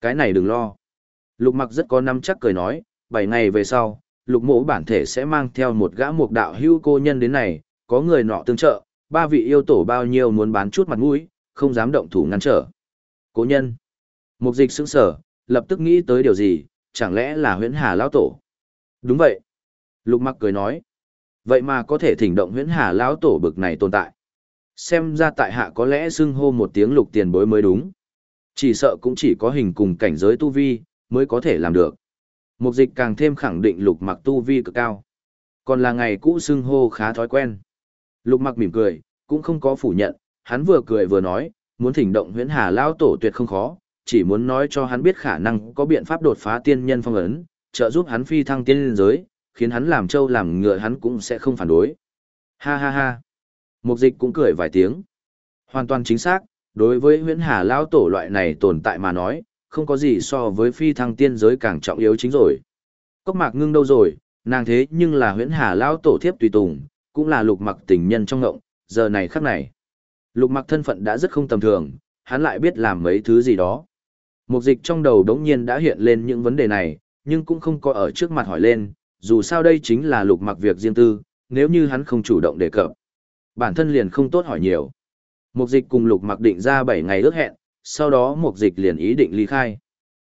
Cái này đừng lo. Lục mặc rất có năm chắc cười nói, 7 ngày về sau, lục mộ bản thể sẽ mang theo một gã mục đạo hưu cô nhân đến này, có người nọ tương trợ, ba vị yêu tổ bao nhiêu muốn bán chút mặt mũi, không dám động thủ ngăn trở. Cố nhân. Mục dịch sững sở, lập tức nghĩ tới điều gì, chẳng lẽ là huyễn hà lão tổ? Đúng vậy. Lục mặc cười nói. Vậy mà có thể thỉnh động huyễn hà lão tổ bực này tồn tại. Xem ra tại hạ có lẽ xưng hô một tiếng lục tiền bối mới đúng. Chỉ sợ cũng chỉ có hình cùng cảnh giới tu vi, mới có thể làm được. Mục dịch càng thêm khẳng định lục mặc tu vi cực cao. Còn là ngày cũ xưng hô khá thói quen. Lục mặc mỉm cười, cũng không có phủ nhận, hắn vừa cười vừa nói, muốn thỉnh động huyễn hà lao tổ tuyệt không khó, chỉ muốn nói cho hắn biết khả năng có biện pháp đột phá tiên nhân phong ấn, trợ giúp hắn phi thăng tiên giới, khiến hắn làm trâu làm ngựa hắn cũng sẽ không phản đối. Ha ha ha. Mục dịch cũng cười vài tiếng. Hoàn toàn chính xác, đối với huyễn hà Lão tổ loại này tồn tại mà nói, không có gì so với phi thăng tiên giới càng trọng yếu chính rồi. Cốc mạc ngưng đâu rồi, nàng thế nhưng là huyễn hà Lão tổ thiếp tùy tùng, cũng là lục mặc tình nhân trong ngộng, giờ này khắc này. Lục mặc thân phận đã rất không tầm thường, hắn lại biết làm mấy thứ gì đó. Mục dịch trong đầu đống nhiên đã hiện lên những vấn đề này, nhưng cũng không có ở trước mặt hỏi lên, dù sao đây chính là lục mặc việc riêng tư, nếu như hắn không chủ động đề cập. Bản thân liền không tốt hỏi nhiều. Mục dịch cùng lục mặc định ra 7 ngày ước hẹn, sau đó mục dịch liền ý định ly khai.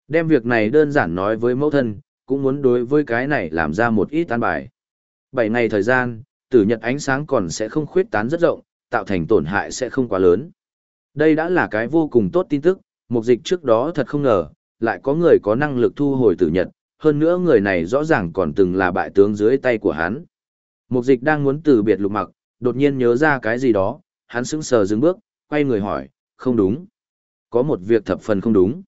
Đem việc này đơn giản nói với mẫu thân, cũng muốn đối với cái này làm ra một ít an bài. 7 ngày thời gian, tử nhật ánh sáng còn sẽ không khuyết tán rất rộng, tạo thành tổn hại sẽ không quá lớn. Đây đã là cái vô cùng tốt tin tức, mục dịch trước đó thật không ngờ, lại có người có năng lực thu hồi tử nhật, hơn nữa người này rõ ràng còn từng là bại tướng dưới tay của hắn. Mục dịch đang muốn từ biệt lục mặc, đột nhiên nhớ ra cái gì đó, hắn sững sờ dừng bước, quay người hỏi, không đúng. Có một việc thập phần không đúng.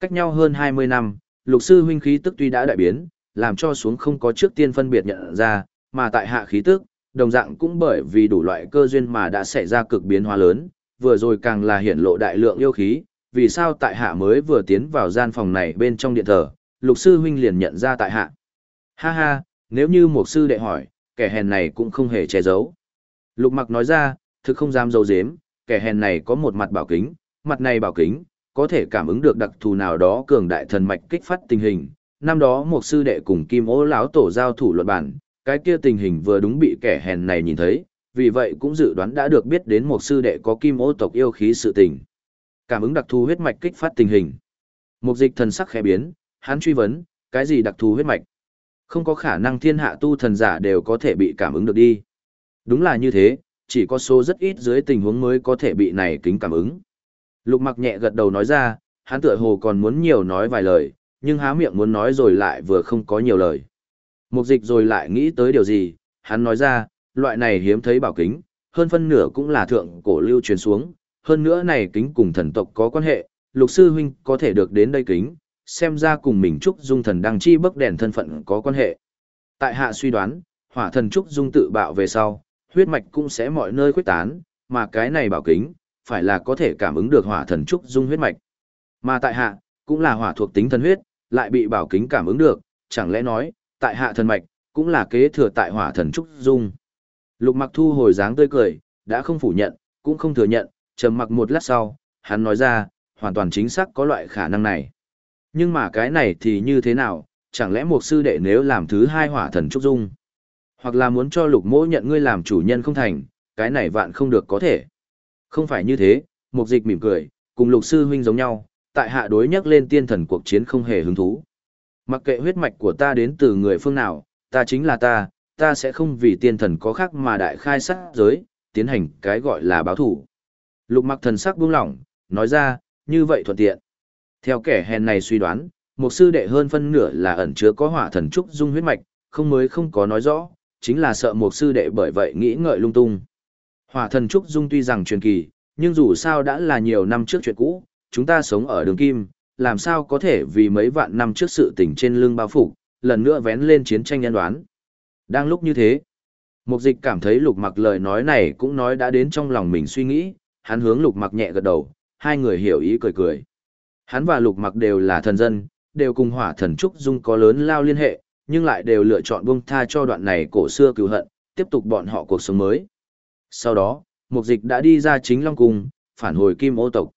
Cách nhau hơn 20 năm, lục sư huynh khí tức tuy đã đại biến, làm cho xuống không có trước tiên phân biệt nhận ra, mà tại hạ khí tức, đồng dạng cũng bởi vì đủ loại cơ duyên mà đã xảy ra cực biến hóa lớn, vừa rồi càng là hiển lộ đại lượng yêu khí, vì sao tại hạ mới vừa tiến vào gian phòng này bên trong điện thờ, lục sư huynh liền nhận ra tại hạ. Ha ha, nếu như một sư đệ hỏi, kẻ hèn này cũng không hề che giấu. Lục mặc nói ra, thực không dám giấu dếm, kẻ hèn này có một mặt bảo kính, mặt này bảo kính, có thể cảm ứng được đặc thù nào đó cường đại thần mạch kích phát tình hình. Năm đó một sư đệ cùng kim ô lão tổ giao thủ luận bản, cái kia tình hình vừa đúng bị kẻ hèn này nhìn thấy, vì vậy cũng dự đoán đã được biết đến một sư đệ có kim ô tộc yêu khí sự tình. Cảm ứng đặc thù huyết mạch kích phát tình hình. Mục dịch thần sắc khẽ biến, hắn truy vấn, cái gì đặc thù huyết mạch? Không có khả năng thiên hạ tu thần giả đều có thể bị cảm ứng được đi. Đúng là như thế, chỉ có số rất ít dưới tình huống mới có thể bị này kính cảm ứng. Lục mặc nhẹ gật đầu nói ra, hắn tựa hồ còn muốn nhiều nói vài lời, nhưng há miệng muốn nói rồi lại vừa không có nhiều lời. Mục dịch rồi lại nghĩ tới điều gì, hắn nói ra, loại này hiếm thấy bảo kính, hơn phân nửa cũng là thượng cổ lưu truyền xuống, hơn nữa này kính cùng thần tộc có quan hệ, lục sư huynh có thể được đến đây kính, xem ra cùng mình Trúc Dung thần đăng chi bức đèn thân phận có quan hệ. Tại hạ suy đoán, hỏa thần Trúc Dung tự bạo về sau, huyết mạch cũng sẽ mọi nơi khuếch tán, mà cái này bảo kính, phải là có thể cảm ứng được hỏa thần Trúc Dung huyết mạch. Mà tại hạ, cũng là hỏa thuộc tính thần huyết, lại bị bảo kính cảm ứng được, chẳng lẽ nói, tại hạ thần mạch, cũng là kế thừa tại hỏa thần Trúc Dung. Lục mặc thu hồi dáng tươi cười, đã không phủ nhận, cũng không thừa nhận, trầm mặc một lát sau, hắn nói ra, hoàn toàn chính xác có loại khả năng này. Nhưng mà cái này thì như thế nào, chẳng lẽ một sư đệ nếu làm thứ hai hỏa thần Trúc Dung? Hoặc là muốn cho lục mỗ nhận ngươi làm chủ nhân không thành, cái này vạn không được có thể. Không phải như thế, mục dịch mỉm cười, cùng lục sư huynh giống nhau, tại hạ đối nhắc lên tiên thần cuộc chiến không hề hứng thú. Mặc kệ huyết mạch của ta đến từ người phương nào, ta chính là ta, ta sẽ không vì tiên thần có khác mà đại khai sát giới, tiến hành cái gọi là báo thủ. Lục mặc thần sắc buông lỏng, nói ra, như vậy thuận tiện. Theo kẻ hèn này suy đoán, một sư đệ hơn phân nửa là ẩn chứa có hỏa thần trúc dung huyết mạch, không mới không có nói rõ, chính là sợ một sư đệ bởi vậy nghĩ ngợi lung tung. Hỏa thần trúc dung tuy rằng truyền kỳ, nhưng dù sao đã là nhiều năm trước chuyện cũ, chúng ta sống ở đường kim, làm sao có thể vì mấy vạn năm trước sự tình trên lưng bao phủ, lần nữa vén lên chiến tranh nhân đoán. Đang lúc như thế, mục dịch cảm thấy lục mặc lời nói này cũng nói đã đến trong lòng mình suy nghĩ, hắn hướng lục mặc nhẹ gật đầu, hai người hiểu ý cười cười. Hắn và lục mặc đều là thần dân, đều cùng hỏa thần trúc dung có lớn lao liên hệ, nhưng lại đều lựa chọn buông tha cho đoạn này cổ xưa cứu hận, tiếp tục bọn họ cuộc sống mới. Sau đó, mục dịch đã đi ra chính Long Cung, phản hồi Kim ô tộc.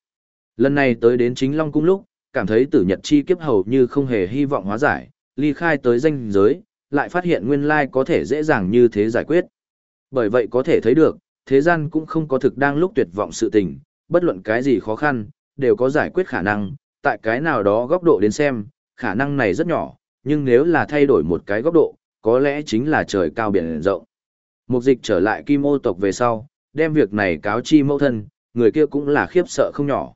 Lần này tới đến chính Long Cung lúc, cảm thấy tử nhật chi kiếp hầu như không hề hy vọng hóa giải, ly khai tới danh giới, lại phát hiện nguyên lai có thể dễ dàng như thế giải quyết. Bởi vậy có thể thấy được, thế gian cũng không có thực đang lúc tuyệt vọng sự tình, bất luận cái gì khó khăn, đều có giải quyết khả năng, tại cái nào đó góc độ đến xem, khả năng này rất nhỏ, nhưng nếu là thay đổi một cái góc độ, có lẽ chính là trời cao biển rộng. Mục dịch trở lại kim ô tộc về sau, đem việc này cáo chi mẫu thân, người kia cũng là khiếp sợ không nhỏ.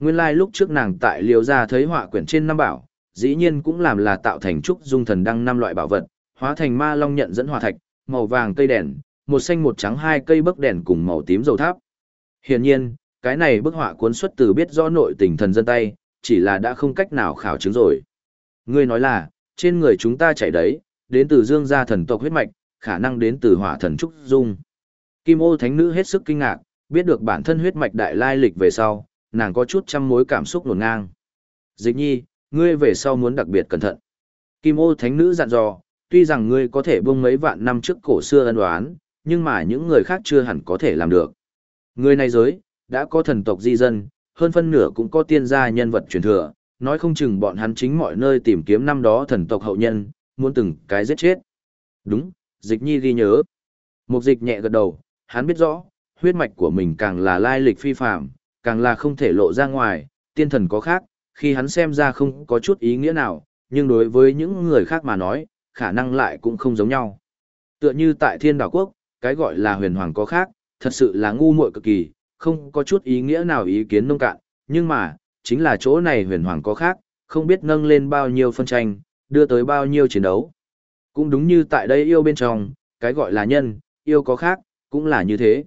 Nguyên lai like lúc trước nàng tại liều ra thấy họa quyển trên năm bảo, dĩ nhiên cũng làm là tạo thành trúc dung thần đăng năm loại bảo vật, hóa thành ma long nhận dẫn hỏa thạch, màu vàng cây đèn, một xanh một trắng hai cây bức đèn cùng màu tím dầu tháp. Hiển nhiên, cái này bức họa cuốn xuất từ biết rõ nội tình thần dân tay, chỉ là đã không cách nào khảo chứng rồi. Ngươi nói là, trên người chúng ta chảy đấy, đến từ dương gia thần tộc huyết mạch, khả năng đến từ hỏa thần trúc dung. Kim ô thánh nữ hết sức kinh ngạc, biết được bản thân huyết mạch đại lai lịch về sau, nàng có chút trăm mối cảm xúc nổn ngang. Dịch nhi, ngươi về sau muốn đặc biệt cẩn thận. Kim ô thánh nữ dặn dò, tuy rằng ngươi có thể buông mấy vạn năm trước cổ xưa ân đoán, nhưng mà những người khác chưa hẳn có thể làm được. Người này giới, đã có thần tộc di dân, hơn phân nửa cũng có tiên gia nhân vật truyền thừa, nói không chừng bọn hắn chính mọi nơi tìm kiếm năm đó thần tộc hậu nhân, muốn từng cái giết chết. Đúng, dịch nhi ghi nhớ. Mục dịch nhẹ gật đầu, hắn biết rõ, huyết mạch của mình càng là lai lịch phi phạm, càng là không thể lộ ra ngoài, tiên thần có khác, khi hắn xem ra không có chút ý nghĩa nào, nhưng đối với những người khác mà nói, khả năng lại cũng không giống nhau. Tựa như tại thiên đảo quốc, cái gọi là huyền hoàng có khác, thật sự là ngu muội cực kỳ, không có chút ý nghĩa nào ý kiến nông cạn, nhưng mà, chính là chỗ này huyền hoàng có khác, không biết nâng lên bao nhiêu phân tranh, đưa tới bao nhiêu chiến đấu. Cũng đúng như tại đây yêu bên trong, cái gọi là nhân, yêu có khác, cũng là như thế.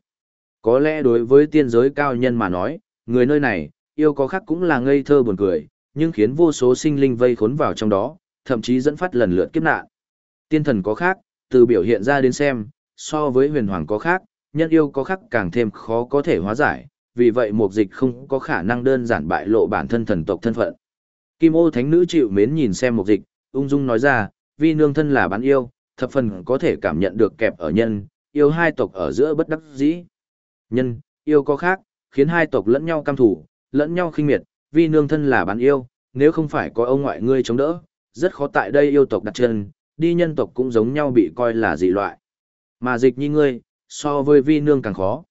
Có lẽ đối với tiên giới cao nhân mà nói, người nơi này, yêu có khác cũng là ngây thơ buồn cười, nhưng khiến vô số sinh linh vây khốn vào trong đó, thậm chí dẫn phát lần lượt kiếp nạn. Tiên thần có khác, từ biểu hiện ra đến xem, so với huyền hoàng có khác, nhân yêu có khác càng thêm khó có thể hóa giải, vì vậy mục dịch không có khả năng đơn giản bại lộ bản thân thần tộc thân phận. Kim ô thánh nữ chịu mến nhìn xem mục dịch, ung dung nói ra, vì nương thân là bán yêu, thập phần có thể cảm nhận được kẹp ở nhân, yêu hai tộc ở giữa bất đắc dĩ. Nhân, yêu có khác, khiến hai tộc lẫn nhau cam thủ, lẫn nhau khinh miệt, vì nương thân là bán yêu, nếu không phải có ông ngoại ngươi chống đỡ, rất khó tại đây yêu tộc đặt chân, đi nhân tộc cũng giống nhau bị coi là dị loại. Mà dịch như ngươi, so với vi nương càng khó.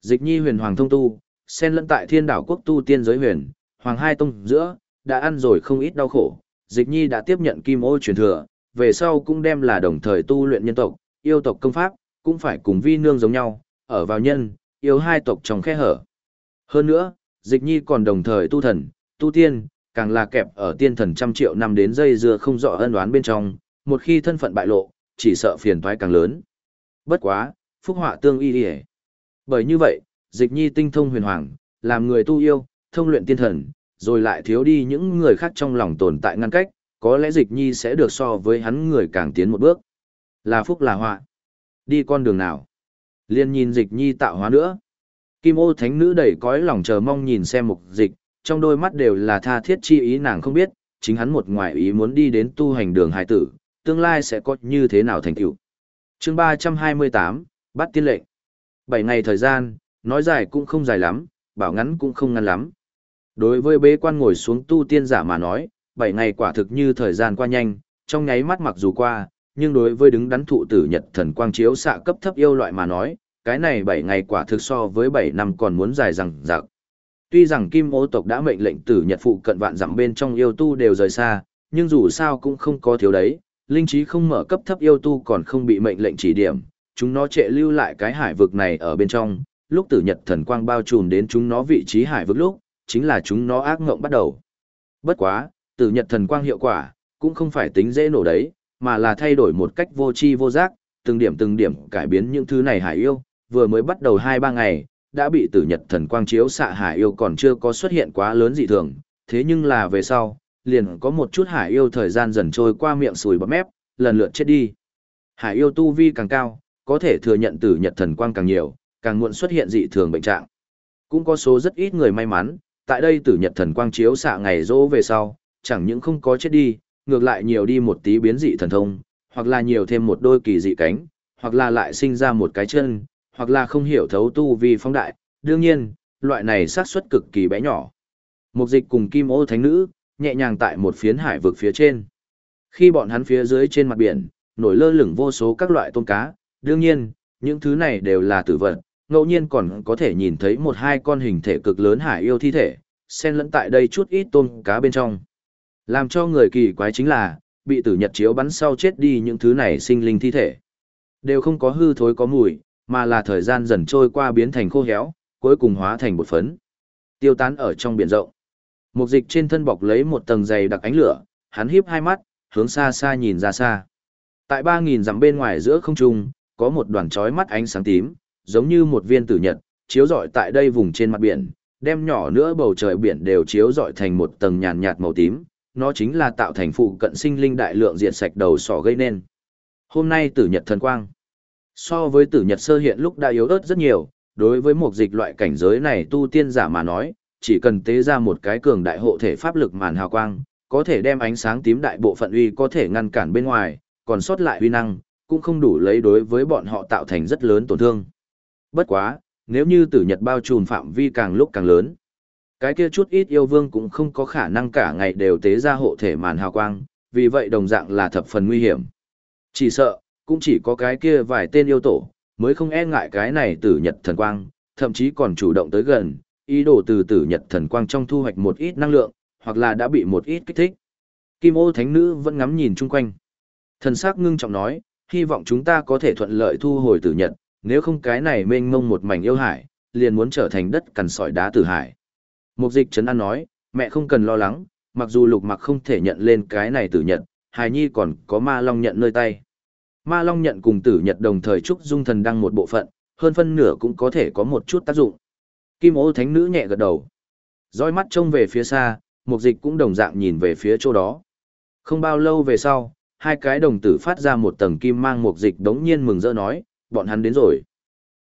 Dịch nhi huyền hoàng thông tu, xen lẫn tại thiên đảo quốc tu tiên giới huyền, hoàng hai tông giữa, đã ăn rồi không ít đau khổ. Dịch nhi đã tiếp nhận kim ô truyền thừa, về sau cũng đem là đồng thời tu luyện nhân tộc, yêu tộc công pháp, cũng phải cùng vi nương giống nhau, ở vào nhân, yêu hai tộc trong khe hở. Hơn nữa, dịch nhi còn đồng thời tu thần, tu tiên, càng là kẹp ở tiên thần trăm triệu năm đến dây dưa không rõ ân oán bên trong, một khi thân phận bại lộ, chỉ sợ phiền toái càng lớn. Bất quá, phúc họa tương y đi bởi như vậy, dịch nhi tinh thông huyền hoàng, làm người tu yêu, thông luyện tiên thần, rồi lại thiếu đi những người khác trong lòng tồn tại ngăn cách, có lẽ dịch nhi sẽ được so với hắn người càng tiến một bước. Là phúc là họa. Đi con đường nào? Liên nhìn dịch nhi tạo hóa nữa. Kim ô thánh nữ đầy cõi lòng chờ mong nhìn xem mục dịch, trong đôi mắt đều là tha thiết chi ý nàng không biết, chính hắn một ngoại ý muốn đi đến tu hành đường hải tử, tương lai sẽ có như thế nào thành tựu. Chương 328, bắt tiên lệnh. 7 ngày thời gian, nói dài cũng không dài lắm, bảo ngắn cũng không ngắn lắm. Đối với bế quan ngồi xuống tu tiên giả mà nói, 7 ngày quả thực như thời gian qua nhanh, trong nháy mắt mặc dù qua, nhưng đối với đứng đắn thụ tử nhật thần quang chiếu xạ cấp thấp yêu loại mà nói, cái này 7 ngày quả thực so với 7 năm còn muốn dài rằng rạc. Tuy rằng Kim Ô tộc đã mệnh lệnh tử nhật phụ cận vạn dặm bên trong yêu tu đều rời xa, nhưng dù sao cũng không có thiếu đấy, linh trí không mở cấp thấp yêu tu còn không bị mệnh lệnh chỉ điểm, chúng nó trệ lưu lại cái hải vực này ở bên trong, lúc tử nhật thần quang bao trùm đến chúng nó vị trí hải vực lúc, chính là chúng nó ác ngộng bắt đầu. Bất quá, tử nhật thần quang hiệu quả, cũng không phải tính dễ nổ đấy, mà là thay đổi một cách vô tri vô giác, từng điểm từng điểm cải biến những thứ này hải yêu, vừa mới bắt đầu 2-3 ngày, đã bị tử nhật thần quang chiếu xạ hải yêu còn chưa có xuất hiện quá lớn dị thường, thế nhưng là về sau, liền có một chút hải yêu thời gian dần trôi qua miệng sùi bọt mép, lần lượt chết đi. Hải yêu tu vi càng cao, có thể thừa nhận tử nhật thần quang càng nhiều, càng muộn xuất hiện dị thường bệnh trạng. Cũng có số rất ít người may mắn, tại đây tử nhật thần quang chiếu xạ ngày rỗ về sau, chẳng những không có chết đi, ngược lại nhiều đi một tí biến dị thần thông, hoặc là nhiều thêm một đôi kỳ dị cánh, hoặc là lại sinh ra một cái chân, hoặc là không hiểu thấu tu vi phong đại, đương nhiên, loại này xác suất cực kỳ bé nhỏ. Mục dịch cùng kim ô thánh nữ, nhẹ nhàng tại một phiến hải vực phía trên. Khi bọn hắn phía dưới trên mặt biển, nổi lơ lửng vô số các loại tôm cá, đương nhiên, những thứ này đều là tử vật, ngẫu nhiên còn có thể nhìn thấy một hai con hình thể cực lớn hải yêu thi thể, xen lẫn tại đây chút ít tôm cá bên trong. Làm cho người kỳ quái chính là, bị tử nhật chiếu bắn sau chết đi những thứ này sinh linh thi thể. Đều không có hư thối có mùi, mà là thời gian dần trôi qua biến thành khô héo, cuối cùng hóa thành bột phấn. Tiêu tán ở trong biển rộng. Mục dịch trên thân bọc lấy một tầng dày đặc ánh lửa, hắn híp hai mắt, hướng xa xa nhìn ra xa. Tại 3.000 dặm bên ngoài giữa không trung, có một đoàn chói mắt ánh sáng tím, giống như một viên tử nhật, chiếu rọi tại đây vùng trên mặt biển, đem nhỏ nữa bầu trời biển đều chiếu rọi thành một tầng nhàn nhạt màu tím, nó chính là tạo thành phụ cận sinh linh đại lượng diệt sạch đầu sỏ gây nên. Hôm nay tử nhật thần quang. So với tử nhật sơ hiện lúc đã yếu ớt rất nhiều, đối với một dịch loại cảnh giới này tu tiên giả mà nói, chỉ cần tế ra một cái cường đại hộ thể pháp lực màn hào quang, có thể đem ánh sáng tím đại bộ phận uy có thể ngăn cản bên ngoài, còn sót lại uy năng, cũng không đủ lấy đối với bọn họ tạo thành rất lớn tổn thương. Bất quá, nếu như tử nhật bao trùm phạm vi càng lúc càng lớn, cái kia chút ít yêu vương cũng không có khả năng cả ngày đều tế ra hộ thể màn hào quang, vì vậy đồng dạng là thập phần nguy hiểm. Chỉ sợ, cũng chỉ có cái kia vài tên yêu tổ, mới không e ngại cái này tử nhật thần quang, thậm chí còn chủ động tới gần, ý đồ từ tử nhật thần quang trong thu hoạch một ít năng lượng, hoặc là đã bị một ít kích thích. Kim ô thánh nữ vẫn ngắm nhìn chung quanh. Thần sắc ngưng trọng nói, hy vọng chúng ta có thể thuận lợi thu hồi tử nhật, nếu không cái này mênh mông một mảnh yêu hải, liền muốn trở thành đất cằn sỏi đá tử hải. Mục dịch trấn an nói, mẹ không cần lo lắng, mặc dù lục mặc không thể nhận lên cái này tử nhật, hài nhi còn có ma long nhận nơi tay. Ma long nhận cùng tử nhật đồng thời trúc dung thần đăng một bộ phận, hơn phân nửa cũng có thể có một chút tác dụng. Kim ô thánh nữ nhẹ gật đầu. Dõi mắt trông về phía xa, mục dịch cũng đồng dạng nhìn về phía chỗ đó. Không bao lâu về sau, hai cái đồng tử phát ra một tầng kim mang mục dịch đống nhiên mừng rỡ nói, bọn hắn đến rồi.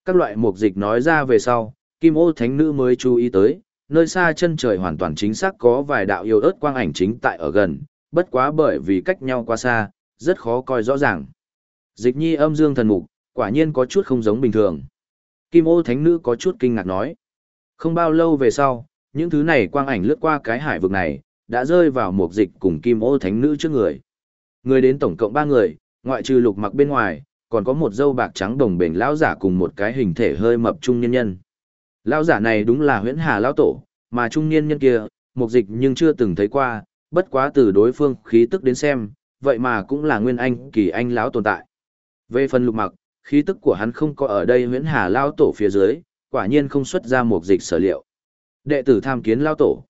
Các loại mục dịch nói ra về sau, kim ô thánh nữ mới chú ý tới, nơi xa chân trời hoàn toàn chính xác có vài đạo yêu ớt quang ảnh chính tại ở gần, bất quá bởi vì cách nhau quá xa, rất khó coi rõ ràng. Dịch nhi âm dương thần mục, quả nhiên có chút không giống bình thường. Kim ô thánh nữ có chút kinh ngạc nói. Không bao lâu về sau, những thứ này quang ảnh lướt qua cái hải vực này, đã rơi vào một dịch cùng kim ô thánh nữ trước người. Người đến tổng cộng ba người, ngoại trừ lục mặc bên ngoài, còn có một dâu bạc trắng đồng bền lão giả cùng một cái hình thể hơi mập trung nhân nhân. Lão giả này đúng là huyễn hà lão tổ, mà trung niên nhân kia, một dịch nhưng chưa từng thấy qua, bất quá từ đối phương khí tức đến xem, vậy mà cũng là nguyên anh kỳ anh lão tồn tại. Về phần lục mặc, khí tức của hắn không có ở đây huyễn hà lão tổ phía dưới, quả nhiên không xuất ra một dịch sở liệu. Đệ tử tham kiến lão tổ.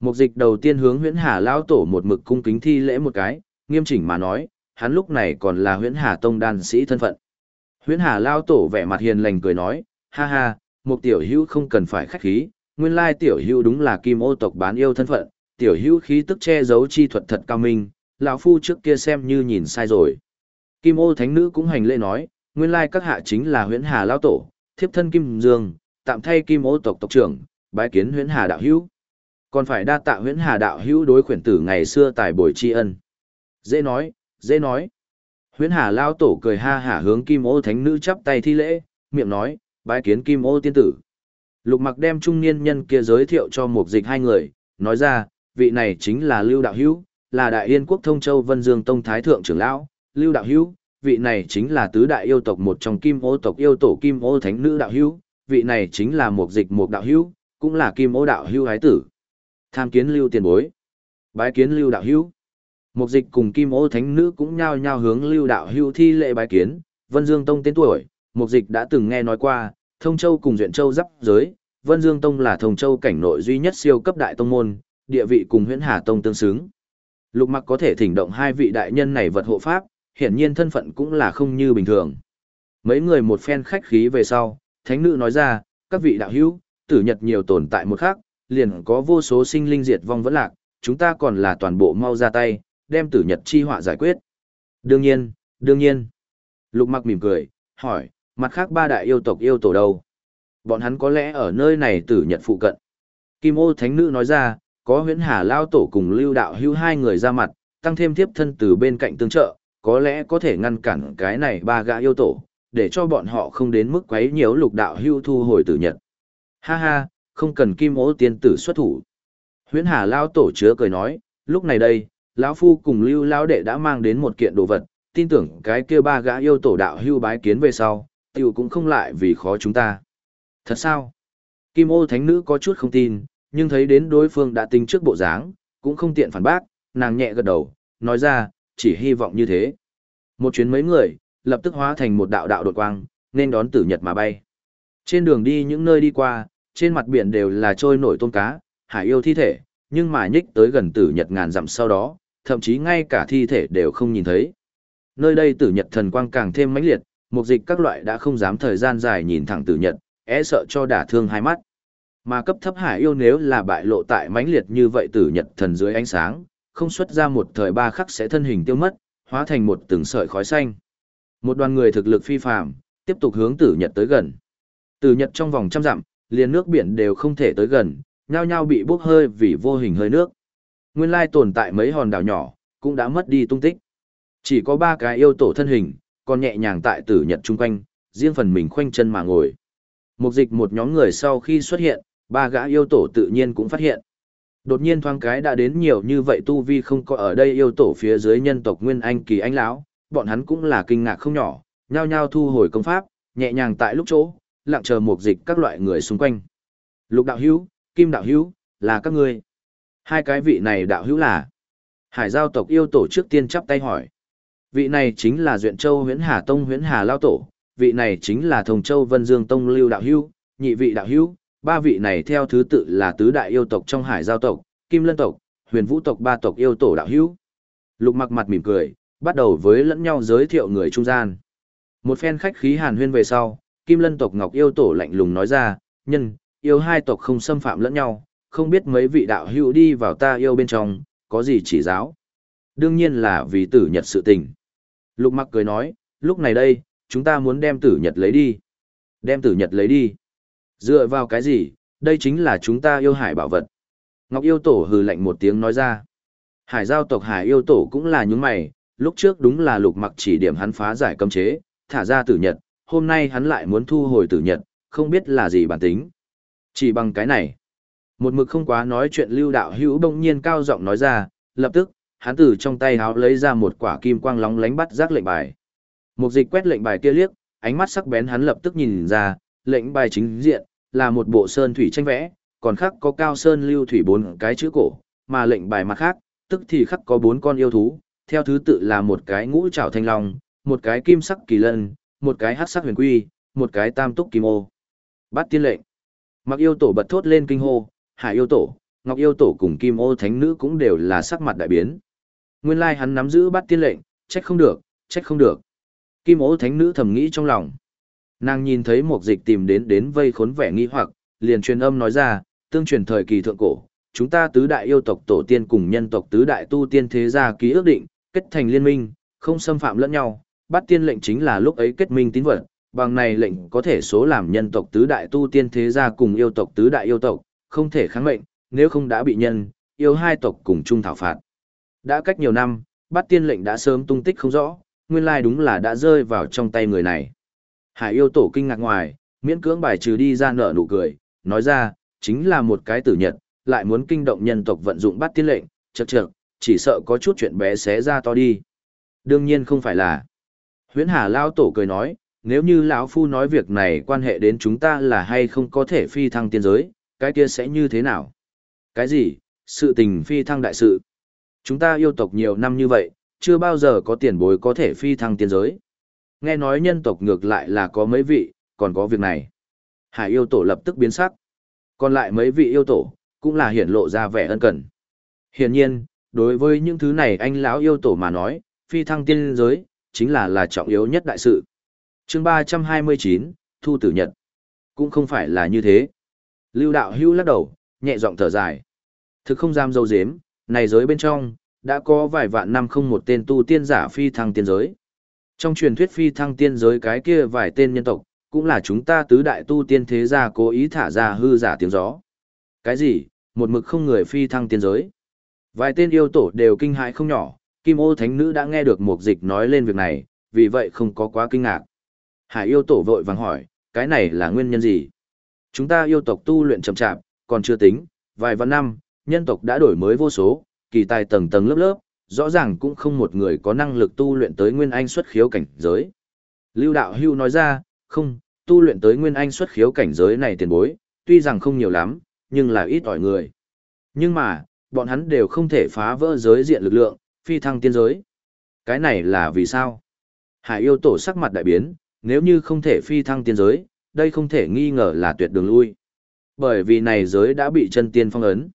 Một dịch đầu tiên hướng huyễn hà lão tổ một mực cung kính thi lễ một cái, nghiêm chỉnh mà nói, hắn lúc này còn là huyễn hà tông đan sĩ thân phận. Huyễn hà lão tổ vẻ mặt hiền lành cười nói, ha ha, một tiểu hữu không cần phải khách khí, nguyên lai tiểu hữu đúng là kim ô tộc bán yêu thân phận, tiểu hữu khí tức che giấu chi thuật thật cao minh, lão phu trước kia xem như nhìn sai rồi. Kim ô thánh nữ cũng hành lễ nói, nguyên lai các hạ chính là huyễn hà lão tổ, thiếp thân kim dương, tạm thay kim ô tộc tộc trưởng, bái kiến huyễn hà đạo hữu. Còn phải đa tạ huyễn hà đạo hữu đối khuyển tử ngày xưa tài bồi tri ân. Dễ nói, dễ nói. Huyễn hà lao tổ cười ha hả hướng kim ô thánh nữ chắp tay thi lễ, miệng nói, bái kiến kim ô tiên tử. Lục mặc đem trung niên nhân kia giới thiệu cho một dịch hai người, nói ra, vị này chính là Lưu Đạo Hữu, là Đại Yên Quốc Thông Châu Vân Dương Tông Thái Thượng trưởng Lão, Lưu Đạo Hữu, vị này chính là tứ đại yêu tộc một trong kim ô tộc yêu tổ kim ô thánh nữ đạo hữu, vị này chính là một dịch một đạo hữu, cũng là kim ô đạo hữu hái tử. Tham kiến Lưu tiền bối, bái kiến Lưu đạo hữu. Mục dịch cùng kim ô thánh nữ cũng nhao nhao hướng Lưu đạo Hưu thi lệ bái kiến, Vân Dương Tông tên tuổi, Mục dịch đã từng nghe nói qua, Thông Châu cùng Duyện Châu giáp giới, Vân Dương Tông là Thông Châu cảnh nội duy nhất siêu cấp đại tông môn, địa vị cùng Huyễn Hà Tông tương xứng. Lục Mặc có thể thỉnh động hai vị đại nhân này vật hộ pháp, hiển nhiên thân phận cũng là không như bình thường. Mấy người một phen khách khí về sau, thánh nữ nói ra, các vị đạo hữu, tử nhật nhiều tồn tại một khác, liền có vô số sinh linh diệt vong vẫn lạc, chúng ta còn là toàn bộ mau ra tay, đem tử nhật chi họa giải quyết. Đương nhiên, đương nhiên. Lục mặc mỉm cười, hỏi, mặt khác ba đại yêu tộc yêu tổ đâu? Bọn hắn có lẽ ở nơi này tử nhật phụ cận. Kim ô thánh nữ nói ra, có huyễn hà lao tổ cùng lưu đạo Hưu hai người ra mặt, tăng thêm tiếp thân từ bên cạnh tương trợ, có lẽ có thể ngăn cản cái này ba gã yêu tổ, để cho bọn họ không đến mức quấy nhiễu lục đạo hưu thu hồi tử nhật. Ha ha, không cần kim ô tiên tử xuất thủ. Huyễn Hà lao tổ chứa cười nói, lúc này đây, lão phu cùng Lưu lão đệ đã mang đến một kiện đồ vật, tin tưởng cái kia ba gã yêu tổ đạo hưu bái kiến về sau, tiểu cũng không lại vì khó chúng ta. Thật sao? Kim ô thánh nữ có chút không tin, nhưng thấy đến đối phương đã tính trước bộ dáng, cũng không tiện phản bác, nàng nhẹ gật đầu, nói ra, chỉ hy vọng như thế. Một chuyến mấy người, lập tức hóa thành một đạo đạo đột quang, nên đón tử nhật mà bay. Trên đường đi những nơi đi qua, trên mặt biển đều là trôi nổi tôm cá, hải yêu thi thể, nhưng mà nhích tới gần tử nhật ngàn dặm sau đó, thậm chí ngay cả thi thể đều không nhìn thấy. Nơi đây tử nhật thần quang càng thêm mãnh liệt, mục dịch các loại đã không dám thời gian dài nhìn thẳng tử nhật, e sợ cho đả thương hai mắt. Mà cấp thấp hải yêu nếu là bại lộ tại mãnh liệt như vậy tử nhật thần dưới ánh sáng, không xuất ra một thời ba khắc sẽ thân hình tiêu mất, hóa thành một từng sợi khói xanh. Một đoàn người thực lực phi phàm, tiếp tục hướng tử nhật tới gần. Tử nhật trong vòng trăm dặm, liền nước biển đều không thể tới gần, nhao nhao bị bốc hơi vì vô hình hơi nước. Nguyên lai tồn tại mấy hòn đảo nhỏ, cũng đã mất đi tung tích. Chỉ có ba cái yêu tổ thân hình, còn nhẹ nhàng tại tử nhật chung quanh, riêng phần mình khoanh chân mà ngồi. Mục dịch một nhóm người sau khi xuất hiện, ba gã yêu tổ tự nhiên cũng phát hiện. Đột nhiên thoáng cái đã đến nhiều như vậy tu vi không có ở đây yêu tổ phía dưới nhân tộc Nguyên Anh kỳ anh lão, bọn hắn cũng là kinh ngạc không nhỏ, nhao nhao thu hồi công pháp, nhẹ nhàng tại lúc chỗ, lặng chờ mục dịch các loại người xung quanh. Lục đạo hữu, Kim đạo hữu, là các ngươi. Hai cái vị này đạo hữu là. Hải giao tộc yêu tổ trước tiên chắp tay hỏi. Vị này chính là Duyện Châu Huyễn Hà Tông Huyễn Hà Lao Tổ, vị này chính là Thông Châu Vân Dương Tông Lưu Đạo Hữu, nhị vị đạo hữu, ba vị này theo thứ tự là tứ đại yêu tộc trong Hải giao tộc, Kim Lân tộc, Huyền Vũ tộc ba tộc yêu tổ đạo hữu. Lục Mặc mặt mỉm cười, bắt đầu với lẫn nhau giới thiệu người trung gian. Một phen khách khí hàn huyên về sau, Kim Lân tộc Ngọc yêu tổ lạnh lùng nói ra, nhân, yêu hai tộc không xâm phạm lẫn nhau, không biết mấy vị đạo hữu đi vào ta yêu bên trong, có gì chỉ giáo. Đương nhiên là vì tử nhật sự tình. Lục mặc cười nói, lúc này đây, chúng ta muốn đem tử nhật lấy đi. Đem tử nhật lấy đi. Dựa vào cái gì, đây chính là chúng ta yêu hải bảo vật. Ngọc yêu tổ hừ lạnh một tiếng nói ra. Hải giao tộc hải yêu tổ cũng là những mày, lúc trước đúng là lục mặc chỉ điểm hắn phá giải cấm chế, thả ra tử nhật, hôm nay hắn lại muốn thu hồi tử nhật, không biết là gì bản tính. Chỉ bằng cái này. Một mực không quá nói chuyện lưu đạo hữu bỗng nhiên cao giọng nói ra, lập tức, hắn từ trong tay háo lấy ra một quả kim quang lóng lánh bắt giác lệnh bài. Một dịch quét lệnh bài kia liếc, ánh mắt sắc bén hắn lập tức nhìn ra, lệnh bài chính diện là một bộ sơn thủy tranh vẽ, còn khác có cao sơn lưu thủy bốn cái chữ cổ, mà lệnh bài mặt khác, tức thì khắc có bốn con yêu thú, theo thứ tự là một cái ngũ trảo thanh long, một cái kim sắc kỳ lân, một cái hắc sắc huyền quy, một cái tam túc kim ô. Bắt tiên lệnh. Mặc yêu tổ bật thốt lên kinh hô, hải yêu tổ, ngọc yêu tổ cùng kim ô thánh nữ cũng đều là sắc mặt đại biến. Nguyên lai hắn nắm giữ bắt tiên lệnh, trách không được, trách không được. Kim ô thánh nữ thầm nghĩ trong lòng. Nàng nhìn thấy một dịch tìm đến đến vây khốn vẻ nghi hoặc, liền truyền âm nói ra, tương truyền thời kỳ thượng cổ, chúng ta tứ đại yêu tộc tổ tiên cùng nhân tộc tứ đại tu tiên thế gia ký ước định, kết thành liên minh, không xâm phạm lẫn nhau, bắt tiên lệnh chính là lúc ấy kết minh tín vật, bằng này lệnh có thể số làm nhân tộc tứ đại tu tiên thế gia cùng yêu tộc tứ đại yêu tộc, không thể kháng mệnh, nếu không đã bị nhân, yêu hai tộc cùng chung thảo phạt. Đã cách nhiều năm, bắt tiên lệnh đã sớm tung tích không rõ, nguyên lai đúng là đã rơi vào trong tay người này. Hải yêu tổ kinh ngạc ngoài, miễn cưỡng bài trừ đi ra nở nụ cười, nói ra, chính là một cái tử nhật, lại muốn kinh động nhân tộc vận dụng bắt tiên lệnh, chật chật, chỉ sợ có chút chuyện bé xé ra to đi. Đương nhiên không phải là. Huyễn Hà Lao Tổ cười nói, nếu như lão Phu nói việc này quan hệ đến chúng ta là hay không có thể phi thăng tiên giới, cái kia sẽ như thế nào? Cái gì? Sự tình phi thăng đại sự. Chúng ta yêu tộc nhiều năm như vậy, chưa bao giờ có tiền bối có thể phi thăng tiên giới. Nghe nói nhân tộc ngược lại là có mấy vị, còn có việc này. Hải yêu tổ lập tức biến sắc. Còn lại mấy vị yêu tổ, cũng là hiển lộ ra vẻ ân cần. Hiển nhiên, đối với những thứ này anh lão yêu tổ mà nói, phi thăng tiên giới, chính là là trọng yếu nhất đại sự. chương 329, Thu Tử Nhật. Cũng không phải là như thế. Lưu đạo hưu lắc đầu, nhẹ giọng thở dài. Thực không dám dâu dếm, này giới bên trong, đã có vài vạn năm không một tên tu tiên giả phi thăng tiên giới. Trong truyền thuyết phi thăng tiên giới cái kia vài tên nhân tộc, cũng là chúng ta tứ đại tu tiên thế gia cố ý thả ra hư giả tiếng gió. Cái gì, một mực không người phi thăng tiên giới. Vài tên yêu tổ đều kinh hãi không nhỏ, Kim ô thánh nữ đã nghe được một dịch nói lên việc này, vì vậy không có quá kinh ngạc. Hải yêu tổ vội vàng hỏi, cái này là nguyên nhân gì? Chúng ta yêu tộc tu luyện chậm chạp, còn chưa tính, vài vạn năm, nhân tộc đã đổi mới vô số, kỳ tài tầng tầng lớp lớp, rõ ràng cũng không một người có năng lực tu luyện tới nguyên anh xuất khiếu cảnh giới. Lưu đạo hưu nói ra, không, tu luyện tới nguyên anh xuất khiếu cảnh giới này tiền bối, tuy rằng không nhiều lắm, nhưng là ít ỏi người. Nhưng mà, bọn hắn đều không thể phá vỡ giới diện lực lượng, phi thăng tiên giới. Cái này là vì sao? Hải yêu tổ sắc mặt đại biến, nếu như không thể phi thăng tiên giới, đây không thể nghi ngờ là tuyệt đường lui. Bởi vì này giới đã bị chân tiên phong ấn.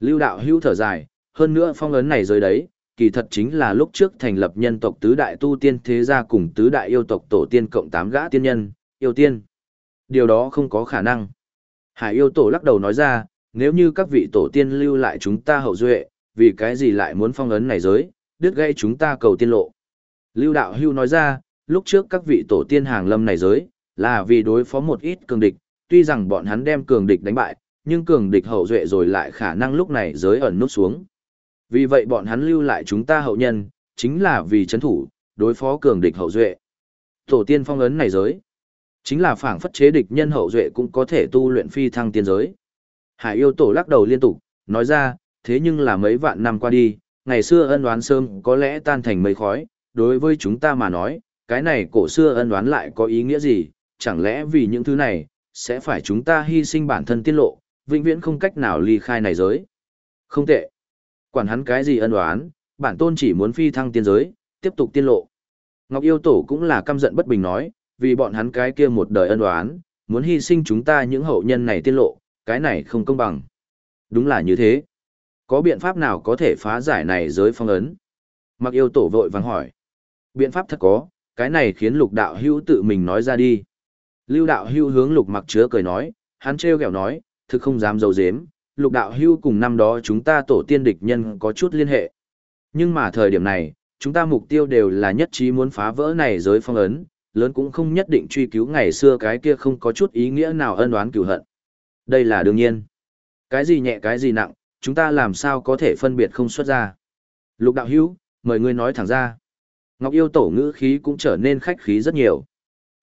Lưu đạo hưu thở dài, hơn nữa phong ấn này giới đấy, kỳ thật chính là lúc trước thành lập nhân tộc tứ đại tu tiên thế gia cùng tứ đại yêu tộc tổ tiên cộng tám gã tiên nhân, yêu tiên. Điều đó không có khả năng. Hải yêu tổ lắc đầu nói ra, nếu như các vị tổ tiên lưu lại chúng ta hậu duệ, vì cái gì lại muốn phong ấn này giới, đứt gây chúng ta cầu tiên lộ. Lưu đạo hưu nói ra, lúc trước các vị tổ tiên hàng lâm này giới, là vì đối phó một ít cường địch, tuy rằng bọn hắn đem cường địch đánh bại, nhưng cường địch hậu duệ rồi lại khả năng lúc này giới ẩn nút xuống. Vì vậy bọn hắn lưu lại chúng ta hậu nhân, chính là vì chấn thủ, đối phó cường địch hậu duệ. Tổ tiên phong ấn này giới, chính là phảng phất chế địch nhân hậu duệ cũng có thể tu luyện phi thăng tiên giới. Hải yêu tổ lắc đầu liên tục, nói ra, thế nhưng là mấy vạn năm qua đi, ngày xưa ân oán sớm có lẽ tan thành mây khói, đối với chúng ta mà nói, cái này cổ xưa ân oán lại có ý nghĩa gì, chẳng lẽ vì những thứ này, sẽ phải chúng ta hy sinh bản thân tiết lộ, vĩnh viễn không cách nào ly khai này giới. Không tệ. Quản hắn cái gì ân oán, bản tôn chỉ muốn phi thăng tiên giới, tiếp tục tiên lộ. Ngọc yêu tổ cũng là căm giận bất bình nói, vì bọn hắn cái kia một đời ân oán, muốn hy sinh chúng ta những hậu nhân này tiên lộ, cái này không công bằng. Đúng là như thế. Có biện pháp nào có thể phá giải này giới phong ấn? Mặc yêu tổ vội vàng hỏi. Biện pháp thật có, cái này khiến lục đạo hưu tự mình nói ra đi. Lưu đạo hưu hướng lục mặc chứa cười nói, hắn trêu ghẹo nói, thực không dám dầu dếm, lục đạo hưu cùng năm đó chúng ta tổ tiên địch nhân có chút liên hệ. Nhưng mà thời điểm này, chúng ta mục tiêu đều là nhất trí muốn phá vỡ này giới phong ấn, lớn cũng không nhất định truy cứu ngày xưa cái kia không có chút ý nghĩa nào ân oán cửu hận. Đây là đương nhiên. Cái gì nhẹ cái gì nặng, chúng ta làm sao có thể phân biệt không xuất ra. Lục đạo hữu, mời ngươi nói thẳng ra. Ngọc yêu tổ ngữ khí cũng trở nên khách khí rất nhiều.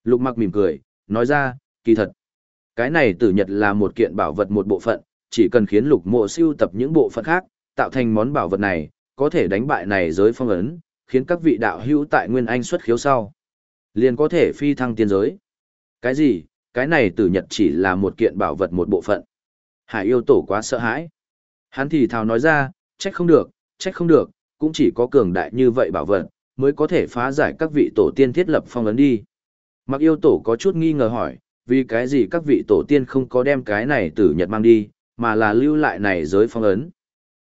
Lục mặc mỉm cười, nói ra, kỳ thật. Cái này tử nhật là một kiện bảo vật một bộ phận, chỉ cần khiến lục mộ siêu tập những bộ phận khác, tạo thành món bảo vật này, có thể đánh bại này giới phong ấn, khiến các vị đạo hữu tại Nguyên Anh xuất khiếu sau. Liền có thể phi thăng tiên giới. Cái gì, cái này tử nhật chỉ là một kiện bảo vật một bộ phận. Hải yêu tổ quá sợ hãi. Hắn thì thào nói ra, trách không được, trách không được, cũng chỉ có cường đại như vậy bảo vật, mới có thể phá giải các vị tổ tiên thiết lập phong ấn đi. Mặc yêu tổ có chút nghi ngờ hỏi, vì cái gì các vị tổ tiên không có đem cái này tử nhật mang đi, mà là lưu lại này giới phong ấn.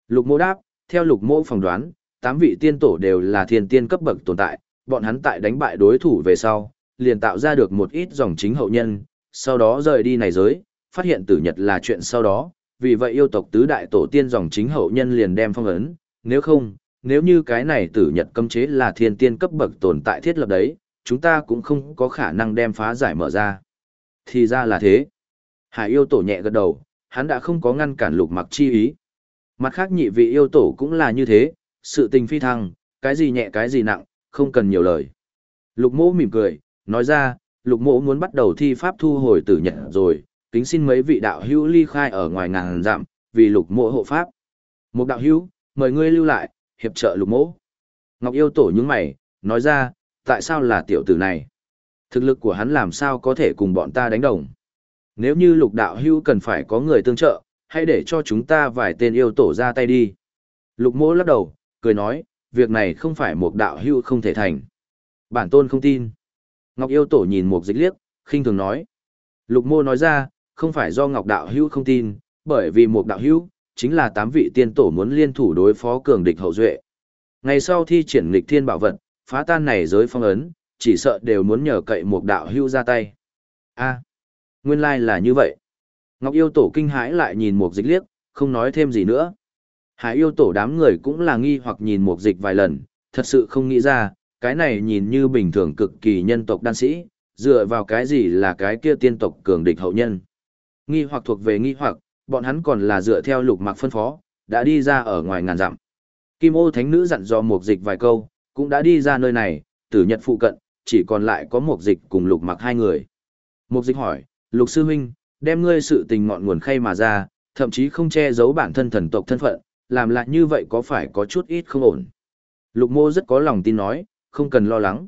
Lục mô đáp, theo lục mô phỏng đoán, tám vị tiên tổ đều là thiên tiên cấp bậc tồn tại, bọn hắn tại đánh bại đối thủ về sau, liền tạo ra được một ít dòng chính hậu nhân, sau đó rời đi này giới, phát hiện tử nhật là chuyện sau đó, vì vậy yêu tộc tứ đại tổ tiên dòng chính hậu nhân liền đem phong ấn, nếu không, nếu như cái này tử nhật cấm chế là thiên tiên cấp bậc tồn tại thiết lập đấy, chúng ta cũng không có khả năng đem phá giải mở ra. Thì ra là thế. Hải yêu tổ nhẹ gật đầu, hắn đã không có ngăn cản lục mặc chi ý. Mặt khác nhị vị yêu tổ cũng là như thế, sự tình phi thăng, cái gì nhẹ cái gì nặng, không cần nhiều lời. Lục mỗ mỉm cười, nói ra, lục mỗ muốn bắt đầu thi pháp thu hồi tử nhật rồi, kính xin mấy vị đạo hữu ly khai ở ngoài ngàn dặm, vì lục mỗ hộ pháp. Một đạo hữu, mời ngươi lưu lại, hiệp trợ lục mỗ. Ngọc yêu tổ những mày, nói ra, tại sao là tiểu tử này? Thực lực của hắn làm sao có thể cùng bọn ta đánh đồng? Nếu như lục đạo Hưu cần phải có người tương trợ, hãy để cho chúng ta vài tên yêu tổ ra tay đi. Lục mỗ lắc đầu, cười nói, việc này không phải một đạo Hưu không thể thành. Bản tôn không tin. Ngọc yêu tổ nhìn một dịch liếc, khinh thường nói. Lục mô nói ra, không phải do Ngọc đạo Hưu không tin, bởi vì một đạo Hưu chính là tám vị tiên tổ muốn liên thủ đối phó cường địch hậu duệ. Ngày sau thi triển nghịch thiên bảo vật, phá tan này giới phong ấn, chỉ sợ đều muốn nhờ cậy một đạo hưu ra tay. A, nguyên lai là như vậy. Ngọc yêu tổ kinh hãi lại nhìn một dịch liếc, không nói thêm gì nữa. Hải yêu tổ đám người cũng là nghi hoặc nhìn một dịch vài lần, thật sự không nghĩ ra, cái này nhìn như bình thường cực kỳ nhân tộc đan sĩ, dựa vào cái gì là cái kia tiên tộc cường địch hậu nhân. Nghi hoặc thuộc về nghi hoặc, bọn hắn còn là dựa theo lục mặc phân phó, đã đi ra ở ngoài ngàn dặm. Kim ô thánh nữ dặn dò một dịch vài câu, cũng đã đi ra nơi này, tử nhật phụ cận, chỉ còn lại có một dịch cùng lục mặc hai người. Một dịch hỏi, lục sư huynh, đem ngươi sự tình ngọn nguồn khay mà ra, Thậm chí không che giấu bản thân thần tộc thân phận, làm lại như vậy có phải có chút ít không ổn. Lục mô rất có lòng tin nói, không cần lo lắng.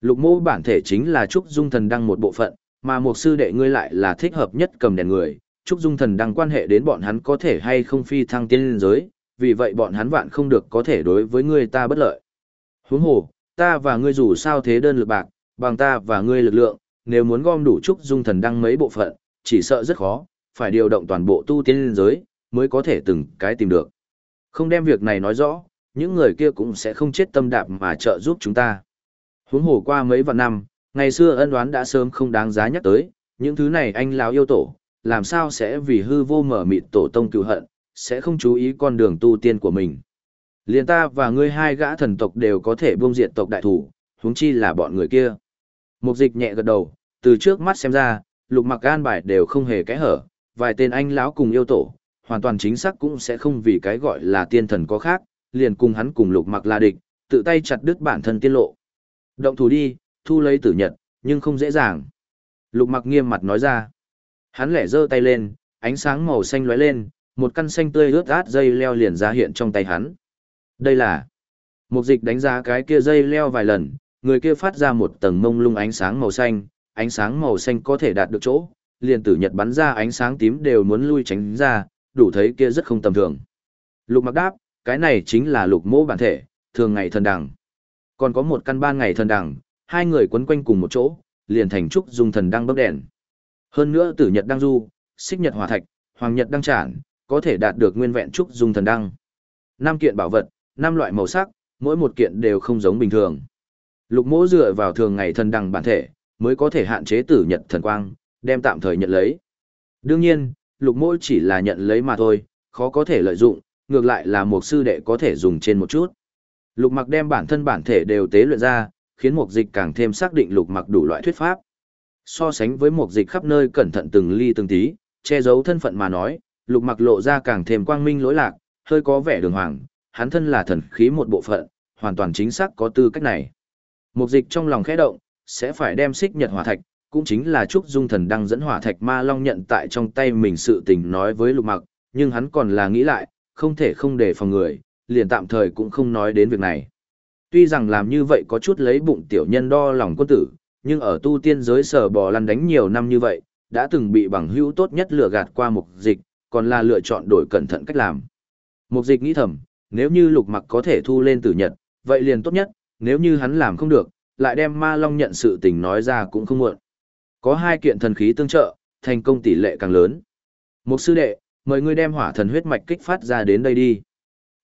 Lục mô bản thể chính là Trúc Dung Thần Đăng một bộ phận, mà một sư đệ ngươi lại là thích hợp nhất cầm đèn người. Trúc Dung Thần Đăng quan hệ đến bọn hắn có thể hay không phi thăng tiên giới, vì vậy bọn hắn vạn không được có thể đối với ngươi ta bất lợi. Huống hồ, ta và ngươi dù sao thế đơn lực bạc, bằng ta và ngươi lực lượng, nếu muốn gom đủ Trúc Dung Thần Đăng mấy bộ phận, chỉ sợ rất khó, phải điều động toàn bộ tu tiên liên giới, mới có thể từng cái tìm được. Không đem việc này nói rõ, những người kia cũng sẽ không chết tâm đạp mà trợ giúp chúng ta. Huống hồ qua mấy vạn năm, ngày xưa ân đoán đã sớm không đáng giá nhắc tới, những thứ này anh lão yêu tổ, làm sao sẽ vì hư vô mở mịt tổ tông cựu hận, sẽ không chú ý con đường tu tiên của mình liền ta và ngươi hai gã thần tộc đều có thể buông diệt tộc đại thủ, huống chi là bọn người kia. Mục dịch nhẹ gật đầu, từ trước mắt xem ra, lục mặc gan bài đều không hề kẽ hở, vài tên anh lão cùng yêu tổ, hoàn toàn chính xác cũng sẽ không vì cái gọi là tiên thần có khác, liền cùng hắn cùng lục mặc là địch, tự tay chặt đứt bản thân tiên lộ. Động thủ đi, thu lấy tử nhật, nhưng không dễ dàng. Lục mặc nghiêm mặt nói ra. Hắn lẻ giơ tay lên, ánh sáng màu xanh lóe lên, một căn xanh tươi ướt át dây leo liền ra hiện trong tay hắn. Đây là... Mục dịch đánh giá cái kia dây leo vài lần, người kia phát ra một tầng mông lung ánh sáng màu xanh, ánh sáng màu xanh có thể đạt được chỗ, liền tử nhật bắn ra ánh sáng tím đều muốn lui tránh ra, đủ thấy kia rất không tầm thường. Lục mặc đáp, cái này chính là lục mô bản thể, thường ngày thần đằng. Còn có một căn ban ngày thần đằng, hai người quấn quanh cùng một chỗ, liền thành trúc dùng thần đăng bấc đèn. Hơn nữa tử nhật đăng du, xích nhật hỏa thạch, hoàng nhật đăng trản, có thể đạt được nguyên vẹn trúc dùng thần đăng. nam kiện bảo vật, năm loại màu sắc, mỗi một kiện đều không giống bình thường. Lục mỗ dựa vào thường ngày thần đằng bản thể, mới có thể hạn chế tử nhật thần quang, đem tạm thời nhận lấy. Đương nhiên, lục mỗ chỉ là nhận lấy mà thôi, khó có thể lợi dụng, ngược lại là một sư đệ có thể dùng trên một chút. Lục mặc đem bản thân bản thể đều tế luyện ra, khiến Mục dịch càng thêm xác định lục mặc đủ loại thuyết pháp. So sánh với Mục dịch khắp nơi cẩn thận từng ly từng tí, che giấu thân phận mà nói, lục mặc lộ ra càng thêm quang minh lỗi lạc, hơi có vẻ đường hoàng, hắn thân là thần khí một bộ phận, hoàn toàn chính xác có tư cách này. mục dịch trong lòng khẽ động, sẽ phải đem xích nhật hỏa thạch, cũng chính là Trúc Dung Thần đang dẫn hỏa thạch ma long nhận tại trong tay mình sự tình nói với lục mặc, nhưng hắn còn là nghĩ lại, không thể không để phòng người, liền tạm thời cũng không nói đến việc này. Tuy rằng làm như vậy có chút lấy bụng tiểu nhân đo lòng quân tử, nhưng ở tu tiên giới sở bò lăn đánh nhiều năm như vậy, đã từng bị bằng hữu tốt nhất lừa gạt qua mục dịch, còn là lựa chọn đổi cẩn thận cách làm. Mục dịch nghĩ thầm, nếu như lục mặc có thể thu lên tử nhật, vậy liền tốt nhất, nếu như hắn làm không được, lại đem ma long nhận sự tình nói ra cũng không muộn. Có hai kiện thần khí tương trợ, thành công tỷ lệ càng lớn. Một sư đệ, mời ngươi đem hỏa thần huyết mạch kích phát ra đến đây đi.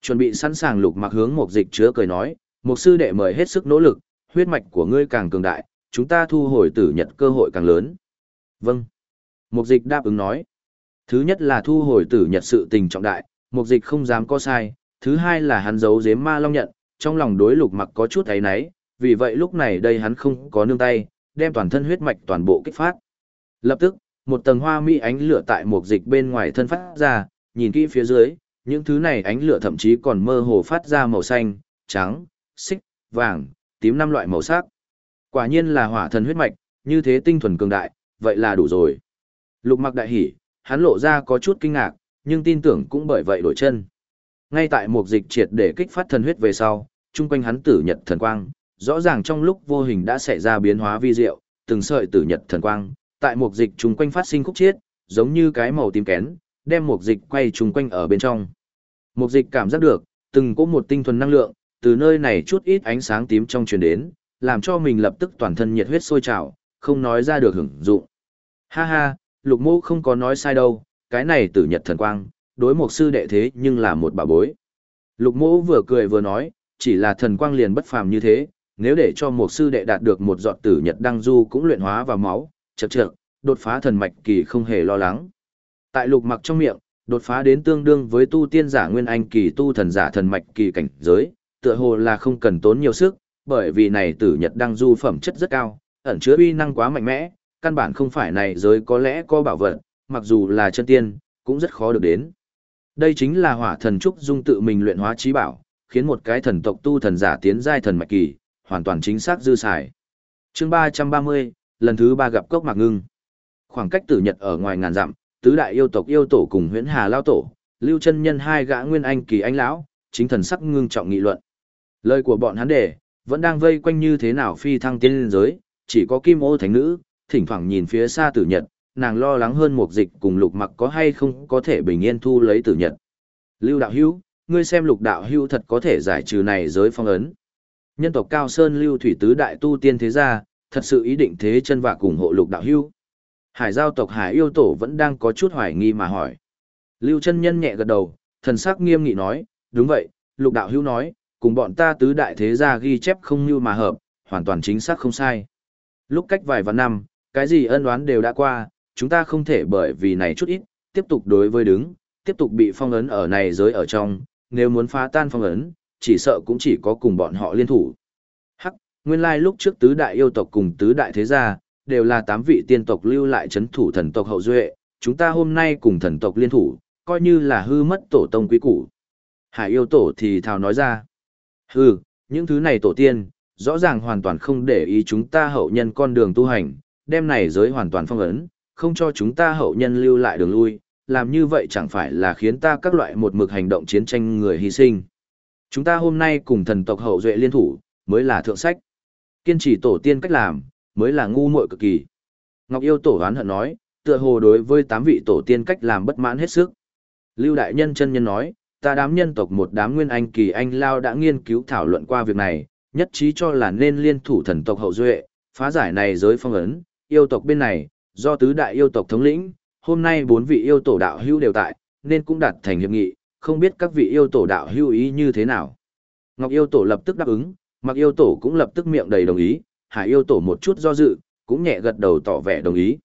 Chuẩn bị sẵn sàng lục mặc hướng một dịch chứa cười nói, một sư đệ mời hết sức nỗ lực, huyết mạch của ngươi càng cường đại, chúng ta thu hồi tử nhật cơ hội càng lớn. Vâng. Một dịch đáp ứng nói. Thứ nhất là thu hồi tử nhật sự tình trọng đại, một dịch không dám có sai. Thứ hai là hắn giấu giếm ma long nhận, trong lòng đối lục mặc có chút ấy náy, vì vậy lúc này đây hắn không có nương tay, đem toàn thân huyết mạch toàn bộ kích phát. Lập tức, một tầng hoa mỹ ánh lửa tại một dịch bên ngoài thân phát ra, nhìn kỹ phía dưới, những thứ này ánh lửa thậm chí còn mơ hồ phát ra màu xanh, trắng, xích, vàng, tím năm loại màu sắc. Quả nhiên là hỏa thần huyết mạch, như thế tinh thuần cường đại, vậy là đủ rồi. Lục mặc đại hỉ, hắn lộ ra có chút kinh ngạc, nhưng tin tưởng cũng bởi vậy đổi chân. Ngay tại một dịch triệt để kích phát thần huyết về sau, chung quanh hắn tử nhật thần quang, rõ ràng trong lúc vô hình đã xảy ra biến hóa vi diệu, từng sợi tử nhật thần quang, tại một dịch chung quanh phát sinh khúc chiết, giống như cái màu tím kén, đem một dịch quay chung quanh ở bên trong. Một dịch cảm giác được, từng có một tinh thuần năng lượng, từ nơi này chút ít ánh sáng tím trong truyền đến, làm cho mình lập tức toàn thân nhiệt huyết sôi trào, không nói ra được hưởng dụng. Ha ha, lục mô không có nói sai đâu, cái này tử nhật thần quang, đối một sư đệ thế nhưng là một bà bối. Lục mô vừa cười vừa nói, chỉ là thần quang liền bất phàm như thế, nếu để cho một sư đệ đạt được một giọt tử nhật đăng du cũng luyện hóa vào máu, chật chật, đột phá thần mạch kỳ không hề lo lắng. Tại lục mặc trong miệng, đột phá đến tương đương với tu tiên giả nguyên anh kỳ tu thần giả thần mạch kỳ cảnh giới, tựa hồ là không cần tốn nhiều sức, bởi vì này tử nhật đăng du phẩm chất rất cao, ẩn chứa uy năng quá mạnh mẽ, căn bản không phải này giới có lẽ có bảo vật, mặc dù là chân tiên, cũng rất khó được đến. Đây chính là hỏa thần trúc dung tự mình luyện hóa trí bảo, khiến một cái thần tộc tu thần giả tiến giai thần mạch kỳ, hoàn toàn chính xác dư xài. Chương 330, lần thứ ba gặp cốc mạc ngưng. Khoảng cách tử nhật ở ngoài ngàn dặm, tứ đại yêu tộc yêu tổ cùng huyễn hà lao tổ, lưu chân nhân hai gã nguyên anh kỳ anh lão, chính thần sắc ngưng trọng nghị luận. Lời của bọn hắn để, vẫn đang vây quanh như thế nào phi thăng tiên giới, chỉ có kim ô thánh nữ, thỉnh thoảng nhìn phía xa tử nhật, nàng lo lắng hơn mục dịch cùng lục mặc có hay không có thể bình yên thu lấy tử nhật. Lưu đạo hữu, ngươi xem lục đạo hữu thật có thể giải trừ này giới phong ấn. Nhân tộc Cao Sơn Lưu Thủy Tứ Đại Tu Tiên Thế Gia, thật sự ý định thế chân và cùng hộ lục đạo hữu. Hải giao tộc Hải yêu tổ vẫn đang có chút hoài nghi mà hỏi. Lưu chân nhân nhẹ gật đầu, thần sắc nghiêm nghị nói, đúng vậy, lục đạo hữu nói, cùng bọn ta tứ đại thế gia ghi chép không như mà hợp, hoàn toàn chính xác không sai. Lúc cách vài vạn năm, cái gì ân oán đều đã qua, chúng ta không thể bởi vì này chút ít, tiếp tục đối với đứng, tiếp tục bị phong ấn ở này giới ở trong, nếu muốn phá tan phong ấn, chỉ sợ cũng chỉ có cùng bọn họ liên thủ. Hắc, nguyên lai lúc trước tứ đại yêu tộc cùng tứ đại thế gia, đều là tám vị tiên tộc lưu lại chấn thủ thần tộc hậu duệ, chúng ta hôm nay cùng thần tộc liên thủ, coi như là hư mất tổ tông quý củ. Hải yêu tổ thì thào nói ra. Hừ, những thứ này tổ tiên, rõ ràng hoàn toàn không để ý chúng ta hậu nhân con đường tu hành, đem này giới hoàn toàn phong ấn, không cho chúng ta hậu nhân lưu lại đường lui, làm như vậy chẳng phải là khiến ta các loại một mực hành động chiến tranh người hy sinh. Chúng ta hôm nay cùng thần tộc hậu duệ liên thủ, mới là thượng sách. Kiên trì tổ tiên cách làm, mới là ngu muội cực kỳ. Ngọc Yêu tổ hoán hận nói, tựa hồ đối với tám vị tổ tiên cách làm bất mãn hết sức. Lưu Đại Nhân chân nhân nói, ta đám nhân tộc một đám nguyên anh kỳ anh lao đã nghiên cứu thảo luận qua việc này, nhất trí cho là nên liên thủ thần tộc hậu duệ, phá giải này giới phong ấn, yêu tộc bên này, do tứ đại yêu tộc thống lĩnh, hôm nay bốn vị yêu tổ đạo hữu đều tại, nên cũng đạt thành hiệp nghị, không biết các vị yêu tổ đạo hữu ý như thế nào. Ngọc yêu tổ lập tức đáp ứng, Mặc yêu tổ cũng lập tức miệng đầy đồng ý, Hải yêu tổ một chút do dự, cũng nhẹ gật đầu tỏ vẻ đồng ý.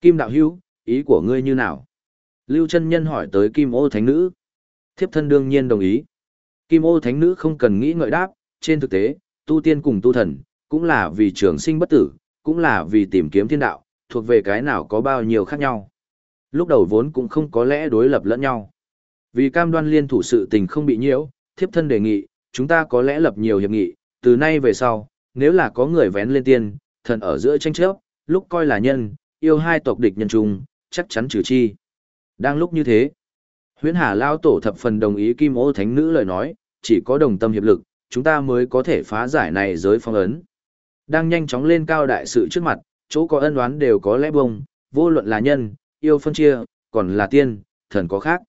Kim đạo hữu, ý của ngươi như nào? Lưu chân nhân hỏi tới Kim ô thánh nữ. Thiếp thân đương nhiên đồng ý. Kim ô thánh nữ không cần nghĩ ngợi đáp, trên thực tế, tu tiên cùng tu thần, cũng là vì trường sinh bất tử, cũng là vì tìm kiếm thiên đạo, thuộc về cái nào có bao nhiêu khác nhau. Lúc đầu vốn cũng không có lẽ đối lập lẫn nhau. Vì cam đoan liên thủ sự tình không bị nhiễu, thiếp thân đề nghị, chúng ta có lẽ lập nhiều hiệp nghị, từ nay về sau, nếu là có người vén lên tiên, thần ở giữa tranh chấp, lúc coi là nhân, yêu hai tộc địch nhân chung, chắc chắn trừ chi. Đang lúc như thế, huyễn hà lao tổ thập phần đồng ý kim ô thánh nữ lời nói, chỉ có đồng tâm hiệp lực, chúng ta mới có thể phá giải này giới phong ấn. Đang nhanh chóng lên cao đại sự trước mặt, chỗ có ân oán đều có lẽ bông, vô luận là nhân, yêu phân chia, còn là tiên, thần có khác.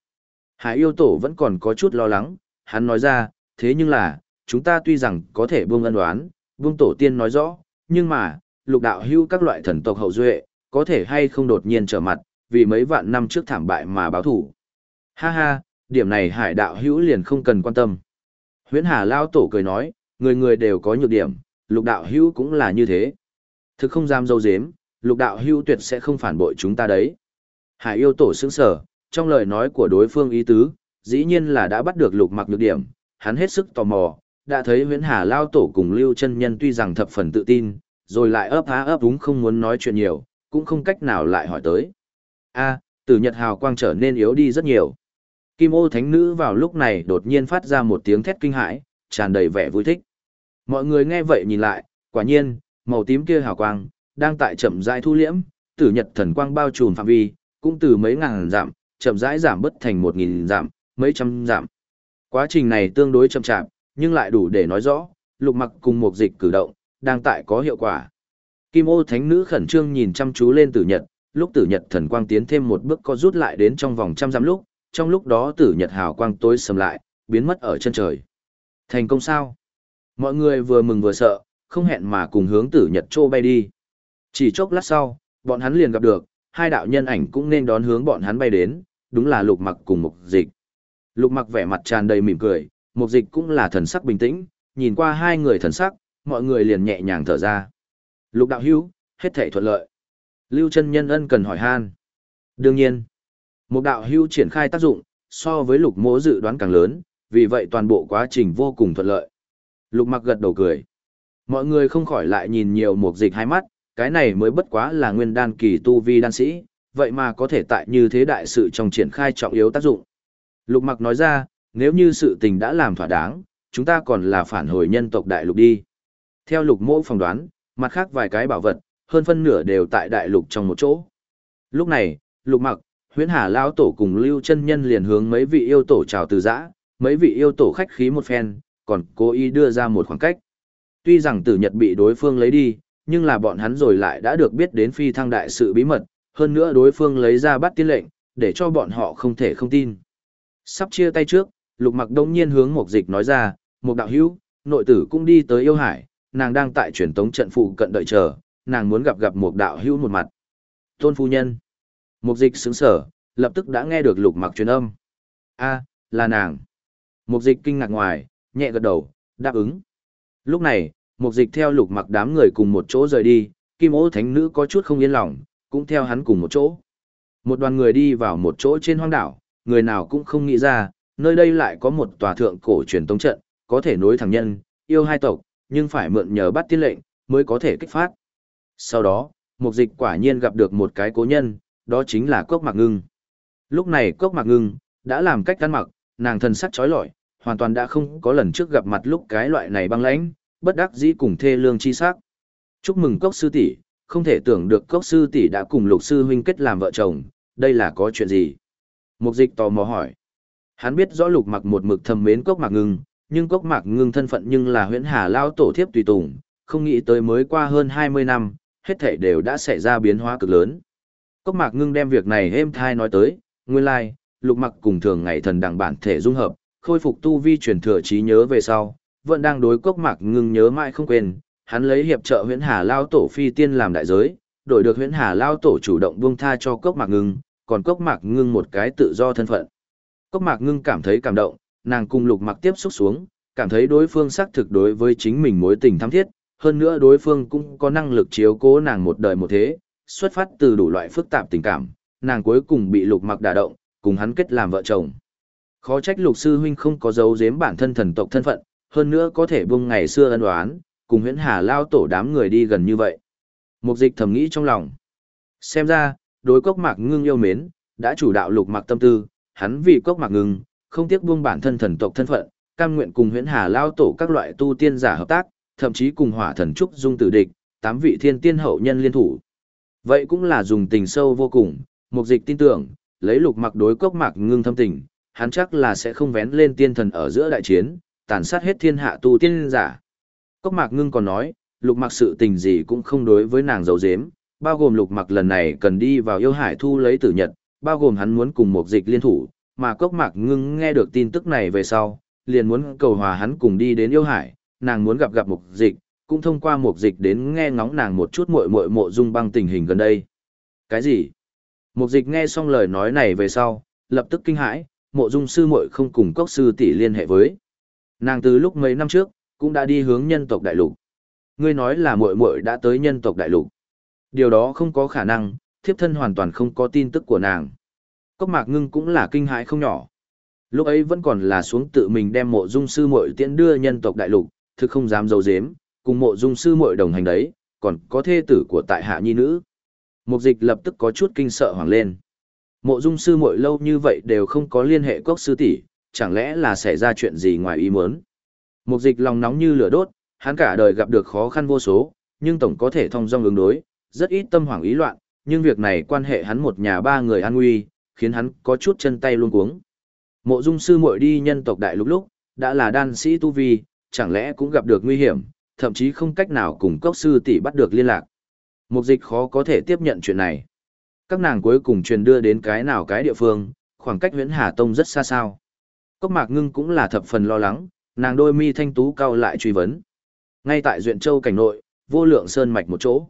Hải yêu tổ vẫn còn có chút lo lắng, hắn nói ra, thế nhưng là, chúng ta tuy rằng có thể buông ân oán, buông tổ tiên nói rõ, nhưng mà, lục đạo hưu các loại thần tộc hậu duệ, có thể hay không đột nhiên trở mặt, vì mấy vạn năm trước thảm bại mà báo thủ. Ha ha, điểm này hải đạo hữu liền không cần quan tâm. Huyễn Hà Lao Tổ cười nói, người người đều có nhược điểm, lục đạo hữu cũng là như thế. Thực không dám dâu dếm, lục đạo hưu tuyệt sẽ không phản bội chúng ta đấy. Hải yêu tổ sững sở, trong lời nói của đối phương ý tứ, dĩ nhiên là đã bắt được lục mặc nhược điểm, hắn hết sức tò mò, đã thấy huyễn hà lao tổ cùng lưu chân nhân tuy rằng thập phần tự tin, rồi lại ấp há ấp đúng không muốn nói chuyện nhiều, cũng không cách nào lại hỏi tới. a từ nhật hào quang trở nên yếu đi rất nhiều. Kim ô thánh nữ vào lúc này đột nhiên phát ra một tiếng thét kinh hãi, tràn đầy vẻ vui thích. Mọi người nghe vậy nhìn lại, quả nhiên, màu tím kia hào quang, đang tại chậm rãi thu liễm, tử nhật thần quang bao trùm phạm vi, cũng từ mấy ngàn giảm, chậm rãi giảm bất thành một nghìn giảm, mấy trăm giảm. Quá trình này tương đối chậm chạp, nhưng lại đủ để nói rõ, lục mặc cùng một dịch cử động, đang tại có hiệu quả. Kim ô thánh nữ khẩn trương nhìn chăm chú lên tử nhật, lúc tử nhật thần quang tiến thêm một bước có rút lại đến trong vòng trăm giam lúc, trong lúc đó tử nhật hào quang tối sầm lại, biến mất ở chân trời. Thành công sao? Mọi người vừa mừng vừa sợ, không hẹn mà cùng hướng tử nhật trô bay đi. Chỉ chốc lát sau, bọn hắn liền gặp được, hai đạo nhân ảnh cũng nên đón hướng bọn hắn bay đến, đúng là lục mặc cùng mục dịch. Lục mặc vẻ mặt tràn đầy mỉm cười, mục dịch cũng là thần sắc bình tĩnh, nhìn qua hai người thần sắc, mọi người liền nhẹ nhàng thở ra. Lục đạo hữu, hết thảy thuận lợi. Lưu chân nhân ân cần hỏi han. Đương nhiên, Mục đạo hữu triển khai tác dụng, so với lục mỗ dự đoán càng lớn, vì vậy toàn bộ quá trình vô cùng thuận lợi. Lục mặc gật đầu cười. Mọi người không khỏi lại nhìn nhiều mục dịch hai mắt, cái này mới bất quá là nguyên đan kỳ tu vi đan sĩ, vậy mà có thể tại như thế đại sự trong triển khai trọng yếu tác dụng. Lục mặc nói ra, nếu như sự tình đã làm thỏa đáng, chúng ta còn là phản hồi nhân tộc đại lục đi. Theo lục Mỗ phỏng đoán, mặt khác vài cái bảo vật, hơn phân nửa đều tại đại lục trong một chỗ. Lúc này, lục mặc, huyễn hà Lão tổ cùng lưu chân nhân liền hướng mấy vị yêu tổ chào từ giã, mấy vị yêu tổ khách khí một phen, còn cố ý đưa ra một khoảng cách. Tuy rằng tử nhật bị đối phương lấy đi, nhưng là bọn hắn rồi lại đã được biết đến phi thăng đại sự bí mật, hơn nữa đối phương lấy ra bắt tiên lệnh, để cho bọn họ không thể không tin. Sắp chia tay trước, lục mặc đông nhiên hướng một dịch nói ra, một đạo hữu, nội tử cũng đi tới yêu hải, nàng đang tại truyền tống trận phụ cận đợi chờ, nàng muốn gặp gặp một đạo hữu một mặt. Tôn phu nhân. Mục dịch sững sở, lập tức đã nghe được lục mặc truyền âm. a là nàng. Mục dịch kinh ngạc ngoài, nhẹ gật đầu, đáp ứng. Lúc này, mục dịch theo lục mặc đám người cùng một chỗ rời đi, kim ô thánh nữ có chút không yên lòng, cũng theo hắn cùng một chỗ. Một đoàn người đi vào một chỗ trên hoang đảo, người nào cũng không nghĩ ra, nơi đây lại có một tòa thượng cổ truyền tống trận, có thể nối thẳng nhân, yêu hai tộc, nhưng phải mượn nhờ bắt tiên lệnh, mới có thể kích phát. Sau đó, mục dịch quả nhiên gặp được một cái cố nhân, đó chính là cốc mạc ngưng. Lúc này cốc mạc ngưng, đã làm cách ăn mặc, nàng thần sắc trói lọi, hoàn toàn đã không có lần trước gặp mặt lúc cái loại này băng lãnh, bất đắc dĩ cùng thê lương chi sắc. Chúc mừng cốc sư tỷ, không thể tưởng được cốc sư tỷ đã cùng lục sư huynh kết làm vợ chồng, đây là có chuyện gì? Mục dịch tò mò hỏi. Hắn biết rõ lục mặc một mực thầm mến cốc mạc ngưng, nhưng cốc mạc ngưng thân phận nhưng là huyễn hà lao tổ thiếp tùy tùng, không nghĩ tới mới qua hơn 20 năm, hết thảy đều đã xảy ra biến hóa cực lớn. Cốc mạc ngưng đem việc này êm thai nói tới, nguyên lai, like, lục mặc cùng thường ngày thần đẳng bản thể dung hợp, khôi phục tu vi truyền thừa trí nhớ về sau, vẫn đang đối cốc mạc ngưng nhớ mãi không quên, hắn lấy hiệp trợ huyễn hà lao tổ phi tiên làm đại giới, đổi được huyễn hà lao tổ chủ động buông tha cho cốc mạc ngưng, còn cốc mạc ngưng một cái tự do thân phận. Cốc mạc ngưng cảm thấy cảm động, nàng cùng lục mặc tiếp xúc xuống, cảm thấy đối phương xác thực đối với chính mình mối tình thắm thiết, hơn nữa đối phương cũng có năng lực chiếu cố nàng một đời một thế, xuất phát từ đủ loại phức tạp tình cảm, nàng cuối cùng bị lục mặc đả động, cùng hắn kết làm vợ chồng. Khó trách lục sư huynh không có dấu giếm bản thân thần tộc thân phận, hơn nữa có thể buông ngày xưa ân oán, cùng huyễn hà lao tổ đám người đi gần như vậy. Mục dịch thầm nghĩ trong lòng. Xem ra, đối cốc mạc ngưng yêu mến, đã chủ đạo lục mạc tâm tư, hắn vì cốc mạc ngưng, không tiếc buông bản thân thần tộc thân phận, cam nguyện cùng huyễn hà lao tổ các loại tu tiên giả hợp tác, thậm chí cùng hỏa thần trúc dung tử địch, tám vị thiên tiên hậu nhân liên thủ. Vậy cũng là dùng tình sâu vô cùng, mục dịch tin tưởng, lấy lục mặc đối cốc mạc ngưng thâm tình, hắn chắc là sẽ không vén lên tiên thần ở giữa đại chiến, tàn sát hết thiên hạ tu tiên giả. Cốc mạc ngưng còn nói, lục mặc sự tình gì cũng không đối với nàng giấu giếm, bao gồm lục mặc lần này cần đi vào yêu hải thu lấy tử nhật, bao gồm hắn muốn cùng một dịch liên thủ, mà cốc mạc ngưng nghe được tin tức này về sau, liền muốn cầu hòa hắn cùng đi đến yêu hải, nàng muốn gặp gặp một dịch, cũng thông qua một dịch đến nghe ngóng nàng một chút muội muội mộ dung băng tình hình gần đây. Cái gì? Mục dịch nghe xong lời nói này về sau, lập tức kinh hãi, mộ dung sư muội không cùng cốc sư tỷ liên hệ với. Nàng từ lúc mấy năm trước, cũng đã đi hướng nhân tộc đại lục. Ngươi nói là muội muội đã tới nhân tộc đại lục. Điều đó không có khả năng, thiếp thân hoàn toàn không có tin tức của nàng. Cốc mạc ngưng cũng là kinh hãi không nhỏ. Lúc ấy vẫn còn là xuống tự mình đem mộ dung sư muội tiễn đưa nhân tộc đại lục, thực không dám giấu dếm, cùng mộ dung sư muội đồng hành đấy, còn có thê tử của tại hạ nhi nữ. Mục dịch lập tức có chút kinh sợ hoảng lên. Mộ dung sư muội lâu như vậy đều không có liên hệ cốc sư tỷ, chẳng lẽ là xảy ra chuyện gì ngoài ý muốn. Mục dịch lòng nóng như lửa đốt, hắn cả đời gặp được khó khăn vô số, nhưng tổng có thể thông dong ứng đối, rất ít tâm hoảng ý loạn, nhưng việc này quan hệ hắn một nhà ba người an nguy, khiến hắn có chút chân tay luôn cuống. Mộ dung sư muội đi nhân tộc đại lúc lúc, đã là đan sĩ tu vi, chẳng lẽ cũng gặp được nguy hiểm, thậm chí không cách nào cùng cốc sư tỷ bắt được liên lạc. Mục dịch khó có thể tiếp nhận chuyện này. Các nàng cuối cùng truyền đưa đến cái nào cái địa phương, khoảng cách huyễn Hà Tông rất xa sao. Cốc mạc ngưng cũng là thập phần lo lắng, nàng đôi mi thanh tú cao lại truy vấn. Ngay tại Duyện Châu cảnh nội, vô lượng sơn mạch một chỗ.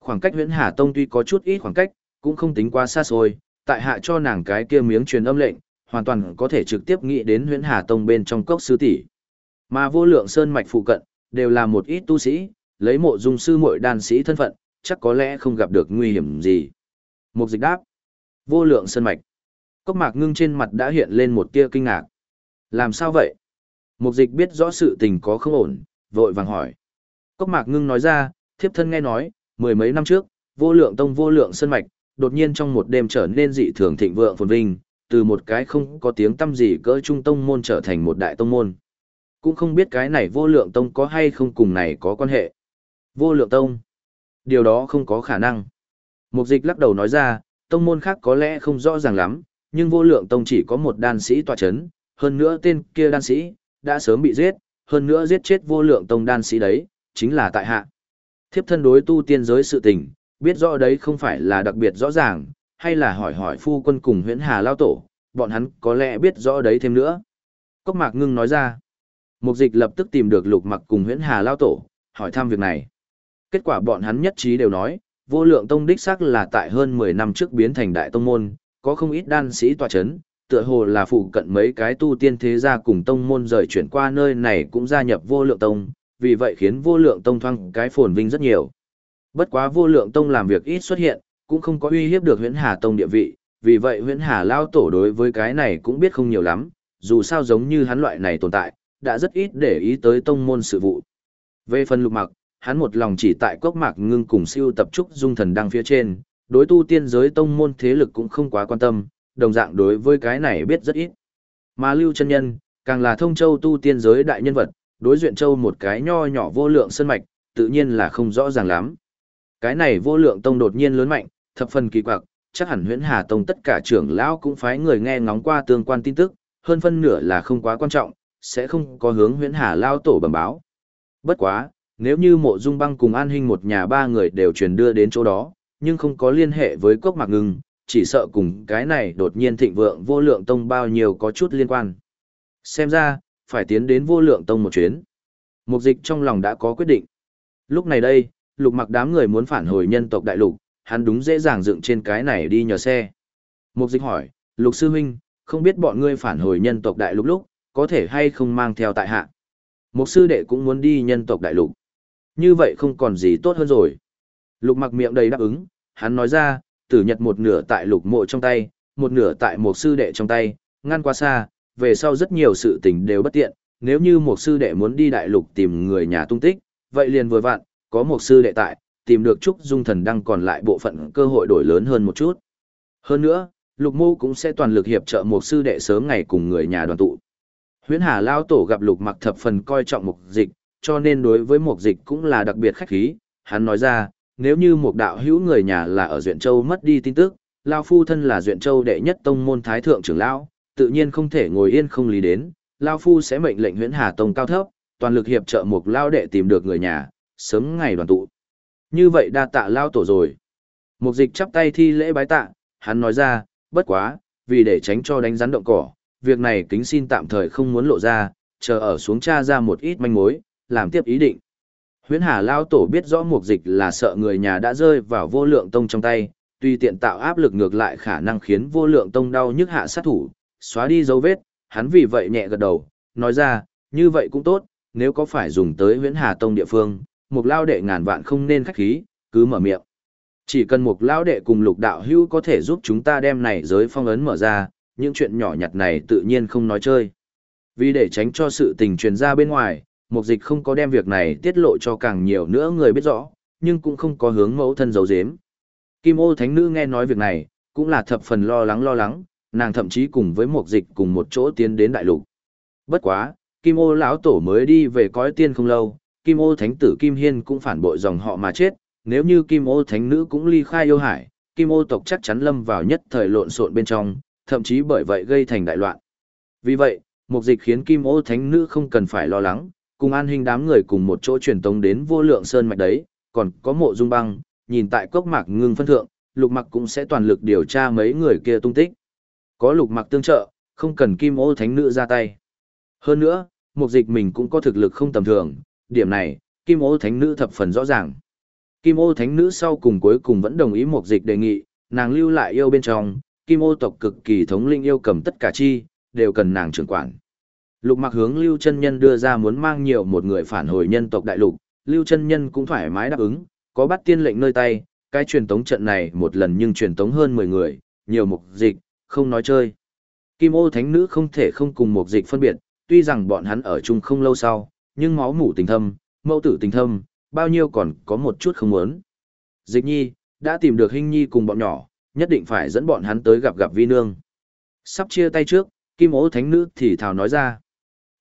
Khoảng cách huyễn Hà Tông tuy có chút ít khoảng cách, cũng không tính quá xa xôi, tại hạ cho nàng cái kia miếng truyền âm lệnh, hoàn toàn có thể trực tiếp nghĩ đến huyễn Hà Tông bên trong cốc sư tỷ. Mà vô lượng sơn mạch phụ cận, đều là một ít tu sĩ, lấy mộ dung sư muội đan sĩ thân phận, chắc có lẽ không gặp được nguy hiểm gì. Mục dịch đáp. Vô lượng sơn mạch. Cốc mạc ngưng trên mặt đã hiện lên một tia kinh ngạc. Làm sao vậy? Mục dịch biết rõ sự tình có không ổn, vội vàng hỏi. Cốc mạc ngưng nói ra, thiếp thân nghe nói, mười mấy năm trước, vô lượng tông vô lượng sơn mạch, đột nhiên trong một đêm trở nên dị thường thịnh vượng phồn vinh, từ một cái không có tiếng tâm gì cỡ trung tông môn trở thành một đại tông môn. Cũng không biết cái này vô lượng tông có hay không cùng này có quan hệ. Vô lượng tông. Điều đó không có khả năng. Mục dịch lắc đầu nói ra, tông môn khác có lẽ không rõ ràng lắm, nhưng vô lượng tông chỉ có một đan sĩ tòa chấn, hơn nữa tên kia đan sĩ, đã sớm bị giết, hơn nữa giết chết vô lượng tông đan sĩ đấy, chính là tại hạ. Thiếp thân đối tu tiên giới sự tình, biết rõ đấy không phải là đặc biệt rõ ràng, hay là hỏi hỏi phu quân cùng huyễn hà lao tổ, bọn hắn có lẽ biết rõ đấy thêm nữa. Cốc mạc ngưng nói ra, mục dịch lập tức tìm được lục mặc cùng huyễn hà lao tổ, hỏi thăm việc này. Kết quả bọn hắn nhất trí đều nói, vô lượng tông đích sắc là tại hơn 10 năm trước biến thành đại tông môn, có không ít đan sĩ tòa chấn, tựa hồ là phụ cận mấy cái tu tiên thế gia cùng tông môn rời chuyển qua nơi này cũng gia nhập vô lượng tông, vì vậy khiến vô lượng tông thoang cái phồn vinh rất nhiều. Bất quá vô lượng tông làm việc ít xuất hiện, cũng không có uy hiếp được huyễn hà tông địa vị, vì vậy huyễn hà lao tổ đối với cái này cũng biết không nhiều lắm, dù sao giống như hắn loại này tồn tại, đã rất ít để ý tới tông môn sự vụ. Về phần lục mặc, hắn một lòng chỉ tại cốc mạc ngưng cùng siêu tập trúc dung thần đăng phía trên, đối tu tiên giới tông môn thế lực cũng không quá quan tâm, đồng dạng đối với cái này biết rất ít. Mà Lưu chân Nhân, càng là thông châu tu tiên giới đại nhân vật, đối duyện châu một cái nho nhỏ vô lượng sơn mạch, tự nhiên là không rõ ràng lắm. Cái này vô lượng tông đột nhiên lớn mạnh, thập phần kỳ quặc, chắc hẳn huyễn hà tông tất cả trưởng lão cũng phái người nghe ngóng qua tương quan tin tức, hơn phân nửa là không quá quan trọng, sẽ không có hướng huyễn hà lao tổ bẩm báo. Bất quá, nếu như mộ dung băng cùng an hình một nhà ba người đều truyền đưa đến chỗ đó, nhưng không có liên hệ với cốc mạc ngừng, chỉ sợ cùng cái này đột nhiên thịnh vượng vô lượng tông bao nhiêu có chút liên quan. Xem ra, phải tiến đến vô lượng tông một chuyến. Mục dịch trong lòng đã có quyết định. Lúc này đây, lục mặc đám người muốn phản hồi nhân tộc đại lục, hắn đúng dễ dàng dựng trên cái này đi nhờ xe. Mục dịch hỏi, lục sư huynh, không biết bọn ngươi phản hồi nhân tộc đại lục lúc, có thể hay không mang theo tại hạ. Mục sư đệ cũng muốn đi nhân tộc đại lục. Như vậy không còn gì tốt hơn rồi. Lục mặc miệng đầy đáp ứng, hắn nói ra, tử nhật một nửa tại lục mộ trong tay, một nửa tại một sư đệ trong tay, ngăn qua xa, về sau rất nhiều sự tình đều bất tiện, nếu như một sư đệ muốn đi đại lục tìm người nhà tung tích, vậy liền vừa vặn, có một sư đệ tại, tìm được Trúc Dung Thần Đăng còn lại bộ phận cơ hội đổi lớn hơn một chút. Hơn nữa, Lục Mô cũng sẽ toàn lực hiệp trợ một sư đệ sớm ngày cùng người nhà đoàn tụ. Huyễn Hà Lao Tổ gặp Lục Mặc thập phần coi trọng mục dịch, cho nên đối với mục dịch cũng là đặc biệt khách khí, hắn nói ra, nếu như một đạo hữu người nhà là ở Duyện Châu mất đi tin tức, Lao Phu thân là Duyện Châu đệ nhất tông môn thái thượng trưởng lão, tự nhiên không thể ngồi yên không lý đến, Lao Phu sẽ mệnh lệnh huyễn hà tông cao thấp, toàn lực hiệp trợ một Lao đệ tìm được người nhà, sớm ngày đoàn tụ. Như vậy đa tạ Lao Tổ rồi. Mục dịch chắp tay thi lễ bái tạ, hắn nói ra, bất quá, vì để tránh cho đánh rắn động cỏ, việc này kính xin tạm thời không muốn lộ ra, chờ ở xuống cha ra một ít manh mối, làm tiếp ý định. Huyễn Hà Lao Tổ biết rõ mục dịch là sợ người nhà đã rơi vào vô lượng tông trong tay, tuy tiện tạo áp lực ngược lại khả năng khiến vô lượng tông đau nhức hạ sát thủ, xóa đi dấu vết, hắn vì vậy nhẹ gật đầu, nói ra, như vậy cũng tốt, nếu có phải dùng tới huyễn Hà Tông địa phương, mục lao đệ ngàn vạn không nên khách khí, cứ mở miệng. Chỉ cần mục lao đệ cùng lục đạo hưu có thể giúp chúng ta đem này giới phong ấn mở ra, những chuyện nhỏ nhặt này tự nhiên không nói chơi. Vì để tránh cho sự tình truyền ra bên ngoài, mục dịch không có đem việc này tiết lộ cho càng nhiều nữa người biết rõ, nhưng cũng không có hướng mẫu thân giấu giếm. Kim ô thánh nữ nghe nói việc này, cũng là thập phần lo lắng lo lắng, nàng thậm chí cùng với mục dịch cùng một chỗ tiến đến đại lục. Bất quá, Kim ô lão tổ mới đi về cõi tiên không lâu, Kim ô thánh tử Kim Hiên cũng phản bội dòng họ mà chết, nếu như Kim ô thánh nữ cũng ly khai yêu hải, Kim ô tộc chắc chắn lâm vào nhất thời lộn xộn bên trong, thậm chí bởi vậy gây thành đại loạn. Vì vậy, mục dịch khiến Kim ô thánh nữ không cần phải lo lắng, cùng an hình đám người cùng một chỗ truyền tống đến vô lượng sơn mạch đấy, còn có mộ dung băng, nhìn tại cốc mạc ngưng phân thượng, lục mặc cũng sẽ toàn lực điều tra mấy người kia tung tích. Có lục mặc tương trợ, không cần kim ô thánh nữ ra tay. Hơn nữa, mục dịch mình cũng có thực lực không tầm thường, điểm này, kim ô thánh nữ thập phần rõ ràng. Kim ô thánh nữ sau cùng cuối cùng vẫn đồng ý mục dịch đề nghị, nàng lưu lại yêu bên trong, kim ô tộc cực kỳ thống linh yêu cầm tất cả chi, đều cần nàng trưởng quản. Lục mặc hướng Lưu chân Nhân đưa ra muốn mang nhiều một người phản hồi nhân tộc đại lục, Lưu chân Nhân cũng thoải mái đáp ứng, có bắt tiên lệnh nơi tay, cái truyền tống trận này một lần nhưng truyền tống hơn 10 người, nhiều mục dịch, không nói chơi. Kim ô thánh nữ không thể không cùng mục dịch phân biệt, tuy rằng bọn hắn ở chung không lâu sau, nhưng máu mủ tình thâm, mẫu tử tình thâm, bao nhiêu còn có một chút không muốn. Dịch nhi, đã tìm được hình nhi cùng bọn nhỏ, nhất định phải dẫn bọn hắn tới gặp gặp vi nương. Sắp chia tay trước, kim ô thánh nữ thì thào nói ra.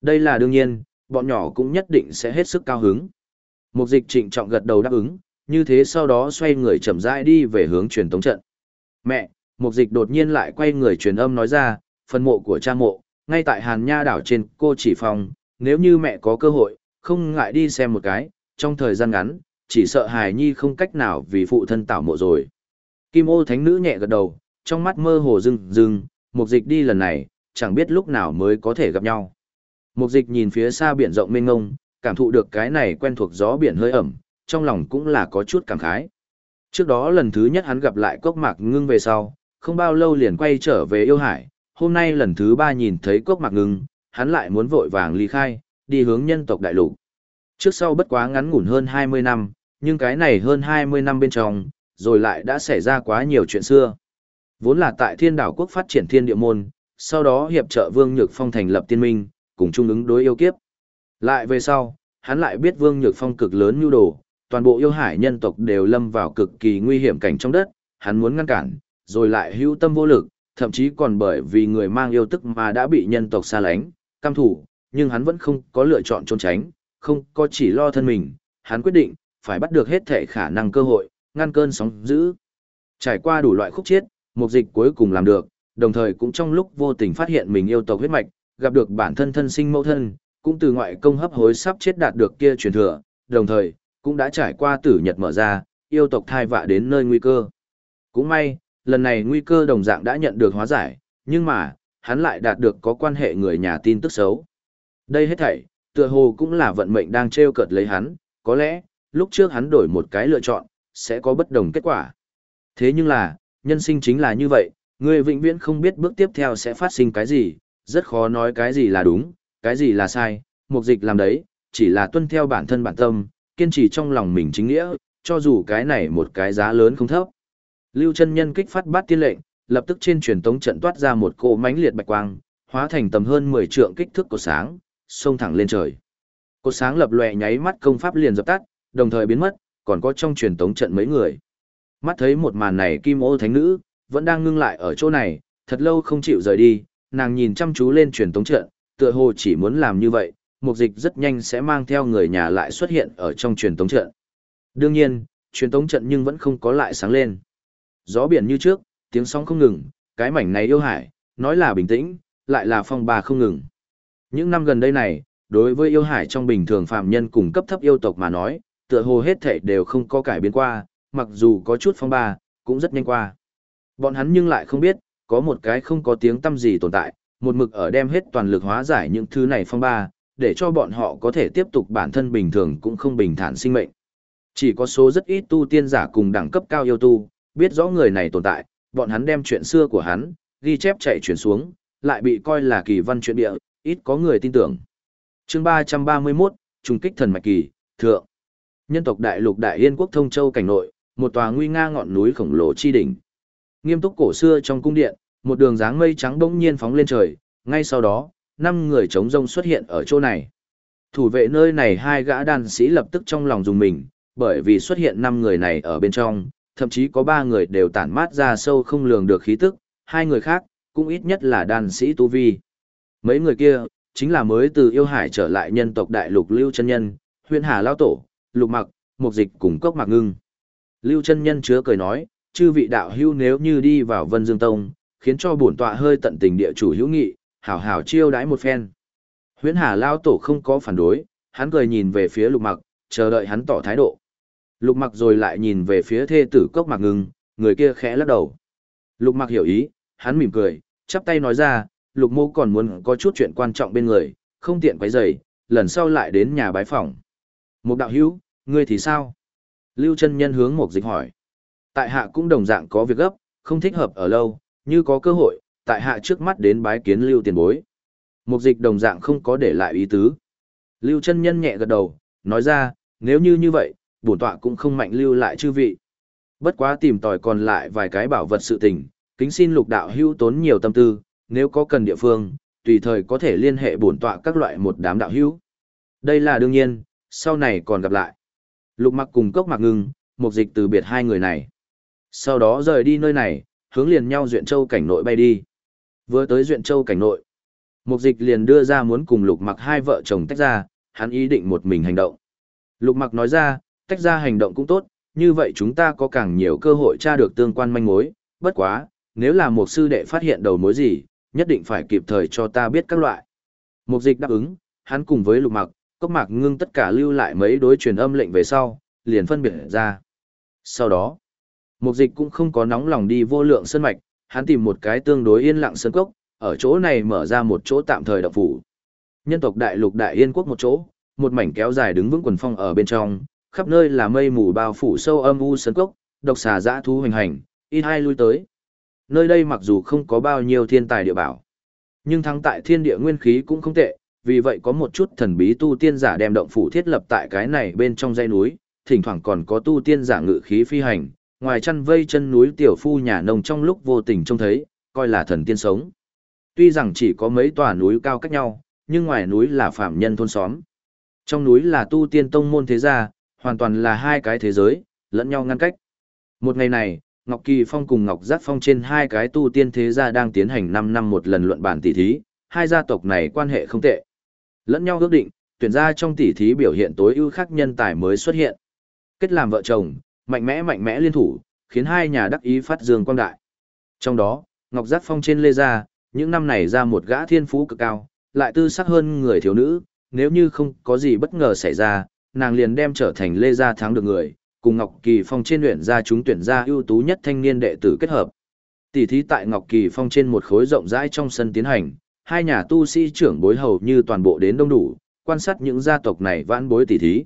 Đây là đương nhiên, bọn nhỏ cũng nhất định sẽ hết sức cao hứng. Mục dịch trịnh trọng gật đầu đáp ứng, như thế sau đó xoay người chậm rãi đi về hướng truyền tống trận. Mẹ, mục dịch đột nhiên lại quay người truyền âm nói ra, phần mộ của cha mộ, ngay tại Hàn Nha đảo trên cô chỉ phòng, nếu như mẹ có cơ hội, không ngại đi xem một cái, trong thời gian ngắn, chỉ sợ Hải nhi không cách nào vì phụ thân tạo mộ rồi. Kim ô thánh nữ nhẹ gật đầu, trong mắt mơ hồ rưng rưng, mục dịch đi lần này, chẳng biết lúc nào mới có thể gặp nhau. Mục dịch nhìn phía xa biển rộng mênh ngông, cảm thụ được cái này quen thuộc gió biển hơi ẩm, trong lòng cũng là có chút cảm khái. Trước đó lần thứ nhất hắn gặp lại cốc mạc ngưng về sau, không bao lâu liền quay trở về yêu hải, hôm nay lần thứ ba nhìn thấy cốc mạc ngưng, hắn lại muốn vội vàng ly khai, đi hướng nhân tộc đại lục. Trước sau bất quá ngắn ngủn hơn 20 năm, nhưng cái này hơn 20 năm bên trong, rồi lại đã xảy ra quá nhiều chuyện xưa. Vốn là tại thiên đảo quốc phát triển thiên địa môn, sau đó hiệp trợ Vương Nhược Phong thành lập tiên minh, cùng chung ứng đối yêu kiếp. Lại về sau, hắn lại biết Vương Nhược Phong cực lớn nhu đồ, toàn bộ yêu hải nhân tộc đều lâm vào cực kỳ nguy hiểm cảnh trong đất, hắn muốn ngăn cản, rồi lại hữu tâm vô lực, thậm chí còn bởi vì người mang yêu tức mà đã bị nhân tộc xa lánh, cam thủ, nhưng hắn vẫn không có lựa chọn trốn tránh, không có chỉ lo thân mình, hắn quyết định, phải bắt được hết thể khả năng cơ hội, ngăn cơn sóng dữ. Trải qua đủ loại khúc chiết, mục dịch cuối cùng làm được, đồng thời cũng trong lúc vô tình phát hiện mình yêu tộc huyết mạch, gặp được bản thân thân sinh mẫu thân, cũng từ ngoại công hấp hối sắp chết đạt được kia truyền thừa, đồng thời, cũng đã trải qua tử nhật mở ra, yêu tộc thai vạ đến nơi nguy cơ. Cũng may, lần này nguy cơ đồng dạng đã nhận được hóa giải, nhưng mà, hắn lại đạt được có quan hệ người nhà tin tức xấu. Đây hết thảy, tựa hồ cũng là vận mệnh đang treo cợt lấy hắn, có lẽ, lúc trước hắn đổi một cái lựa chọn, sẽ có bất đồng kết quả. Thế nhưng là, nhân sinh chính là như vậy, người vĩnh viễn không biết bước tiếp theo sẽ phát sinh cái gì, rất khó nói cái gì là đúng, cái gì là sai, mục dịch làm đấy, chỉ là tuân theo bản thân bản tâm, kiên trì trong lòng mình chính nghĩa, cho dù cái này một cái giá lớn không thấp. Lưu chân nhân kích phát bát tiên lệnh, lập tức trên truyền tống trận toát ra một cỗ mãnh liệt bạch quang, hóa thành tầm hơn 10 trượng kích thước của sáng, xông thẳng lên trời. Cột sáng lập lòe nháy mắt công pháp liền dập tắt, đồng thời biến mất, còn có trong truyền tống trận mấy người. Mắt thấy một màn này Kim Ô Thánh Nữ, vẫn đang ngưng lại ở chỗ này, thật lâu không chịu rời đi, nàng nhìn chăm chú lên truyền tống trận, tựa hồ chỉ muốn làm như vậy, mục dịch rất nhanh sẽ mang theo người nhà lại xuất hiện ở trong truyền tống trận. Đương nhiên, truyền tống trận nhưng vẫn không có lại sáng lên. Gió biển như trước, tiếng sóng không ngừng, cái mảnh này yêu hải, nói là bình tĩnh, lại là phong ba không ngừng. Những năm gần đây này, đối với yêu hải trong bình thường phạm nhân cùng cấp thấp yêu tộc mà nói, tựa hồ hết thể đều không có cải biến qua, mặc dù có chút phong ba, cũng rất nhanh qua. Bọn hắn nhưng lại không biết, có một cái không có tiếng tâm gì tồn tại, một mực ở đem hết toàn lực hóa giải những thứ này phong ba, để cho bọn họ có thể tiếp tục bản thân bình thường cũng không bình thản sinh mệnh. Chỉ có số rất ít tu tiên giả cùng đẳng cấp cao yêu tu, biết rõ người này tồn tại, bọn hắn đem chuyện xưa của hắn, ghi chép chạy chuyển xuống, lại bị coi là kỳ văn chuyện địa, ít có người tin tưởng. chương 331, trùng kích thần mạch kỳ, thượng. Nhân tộc đại lục đại yên quốc thông châu cảnh nội, một tòa nguy nga ngọn núi khổng lồ chi đỉnh. Nghiêm túc cổ xưa trong cung điện, một đường dáng mây trắng bỗng nhiên phóng lên trời, ngay sau đó, năm người chống rông xuất hiện ở chỗ này. Thủ vệ nơi này hai gã đàn sĩ lập tức trong lòng dùng mình, bởi vì xuất hiện năm người này ở bên trong, thậm chí có ba người đều tản mát ra sâu không lường được khí tức, hai người khác, cũng ít nhất là đàn sĩ tu vi. Mấy người kia, chính là mới từ yêu hải trở lại nhân tộc đại lục Lưu chân Nhân, huyện Hà Lao Tổ, Lục Mặc, Mục Dịch cùng Cốc Mạc Ngưng. Lưu chân Nhân chứa cười nói, chư vị đạo hữu nếu như đi vào Vân Dương Tông, khiến cho bổn tọa hơi tận tình địa chủ hữu nghị, hảo hảo chiêu đãi một phen. Huyễn Hà Lao Tổ không có phản đối, hắn cười nhìn về phía Lục Mặc, chờ đợi hắn tỏ thái độ. Lục Mặc rồi lại nhìn về phía thê tử Cốc Mạc Ngưng, người kia khẽ lắc đầu. Lục Mặc hiểu ý, hắn mỉm cười, chắp tay nói ra, lục mô còn muốn có chút chuyện quan trọng bên người, không tiện quấy rầy, lần sau lại đến nhà bái phỏng. Một đạo hữu, ngươi thì sao? Lưu chân nhân hướng một dịch hỏi. Tại hạ cũng đồng dạng có việc gấp, không thích hợp ở lâu, như có cơ hội, tại hạ trước mắt đến bái kiến lưu tiền bối. Một dịch đồng dạng không có để lại ý tứ. Lưu chân nhân nhẹ gật đầu, nói ra, nếu như như vậy, bổn tọa cũng không mạnh lưu lại chư vị. Bất quá tìm tòi còn lại vài cái bảo vật sự tình, kính xin lục đạo hữu tốn nhiều tâm tư, nếu có cần địa phương, tùy thời có thể liên hệ bổn tọa các loại một đám đạo hữu. Đây là đương nhiên, sau này còn gặp lại. Lục mặc cùng cốc mặc ngưng, một dịch từ biệt hai người này. Sau đó rời đi nơi này, hướng liền nhau duyện châu cảnh nội bay đi. Vừa tới duyện châu cảnh nội, mục dịch liền đưa ra muốn cùng lục mặc hai vợ chồng tách ra, hắn ý định một mình hành động. Lục mặc nói ra, tách ra hành động cũng tốt, như vậy chúng ta có càng nhiều cơ hội tra được tương quan manh mối, bất quá, nếu là một sư đệ phát hiện đầu mối gì, nhất định phải kịp thời cho ta biết các loại. Mục dịch đáp ứng, hắn cùng với lục mặc, cốc mạc ngưng tất cả lưu lại mấy đối truyền âm lệnh về sau, liền phân biệt ra. Sau đó, mục dịch cũng không có nóng lòng đi vô lượng sân mạch, hắn tìm một cái tương đối yên lặng sân cốc, ở chỗ này mở ra một chỗ tạm thời động phủ. Nhân tộc đại lục đại yên quốc một chỗ, một mảnh kéo dài đứng vững quần phong ở bên trong, khắp nơi là mây mù bao phủ sâu âm u sân cốc, độc xà dã thú hoành hành, ít hai lui tới. Nơi đây mặc dù không có bao nhiêu thiên tài địa bảo, nhưng thắng tại thiên địa nguyên khí cũng không tệ, vì vậy có một chút thần bí tu tiên giả đem động phủ thiết lập tại cái này bên trong dãy núi, thỉnh thoảng còn có tu tiên giả ngự khí phi hành, ngoài chăn vây chân núi tiểu phu nhà nông trong lúc vô tình trông thấy, coi là thần tiên sống. Tuy rằng chỉ có mấy tòa núi cao cách nhau, nhưng ngoài núi là phạm nhân thôn xóm. Trong núi là tu tiên tông môn thế gia, hoàn toàn là hai cái thế giới, lẫn nhau ngăn cách. Một ngày này, Ngọc Kỳ Phong cùng Ngọc Giác Phong trên hai cái tu tiên thế gia đang tiến hành 5 năm một lần luận bản tỷ thí, hai gia tộc này quan hệ không tệ. Lẫn nhau ước định, tuyển ra trong tỷ thí biểu hiện tối ưu khác nhân tài mới xuất hiện. Kết làm vợ chồng, mạnh mẽ mạnh mẽ liên thủ, khiến hai nhà đắc ý phát dương quang đại. Trong đó, Ngọc Giác Phong trên Lê Gia, những năm này ra một gã thiên phú cực cao, lại tư sắc hơn người thiếu nữ, nếu như không có gì bất ngờ xảy ra, nàng liền đem trở thành Lê Gia thắng được người, cùng Ngọc Kỳ Phong trên luyện ra chúng tuyển ra ưu tú nhất thanh niên đệ tử kết hợp. Tỷ thí tại Ngọc Kỳ Phong trên một khối rộng rãi trong sân tiến hành, hai nhà tu sĩ trưởng bối hầu như toàn bộ đến đông đủ, quan sát những gia tộc này vãn bối tỷ thí.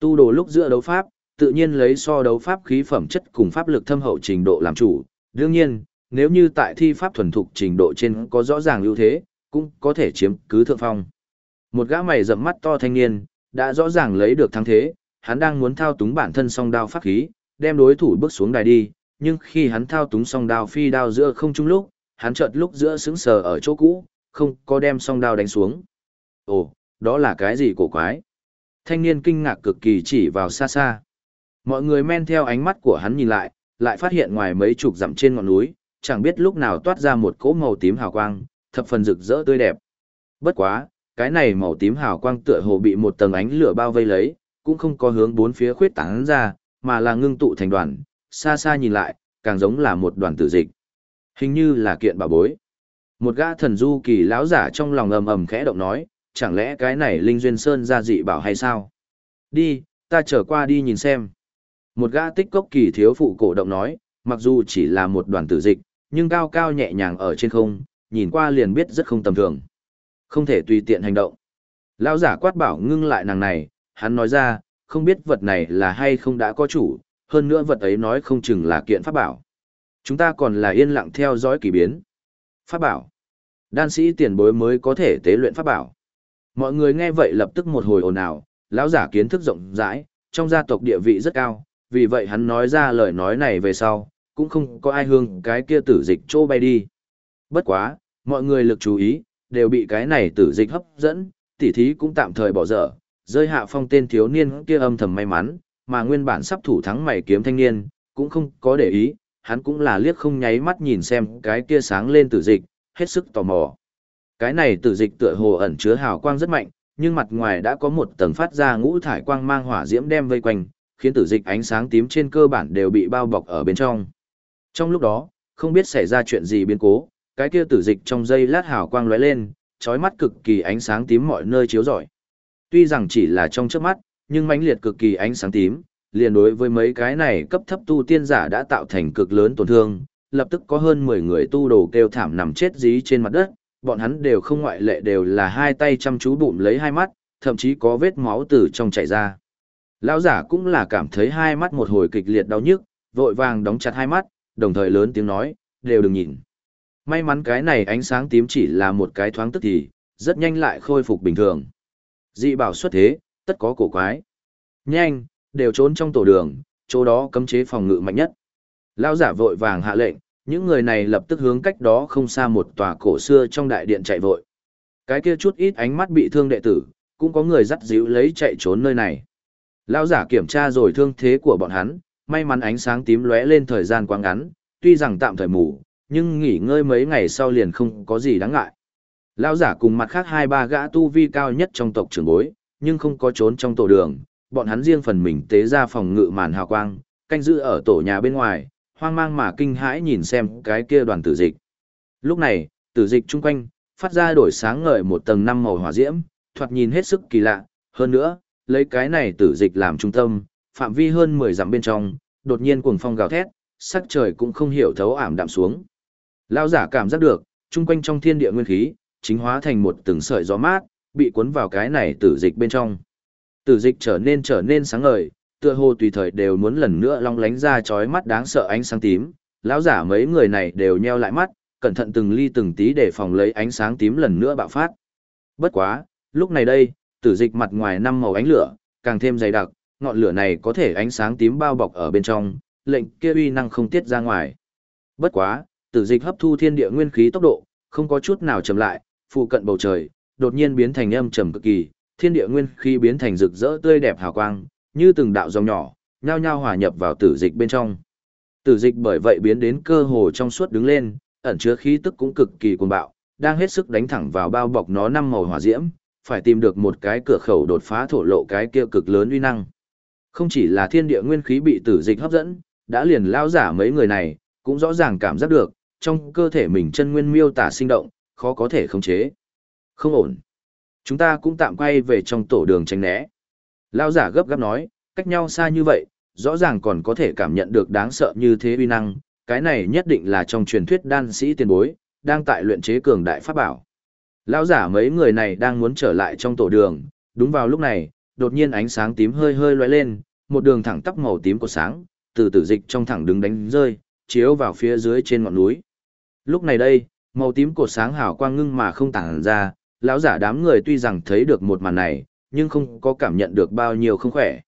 Tu đồ lúc giữa đấu pháp, tự nhiên lấy so đấu pháp khí phẩm chất cùng pháp lực thâm hậu trình độ làm chủ. Đương nhiên, nếu như tại thi pháp thuần thục trình độ trên có rõ ràng ưu thế, cũng có thể chiếm cứ thượng phong. Một gã mày rậm mắt to thanh niên, đã rõ ràng lấy được thắng thế, hắn đang muốn thao túng bản thân song đao pháp khí, đem đối thủ bước xuống đài đi, nhưng khi hắn thao túng song đao phi đao giữa không trung lúc, hắn chợt lúc giữa sững sờ ở chỗ cũ, không có đem song đao đánh xuống. Ồ, đó là cái gì cổ quái? Thanh niên kinh ngạc cực kỳ chỉ vào xa xa. Mọi người men theo ánh mắt của hắn nhìn lại, lại phát hiện ngoài mấy chục dặm trên ngọn núi, chẳng biết lúc nào toát ra một cỗ màu tím hào quang, thập phần rực rỡ tươi đẹp. Bất quá, cái này màu tím hào quang tựa hồ bị một tầng ánh lửa bao vây lấy, cũng không có hướng bốn phía khuyết tán ra, mà là ngưng tụ thành đoàn, xa xa nhìn lại, càng giống là một đoàn tử dịch. Hình như là kiện bảo bối. Một gã thần du kỳ lão giả trong lòng ầm ầm khẽ động nói, chẳng lẽ cái này Linh Duyên Sơn ra dị bảo hay sao? Đi, ta trở qua đi nhìn xem. Một gã tích cốc kỳ thiếu phụ cổ động nói, mặc dù chỉ là một đoàn tử dịch, nhưng cao cao nhẹ nhàng ở trên không, nhìn qua liền biết rất không tầm thường. Không thể tùy tiện hành động. Lão giả quát bảo ngưng lại nàng này, hắn nói ra, không biết vật này là hay không đã có chủ, hơn nữa vật ấy nói không chừng là kiện pháp bảo. Chúng ta còn là yên lặng theo dõi kỳ biến. Pháp bảo. Đan sĩ tiền bối mới có thể tế luyện pháp bảo. Mọi người nghe vậy lập tức một hồi ồn ào, lão giả kiến thức rộng rãi, trong gia tộc địa vị rất cao, vì vậy hắn nói ra lời nói này về sau, cũng không có ai hương cái kia tử dịch trô bay đi. Bất quá, mọi người lực chú ý, đều bị cái này tử dịch hấp dẫn, tỉ thí cũng tạm thời bỏ dở, rơi hạ phong tên thiếu niên kia âm thầm may mắn, mà nguyên bản sắp thủ thắng mày kiếm thanh niên, cũng không có để ý, hắn cũng là liếc không nháy mắt nhìn xem cái kia sáng lên tử dịch, hết sức tò mò. Cái này tử dịch tựa hồ ẩn chứa hào quang rất mạnh, nhưng mặt ngoài đã có một tầng phát ra ngũ thải quang mang hỏa diễm đem vây quanh, khiến tử dịch ánh sáng tím trên cơ bản đều bị bao bọc ở bên trong. Trong lúc đó, không biết xảy ra chuyện gì biến cố, cái kia tử dịch trong dây lát hào quang lóe lên, chói mắt cực kỳ ánh sáng tím mọi nơi chiếu rọi. Tuy rằng chỉ là trong chớp mắt, nhưng mãnh liệt cực kỳ ánh sáng tím, liền đối với mấy cái này cấp thấp tu tiên giả đã tạo thành cực lớn tổn thương, lập tức có hơn 10 người tu đồ kêu thảm nằm chết dí trên mặt đất, bọn hắn đều không ngoại lệ đều là hai tay chăm chú bụm lấy hai mắt, thậm chí có vết máu từ trong chảy ra. Lão giả cũng là cảm thấy hai mắt một hồi kịch liệt đau nhức, vội vàng đóng chặt hai mắt, đồng thời lớn tiếng nói, đều đừng nhìn. May mắn cái này ánh sáng tím chỉ là một cái thoáng tức thì, rất nhanh lại khôi phục bình thường. Dị bảo xuất thế, tất có cổ quái. Nhanh, đều trốn trong tổ đường, chỗ đó cấm chế phòng ngự mạnh nhất. Lão giả vội vàng hạ lệnh, những người này lập tức hướng cách đó không xa một tòa cổ xưa trong đại điện chạy vội. Cái kia chút ít ánh mắt bị thương đệ tử, cũng có người dắt díu lấy chạy trốn nơi này. Lão giả kiểm tra rồi thương thế của bọn hắn, may mắn ánh sáng tím lóe lên thời gian quá ngắn, tuy rằng tạm thời mù, nhưng nghỉ ngơi mấy ngày sau liền không có gì đáng ngại. Lão giả cùng mặt khác hai ba gã tu vi cao nhất trong tộc trưởng bối, nhưng không có trốn trong tổ đường, bọn hắn riêng phần mình tế ra phòng ngự màn hào quang, canh giữ ở tổ nhà bên ngoài, hoang mang mà kinh hãi nhìn xem cái kia đoàn tử dịch. Lúc này, tử dịch chung quanh, phát ra đổi sáng ngời một tầng năm màu hỏa diễm, thoạt nhìn hết sức kỳ lạ, hơn nữa, lấy cái này tử dịch làm trung tâm, phạm vi hơn 10 dặm bên trong, đột nhiên cuồng phong gào thét, sắc trời cũng không hiểu thấu ảm đạm xuống. Lão giả cảm giác được, chung quanh trong thiên địa nguyên khí, chính hóa thành một từng sợi gió mát, bị cuốn vào cái này tử dịch bên trong. Tử dịch trở nên trở nên sáng ngời, tựa hồ tùy thời đều muốn lần nữa long lánh ra chói mắt đáng sợ ánh sáng tím. Lão giả mấy người này đều nheo lại mắt, cẩn thận từng ly từng tí để phòng lấy ánh sáng tím lần nữa bạo phát. Bất quá, lúc này đây, tử dịch mặt ngoài năm màu ánh lửa, càng thêm dày đặc, ngọn lửa này có thể ánh sáng tím bao bọc ở bên trong, lệnh kia uy năng không tiết ra ngoài. Bất quá, tử dịch hấp thu thiên địa nguyên khí tốc độ, không có chút nào chậm lại, phụ cận bầu trời, đột nhiên biến thành âm trầm cực kỳ, thiên địa nguyên khí biến thành rực rỡ tươi đẹp hào quang, như từng đạo dòng nhỏ, nhao nhao hòa nhập vào tử dịch bên trong. Tử dịch bởi vậy biến đến cơ hồ trong suốt đứng lên, ẩn chứa khí tức cũng cực kỳ cuồng bạo, đang hết sức đánh thẳng vào bao bọc nó năm màu hỏa diễm, phải tìm được một cái cửa khẩu đột phá thổ lộ cái kia cực lớn uy năng. Không chỉ là thiên địa nguyên khí bị tử dịch hấp dẫn, đã liền lao giả mấy người này, cũng rõ ràng cảm giác được, trong cơ thể mình chân nguyên miêu tả sinh động, khó có thể khống chế. Không ổn. Chúng ta cũng tạm quay về trong tổ đường tránh né. Lao giả gấp gáp nói, cách nhau xa như vậy, rõ ràng còn có thể cảm nhận được đáng sợ như thế uy năng, cái này nhất định là trong truyền thuyết đan sĩ tiền bối, đang tại luyện chế cường đại pháp bảo. Lão giả mấy người này đang muốn trở lại trong tổ đường, đúng vào lúc này, đột nhiên ánh sáng tím hơi hơi lóe lên, một đường thẳng tắp màu tím của sáng, từ tử dịch trong thẳng đứng đánh rơi, chiếu vào phía dưới trên ngọn núi. Lúc này đây, màu tím cột sáng hào quang ngưng mà không tản ra, lão giả đám người tuy rằng thấy được một màn này, nhưng không có cảm nhận được bao nhiêu không khỏe.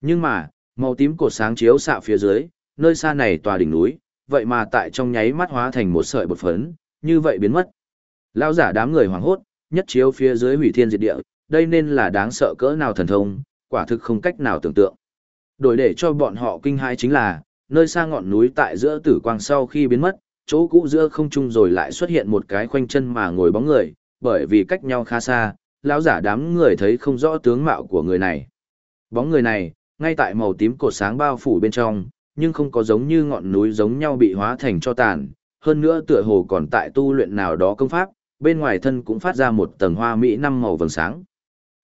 Nhưng mà, màu tím cột sáng chiếu xạ phía dưới, nơi xa này tòa đỉnh núi, vậy mà tại trong nháy mắt hóa thành một sợi bột phấn, như vậy biến mất. Lão giả đám người hoảng hốt, nhất chiếu phía dưới hủy thiên diệt địa, đây nên là đáng sợ cỡ nào thần thông, quả thực không cách nào tưởng tượng. Đổi để cho bọn họ kinh hãi chính là, nơi xa ngọn núi tại giữa tử quang sau khi biến mất, chỗ cũ giữa không trung rồi lại xuất hiện một cái khoanh chân mà ngồi bóng người, bởi vì cách nhau khá xa, lão giả đám người thấy không rõ tướng mạo của người này. Bóng người này, ngay tại màu tím cột sáng bao phủ bên trong, nhưng không có giống như ngọn núi giống nhau bị hóa thành cho tàn, hơn nữa tựa hồ còn tại tu luyện nào đó công pháp, bên ngoài thân cũng phát ra một tầng hoa mỹ năm màu vầng sáng.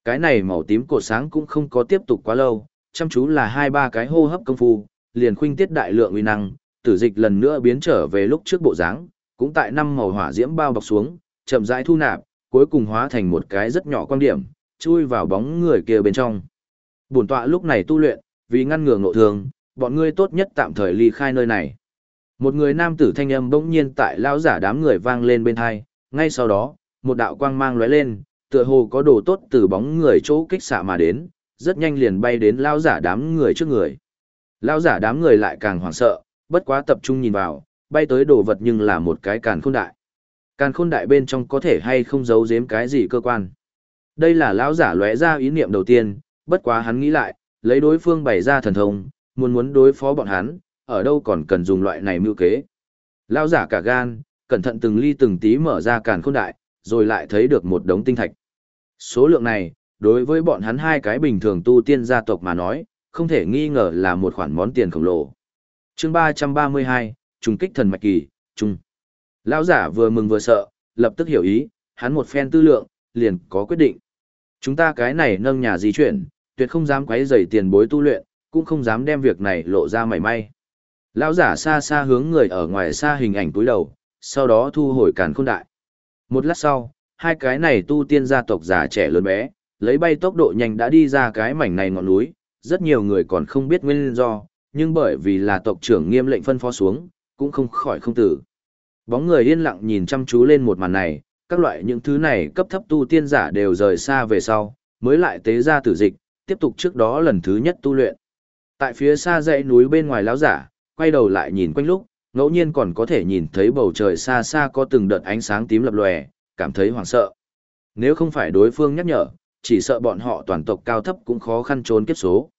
Cái này màu tím cột sáng cũng không có tiếp tục quá lâu, chăm chú là hai ba cái hô hấp công phu, liền khuynh tiết đại lượng uy năng, tử dịch lần nữa biến trở về lúc trước bộ dáng, cũng tại năm màu hỏa diễm bao bọc xuống, chậm rãi thu nạp, cuối cùng hóa thành một cái rất nhỏ quan điểm, chui vào bóng người kia bên trong. Bổn tọa lúc này tu luyện, vì ngăn ngừa ngộ thương, bọn ngươi tốt nhất tạm thời ly khai nơi này. Một người nam tử thanh âm bỗng nhiên tại lão giả đám người vang lên bên tai, ngay sau đó, một đạo quang mang lóe lên, tựa hồ có đồ tốt từ bóng người chỗ kích xạ mà đến, rất nhanh liền bay đến lao giả đám người trước người. Lão giả đám người lại càng hoảng sợ, bất quá tập trung nhìn vào, bay tới đồ vật nhưng là một cái càn khôn đại. Càn khôn đại bên trong có thể hay không giấu giếm cái gì cơ quan. Đây là lão giả lóe ra ý niệm đầu tiên, bất quá hắn nghĩ lại, lấy đối phương bày ra thần thông, muốn muốn đối phó bọn hắn, ở đâu còn cần dùng loại này mưu kế. Lão giả cả gan, cẩn thận từng ly từng tí mở ra càn khôn đại, rồi lại thấy được một đống tinh thạch. Số lượng này, đối với bọn hắn hai cái bình thường tu tiên gia tộc mà nói, không thể nghi ngờ là một khoản món tiền khổng lồ. chương 332, trùng kích thần mạch kỳ, trung. Lão giả vừa mừng vừa sợ, lập tức hiểu ý, hắn một phen tư lượng, liền có quyết định. Chúng ta cái này nâng nhà di chuyển, tuyệt không dám quấy rầy tiền bối tu luyện, cũng không dám đem việc này lộ ra mảy may. Lão giả xa xa hướng người ở ngoài xa hình ảnh túi đầu, sau đó thu hồi càn khôn đại. Một lát sau, hai cái này tu tiên gia tộc già trẻ lớn bé, lấy bay tốc độ nhanh đã đi ra cái mảnh này ngọn núi, rất nhiều người còn không biết nguyên do, nhưng bởi vì là tộc trưởng nghiêm lệnh phân phó xuống, cũng không khỏi không tử. Bóng người yên lặng nhìn chăm chú lên một màn này, các loại những thứ này cấp thấp tu tiên giả đều rời xa về sau, mới lại tế ra tử dịch, tiếp tục trước đó lần thứ nhất tu luyện. Tại phía xa dãy núi bên ngoài lão giả, quay đầu lại nhìn quanh lúc, ngẫu nhiên còn có thể nhìn thấy bầu trời xa xa có từng đợt ánh sáng tím lập lòe, cảm thấy hoảng sợ. Nếu không phải đối phương nhắc nhở, chỉ sợ bọn họ toàn tộc cao thấp cũng khó khăn trốn kiếp số.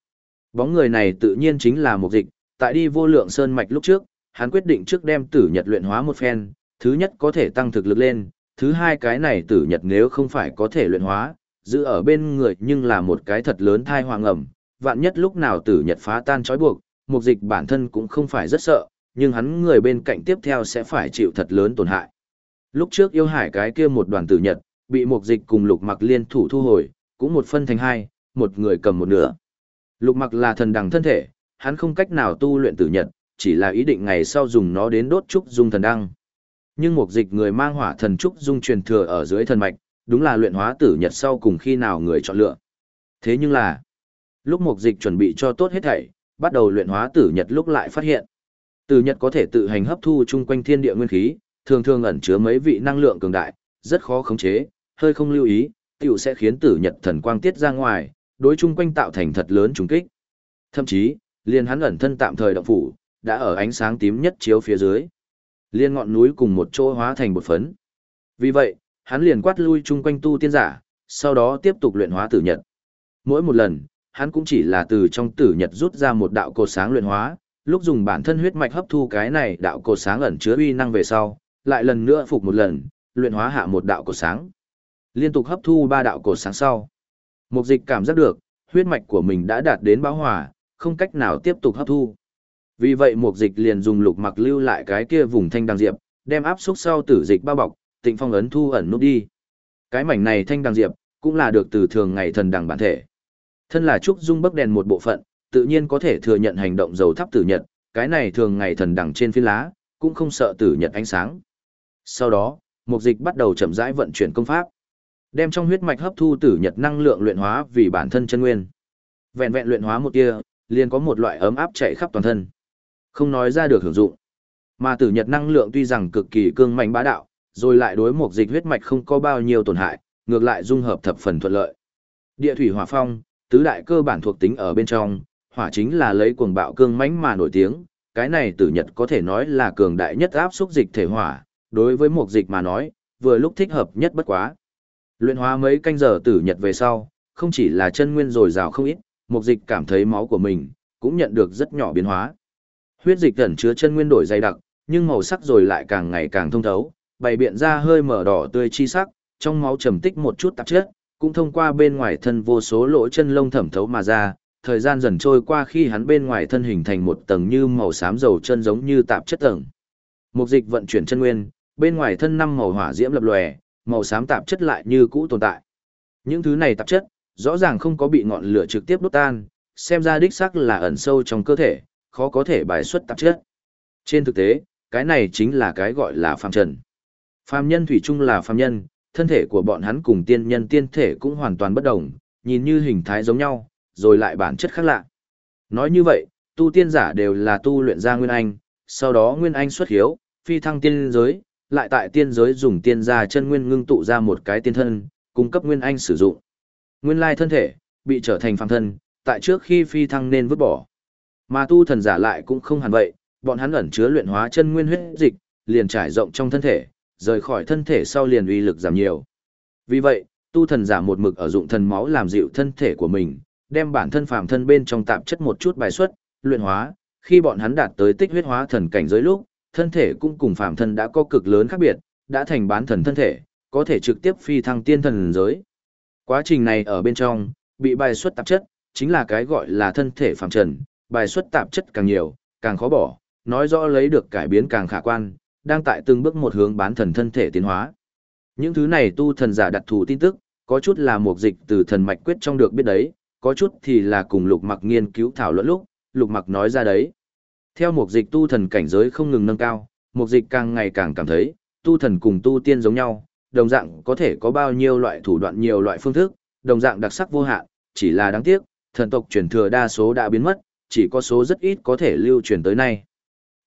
Bóng người này tự nhiên chính là một dịch, tại đi vô lượng sơn mạch lúc trước, hắn quyết định trước đem tử nhật luyện hóa một phen, thứ nhất có thể tăng thực lực lên, thứ hai cái này tử nhật nếu không phải có thể luyện hóa, giữ ở bên người nhưng là một cái thật lớn thai hoàng ẩm, vạn nhất lúc nào tử nhật phá tan trói buộc, mục dịch bản thân cũng không phải rất sợ, nhưng hắn người bên cạnh tiếp theo sẽ phải chịu thật lớn tổn hại. Lúc trước yêu hải cái kia một đoàn tử nhật, bị một dịch cùng lục mặc liên thủ thu hồi, cũng một phân thành hai, một người cầm một nửa. Lục mặc là thần đằng thân thể, hắn không cách nào tu luyện tử nhật, chỉ là ý định ngày sau dùng nó đến đốt trúc dung thần đăng. Nhưng một dịch người mang hỏa thần trúc dung truyền thừa ở dưới thần mạch, đúng là luyện hóa tử nhật sau cùng khi nào người chọn lựa. Thế nhưng là, lúc một dịch chuẩn bị cho tốt hết thảy, bắt đầu luyện hóa tử nhật lúc lại phát hiện. Tử nhật có thể tự hành hấp thu chung quanh thiên địa nguyên khí, thường thường ẩn chứa mấy vị năng lượng cường đại, rất khó khống chế, hơi không lưu ý, tiểu sẽ khiến tử nhật thần quang tiết ra ngoài, đối chung quanh tạo thành thật lớn trùng kích. Thậm chí, liền hắn ẩn thân tạm thời động phủ, đã ở ánh sáng tím nhất chiếu phía dưới. Liên ngọn núi cùng một chỗ hóa thành một phấn. Vì vậy, hắn liền quát lui chung quanh tu tiên giả, sau đó tiếp tục luyện hóa tử nhật. Mỗi một lần, hắn cũng chỉ là từ trong tử nhật rút ra một đạo cột sáng luyện hóa, lúc dùng bản thân huyết mạch hấp thu cái này đạo cột sáng ẩn chứa uy năng về sau, lại lần nữa phục một lần, luyện hóa hạ một đạo cột sáng. Liên tục hấp thu ba đạo cột sáng sau. Mục dịch cảm giác được, huyết mạch của mình đã đạt đến bão hòa, không cách nào tiếp tục hấp thu. Vì vậy mục dịch liền dùng lục mặc lưu lại cái kia vùng thanh đằng diệp, đem áp xúc sau tử dịch bao bọc, tịnh phong ấn thu ẩn nút đi. Cái mảnh này thanh đằng diệp, cũng là được từ thường ngày thần đằng bản thể. Thân là trúc dung bấc đèn một bộ phận, tự nhiên có thể thừa nhận hành động dầu thắp tử nhật, cái này thường ngày thần đằng trên phiến lá, cũng không sợ tử nhật ánh sáng. Sau đó, mục dịch bắt đầu chậm rãi vận chuyển công pháp. Đem trong huyết mạch hấp thu tử nhật năng lượng luyện hóa vì bản thân chân nguyên. Vẹn vẹn luyện hóa một tia, liền có một loại ấm áp chạy khắp toàn thân. Không nói ra được hưởng dụng. Mà tử nhật năng lượng tuy rằng cực kỳ cương mạnh bá đạo, rồi lại đối một dịch huyết mạch không có bao nhiêu tổn hại, ngược lại dung hợp thập phần thuận lợi. Địa thủy hỏa phong, tứ đại cơ bản thuộc tính ở bên trong, hỏa chính là lấy cuồng bạo cương mãnh mà nổi tiếng, cái này tử nhật có thể nói là cường đại nhất áp xúc dịch thể hỏa, đối với một dịch mà nói, vừa lúc thích hợp nhất bất quá. Luyện hóa mấy canh giờ tử nhật về sau, không chỉ là chân nguyên dồi dào không ít, một dịch cảm thấy máu của mình cũng nhận được rất nhỏ biến hóa. Huyết dịch ẩn chứa chân nguyên đổi dày đặc, nhưng màu sắc rồi lại càng ngày càng thông thấu, bày biện ra hơi mở đỏ tươi chi sắc, trong máu trầm tích một chút tạp chất, cũng thông qua bên ngoài thân vô số lỗ chân lông thẩm thấu mà ra, thời gian dần trôi qua khi hắn bên ngoài thân hình thành một tầng như màu xám dầu chân giống như tạp chất tầng. Mục dịch vận chuyển chân nguyên, bên ngoài thân năm màu hỏa diễm lập lòe, màu xám tạp chất lại như cũ tồn tại. Những thứ này tạp chất, rõ ràng không có bị ngọn lửa trực tiếp đốt tan, xem ra đích xác là ẩn sâu trong cơ thể, khó có thể bài xuất tạp chất. Trên thực tế, cái này chính là cái gọi là phàm trần. Phàm nhân thủy chung là phàm nhân, thân thể của bọn hắn cùng tiên nhân tiên thể cũng hoàn toàn bất đồng, nhìn như hình thái giống nhau, rồi lại bản chất khác lạ. Nói như vậy, tu tiên giả đều là tu luyện ra nguyên anh, sau đó nguyên anh xuất hiếu, phi thăng tiên giới, lại tại tiên giới dùng tiên gia chân nguyên ngưng tụ ra một cái tiên thân, cung cấp nguyên anh sử dụng. Nguyên lai thân thể, bị trở thành phàm thân, tại trước khi phi thăng nên vứt bỏ. Mà tu thần giả lại cũng không hẳn vậy, bọn hắn ẩn chứa luyện hóa chân nguyên huyết dịch, liền trải rộng trong thân thể, rời khỏi thân thể sau liền uy lực giảm nhiều. Vì vậy, tu thần giả một mực ở dụng thần máu làm dịu thân thể của mình, đem bản thân phàm thân bên trong tạp chất một chút bài xuất, luyện hóa, khi bọn hắn đạt tới tích huyết hóa thần cảnh giới lúc, thân thể cũng cùng phàm thân đã có cực lớn khác biệt, đã thành bán thần thân thể, có thể trực tiếp phi thăng tiên thần giới. Quá trình này ở bên trong, bị bài xuất tạp chất, chính là cái gọi là thân thể phàm trần, bài xuất tạp chất càng nhiều, càng khó bỏ, nói rõ lấy được cải biến càng khả quan, đang tại từng bước một hướng bán thần thân thể tiến hóa. Những thứ này tu thần giả đặt thù tin tức, có chút là một dịch từ thần mạch quyết trong được biết đấy, có chút thì là cùng lục mặc nghiên cứu thảo luận lúc, lục mặc nói ra đấy. Theo một dịch tu thần cảnh giới không ngừng nâng cao, một dịch càng ngày càng cảm thấy, tu thần cùng tu tiên giống nhau, đồng dạng có thể có bao nhiêu loại thủ đoạn nhiều loại phương thức, đồng dạng đặc sắc vô hạn, chỉ là đáng tiếc, thần tộc truyền thừa đa số đã biến mất, chỉ có số rất ít có thể lưu truyền tới nay.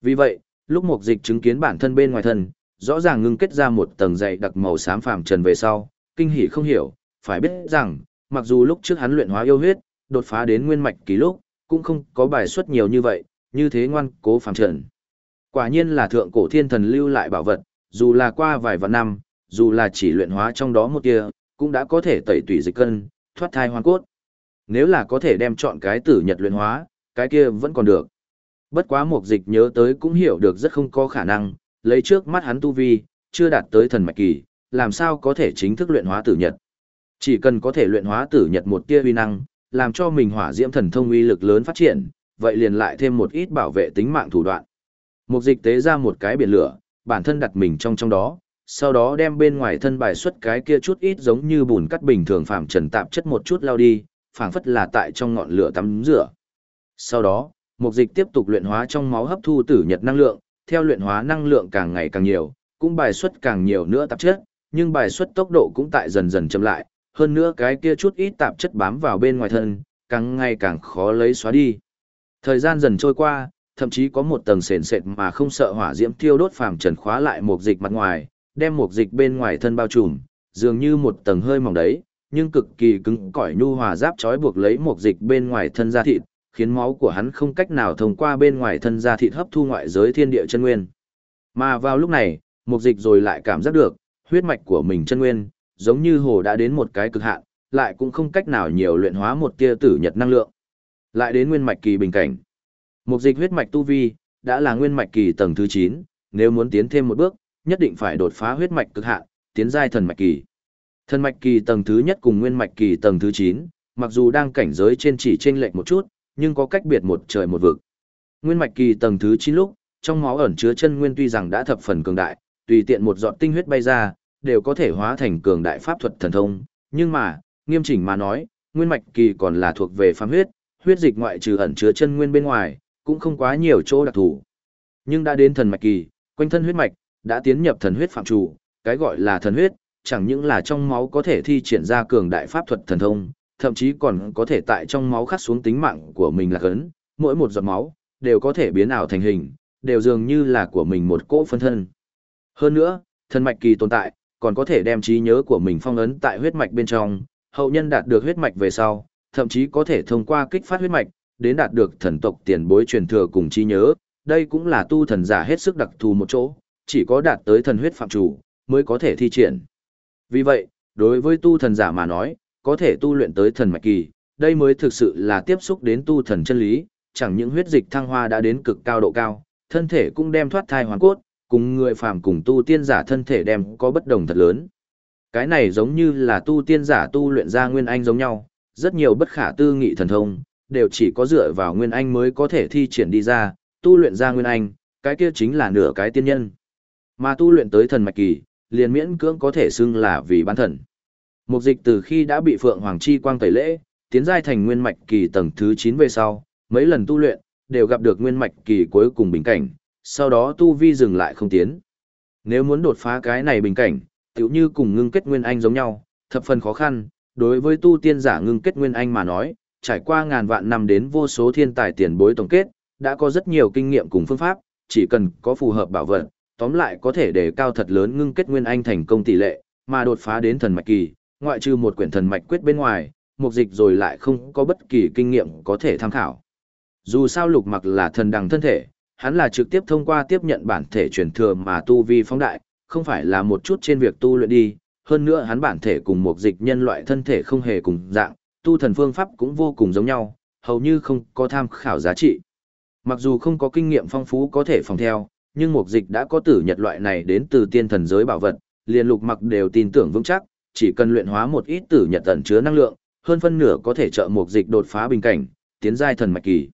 Vì vậy, lúc một dịch chứng kiến bản thân bên ngoài thân, rõ ràng ngưng kết ra một tầng dày đặc màu xám phàm trần về sau, kinh hỉ không hiểu, phải biết rằng, mặc dù lúc trước hắn luyện hóa yêu huyết, đột phá đến nguyên mạch kỳ lúc, cũng không có bài xuất nhiều như vậy, như thế ngoan cố phàm trần. Quả nhiên là thượng cổ thiên thần lưu lại bảo vật, dù là qua vài vạn năm, dù là chỉ luyện hóa trong đó một tia, cũng đã có thể tẩy tủy dịch cân, thoát thai hoàn cốt. Nếu là có thể đem chọn cái tử nhật luyện hóa, cái kia vẫn còn được. Bất quá mục dịch nhớ tới cũng hiểu được rất không có khả năng, lấy trước mắt hắn tu vi, chưa đạt tới thần mạch kỳ, làm sao có thể chính thức luyện hóa tử nhật. Chỉ cần có thể luyện hóa tử nhật một tia uy năng, làm cho mình hỏa diễm thần thông uy lực lớn phát triển, vậy liền lại thêm một ít bảo vệ tính mạng thủ đoạn. Mục dịch tế ra một cái biển lửa, bản thân đặt mình trong trong đó, sau đó đem bên ngoài thân bài xuất cái kia chút ít giống như bùn cắt bình thường phạm trần tạp chất một chút lao đi, phảng phất là tại trong ngọn lửa tắm rửa. Sau đó, mục dịch tiếp tục luyện hóa trong máu hấp thu tử nhật năng lượng, theo luyện hóa năng lượng càng ngày càng nhiều, cũng bài xuất càng nhiều nữa tạp chất, nhưng bài xuất tốc độ cũng tại dần dần chậm lại, hơn nữa cái kia chút ít tạp chất bám vào bên ngoài thân, càng ngày càng khó lấy xóa đi. Thời gian dần trôi qua, thậm chí có một tầng sền sệt mà không sợ hỏa diễm thiêu đốt phàm trần khóa lại một dịch mặt ngoài, đem một dịch bên ngoài thân bao trùm, dường như một tầng hơi mỏng đấy, nhưng cực kỳ cứng cỏi nhu hòa giáp trói buộc lấy một dịch bên ngoài thân da thịt, khiến máu của hắn không cách nào thông qua bên ngoài thân da thịt hấp thu ngoại giới thiên địa chân nguyên. Mà vào lúc này, một dịch rồi lại cảm giác được, huyết mạch của mình chân nguyên, giống như hồ đã đến một cái cực hạn, lại cũng không cách nào nhiều luyện hóa một tia tử nhật năng lượng. Lại đến nguyên mạch kỳ bình cảnh. Một dịch huyết mạch tu vi, đã là nguyên mạch kỳ tầng thứ 9, nếu muốn tiến thêm một bước, nhất định phải đột phá huyết mạch cực hạn, tiến giai thần mạch kỳ. Thần mạch kỳ tầng thứ nhất cùng nguyên mạch kỳ tầng thứ 9, mặc dù đang cảnh giới trên chỉ chênh lệch một chút, nhưng có cách biệt một trời một vực. Nguyên mạch kỳ tầng thứ 9 lúc, trong máu ẩn chứa chân nguyên tuy rằng đã thập phần cường đại, tùy tiện một giọt tinh huyết bay ra, đều có thể hóa thành cường đại pháp thuật thần thông, nhưng mà, nghiêm chỉnh mà nói, nguyên mạch kỳ còn là thuộc về phàm huyết, huyết dịch ngoại trừ ẩn chứa chân nguyên bên ngoài, cũng không quá nhiều chỗ đặc thù. Nhưng đã đến thần mạch kỳ, quanh thân huyết mạch đã tiến nhập thần huyết phạm chủ, cái gọi là thần huyết, chẳng những là trong máu có thể thi triển ra cường đại pháp thuật thần thông, thậm chí còn có thể tại trong máu khắc xuống tính mạng của mình là cấn, mỗi một giọt máu đều có thể biến ảo thành hình, đều dường như là của mình một cỗ phân thân. Hơn nữa, thần mạch kỳ tồn tại, còn có thể đem trí nhớ của mình phong ấn tại huyết mạch bên trong, hậu nhân đạt được huyết mạch về sau, thậm chí có thể thông qua kích phát huyết mạch, đến đạt được thần tộc tiền bối truyền thừa cùng trí nhớ, đây cũng là tu thần giả hết sức đặc thù một chỗ, chỉ có đạt tới thần huyết phạm chủ, mới có thể thi triển. Vì vậy, đối với tu thần giả mà nói, có thể tu luyện tới thần mạch kỳ, đây mới thực sự là tiếp xúc đến tu thần chân lý, chẳng những huyết dịch thăng hoa đã đến cực cao độ cao, thân thể cũng đem thoát thai hoàn cốt, cùng người phàm cùng tu tiên giả thân thể đem có bất đồng thật lớn. Cái này giống như là tu tiên giả tu luyện ra nguyên anh giống nhau, rất nhiều bất khả tư nghị thần thông, đều chỉ có dựa vào nguyên anh mới có thể thi triển đi ra, tu luyện ra nguyên anh, cái kia chính là nửa cái tiên nhân. Mà tu luyện tới thần mạch kỳ, liền miễn cưỡng có thể xưng là vì bán thần. Mục dịch từ khi đã bị Phượng Hoàng Chi Quang tẩy lễ, tiến giai thành nguyên mạch kỳ tầng thứ 9 về sau, mấy lần tu luyện, đều gặp được nguyên mạch kỳ cuối cùng bình cảnh, sau đó tu vi dừng lại không tiến. Nếu muốn đột phá cái này bình cảnh, tiểu như cùng ngưng kết nguyên anh giống nhau, thập phần khó khăn, đối với tu tiên giả ngưng kết nguyên anh mà nói, trải qua ngàn vạn năm đến vô số thiên tài tiền bối tổng kết, đã có rất nhiều kinh nghiệm cùng phương pháp, chỉ cần có phù hợp bảo vật, tóm lại có thể để cao thật lớn ngưng kết nguyên anh thành công tỷ lệ, mà đột phá đến thần mạch kỳ, ngoại trừ một quyển thần mạch quyết bên ngoài, mục dịch rồi lại không có bất kỳ kinh nghiệm có thể tham khảo. Dù sao lục mặc là thần đằng thân thể, hắn là trực tiếp thông qua tiếp nhận bản thể truyền thừa mà tu vi phóng đại, không phải là một chút trên việc tu luyện đi, hơn nữa hắn bản thể cùng một dịch nhân loại thân thể không hề cùng dạng, tu thần phương pháp cũng vô cùng giống nhau, hầu như không có tham khảo giá trị. Mặc dù không có kinh nghiệm phong phú có thể phòng theo, nhưng một dịch đã có tử nhật loại này đến từ tiên thần giới bảo vật, liền lục mặc đều tin tưởng vững chắc, chỉ cần luyện hóa một ít tử nhật ẩn chứa năng lượng, hơn phân nửa có thể trợ một dịch đột phá bình cảnh, tiến giai thần mạch kỳ.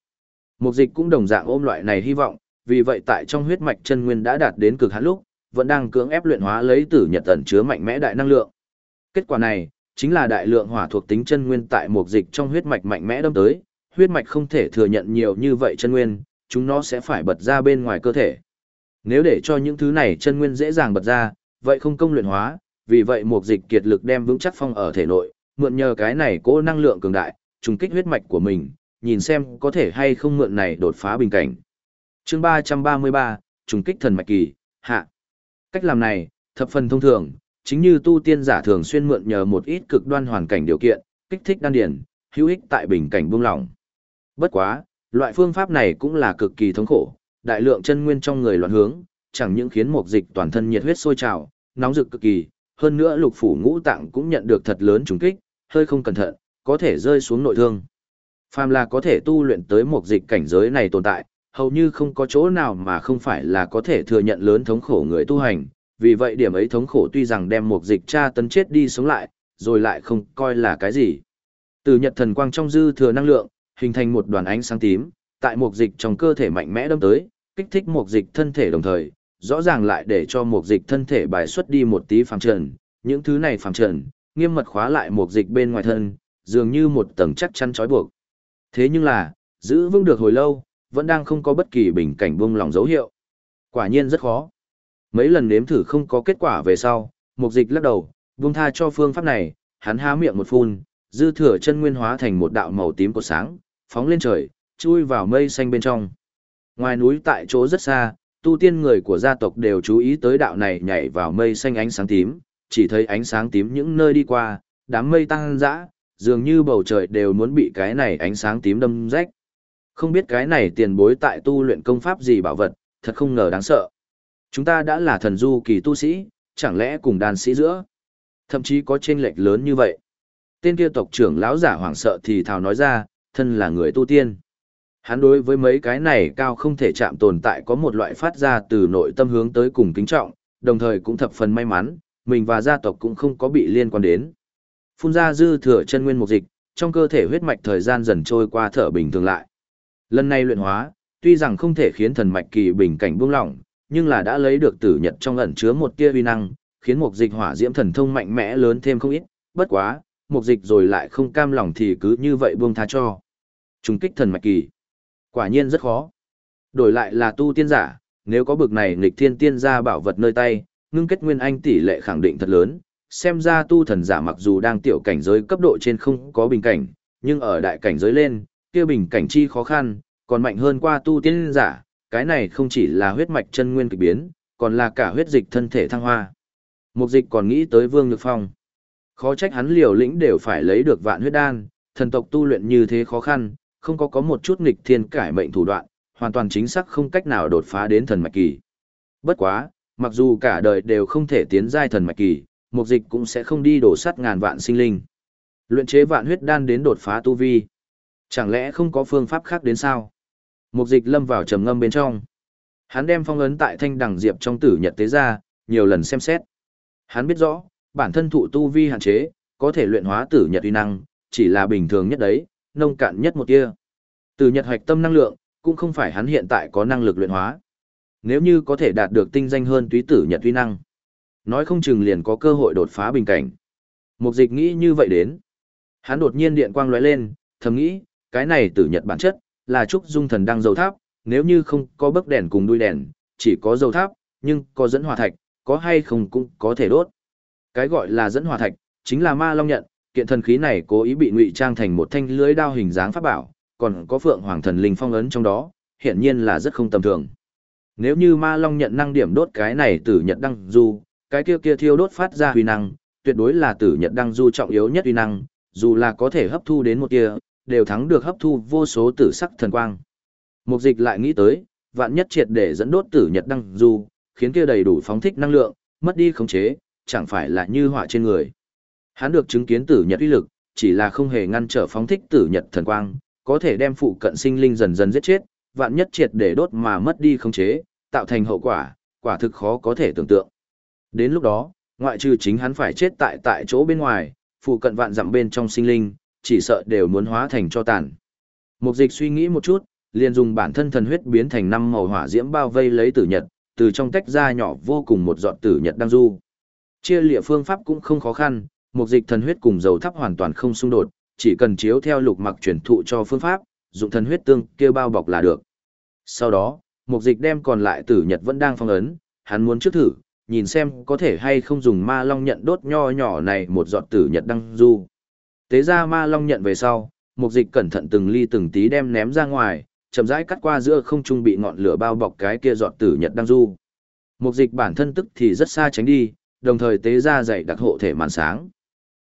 Mục dịch cũng đồng dạng ôm loại này hy vọng, vì vậy tại trong huyết mạch chân nguyên đã đạt đến cực hạn lúc, vẫn đang cưỡng ép luyện hóa lấy tử nhật tẩn chứa mạnh mẽ đại năng lượng. Kết quả này, chính là đại lượng hỏa thuộc tính chân nguyên tại mục dịch trong huyết mạch mạnh mẽ đâm tới, huyết mạch không thể thừa nhận nhiều như vậy chân nguyên, chúng nó sẽ phải bật ra bên ngoài cơ thể. Nếu để cho những thứ này chân nguyên dễ dàng bật ra, vậy không công luyện hóa, vì vậy mục dịch kiệt lực đem vững chắc phong ở thể nội, mượn nhờ cái này cố năng lượng cường đại, trùng kích huyết mạch của mình, nhìn xem có thể hay không mượn này đột phá bình cảnh. Chương 333, trùng kích thần mạch kỳ, hạ. Cách làm này, thập phần thông thường, chính như tu tiên giả thường xuyên mượn nhờ một ít cực đoan hoàn cảnh điều kiện, kích thích đan điền, hữu ích tại bình cảnh buông lỏng. Bất quá, loại phương pháp này cũng là cực kỳ thống khổ, đại lượng chân nguyên trong người loạn hướng, chẳng những khiến một dịch toàn thân nhiệt huyết sôi trào, nóng rực cực kỳ, hơn nữa lục phủ ngũ tạng cũng nhận được thật lớn trùng kích, hơi không cẩn thận, có thể rơi xuống nội thương. Phàm là có thể tu luyện tới một dịch cảnh giới này tồn tại, hầu như không có chỗ nào mà không phải là có thể thừa nhận lớn thống khổ người tu hành, vì vậy điểm ấy thống khổ tuy rằng đem một dịch tra tấn chết đi sống lại, rồi lại không coi là cái gì. Từ nhật thần quang trong dư thừa năng lượng, hình thành một đoàn ánh sáng tím, tại một dịch trong cơ thể mạnh mẽ đâm tới, kích thích một dịch thân thể đồng thời, rõ ràng lại để cho một dịch thân thể bài xuất đi một tí phàm trần, những thứ này phàm trần, nghiêm mật khóa lại một dịch bên ngoài thân, dường như một tầng chắc chắn trói buộc. Thế nhưng là, giữ vững được hồi lâu, vẫn đang không có bất kỳ bình cảnh buông lòng dấu hiệu. Quả nhiên rất khó. Mấy lần nếm thử không có kết quả về sau, mục dịch lắc đầu, buông tha cho phương pháp này, hắn há miệng một phun, dư thừa chân nguyên hóa thành một đạo màu tím của sáng, phóng lên trời, chui vào mây xanh bên trong. Ngoài núi tại chỗ rất xa, tu tiên người của gia tộc đều chú ý tới đạo này nhảy vào mây xanh ánh sáng tím, chỉ thấy ánh sáng tím những nơi đi qua, đám mây tăng dã, dường như bầu trời đều muốn bị cái này ánh sáng tím đâm rách. Không biết cái này tiền bối tại tu luyện công pháp gì bảo vật, thật không ngờ đáng sợ. Chúng ta đã là thần du kỳ tu sĩ, chẳng lẽ cùng đàn sĩ giữa? Thậm chí có chênh lệch lớn như vậy. Tên kia tộc trưởng lão giả hoảng sợ thì thào nói ra, thân là người tu tiên. Hắn đối với mấy cái này cao không thể chạm tồn tại có một loại phát ra từ nội tâm hướng tới cùng kính trọng, đồng thời cũng thập phần may mắn, mình và gia tộc cũng không có bị liên quan đến. Phun ra dư thừa chân nguyên một dịch, trong cơ thể huyết mạch thời gian dần trôi qua thở bình thường lại. Lần này luyện hóa, tuy rằng không thể khiến thần mạch kỳ bình cảnh buông lỏng, nhưng là đã lấy được tử nhật trong ẩn chứa một tia uy năng, khiến một dịch hỏa diễm thần thông mạnh mẽ lớn thêm không ít, bất quá, một dịch rồi lại không cam lòng thì cứ như vậy buông tha cho. Trùng kích thần mạch kỳ. Quả nhiên rất khó. Đổi lại là tu tiên giả, nếu có bực này nghịch thiên tiên gia bảo vật nơi tay, ngưng kết nguyên anh tỷ lệ khẳng định thật lớn. Xem ra tu thần giả mặc dù đang tiểu cảnh giới cấp độ trên không có bình cảnh, nhưng ở đại cảnh giới lên, kia bình cảnh chi khó khăn, còn mạnh hơn qua tu tiên giả, cái này không chỉ là huyết mạch chân nguyên kỳ biến, còn là cả huyết dịch thân thể thăng hoa. Mục dịch còn nghĩ tới Vương Nhược Phong. Khó trách hắn liều lĩnh đều phải lấy được vạn huyết đan, thần tộc tu luyện như thế khó khăn, không có có một chút nghịch thiên cải mệnh thủ đoạn, hoàn toàn chính xác không cách nào đột phá đến thần mạch kỳ. Bất quá, mặc dù cả đời đều không thể tiến giai thần mạch kỳ, mục dịch cũng sẽ không đi đổ sắt ngàn vạn sinh linh. Luyện chế vạn huyết đan đến đột phá tu vi. Chẳng lẽ không có phương pháp khác đến sao? Mục dịch lâm vào trầm ngâm bên trong. Hắn đem phong ấn tại thanh đằng diệp trong tử nhật tế ra, nhiều lần xem xét. Hắn biết rõ, bản thân thụ tu vi hạn chế, có thể luyện hóa tử nhật uy năng, chỉ là bình thường nhất đấy, nông cạn nhất một tia. Tử nhật hoạch tâm năng lượng, cũng không phải hắn hiện tại có năng lực luyện hóa. Nếu như có thể đạt được tinh danh hơn túy tử nhật uy năng, nói không chừng liền có cơ hội đột phá bình cảnh. Mục dịch nghĩ như vậy đến. Hắn đột nhiên điện quang lóe lên, thầm nghĩ, cái này tử nhật bản chất, là trúc dung thần đang dầu tháp, nếu như không có bấc đèn cùng đuôi đèn, chỉ có dầu tháp, nhưng có dẫn hỏa thạch, có hay không cũng có thể đốt. Cái gọi là dẫn hỏa thạch, chính là ma long nhận, kiện thần khí này cố ý bị ngụy trang thành một thanh lưới đao hình dáng pháp bảo, còn có phượng hoàng thần linh phong ấn trong đó, hiện nhiên là rất không tầm thường. Nếu như ma long nhận năng điểm đốt cái này tử nhật đăng du, cái kia kia thiêu đốt phát ra huy năng, tuyệt đối là tử nhật đăng du trọng yếu nhất huy năng, dù là có thể hấp thu đến một kia, đều thắng được hấp thu vô số tử sắc thần quang. Mục dịch lại nghĩ tới, vạn nhất triệt để dẫn đốt tử nhật đăng du, khiến kia đầy đủ phóng thích năng lượng, mất đi khống chế, chẳng phải là như họa trên người. Hắn được chứng kiến tử nhật uy lực, chỉ là không hề ngăn trở phóng thích tử nhật thần quang, có thể đem phụ cận sinh linh dần dần giết chết, vạn nhất triệt để đốt mà mất đi khống chế, tạo thành hậu quả, quả thực khó có thể tưởng tượng. Đến lúc đó, ngoại trừ chính hắn phải chết tại tại chỗ bên ngoài, phụ cận vạn dặm bên trong sinh linh, chỉ sợ đều muốn hóa thành cho tàn. Mục dịch suy nghĩ một chút, liền dùng bản thân thần huyết biến thành năm màu hỏa diễm bao vây lấy tử nhật, từ trong tách ra nhỏ vô cùng một giọt tử nhật đang du. Chia lịa phương pháp cũng không khó khăn, mục dịch thần huyết cùng dầu thắp hoàn toàn không xung đột, chỉ cần chiếu theo lục mặc truyền thụ cho phương pháp, dụng thần huyết tương kia bao bọc là được. Sau đó, mục dịch đem còn lại tử nhật vẫn đang phong ấn, hắn muốn trước thử, nhìn xem có thể hay không dùng ma long nhận đốt nho nhỏ này một giọt tử nhật đăng du. Tế ra ma long nhận về sau, mục dịch cẩn thận từng ly từng tí đem ném ra ngoài, chậm rãi cắt qua giữa không trung bị ngọn lửa bao bọc cái kia giọt tử nhật đăng du. Mục dịch bản thân tức thì rất xa tránh đi, đồng thời tế ra dạy đặc hộ thể màn sáng.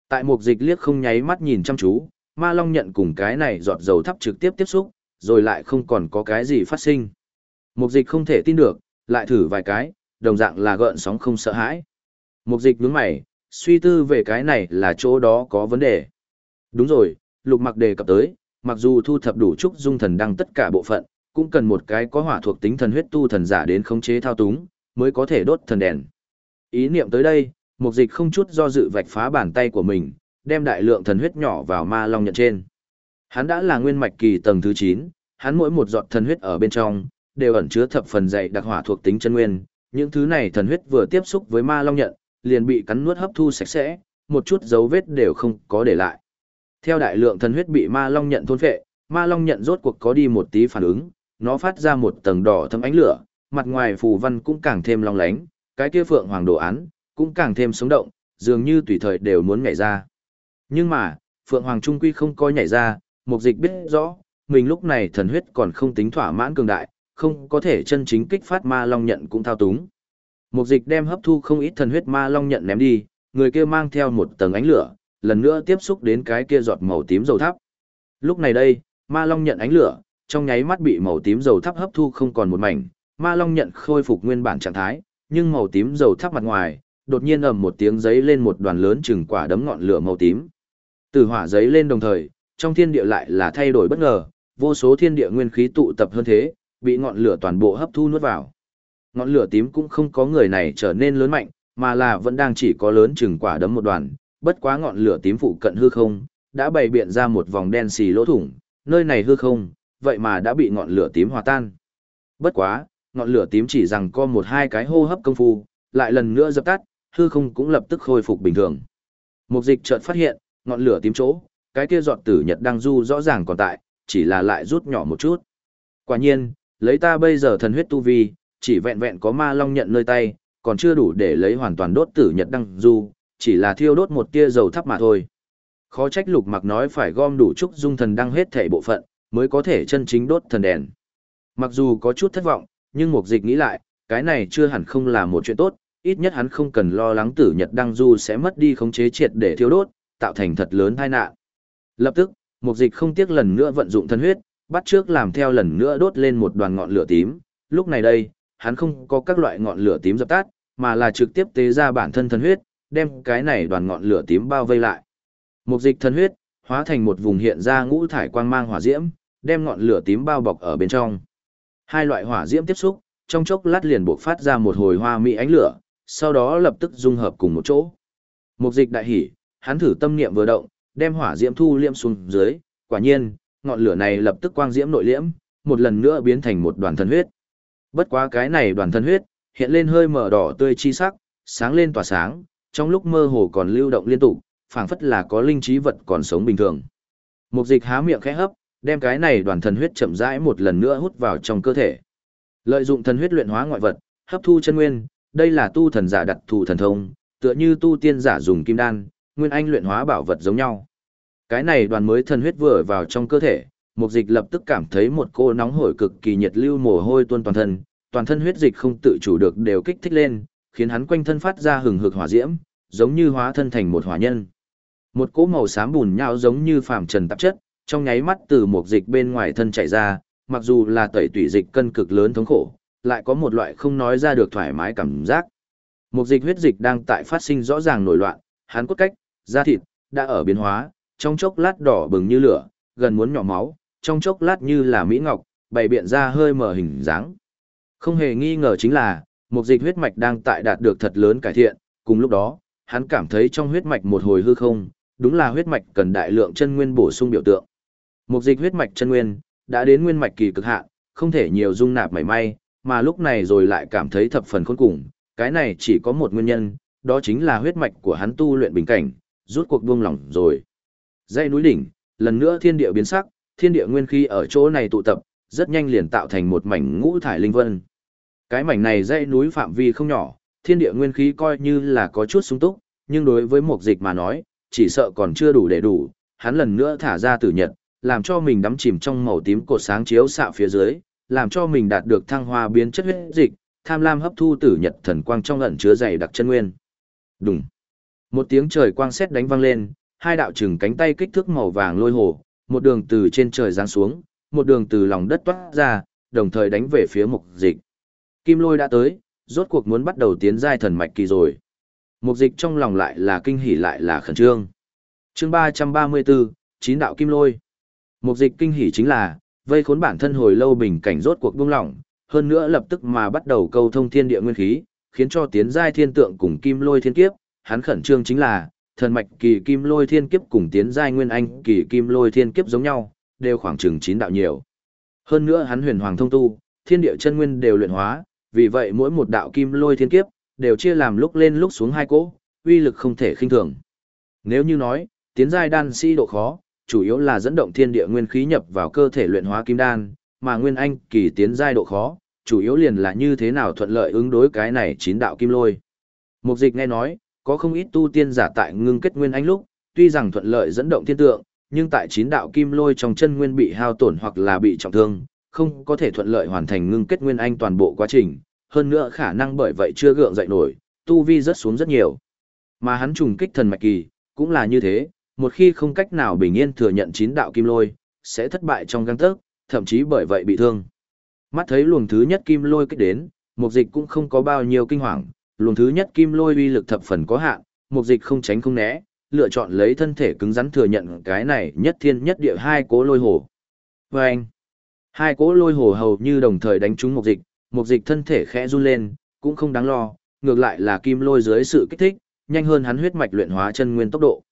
Tại mục dịch liếc không nháy mắt nhìn chăm chú, ma long nhận cùng cái này giọt dầu thắp trực tiếp tiếp xúc, rồi lại không còn có cái gì phát sinh. Mục dịch không thể tin được, lại thử vài cái, đồng dạng là gợn sóng không sợ hãi. Mục dịch đúng mày, suy tư về cái này là chỗ đó có vấn đề. Đúng rồi, lục mặc đề cập tới, mặc dù thu thập đủ trúc dung thần đăng tất cả bộ phận, cũng cần một cái có hỏa thuộc tính thần huyết tu thần giả đến khống chế thao túng, mới có thể đốt thần đèn. Ý niệm tới đây, mục dịch không chút do dự vạch phá bàn tay của mình, đem đại lượng thần huyết nhỏ vào ma long nhận trên. Hắn đã là nguyên mạch kỳ tầng thứ 9, hắn mỗi một giọt thần huyết ở bên trong, đều ẩn chứa thập phần dày đặc hỏa thuộc tính chân nguyên, những thứ này thần huyết vừa tiếp xúc với ma long nhận, liền bị cắn nuốt hấp thu sạch sẽ, một chút dấu vết đều không có để lại. Theo đại lượng thần huyết bị ma long nhận thôn phệ, ma long nhận rốt cuộc có đi một tí phản ứng, nó phát ra một tầng đỏ thâm ánh lửa, mặt ngoài phù văn cũng càng thêm long lánh, cái kia phượng hoàng đồ án cũng càng thêm sống động, dường như tùy thời đều muốn nhảy ra. Nhưng mà, phượng hoàng trung quy không có nhảy ra, mục dịch biết rõ, mình lúc này thần huyết còn không tính thỏa mãn cường đại, không có thể chân chính kích phát ma long nhận cũng thao túng. Mục dịch đem hấp thu không ít thần huyết ma long nhận ném đi, người kia mang theo một tầng ánh lửa, lần nữa tiếp xúc đến cái kia giọt màu tím dầu thắp. Lúc này đây, ma long nhận ánh lửa, trong nháy mắt bị màu tím dầu thắp hấp thu không còn một mảnh, ma long nhận khôi phục nguyên bản trạng thái, nhưng màu tím dầu thắp mặt ngoài, đột nhiên ầm một tiếng giấy lên một đoàn lớn chừng quả đấm ngọn lửa màu tím. Từ hỏa giấy lên đồng thời, trong thiên địa lại là thay đổi bất ngờ, vô số thiên địa nguyên khí tụ tập hơn thế, bị ngọn lửa toàn bộ hấp thu nuốt vào. Ngọn lửa tím cũng không có người này trở nên lớn mạnh, mà là vẫn đang chỉ có lớn chừng quả đấm một đoàn, bất quá ngọn lửa tím phụ cận hư không, đã bày biện ra một vòng đen xì lỗ thủng, nơi này hư không, vậy mà đã bị ngọn lửa tím hòa tan. Bất quá, ngọn lửa tím chỉ rằng có một hai cái hô hấp công phu, lại lần nữa dập tắt, hư không cũng lập tức khôi phục bình thường. Mục dịch chợt phát hiện, ngọn lửa tím chỗ, cái kia giọt tử nhật đang du rõ ràng còn tại, chỉ là lại rút nhỏ một chút. Quả nhiên, lấy ta bây giờ thần huyết tu vi, chỉ vẹn vẹn có ma long nhận nơi tay, còn chưa đủ để lấy hoàn toàn đốt tử nhật đăng du, chỉ là thiêu đốt một tia dầu thắp mà thôi. Khó trách lục mặc nói phải gom đủ trúc dung thần đăng hết thể bộ phận, mới có thể chân chính đốt thần đèn. Mặc dù có chút thất vọng, nhưng mục dịch nghĩ lại, cái này chưa hẳn không là một chuyện tốt, ít nhất hắn không cần lo lắng tử nhật đăng du sẽ mất đi khống chế triệt để thiêu đốt, tạo thành thật lớn tai nạn. Lập tức, mục dịch không tiếc lần nữa vận dụng thân huyết, bắt trước làm theo lần nữa đốt lên một đoàn ngọn lửa tím, lúc này đây, hắn không có các loại ngọn lửa tím dập tắt, mà là trực tiếp tế ra bản thân thân huyết, đem cái này đoàn ngọn lửa tím bao vây lại. Mục dịch thân huyết, hóa thành một vùng hiện ra ngũ thải quang mang hỏa diễm, đem ngọn lửa tím bao bọc ở bên trong. Hai loại hỏa diễm tiếp xúc, trong chốc lát liền bộc phát ra một hồi hoa mỹ ánh lửa, sau đó lập tức dung hợp cùng một chỗ. Mục dịch đại hỉ, hắn thử tâm niệm vừa động, đem hỏa diễm thu liêm xuống dưới, quả nhiên, ngọn lửa này lập tức quang diễm nội liễm, một lần nữa biến thành một đoàn thân huyết. Bất quá cái này đoàn thân huyết, hiện lên hơi mở đỏ tươi chi sắc, sáng lên tỏa sáng, trong lúc mơ hồ còn lưu động liên tục, phảng phất là có linh trí vật còn sống bình thường. Mục dịch há miệng khẽ hấp, đem cái này đoàn thần huyết chậm rãi một lần nữa hút vào trong cơ thể. Lợi dụng thần huyết luyện hóa ngoại vật, hấp thu chân nguyên, đây là tu thần giả đặt thù thần thông, tựa như tu tiên giả dùng kim đan, nguyên anh luyện hóa bảo vật giống nhau. Cái này đoàn mới thần huyết vừa vào trong cơ thể, mục dịch lập tức cảm thấy một cô nóng hổi cực kỳ nhiệt lưu mồ hôi tuôn toàn thân, toàn thân huyết dịch không tự chủ được đều kích thích lên, khiến hắn quanh thân phát ra hừng hực hỏa diễm, giống như hóa thân thành một hỏa nhân. Một cỗ màu xám bùn nhão giống như phàm trần tạp chất, trong nháy mắt từ một dịch bên ngoài thân chảy ra, mặc dù là tẩy tủy dịch cân cực lớn thống khổ, lại có một loại không nói ra được thoải mái cảm giác. Một dịch huyết dịch đang tại phát sinh rõ ràng nổi loạn, hắn cốt cách, da thịt, đã ở biến hóa, trong chốc lát đỏ bừng như lửa, gần muốn nhỏ máu, trong chốc lát như là mỹ ngọc, bày biện ra hơi mở hình dáng. Không hề nghi ngờ chính là, một dịch huyết mạch đang tại đạt được thật lớn cải thiện, cùng lúc đó, hắn cảm thấy trong huyết mạch một hồi hư không, đúng là huyết mạch cần đại lượng chân nguyên bổ sung biểu tượng. Một dịch huyết mạch chân nguyên, đã đến nguyên mạch kỳ cực hạn, không thể nhiều dung nạp mảy may, mà lúc này rồi lại cảm thấy thập phần khốn cùng, cái này chỉ có một nguyên nhân, đó chính là huyết mạch của hắn tu luyện bình cảnh, rút cuộc buông lỏng rồi. Dãy núi đỉnh, lần nữa thiên địa biến sắc, thiên địa nguyên khí ở chỗ này tụ tập, rất nhanh liền tạo thành một mảnh ngũ thải linh vân. Cái mảnh này dãy núi phạm vi không nhỏ, thiên địa nguyên khí coi như là có chút sung túc, nhưng đối với một dịch mà nói, chỉ sợ còn chưa đủ để đủ, hắn lần nữa thả ra tử nhật, làm cho mình đắm chìm trong màu tím cột sáng chiếu xạ phía dưới, làm cho mình đạt được thăng hoa biến chất huyết dịch, tham lam hấp thu tử nhật thần quang trong ẩn chứa dày đặc chân nguyên. Đùng. Một tiếng trời quang sét đánh vang lên, hai đạo chừng cánh tay kích thước màu vàng lôi hồ, một đường từ trên trời giáng xuống, một đường từ lòng đất toát ra, đồng thời đánh về phía mục dịch. Kim lôi đã tới, rốt cuộc muốn bắt đầu tiến giai thần mạch kỳ rồi. Mục dịch trong lòng lại là kinh hỉ lại là khẩn trương. chương 334, chín đạo kim lôi. Mục dịch kinh hỉ chính là, vây khốn bản thân hồi lâu bình cảnh rốt cuộc buông lỏng, hơn nữa lập tức mà bắt đầu câu thông thiên địa nguyên khí, khiến cho tiến giai thiên tượng cùng kim lôi thiên kiếp, hắn khẩn trương chính là, thần mạch kỳ kim lôi thiên kiếp cùng tiến giai nguyên anh kỳ kim lôi thiên kiếp giống nhau, đều khoảng chừng chín đạo nhiều. Hơn nữa hắn huyền hoàng thông tu, thiên địa chân nguyên đều luyện hóa, vì vậy mỗi một đạo kim lôi thiên kiếp đều chia làm lúc lên lúc xuống hai cỗ, uy lực không thể khinh thường. Nếu như nói, tiến giai đan sĩ độ khó, chủ yếu là dẫn động thiên địa nguyên khí nhập vào cơ thể luyện hóa kim đan, mà nguyên anh kỳ tiến giai độ khó, chủ yếu liền là như thế nào thuận lợi ứng đối cái này chín đạo kim lôi. Mục dịch nghe nói, có không ít tu tiên giả tại ngưng kết nguyên anh lúc, tuy rằng thuận lợi dẫn động thiên tượng, nhưng tại chín đạo kim lôi trong chân nguyên bị hao tổn hoặc là bị trọng thương, không có thể thuận lợi hoàn thành ngưng kết nguyên anh toàn bộ quá trình, hơn nữa khả năng bởi vậy chưa gượng dậy nổi, tu vi rất xuống rất nhiều. Mà hắn trùng kích thần mạch kỳ, cũng là như thế, một khi không cách nào bình yên thừa nhận chín đạo kim lôi, sẽ thất bại trong găng tấc, thậm chí bởi vậy bị thương. Mắt thấy luồng thứ nhất kim lôi kích đến, mục dịch cũng không có bao nhiêu kinh hoàng, luồng thứ nhất kim lôi uy lực thập phần có hạn, mục dịch không tránh không né, lựa chọn lấy thân thể cứng rắn thừa nhận cái này nhất thiên nhất địa hai cố lôi hồ. Và anh, hai cố lôi hồ hầu như đồng thời đánh trúng mục dịch, mục dịch thân thể khẽ run lên, cũng không đáng lo, ngược lại là kim lôi dưới sự kích thích, nhanh hơn hắn huyết mạch luyện hóa chân nguyên tốc độ.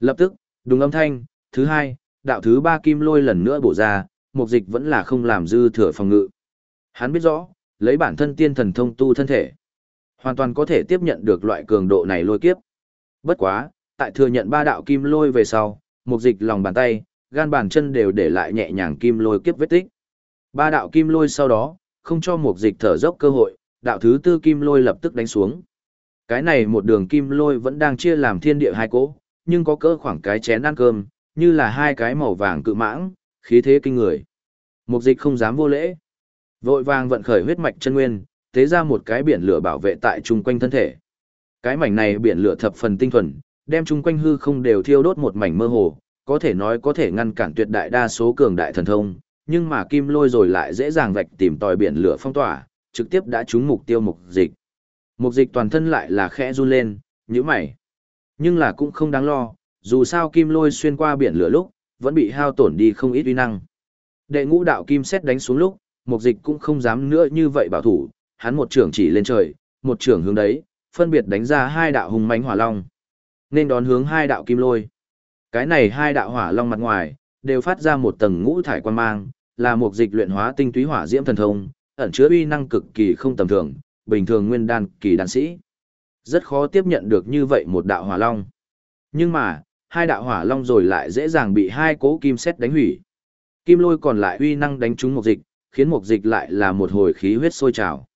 Lập tức, đúng âm thanh, thứ hai, đạo thứ ba kim lôi lần nữa bổ ra, mục dịch vẫn là không làm dư thừa phòng ngự. Hắn biết rõ, lấy bản thân tiên thần thông tu thân thể, hoàn toàn có thể tiếp nhận được loại cường độ này lôi kiếp. Bất quá, tại thừa nhận ba đạo kim lôi về sau, mục dịch lòng bàn tay, gan bàn chân đều để lại nhẹ nhàng kim lôi kiếp vết tích. Ba đạo kim lôi sau đó, không cho mục dịch thở dốc cơ hội, đạo thứ tư kim lôi lập tức đánh xuống. Cái này một đường kim lôi vẫn đang chia làm thiên địa hai cỗ, nhưng có cỡ khoảng cái chén ăn cơm, như là hai cái màu vàng cự mãng, khí thế kinh người. Mục dịch không dám vô lễ. Vội vàng vận khởi huyết mạch chân nguyên, tế ra một cái biển lửa bảo vệ tại chung quanh thân thể. Cái mảnh này biển lửa thập phần tinh thuần, đem chung quanh hư không đều thiêu đốt một mảnh mơ hồ, có thể nói có thể ngăn cản tuyệt đại đa số cường đại thần thông, nhưng mà kim lôi rồi lại dễ dàng vạch tìm tòi biển lửa phong tỏa, trực tiếp đã trúng mục tiêu mục dịch. Mục dịch toàn thân lại là khẽ run lên, như mày. Nhưng là cũng không đáng lo, dù sao kim lôi xuyên qua biển lửa lúc, vẫn bị hao tổn đi không ít uy năng. Đệ ngũ đạo kim xét đánh xuống lúc, mục dịch cũng không dám nữa như vậy bảo thủ, hắn một trưởng chỉ lên trời, một trưởng hướng đấy, phân biệt đánh ra hai đạo hùng mãnh hỏa long. Nên đón hướng hai đạo kim lôi. Cái này hai đạo hỏa long mặt ngoài, đều phát ra một tầng ngũ thải quan mang, là một dịch luyện hóa tinh túy hỏa diễm thần thông, ẩn chứa uy năng cực kỳ không tầm thường, bình thường nguyên đan kỳ đan sĩ. Rất khó tiếp nhận được như vậy một đạo hỏa long. Nhưng mà, hai đạo hỏa long rồi lại dễ dàng bị hai cố kim xét đánh hủy. Kim lôi còn lại uy năng đánh trúng một dịch, khiến một dịch lại là một hồi khí huyết sôi trào.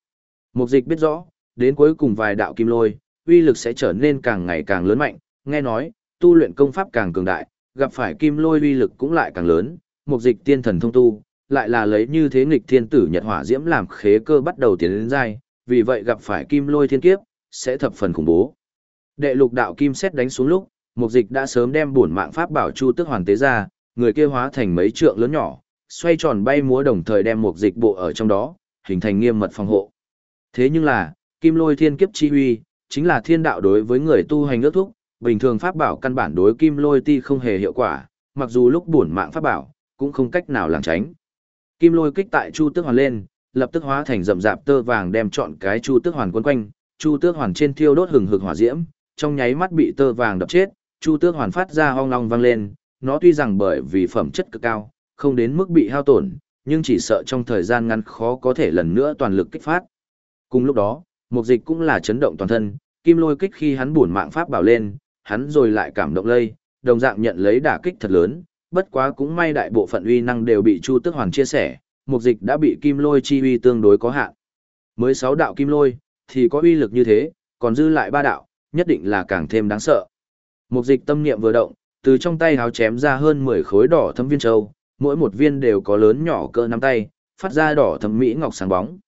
Mục dịch biết rõ, đến cuối cùng vài đạo kim lôi, uy lực sẽ trở nên càng ngày càng lớn mạnh, nghe nói, tu luyện công pháp càng cường đại, gặp phải kim lôi uy lực cũng lại càng lớn, mục dịch tiên thần thông tu, lại là lấy như thế nghịch thiên tử nhật hỏa diễm làm khế cơ bắt đầu tiến đến giai, vì vậy gặp phải kim lôi thiên kiếp, sẽ thập phần khủng bố. Đệ lục đạo kim xét đánh xuống lúc, mục dịch đã sớm đem bổn mạng pháp bảo chu tức hoàn tế ra, người kia hóa thành mấy trượng lớn nhỏ, xoay tròn bay múa đồng thời đem mục dịch bộ ở trong đó, hình thành nghiêm mật phòng hộ. Thế nhưng là, kim lôi thiên kiếp chi huy, chính là thiên đạo đối với người tu hành ước thúc, bình thường pháp bảo căn bản đối kim lôi ti không hề hiệu quả, mặc dù lúc bổn mạng pháp bảo, cũng không cách nào làng tránh. Kim lôi kích tại chu tước hoàn lên, lập tức hóa thành rậm rạp tơ vàng đem chọn cái chu tước hoàn quấn quanh, chu tước hoàn trên thiêu đốt hừng hực hỏa diễm, trong nháy mắt bị tơ vàng đập chết, chu tước hoàn phát ra ong long vang lên, nó tuy rằng bởi vì phẩm chất cực cao, không đến mức bị hao tổn, nhưng chỉ sợ trong thời gian ngắn khó có thể lần nữa toàn lực kích phát. Cùng lúc đó, mục dịch cũng là chấn động toàn thân, kim lôi kích khi hắn buồn mạng pháp bảo lên, hắn rồi lại cảm động lây, đồng dạng nhận lấy đả kích thật lớn, bất quá cũng may đại bộ phận uy năng đều bị Chu Tước Hoàn chia sẻ, mục dịch đã bị kim lôi chi uy tương đối có hạn. Mới sáu đạo kim lôi thì có uy lực như thế, còn dư lại ba đạo, nhất định là càng thêm đáng sợ. Mục dịch tâm niệm vừa động, từ trong tay háo chém ra hơn 10 khối đỏ thâm viên châu, mỗi một viên đều có lớn nhỏ cỡ nắm tay, phát ra đỏ thâm mỹ ngọc sáng bóng.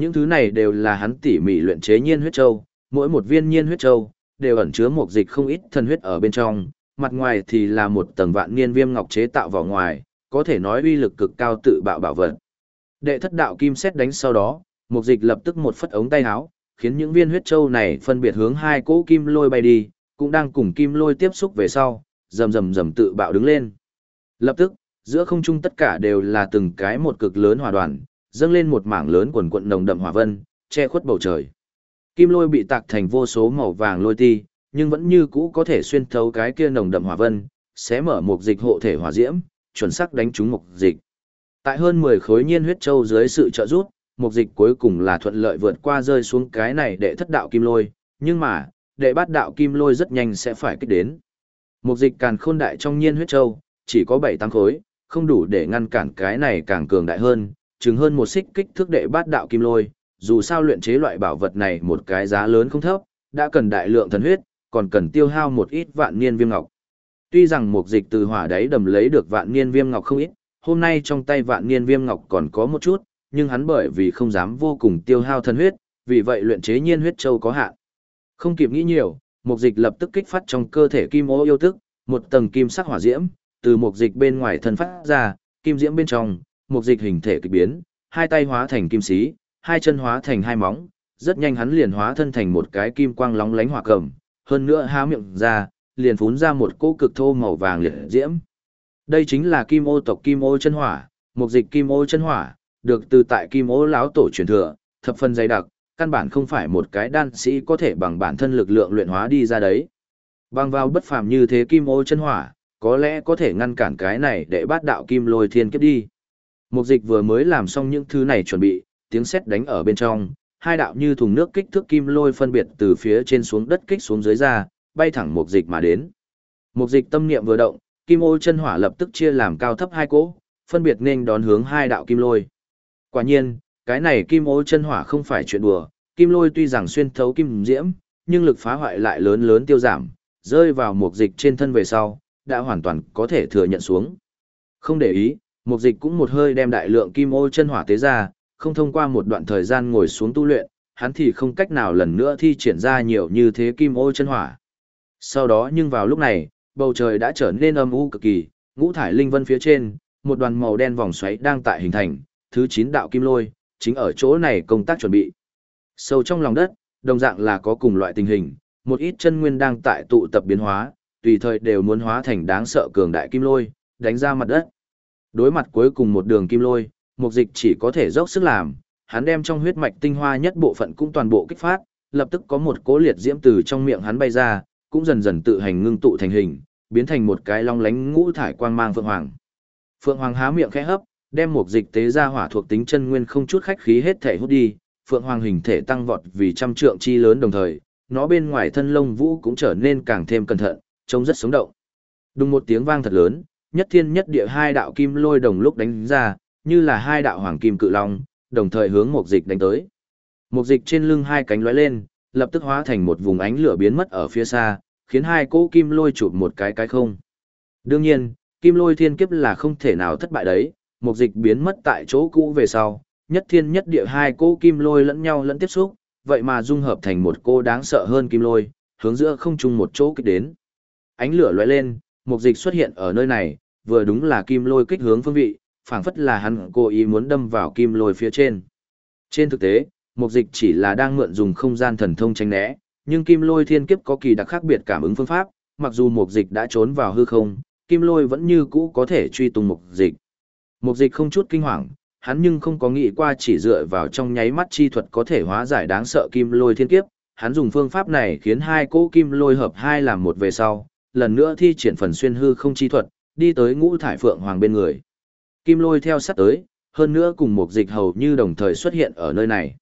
Những thứ này đều là hắn tỉ mỉ luyện chế nhiên huyết châu, mỗi một viên nhiên huyết châu đều ẩn chứa một dịch không ít thần huyết ở bên trong, mặt ngoài thì là một tầng vạn niên viêm ngọc chế tạo vào ngoài, có thể nói uy lực cực cao tự bạo bảo vật. Đệ thất đạo kim xét đánh sau đó, một dịch lập tức một phất ống tay áo, khiến những viên huyết châu này phân biệt hướng hai cỗ kim lôi bay đi, cũng đang cùng kim lôi tiếp xúc về sau, rầm rầm rầm tự bạo đứng lên. Lập tức, giữa không trung tất cả đều là từng cái một cực lớn hòa đoàn, dâng lên một mảng lớn quần quận nồng đậm hỏa vân, che khuất bầu trời. Kim lôi bị tạc thành vô số màu vàng lôi ti, nhưng vẫn như cũ có thể xuyên thấu cái kia nồng đậm hỏa vân, xé mở một dịch hộ thể hỏa diễm, chuẩn xác đánh trúng một dịch. Tại hơn 10 khối nhiên huyết châu dưới sự trợ giúp, mục dịch cuối cùng là thuận lợi vượt qua rơi xuống cái này để thất đạo kim lôi, nhưng mà, đệ bát đạo kim lôi rất nhanh sẽ phải kích đến. Mục dịch càn khôn đại trong nhiên huyết châu, chỉ có 7 tăng khối, không đủ để ngăn cản cái này càng cường đại hơn, chừng hơn một xích kích thước đệ bát đạo kim lôi, dù sao luyện chế loại bảo vật này một cái giá lớn không thấp, đã cần đại lượng thần huyết, còn cần tiêu hao một ít vạn niên viêm ngọc. Tuy rằng mục dịch từ hỏa đáy đầm lấy được vạn niên viêm ngọc không ít, hôm nay trong tay vạn niên viêm ngọc còn có một chút, nhưng hắn bởi vì không dám vô cùng tiêu hao thần huyết, vì vậy luyện chế nhiên huyết châu có hạn. Không kịp nghĩ nhiều, mục dịch lập tức kích phát trong cơ thể kim ô yêu tức, một tầng kim sắc hỏa diễm, từ mục dịch bên ngoài thân phát ra, kim diễm bên trong, một dịch hình thể kịch biến, hai tay hóa thành kim sĩ, hai chân hóa thành hai móng, rất nhanh hắn liền hóa thân thành một cái kim quang lóng lánh hỏa cầm, hơn nữa há miệng ra, liền phún ra một cỗ cực thô màu vàng liệt diễm. Đây chính là kim ô tộc kim ô chân hỏa, một dịch kim ô chân hỏa, được từ tại kim ô lão tổ truyền thừa, thập phần dày đặc, căn bản không phải một cái đan sĩ có thể bằng bản thân lực lượng luyện hóa đi ra đấy. Bằng vào bất phàm như thế kim ô chân hỏa, có lẽ có thể ngăn cản cái này để bát đạo kim lôi thiên kiếp đi. Mục dịch vừa mới làm xong những thứ này chuẩn bị, tiếng sét đánh ở bên trong, hai đạo như thùng nước kích thước kim lôi phân biệt từ phía trên xuống đất kích xuống dưới ra, bay thẳng mục dịch mà đến. Mục dịch tâm niệm vừa động, kim ô chân hỏa lập tức chia làm cao thấp hai cỗ, phân biệt nên đón hướng hai đạo kim lôi. Quả nhiên, cái này kim ô chân hỏa không phải chuyện đùa, kim lôi tuy rằng xuyên thấu kim diễm, nhưng lực phá hoại lại lớn lớn tiêu giảm, rơi vào mục dịch trên thân về sau, đã hoàn toàn có thể thừa nhận xuống. Không để ý, mục dịch cũng một hơi đem đại lượng kim ô chân hỏa tế ra, không thông qua một đoạn thời gian ngồi xuống tu luyện, hắn thì không cách nào lần nữa thi triển ra nhiều như thế kim ô chân hỏa. Sau đó nhưng vào lúc này, bầu trời đã trở nên âm u cực kỳ, ngũ thải linh vân phía trên, một đoàn màu đen vòng xoáy đang tại hình thành, thứ 9 đạo kim lôi, chính ở chỗ này công tác chuẩn bị. Sâu trong lòng đất, đồng dạng là có cùng loại tình hình, một ít chân nguyên đang tại tụ tập biến hóa, tùy thời đều muốn hóa thành đáng sợ cường đại kim lôi, đánh ra mặt đất. Đối mặt cuối cùng một đường kim lôi, mục dịch chỉ có thể dốc sức làm, hắn đem trong huyết mạch tinh hoa nhất bộ phận cũng toàn bộ kích phát, lập tức có một cố liệt diễm từ trong miệng hắn bay ra, cũng dần dần tự hành ngưng tụ thành hình, biến thành một cái long lánh ngũ thải quang mang phượng hoàng. Phượng hoàng há miệng khẽ hấp, đem một dịch tế ra hỏa thuộc tính chân nguyên không chút khách khí hết thể hút đi, phượng hoàng hình thể tăng vọt vì trăm trượng chi lớn đồng thời, nó bên ngoài thân lông vũ cũng trở nên càng thêm cẩn thận, trông rất sống động. Đùng một tiếng vang thật lớn, nhất thiên nhất địa hai đạo kim lôi đồng lúc đánh ra, như là hai đạo hoàng kim cự long, đồng thời hướng một dịch đánh tới. Một dịch trên lưng hai cánh lóe lên, lập tức hóa thành một vùng ánh lửa biến mất ở phía xa, khiến hai cỗ kim lôi chụp một cái cái không. Đương nhiên, kim lôi thiên kiếp là không thể nào thất bại đấy, một dịch biến mất tại chỗ cũ về sau, nhất thiên nhất địa hai cỗ kim lôi lẫn nhau lẫn tiếp xúc, vậy mà dung hợp thành một cô đáng sợ hơn kim lôi, hướng giữa không chung một chỗ kích đến. Ánh lửa lóe lên, mục dịch xuất hiện ở nơi này, vừa đúng là kim lôi kích hướng phương vị, phảng phất là hắn cố ý muốn đâm vào kim lôi phía trên. Trên thực tế, mục dịch chỉ là đang mượn dùng không gian thần thông tránh né, nhưng kim lôi thiên kiếp có kỳ đặc khác biệt cảm ứng phương pháp, mặc dù mục dịch đã trốn vào hư không, kim lôi vẫn như cũ có thể truy tung mục dịch. Mục dịch không chút kinh hoàng, hắn nhưng không có nghĩ qua chỉ dựa vào trong nháy mắt chi thuật có thể hóa giải đáng sợ kim lôi thiên kiếp, hắn dùng phương pháp này khiến hai cỗ kim lôi hợp hai làm một về sau, lần nữa thi triển phần xuyên hư không chi thuật, đi tới ngũ thải phượng hoàng bên người. Kim lôi theo sát tới, hơn nữa cùng một dịch hầu như đồng thời xuất hiện ở nơi này.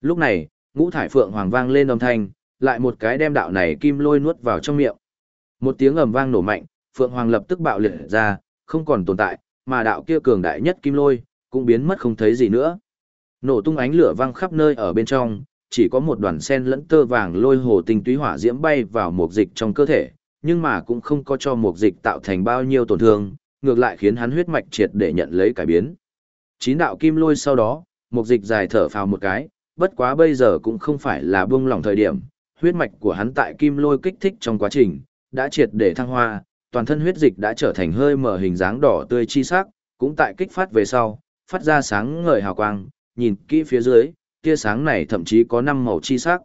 Lúc này, ngũ thải phượng hoàng vang lên âm thanh, lại một cái đem đạo này kim lôi nuốt vào trong miệng. Một tiếng ầm vang nổ mạnh, phượng hoàng lập tức bạo liệt ra, không còn tồn tại, mà đạo kia cường đại nhất kim lôi, cũng biến mất không thấy gì nữa. Nổ tung ánh lửa vang khắp nơi ở bên trong, chỉ có một đoàn sen lẫn tơ vàng lôi hồ tinh túy hỏa diễm bay vào một dịch trong cơ thể, nhưng mà cũng không có cho mục dịch tạo thành bao nhiêu tổn thương, ngược lại khiến hắn huyết mạch triệt để nhận lấy cải biến. Chín đạo kim lôi sau đó, mục dịch dài thở phào một cái, bất quá bây giờ cũng không phải là buông lỏng thời điểm, huyết mạch của hắn tại kim lôi kích thích trong quá trình, đã triệt để thăng hoa, toàn thân huyết dịch đã trở thành hơi mở hình dáng đỏ tươi chi sắc, cũng tại kích phát về sau, phát ra sáng ngời hào quang, nhìn kỹ phía dưới, tia sáng này thậm chí có năm màu chi sắc.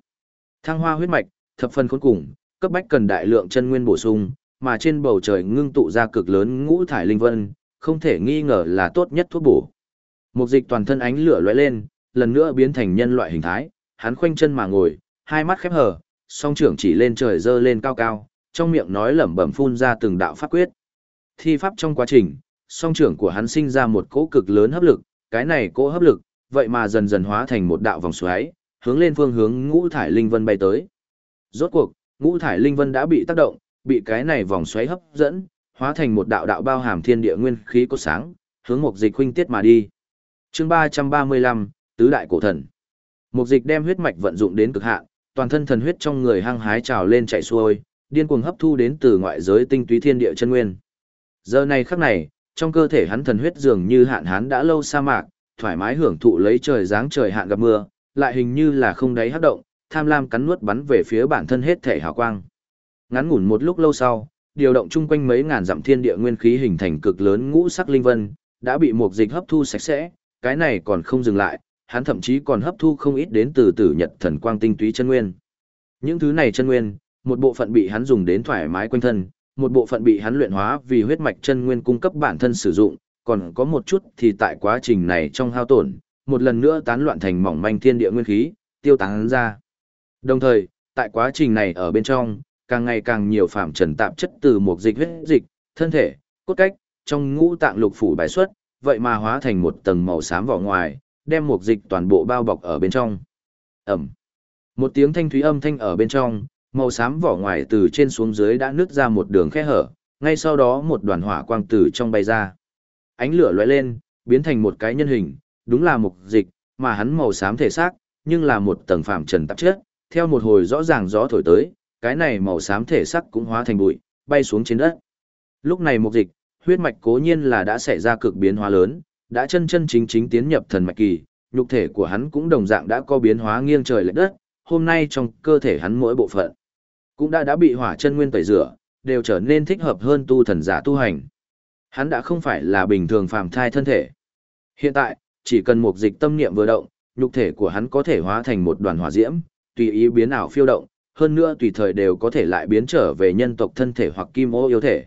Thăng hoa huyết mạch, thập phần khốn cùng, cấp bách cần đại lượng chân nguyên bổ sung, mà trên bầu trời ngưng tụ ra cực lớn ngũ thải linh vân, không thể nghi ngờ là tốt nhất thuốc bổ. Mục dịch toàn thân ánh lửa lóe lên, lần nữa biến thành nhân loại hình thái, hắn khoanh chân mà ngồi, hai mắt khép hờ, song trưởng chỉ lên trời dơ lên cao cao, trong miệng nói lẩm bẩm phun ra từng đạo pháp quyết. Thi pháp trong quá trình, song trưởng của hắn sinh ra một cỗ cực lớn hấp lực, cái này cỗ hấp lực, vậy mà dần dần hóa thành một đạo vòng xoáy, hướng lên phương hướng ngũ thải linh vân bay tới. Rốt cuộc, ngũ thải linh vân đã bị tác động, bị cái này vòng xoáy hấp dẫn, hóa thành một đạo đạo bao hàm thiên địa nguyên khí cốt sáng, hướng một dịch huynh tiết mà đi. Chương 335, tứ đại cổ thần. Một dịch đem huyết mạch vận dụng đến cực hạn, toàn thân thần huyết trong người hăng hái trào lên chạy xuôi, điên cuồng hấp thu đến từ ngoại giới tinh túy thiên địa chân nguyên. Giờ này khắc này, trong cơ thể hắn thần huyết dường như hạn hán đã lâu sa mạc, thoải mái hưởng thụ lấy trời dáng trời hạn gặp mưa, lại hình như là không đáy hấp động, tham lam cắn nuốt bắn về phía bản thân hết thể hào quang. Ngắn ngủn một lúc lâu sau, điều động chung quanh mấy ngàn dặm thiên địa nguyên khí hình thành cực lớn ngũ sắc linh vân, đã bị một dịch hấp thu sạch sẽ, cái này còn không dừng lại, hắn thậm chí còn hấp thu không ít đến từ tử nhật thần quang tinh túy chân nguyên. Những thứ này chân nguyên, một bộ phận bị hắn dùng đến thoải mái quanh thân, một bộ phận bị hắn luyện hóa vì huyết mạch chân nguyên cung cấp bản thân sử dụng, còn có một chút thì tại quá trình này trong hao tổn, một lần nữa tán loạn thành mỏng manh thiên địa nguyên khí, tiêu tán ra. Đồng thời, tại quá trình này ở bên trong, càng ngày càng nhiều phạm trần tạp chất từ một dịch huyết dịch, thân thể, cốt cách, trong ngũ tạng lục phủ bài xuất, vậy mà hóa thành một tầng màu xám vỏ ngoài, đem một dịch toàn bộ bao bọc ở bên trong. Ẩm. Một tiếng thanh thúy âm thanh ở bên trong, màu xám vỏ ngoài từ trên xuống dưới đã nứt ra một đường khe hở, ngay sau đó một đoàn hỏa quang từ trong bay ra. Ánh lửa lóe lên, biến thành một cái nhân hình, đúng là mục dịch, mà hắn màu xám thể xác, nhưng là một tầng phạm trần tạp chất, theo một hồi rõ ràng gió thổi tới, cái này màu xám thể sắc cũng hóa thành bụi, bay xuống trên đất. Lúc này mục dịch, huyết mạch cố nhiên là đã xảy ra cực biến hóa lớn, đã chân chân chính chính tiến nhập thần mạch kỳ, nhục thể của hắn cũng đồng dạng đã có biến hóa nghiêng trời lệch đất, hôm nay trong cơ thể hắn mỗi bộ phận cũng đã đã bị hỏa chân nguyên tẩy rửa, đều trở nên thích hợp hơn tu thần giả tu hành. Hắn đã không phải là bình thường phàm thai thân thể. Hiện tại, chỉ cần một dịch tâm niệm vừa động, nhục thể của hắn có thể hóa thành một đoàn hỏa diễm, tùy ý biến ảo phiêu động, hơn nữa tùy thời đều có thể lại biến trở về nhân tộc thân thể hoặc kim ô yêu thể.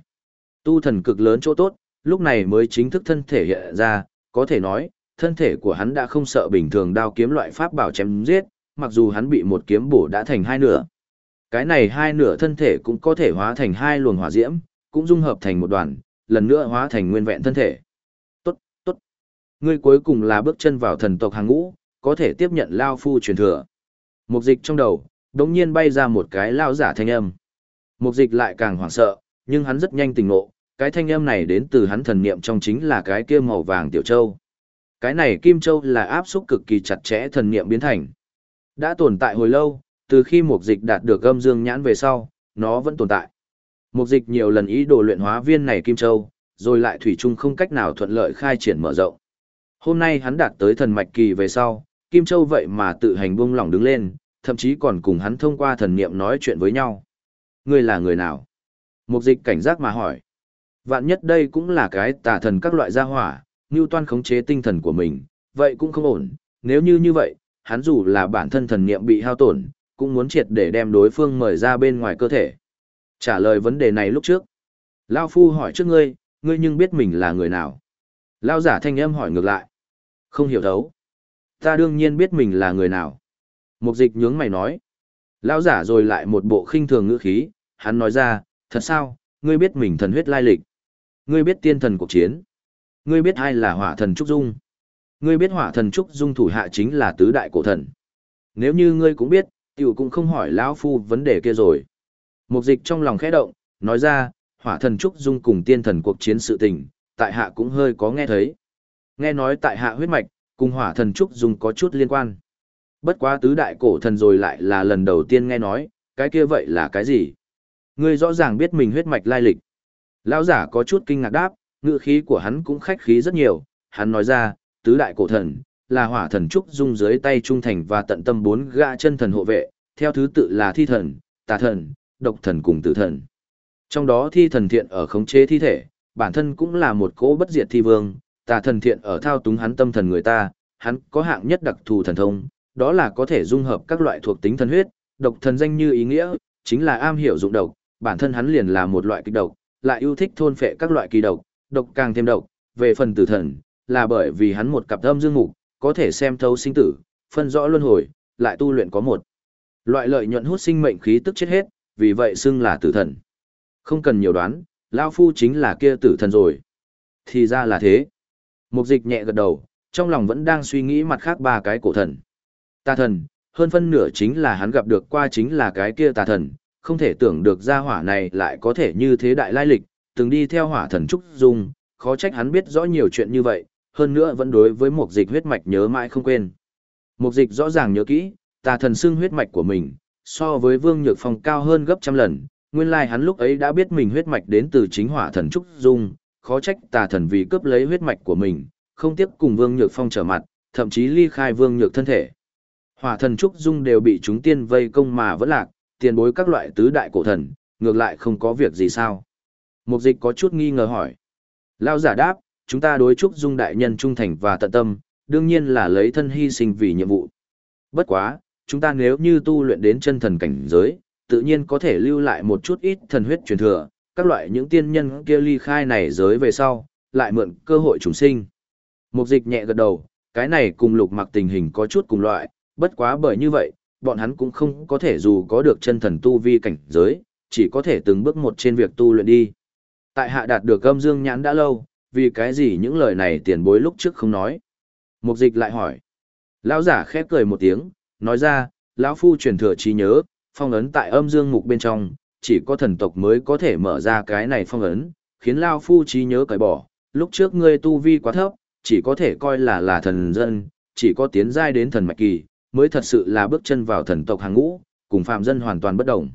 Tu thần cực lớn chỗ tốt, lúc này mới chính thức thân thể hiện ra, có thể nói, thân thể của hắn đã không sợ bình thường đao kiếm loại pháp bảo chém giết, mặc dù hắn bị một kiếm bổ đã thành hai nửa. Cái này hai nửa thân thể cũng có thể hóa thành hai luồng hỏa diễm, cũng dung hợp thành một đoàn, lần nữa hóa thành nguyên vẹn thân thể. Tốt, tốt. Ngươi cuối cùng là bước chân vào thần tộc hàng ngũ, có thể tiếp nhận lao phu truyền thừa. Mục dịch trong đầu, đống nhiên bay ra một cái lao giả thanh âm. Mục dịch lại càng hoảng sợ, nhưng hắn rất nhanh tỉnh ngộ, cái thanh âm này đến từ hắn thần niệm trong chính là cái kia màu vàng tiểu châu. Cái này kim châu là áp xúc cực kỳ chặt chẽ thần niệm biến thành. Đã tồn tại hồi lâu, từ khi mục dịch đạt được âm dương nhãn về sau, nó vẫn tồn tại. Mục dịch nhiều lần ý đồ luyện hóa viên này kim châu, rồi lại thủy chung không cách nào thuận lợi khai triển mở rộng. Hôm nay hắn đạt tới thần mạch kỳ về sau, kim châu vậy mà tự hành buông lỏng đứng lên, thậm chí còn cùng hắn thông qua thần niệm nói chuyện với nhau. Ngươi là người nào? Mục dịch cảnh giác mà hỏi. Vạn nhất đây cũng là cái tà thần các loại gia hỏa, như toan khống chế tinh thần của mình, vậy cũng không ổn. Nếu như như vậy, hắn dù là bản thân thần niệm bị hao tổn, cũng muốn triệt để đem đối phương mời ra bên ngoài cơ thể. Trả lời vấn đề này lúc trước. Lao Phu hỏi trước ngươi, ngươi nhưng biết mình là người nào? Lao giả thanh âm hỏi ngược lại. Không hiểu thấu. Ta đương nhiên biết mình là người nào. Mục dịch nhướng mày nói. Lao giả rồi lại một bộ khinh thường ngữ khí, hắn nói ra, thật sao, ngươi biết mình thần huyết lai lịch. Ngươi biết tiên thần cuộc chiến. Ngươi biết ai là hỏa thần Trúc Dung. Ngươi biết hỏa thần Trúc Dung thủ hạ chính là tứ đại cổ thần. Nếu như ngươi cũng biết, tiểu cũng không hỏi lão phu vấn đề kia rồi. Mục dịch trong lòng khẽ động, nói ra, hỏa thần Trúc Dung cùng tiên thần cuộc chiến sự tình, tại hạ cũng hơi có nghe thấy. Nghe nói tại hạ huyết mạch, cùng hỏa thần Trúc Dung có chút liên quan. Bất quá tứ đại cổ thần rồi lại là lần đầu tiên nghe nói, cái kia vậy là cái gì? Ngươi rõ ràng biết mình huyết mạch lai lịch. Lão giả có chút kinh ngạc đáp, ngữ khí của hắn cũng khách khí rất nhiều, hắn nói ra, tứ đại cổ thần, là hỏa thần trúc dung dưới tay trung thành và tận tâm bốn gã chân thần hộ vệ, theo thứ tự là thi thần, tà thần, độc thần cùng tử thần. Trong đó thi thần thiện ở khống chế thi thể, bản thân cũng là một cỗ bất diệt thi vương, tà thần thiện ở thao túng hắn tâm thần người ta, hắn có hạng nhất đặc thù thần thông, đó là có thể dung hợp các loại thuộc tính thần huyết, độc thần danh như ý nghĩa, chính là am hiểu dụng độc, bản thân hắn liền là một loại kịch độc, lại yêu thích thôn phệ các loại kỳ độc, độc càng thêm độc, về phần tử thần, là bởi vì hắn một cặp âm dương mục, có thể xem thấu sinh tử, phân rõ luân hồi, lại tu luyện có một loại lợi nhuận hút sinh mệnh khí tức chết hết, vì vậy xưng là tử thần. Không cần nhiều đoán, lão Phu chính là kia tử thần rồi. Thì ra là thế. Mục dịch nhẹ gật đầu, trong lòng vẫn đang suy nghĩ mặt khác ba cái cổ thần. Tà thần, hơn phân nửa chính là hắn gặp được qua chính là cái kia tà thần, không thể tưởng được gia hỏa này lại có thể như thế đại lai lịch, từng đi theo hỏa thần Trúc Dung, khó trách hắn biết rõ nhiều chuyện như vậy, hơn nữa vẫn đối với mục dịch huyết mạch nhớ mãi không quên. Mục dịch rõ ràng nhớ kỹ, tà thần xưng huyết mạch của mình, so với Vương Nhược Phong cao hơn gấp trăm lần, nguyên lai hắn lúc ấy đã biết mình huyết mạch đến từ chính hỏa thần Trúc Dung, khó trách tà thần vì cướp lấy huyết mạch của mình, không tiếc cùng Vương Nhược Phong trở mặt, thậm chí ly khai Vương Nhược thân thể. Hỏa thần Trúc Dung đều bị chúng tiên vây công mà vẫn lạc, tiền bối các loại tứ đại cổ thần, ngược lại không có việc gì sao. Mục dịch có chút nghi ngờ hỏi. Lao giả đáp, chúng ta đối Trúc Dung đại nhân trung thành và tận tâm, đương nhiên là lấy thân hy sinh vì nhiệm vụ. Bất quá, chúng ta nếu như tu luyện đến chân thần cảnh giới, tự nhiên có thể lưu lại một chút ít thần huyết truyền thừa, các loại những tiên nhân kia ly khai này giới về sau, lại mượn cơ hội trùng sinh. Mục dịch nhẹ gật đầu, cái này cùng lục mặc tình hình có chút cùng loại, bất quá bởi như vậy, bọn hắn cũng không có thể dù có được chân thần tu vi cảnh giới, chỉ có thể từng bước một trên việc tu luyện đi. Tại hạ đạt được âm dương nhãn đã lâu, vì cái gì những lời này tiền bối lúc trước không nói. Mục dịch lại hỏi. Lão giả khép cười một tiếng, nói ra, lão phu truyền thừa trí nhớ, phong ấn tại âm dương mục bên trong, chỉ có thần tộc mới có thể mở ra cái này phong ấn, khiến lão phu trí nhớ cởi bỏ. Lúc trước ngươi tu vi quá thấp, chỉ có thể coi là là thần dân, chỉ có tiến giai đến thần mạch kỳ, mới thật sự là bước chân vào thần tộc hàng ngũ, cùng phạm dân hoàn toàn bất động.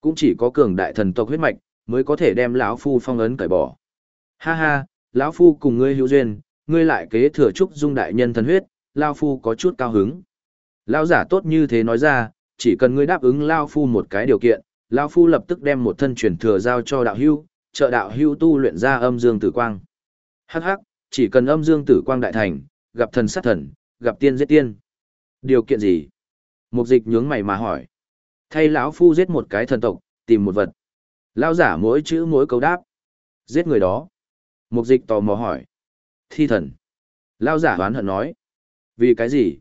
Cũng chỉ có cường đại thần tộc huyết mạch, mới có thể đem lão phu phong ấn cởi bỏ. Ha ha, lão phu cùng ngươi hữu duyên, ngươi lại kế thừa trúc dung đại nhân thần huyết, lão phu có chút cao hứng. Lão giả tốt như thế nói ra, chỉ cần ngươi đáp ứng lão phu một cái điều kiện, lão phu lập tức đem một thân truyền thừa giao cho đạo hưu, trợ đạo hưu tu luyện ra âm dương tử quang. Hắc hắc, chỉ cần âm dương tử quang đại thành, gặp thần sát thần, gặp tiên giết tiên. Điều kiện gì? Mục dịch nhướng mày mà hỏi. Thay lão phu giết một cái thần tộc, tìm một vật. Lão giả mỗi chữ mỗi câu đáp. Giết người đó. Mục dịch tò mò hỏi. Thi thần. Lão giả oán hận nói. Vì cái gì?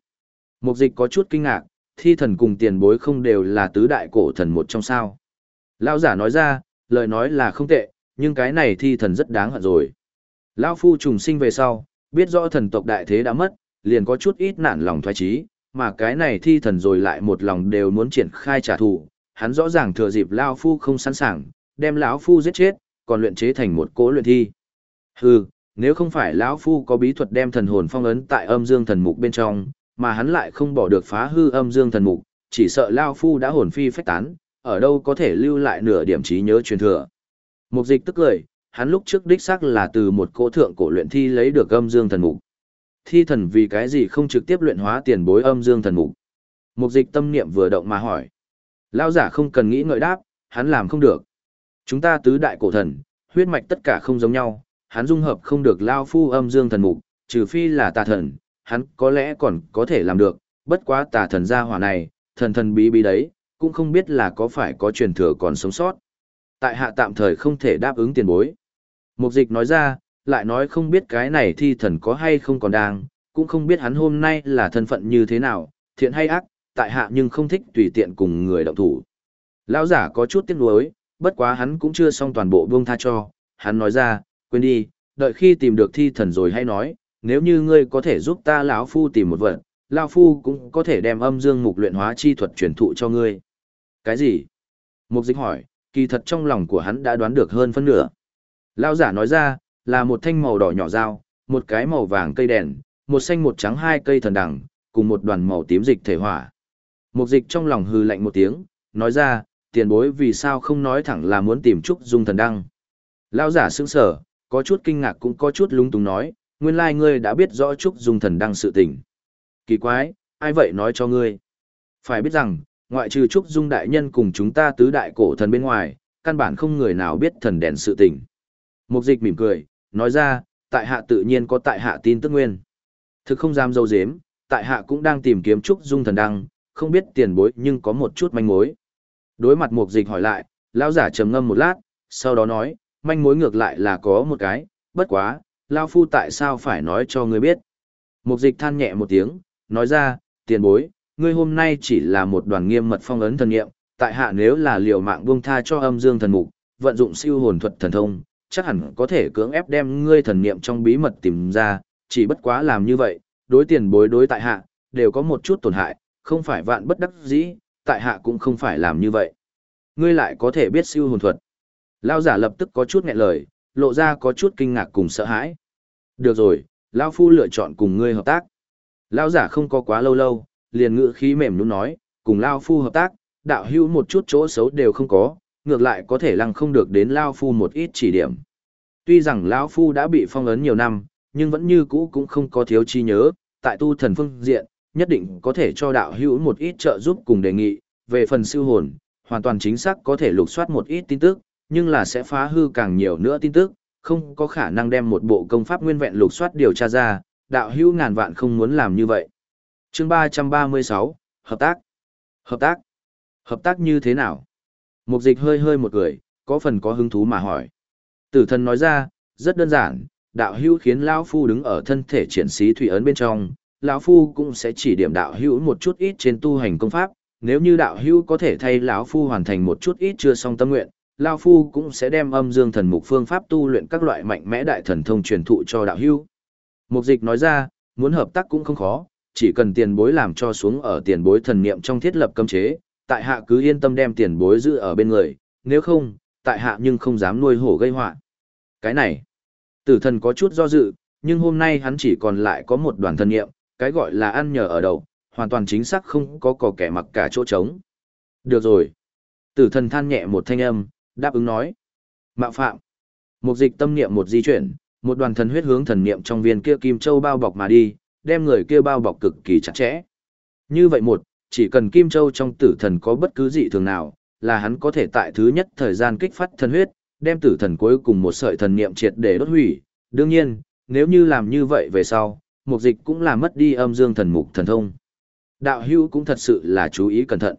Mục dịch có chút kinh ngạc, thi thần cùng tiền bối không đều là tứ đại cổ thần một trong sao. Lão giả nói ra, lời nói là không tệ, nhưng cái này thi thần rất đáng hận rồi. Lão phu trùng sinh về sau, biết rõ thần tộc đại thế đã mất, liền có chút ít nản lòng thoái trí, mà cái này thi thần rồi lại một lòng đều muốn triển khai trả thù, hắn rõ ràng thừa dịp lão phu không sẵn sàng, đem lão phu giết chết, còn luyện chế thành một cỗ luyện thi. Hừ, nếu không phải lão phu có bí thuật đem thần hồn phong ấn tại âm dương thần mục bên trong, mà hắn lại không bỏ được phá hư âm dương thần mục, chỉ sợ lão phu đã hồn phi phách tán, ở đâu có thể lưu lại nửa điểm trí nhớ truyền thừa. Mục dịch tức cười, hắn lúc trước đích xác là từ một cỗ thượng cổ luyện thi lấy được âm dương thần mục. Thi thần vì cái gì không trực tiếp luyện hóa tiền bối âm dương thần mục? Mục dịch tâm niệm vừa động mà hỏi. Lão giả không cần nghĩ ngợi đáp, hắn làm không được. Chúng ta tứ đại cổ thần, huyết mạch tất cả không giống nhau, hắn dung hợp không được lao phu âm dương thần mục, trừ phi là tà thần, hắn có lẽ còn có thể làm được, bất quá tà thần gia hỏa này, thần thần bí bí đấy, cũng không biết là có phải có truyền thừa còn sống sót. Tại hạ tạm thời không thể đáp ứng tiền bối. Mục dịch nói ra, lại nói không biết cái này thi thần có hay không còn đang, cũng không biết hắn hôm nay là thân phận như thế nào, thiện hay ác, tại hạ nhưng không thích tùy tiện cùng người động thủ. Lão giả có chút tiếc nuối, bất quá hắn cũng chưa xong toàn bộ buông tha cho, hắn nói ra, quên đi, đợi khi tìm được thi thần rồi hay nói, nếu như ngươi có thể giúp ta lão phu tìm một vật, lão phu cũng có thể đem âm dương mục luyện hóa chi thuật truyền thụ cho ngươi. Cái gì? Mục dịch hỏi, kỳ thật trong lòng của hắn đã đoán được hơn phân nửa. Lão giả nói ra, là một thanh màu đỏ nhỏ dao, một cái màu vàng cây đèn, một xanh một trắng hai cây thần đằng, cùng một đoàn màu tím dịch thể hỏa. Mục dịch trong lòng hư lạnh một tiếng, nói ra, tiền bối vì sao không nói thẳng là muốn tìm Trúc Dung thần đăng. Lão giả sững sở, có chút kinh ngạc cũng có chút lung túng nói, nguyên lai ngươi đã biết rõ Trúc Dung thần đăng sự tình. Kỳ quái, ai vậy nói cho ngươi? Phải biết rằng, ngoại trừ Trúc Dung đại nhân cùng chúng ta tứ đại cổ thần bên ngoài, căn bản không người nào biết thần đèn sự tình. Mục dịch mỉm cười, nói ra, tại hạ tự nhiên có tại hạ tin tức nguyên. Thực không dám dâu dếm, tại hạ cũng đang tìm kiếm Trúc Dung thần đăng, không biết tiền bối nhưng có một chút manh mối. Đối mặt mục dịch hỏi lại, lão giả trầm ngâm một lát, sau đó nói, manh mối ngược lại là có một cái, bất quá, lão phu tại sao phải nói cho ngươi biết. Mục dịch than nhẹ một tiếng, nói ra, tiền bối, ngươi hôm nay chỉ là một đoàn nghiêm mật phong ấn thần nghiệm, tại hạ nếu là liều mạng buông tha cho âm dương thần mục, vận dụng siêu hồn thuật thần thông, chắc hẳn có thể cưỡng ép đem ngươi thần niệm trong bí mật tìm ra, chỉ bất quá làm như vậy, đối tiền bối đối tại hạ, đều có một chút tổn hại, không phải vạn bất đắc dĩ, tại hạ cũng không phải làm như vậy. Ngươi lại có thể biết siêu hồn thuật. Lao giả lập tức có chút nghẹn lời, lộ ra có chút kinh ngạc cùng sợ hãi. Được rồi, Lao Phu lựa chọn cùng ngươi hợp tác. Lao giả không có quá lâu lâu, liền ngữ khí mềm nhún nói, cùng Lao Phu hợp tác, đạo hữu một chút chỗ xấu đều không có, ngược lại có thể lăng không được đến Lao Phu một ít chỉ điểm. Tuy rằng Lao Phu đã bị phong ấn nhiều năm, nhưng vẫn như cũ cũng không có thiếu chi nhớ, tại tu thần phương diện, nhất định có thể cho đạo hữu một ít trợ giúp cùng đề nghị, về phần siêu hồn, hoàn toàn chính xác có thể lục soát một ít tin tức, nhưng là sẽ phá hư càng nhiều nữa tin tức, không có khả năng đem một bộ công pháp nguyên vẹn lục soát điều tra ra, đạo hữu ngàn vạn không muốn làm như vậy. Chương 336, Hợp tác. Hợp tác. Hợp tác như thế nào? Mục dịch hơi hơi một cười, có phần có hứng thú mà hỏi. Tử thần nói ra, rất đơn giản, đạo hữu khiến lão phu đứng ở thân thể triển sĩ thủy ấn bên trong, lão phu cũng sẽ chỉ điểm đạo hữu một chút ít trên tu hành công pháp, nếu như đạo hữu có thể thay lão phu hoàn thành một chút ít chưa xong tâm nguyện, lão phu cũng sẽ đem âm dương thần mục phương pháp tu luyện các loại mạnh mẽ đại thần thông truyền thụ cho đạo hữu. Mục dịch nói ra, muốn hợp tác cũng không khó, chỉ cần tiền bối làm cho xuống ở tiền bối thần niệm trong thiết lập cấm chế, tại hạ cứ yên tâm đem tiền bối giữ ở bên người, nếu không, tại hạ nhưng không dám nuôi hổ gây họa. Cái này, tử thần có chút do dự, nhưng hôm nay hắn chỉ còn lại có một đoàn thần niệm, cái gọi là ăn nhờ ở đầu, hoàn toàn chính xác không có cò kẻ mặc cả chỗ trống. Được rồi. Tử thần than nhẹ một thanh âm, đáp ứng nói. Mạo phạm. Một dịch tâm niệm một di chuyển, một đoàn thần huyết hướng thần niệm trong viên kia kim châu bao bọc mà đi, đem người kia bao bọc cực kỳ chặt chẽ. Như vậy một, chỉ cần kim châu trong tử thần có bất cứ dị thường nào, là hắn có thể tại thứ nhất thời gian kích phát thần huyết, đem tử thần cuối cùng một sợi thần niệm triệt để đốt hủy. Đương nhiên, nếu như làm như vậy về sau, mục dịch cũng là mất đi âm dương thần mục thần thông. Đạo hưu cũng thật sự là chú ý cẩn thận.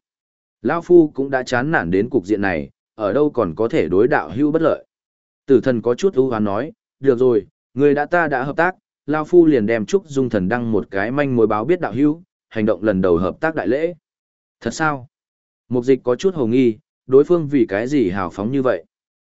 Lão Phu cũng đã chán nản đến cục diện này, ở đâu còn có thể đối đạo hưu bất lợi. Tử thần có chút ưu hoán nói, được rồi, người đã ta đã hợp tác, Lão Phu liền đem Trúc Dung thần đăng một cái manh mối báo biết đạo hữu, hành động lần đầu hợp tác đại lễ. Thật sao? Mục dịch có chút hồ nghi, đối phương vì cái gì hào phóng như vậy?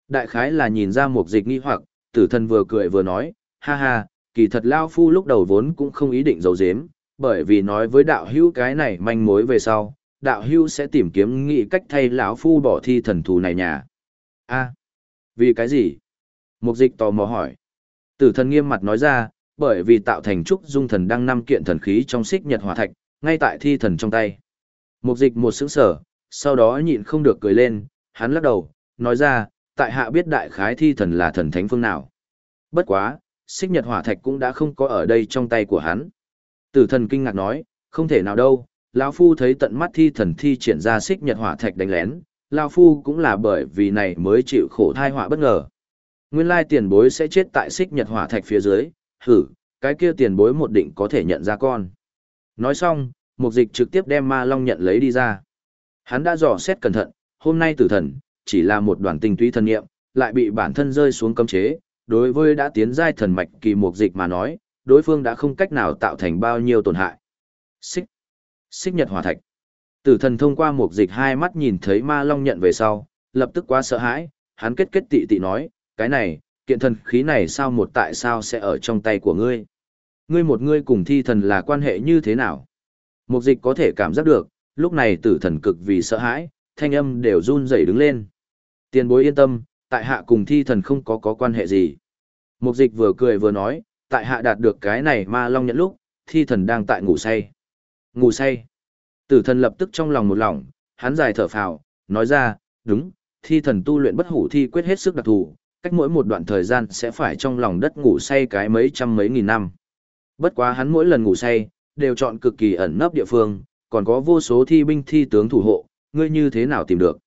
Đại khái là nhìn ra mục dịch nghi hoặc, tử thần vừa cười vừa nói, ha ha, kỳ thật Lao Phu lúc đầu vốn cũng không ý định giấu giếm, bởi vì nói với đạo hữu cái này manh mối về sau, đạo hữu sẽ tìm kiếm nghị cách thay lão Phu bỏ thi thần thù này nhà. a vì cái gì? Mục dịch tò mò hỏi. Tử thần nghiêm mặt nói ra, bởi vì tạo thành trúc dung thần đăng năm kiện thần khí trong xích nhật hỏa thạch, ngay tại thi thần trong tay. Mục dịch một sững sở, sau đó nhịn không được cười lên, hắn lắc đầu, nói ra, tại hạ biết đại khái thi thần là thần thánh phương nào. Bất quá, xích nhật hỏa thạch cũng đã không có ở đây trong tay của hắn. Tử thần kinh ngạc nói, không thể nào đâu, lão phu thấy tận mắt thi thần thi triển ra xích nhật hỏa thạch đánh lén, lão phu cũng là bởi vì này mới chịu khổ thai họa bất ngờ. Nguyên lai tiền bối sẽ chết tại xích nhật hỏa thạch phía dưới, hử, cái kia tiền bối một định có thể nhận ra con. Nói xong, mục dịch trực tiếp đem ma long nhận lấy đi ra. Hắn đã dò xét cẩn thận, hôm nay tử thần, chỉ là một đoàn tinh túy thần nghiệm, lại bị bản thân rơi xuống cấm chế, đối với đã tiến giai thần mạch kỳ mục dịch mà nói, đối phương đã không cách nào tạo thành bao nhiêu tổn hại. Xích. Xích nhật hỏa thạch. Tử thần thông qua mục dịch hai mắt nhìn thấy ma long nhận về sau, lập tức quá sợ hãi, hắn kết kết tị tị nói, cái này, kiện thần khí này sao một tại sao sẽ ở trong tay của ngươi? Ngươi một ngươi cùng thi thần là quan hệ như thế nào? Mục dịch có thể cảm giác được, lúc này tử thần cực vì sợ hãi, thanh âm đều run rẩy đứng lên. Tiền bối yên tâm, tại hạ cùng thi thần không có có quan hệ gì. Mục dịch vừa cười vừa nói, tại hạ đạt được cái này ma long nhận lúc, thi thần đang tại ngủ say. Ngủ say. Tử thần lập tức trong lòng một lòng, hắn dài thở phào, nói ra, đúng, thi thần tu luyện bất hủ thi quyết hết sức đặc thù, cách mỗi một đoạn thời gian sẽ phải trong lòng đất ngủ say cái mấy trăm mấy nghìn năm. Bất quá hắn mỗi lần ngủ say, đều chọn cực kỳ ẩn nấp địa phương, còn có vô số thi binh thi tướng thủ hộ, ngươi như thế nào tìm được?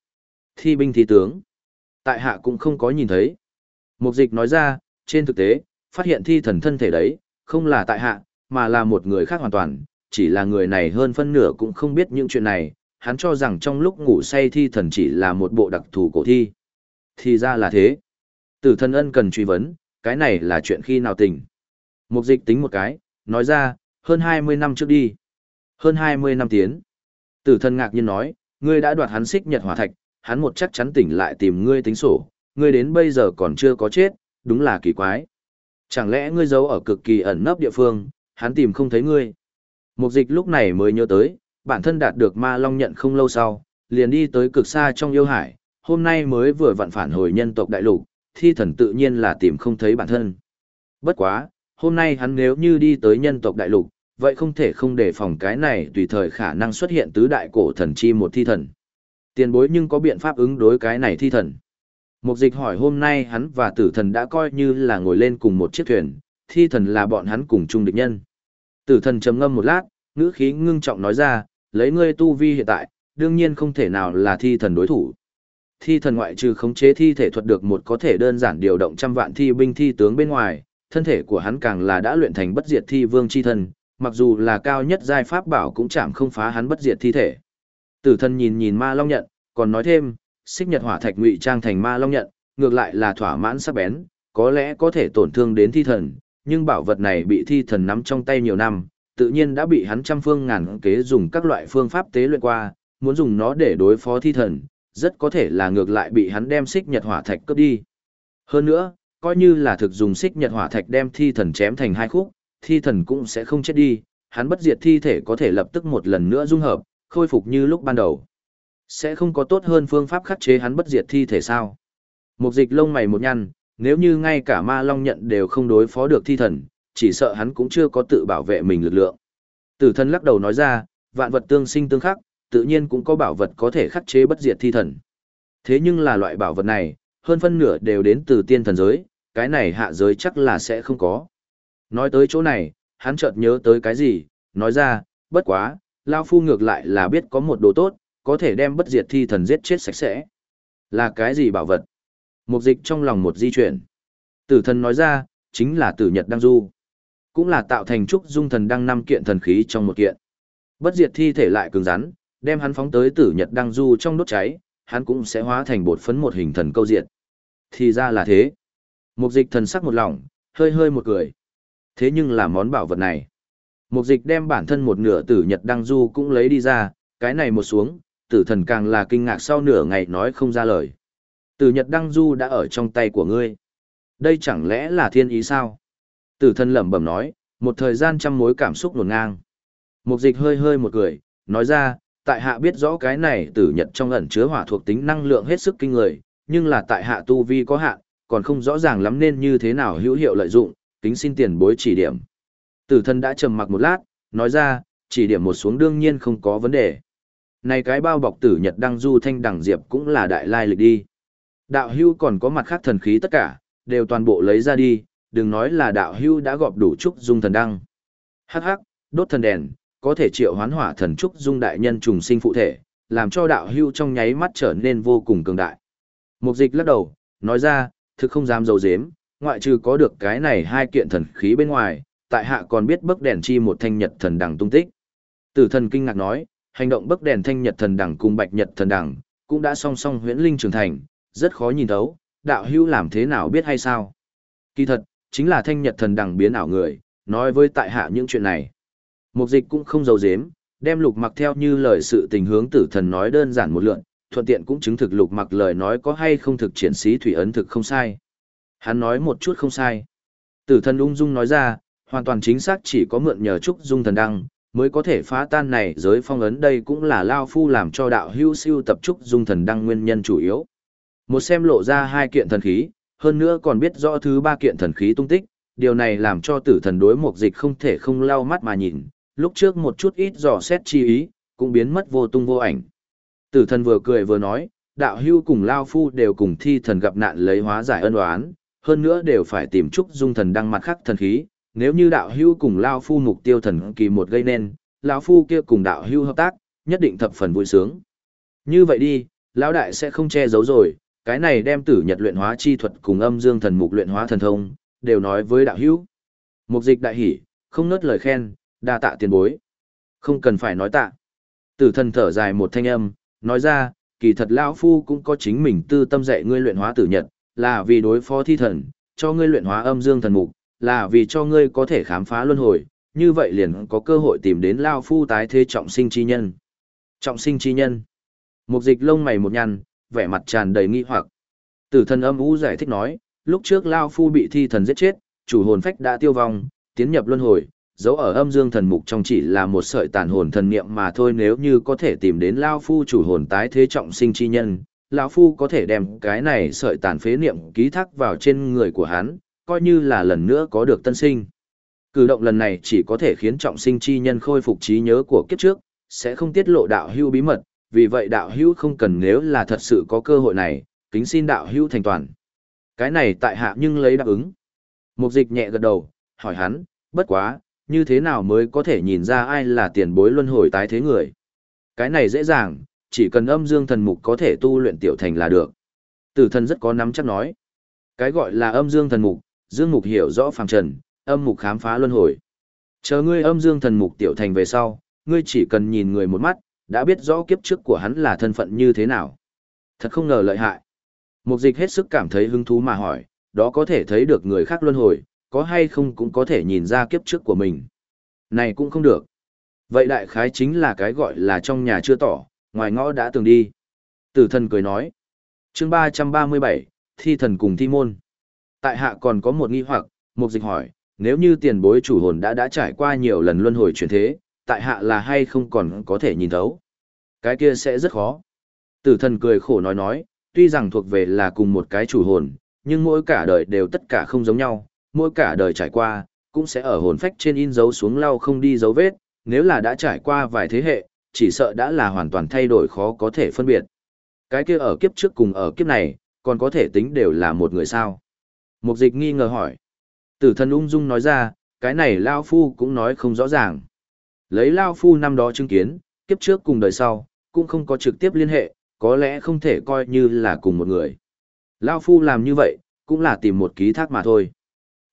Thi binh thi tướng. Tại hạ cũng không có nhìn thấy. Mục dịch nói ra, trên thực tế, phát hiện thi thần thân thể đấy, không là tại hạ, mà là một người khác hoàn toàn, chỉ là người này hơn phân nửa cũng không biết những chuyện này, hắn cho rằng trong lúc ngủ say thi thần chỉ là một bộ đặc thù cổ thi. Thì ra là thế. Tử thần ân cần truy vấn, cái này là chuyện khi nào tỉnh. Mục dịch tính một cái, nói ra, hơn 20 năm trước đi. Hơn 20 năm tiến. Tử thần ngạc nhiên nói, ngươi đã đoạt hắn xích nhật hỏa thạch, hắn một chắc chắn tỉnh lại tìm ngươi tính sổ, ngươi đến bây giờ còn chưa có chết, đúng là kỳ quái. Chẳng lẽ ngươi giấu ở cực kỳ ẩn nấp địa phương, hắn tìm không thấy ngươi. Mục dịch lúc này mới nhớ tới, bản thân đạt được ma long nhận không lâu sau, liền đi tới cực xa trong yêu hải, hôm nay mới vừa vặn phản hồi nhân tộc đại lục, thi thần tự nhiên là tìm không thấy bản thân. Bất quá, hôm nay hắn nếu như đi tới nhân tộc đại lục, vậy không thể không đề phòng cái này tùy thời khả năng xuất hiện tứ đại cổ thần chi một thi thần. Tiền bối nhưng có biện pháp ứng đối cái này thi thần. Mục dịch hỏi hôm nay hắn và tử thần đã coi như là ngồi lên cùng một chiếc thuyền, thi thần là bọn hắn cùng chung địch nhân. Tử thần trầm ngâm một lát, ngữ khí ngưng trọng nói ra, lấy ngươi tu vi hiện tại, đương nhiên không thể nào là thi thần đối thủ. Thi thần ngoại trừ khống chế thi thể thuật được một có thể đơn giản điều động trăm vạn thi binh thi tướng bên ngoài, thân thể của hắn càng là đã luyện thành bất diệt thi vương chi thần, mặc dù là cao nhất giai pháp bảo cũng chạm không phá hắn bất diệt thi thể. Tử thần nhìn nhìn ma long nhận, còn nói thêm, xích nhật hỏa thạch ngụy trang thành ma long nhận, ngược lại là thỏa mãn sắc bén, có lẽ có thể tổn thương đến thi thần, nhưng bảo vật này bị thi thần nắm trong tay nhiều năm, tự nhiên đã bị hắn trăm phương ngàn kế dùng các loại phương pháp tế luyện qua, muốn dùng nó để đối phó thi thần, rất có thể là ngược lại bị hắn đem xích nhật hỏa thạch cướp đi. Hơn nữa, coi như là thực dùng xích nhật hỏa thạch đem thi thần chém thành hai khúc, thi thần cũng sẽ không chết đi, hắn bất diệt thi thể có thể lập tức một lần nữa dung hợp, khôi phục như lúc ban đầu. Sẽ không có tốt hơn phương pháp khắc chế hắn bất diệt thi thể sao? Một dịch lông mày một nhăn, nếu như ngay cả ma long nhận đều không đối phó được thi thần, chỉ sợ hắn cũng chưa có tự bảo vệ mình lực lượng. Tử thân lắc đầu nói ra, vạn vật tương sinh tương khắc, tự nhiên cũng có bảo vật có thể khắc chế bất diệt thi thần. Thế nhưng là loại bảo vật này, hơn phân nửa đều đến từ tiên thần giới, cái này hạ giới chắc là sẽ không có. Nói tới chỗ này, hắn chợt nhớ tới cái gì, nói ra, bất quá, Lao Phu ngược lại là biết có một đồ tốt, có thể đem bất diệt thi thần giết chết sạch sẽ. Là cái gì bảo vật? Mục dịch trong lòng một di chuyển. Tử thần nói ra, chính là tử nhật đăng du. Cũng là tạo thành trúc dung thần đăng năm kiện thần khí trong một kiện. Bất diệt thi thể lại cứng rắn, đem hắn phóng tới tử nhật đăng du trong đốt cháy, hắn cũng sẽ hóa thành bột phấn một hình thần câu diện. Thì ra là thế. Mục dịch thần sắc một lòng, hơi hơi một cười. Thế nhưng là món bảo vật này. Mục dịch đem bản thân một nửa tử nhật đăng du cũng lấy đi ra, cái này một xuống, tử thần càng là kinh ngạc sau nửa ngày nói không ra lời. Tử nhật đăng du đã ở trong tay của ngươi. Đây chẳng lẽ là thiên ý sao? Tử thần lẩm bẩm nói, một thời gian trăm mối cảm xúc nổn ngang. Mục dịch hơi hơi một cười, nói ra, tại hạ biết rõ cái này tử nhật trong ẩn chứa hỏa thuộc tính năng lượng hết sức kinh người, nhưng là tại hạ tu vi có hạn, còn không rõ ràng lắm nên như thế nào hữu hiệu lợi dụng, kính xin tiền bối chỉ điểm. Tử thân đã trầm mặc một lát, nói ra, chỉ điểm một xuống đương nhiên không có vấn đề. Này cái bao bọc tử nhật đăng du thanh đẳng diệp cũng là đại lai lịch đi. Đạo hưu còn có mặt khác thần khí tất cả, đều toàn bộ lấy ra đi, đừng nói là đạo hưu đã gọp đủ trúc dung thần đăng. Hắc hắc, đốt thần đèn, có thể triệu hoán hỏa thần trúc dung đại nhân trùng sinh phụ thể, làm cho đạo hưu trong nháy mắt trở nên vô cùng cường đại. Mục dịch lắc đầu, nói ra, thực không dám dầu dếm, ngoại trừ có được cái này hai kiện thần khí bên ngoài, tại hạ còn biết bấc đèn chi một thanh nhật thần đằng tung tích. Tử thần kinh ngạc nói, hành động bấc đèn thanh nhật thần đằng cùng bạch nhật thần đằng, cũng đã song song huyễn linh trưởng thành, rất khó nhìn thấu, đạo hưu làm thế nào biết hay sao. Kỳ thật, chính là thanh nhật thần đằng biến ảo người, nói với tại hạ những chuyện này. Mục dịch cũng không giấu giếm, đem lục mặc theo như lời sự tình hướng tử thần nói đơn giản một lượn, thuận tiện cũng chứng thực lục mặc lời nói có hay không thực triển sĩ thủy ấn thực không sai. Hắn nói một chút không sai. Tử thần ung dung nói ra, hoàn toàn chính xác chỉ có mượn nhờ trúc dung thần đăng, mới có thể phá tan này giới phong ấn đây cũng là Lao Phu làm cho đạo hưu siêu tập trúc dung thần đăng nguyên nhân chủ yếu. Một xem lộ ra hai kiện thần khí, hơn nữa còn biết rõ thứ ba kiện thần khí tung tích, điều này làm cho tử thần đối một dịch không thể không lau mắt mà nhìn, lúc trước một chút ít dò xét chi ý, cũng biến mất vô tung vô ảnh. Tử thần vừa cười vừa nói, đạo hưu cùng Lao Phu đều cùng thi thần gặp nạn lấy hóa giải ân oán, hơn nữa đều phải tìm trúc dung thần đăng mặt khắc thần khí, nếu như đạo hưu cùng Lao Phu mục tiêu thần kỳ một gây nên, Lao Phu kia cùng đạo hưu hợp tác, nhất định thập phần vui sướng. Như vậy đi, Lão Đại sẽ không che giấu rồi, cái này đem tử nhật luyện hóa chi thuật cùng âm dương thần mục luyện hóa thần thông, đều nói với đạo hưu. Mục dịch đại hỉ, không nớt lời khen, đa tạ tiền bối. Không cần phải nói tạ. Tử thần thở dài một thanh âm, nói ra, kỳ thật lão phu cũng có chính mình tư tâm dạy ngươi luyện hóa tử nhật, là vì đối phó thi thần, cho ngươi luyện hóa âm dương thần mục, là vì cho ngươi có thể khám phá luân hồi, như vậy liền có cơ hội tìm đến lão phu tái thế trọng sinh chi nhân. Trọng sinh chi nhân. Mục dịch lông mày một nhăn, vẻ mặt tràn đầy nghi hoặc. Tử thần âm u giải thích nói, lúc trước lão Phu bị thi thần giết chết, chủ hồn phách đã tiêu vong, tiến nhập luân hồi, dấu ở âm dương thần mục trong chỉ là một sợi tàn hồn thần niệm mà thôi nếu như có thể tìm đến Lao Phu chủ hồn tái thế trọng sinh chi nhân, lão Phu có thể đem cái này sợi tàn phế niệm ký thác vào trên người của hắn, coi như là lần nữa có được tân sinh. Cử động lần này chỉ có thể khiến trọng sinh chi nhân khôi phục trí nhớ của kiếp trước, sẽ không tiết lộ đạo hữu bí mật, vì vậy đạo hữu không cần nếu là thật sự có cơ hội này, kính xin đạo hữu thành toàn. Cái này tại hạ nhưng lấy đáp ứng. Mục dịch nhẹ gật đầu, hỏi hắn, bất quá, như thế nào mới có thể nhìn ra ai là tiền bối luân hồi tái thế người. Cái này dễ dàng, chỉ cần âm dương thần mục có thể tu luyện tiểu thành là được. Tử thần rất có nắm chắc nói. Cái gọi là âm dương thần mục, dương mục hiểu rõ phàm trần, âm mục khám phá luân hồi. Chờ ngươi âm dương thần mục tiểu thành về sau, ngươi chỉ cần nhìn người một mắt, đã biết rõ kiếp trước của hắn là thân phận như thế nào. Thật không ngờ lợi hại. Mục dịch hết sức cảm thấy hứng thú mà hỏi, đó có thể thấy được người khác luân hồi, có hay không cũng có thể nhìn ra kiếp trước của mình. Này cũng không được. Vậy đại khái chính là cái gọi là trong nhà chưa tỏ, ngoài ngõ đã từng đi. Tử thần cười nói. chương 337, thi thần cùng thi môn. Tại hạ còn có một nghi hoặc, một dịch hỏi, nếu như tiền bối chủ hồn đã đã trải qua nhiều lần luân hồi chuyển thế, tại hạ là hay không còn có thể nhìn thấu. Cái kia sẽ rất khó. Tử thần cười khổ nói nói, tuy rằng thuộc về là cùng một cái chủ hồn, nhưng mỗi cả đời đều tất cả không giống nhau, mỗi cả đời trải qua, cũng sẽ ở hồn phách trên in dấu xuống lau không đi dấu vết, nếu là đã trải qua vài thế hệ, chỉ sợ đã là hoàn toàn thay đổi khó có thể phân biệt. Cái kia ở kiếp trước cùng ở kiếp này, còn có thể tính đều là một người sao. Mục dịch nghi ngờ hỏi. Tử thần ung dung nói ra, cái này Lao Phu cũng nói không rõ ràng. Lấy Lao Phu năm đó chứng kiến, kiếp trước cùng đời sau, cũng không có trực tiếp liên hệ, có lẽ không thể coi như là cùng một người. Lao Phu làm như vậy, cũng là tìm một ký thác mà thôi.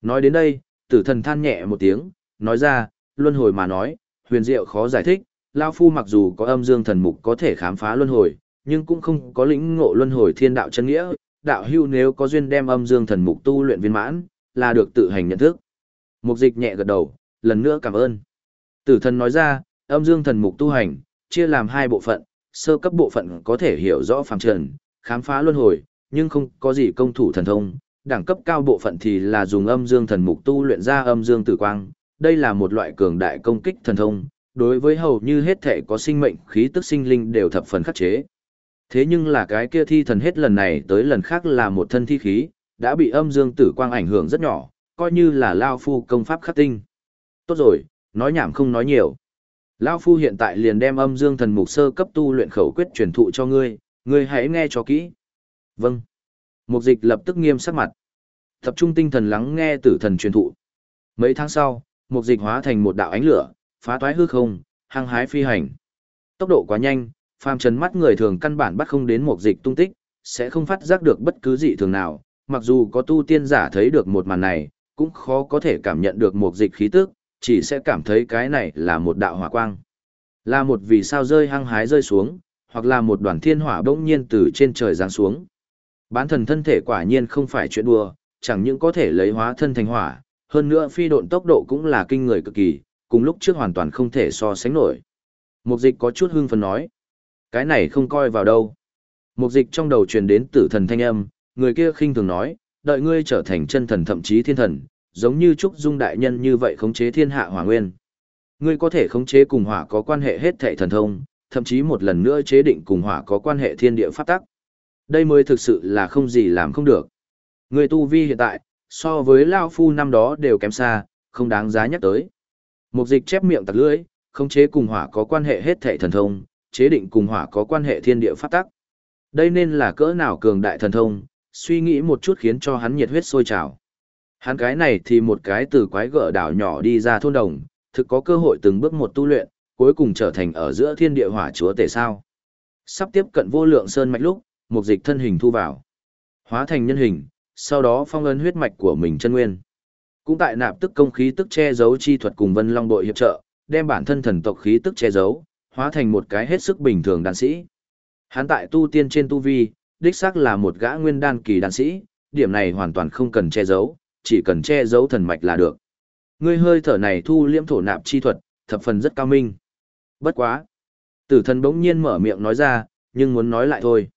Nói đến đây, tử thần than nhẹ một tiếng, nói ra, luân hồi mà nói, huyền diệu khó giải thích, Lao Phu mặc dù có âm dương thần mục có thể khám phá luân hồi, nhưng cũng không có lĩnh ngộ luân hồi thiên đạo chân nghĩa, đạo hưu nếu có duyên đem âm dương thần mục tu luyện viên mãn, là được tự hành nhận thức. Mục dịch nhẹ gật đầu, lần nữa cảm ơn. Tử thần nói ra, âm dương thần mục tu hành, chia làm hai bộ phận, sơ cấp bộ phận có thể hiểu rõ phàm trần, khám phá luân hồi, nhưng không có gì công thủ thần thông. Đẳng cấp cao bộ phận thì là dùng âm dương thần mục tu luyện ra âm dương tử quang, đây là một loại cường đại công kích thần thông, đối với hầu như hết thể có sinh mệnh khí tức sinh linh đều thập phần khắc chế. Thế nhưng là cái kia thi thần hết lần này tới lần khác là một thân thi khí, đã bị âm dương tử quang ảnh hưởng rất nhỏ, coi như là Lao Phu công pháp khắc tinh. Tốt rồi, nói nhảm không nói nhiều. Lao Phu hiện tại liền đem âm dương thần mục sơ cấp tu luyện khẩu quyết truyền thụ cho ngươi, ngươi hãy nghe cho kỹ. Vâng. Mục dịch lập tức nghiêm sắc mặt. Tập trung tinh thần lắng nghe tử thần truyền thụ. Mấy tháng sau, mục dịch hóa thành một đạo ánh lửa, phá toái hư không, hăng hái phi hành. Tốc độ quá nhanh, phàm trần mắt người thường căn bản bắt không đến mục dịch tung tích, sẽ không phát giác được bất cứ dị thường nào, mặc dù có tu tiên giả thấy được một màn này, cũng khó có thể cảm nhận được mục dịch khí tức, chỉ sẽ cảm thấy cái này là một đạo hỏa quang. Là một vì sao rơi hăng hái rơi xuống, hoặc là một đoàn thiên hỏa bỗng nhiên từ trên trời giáng xuống. Bán thần thân thể quả nhiên không phải chuyện đùa, chẳng những có thể lấy hóa thân thành hỏa, hơn nữa phi độn tốc độ cũng là kinh người cực kỳ, cùng lúc trước hoàn toàn không thể so sánh nổi. Mục dịch có chút hưng phấn nói. Cái này không coi vào đâu. Mục dịch trong đầu truyền đến tử thần thanh âm, người kia khinh thường nói, đợi ngươi trở thành chân thần thậm chí thiên thần, giống như Trúc Dung đại nhân như vậy khống chế thiên hạ hỏa nguyên. Ngươi có thể khống chế cùng hỏa có quan hệ hết thảy thần thông, thậm chí một lần nữa chế định cùng hỏa có quan hệ thiên địa pháp tắc. Đây mới thực sự là không gì làm không được. người tu vi hiện tại, so với Lao Phu năm đó đều kém xa, không đáng giá nhắc tới. Mục dịch chép miệng tặc lưỡi, không chế cùng hỏa có quan hệ hết thảy thần thông, chế định cùng hỏa có quan hệ thiên địa pháp tắc. Đây nên là cỡ nào cường đại thần thông, suy nghĩ một chút khiến cho hắn nhiệt huyết sôi trào. Hắn cái này thì một cái từ quái gở đảo nhỏ đi ra thôn đồng, thực có cơ hội từng bước một tu luyện, cuối cùng trở thành ở giữa thiên địa hỏa chúa tể sao. Sắp tiếp cận vô lượng sơn mạch lúc, một dịch thân hình thu vào. Hóa thành nhân hình, sau đó phong ấn huyết mạch của mình chân nguyên. Cũng tại nạp tức công khí tức che giấu chi thuật cùng vân long đội hiệp trợ, đem bản thân thần tộc khí tức che giấu, hóa thành một cái hết sức bình thường đàn sĩ. Hắn tại tu tiên trên tu vi, đích xác là một gã nguyên đan kỳ đan sĩ, điểm này hoàn toàn không cần che giấu, chỉ cần che giấu thần mạch là được. Ngươi hơi thở này thu liễm thổ nạp chi thuật, thập phần rất cao minh. Bất quá. Tử thần bỗng nhiên mở miệng nói ra, nhưng muốn nói lại thôi.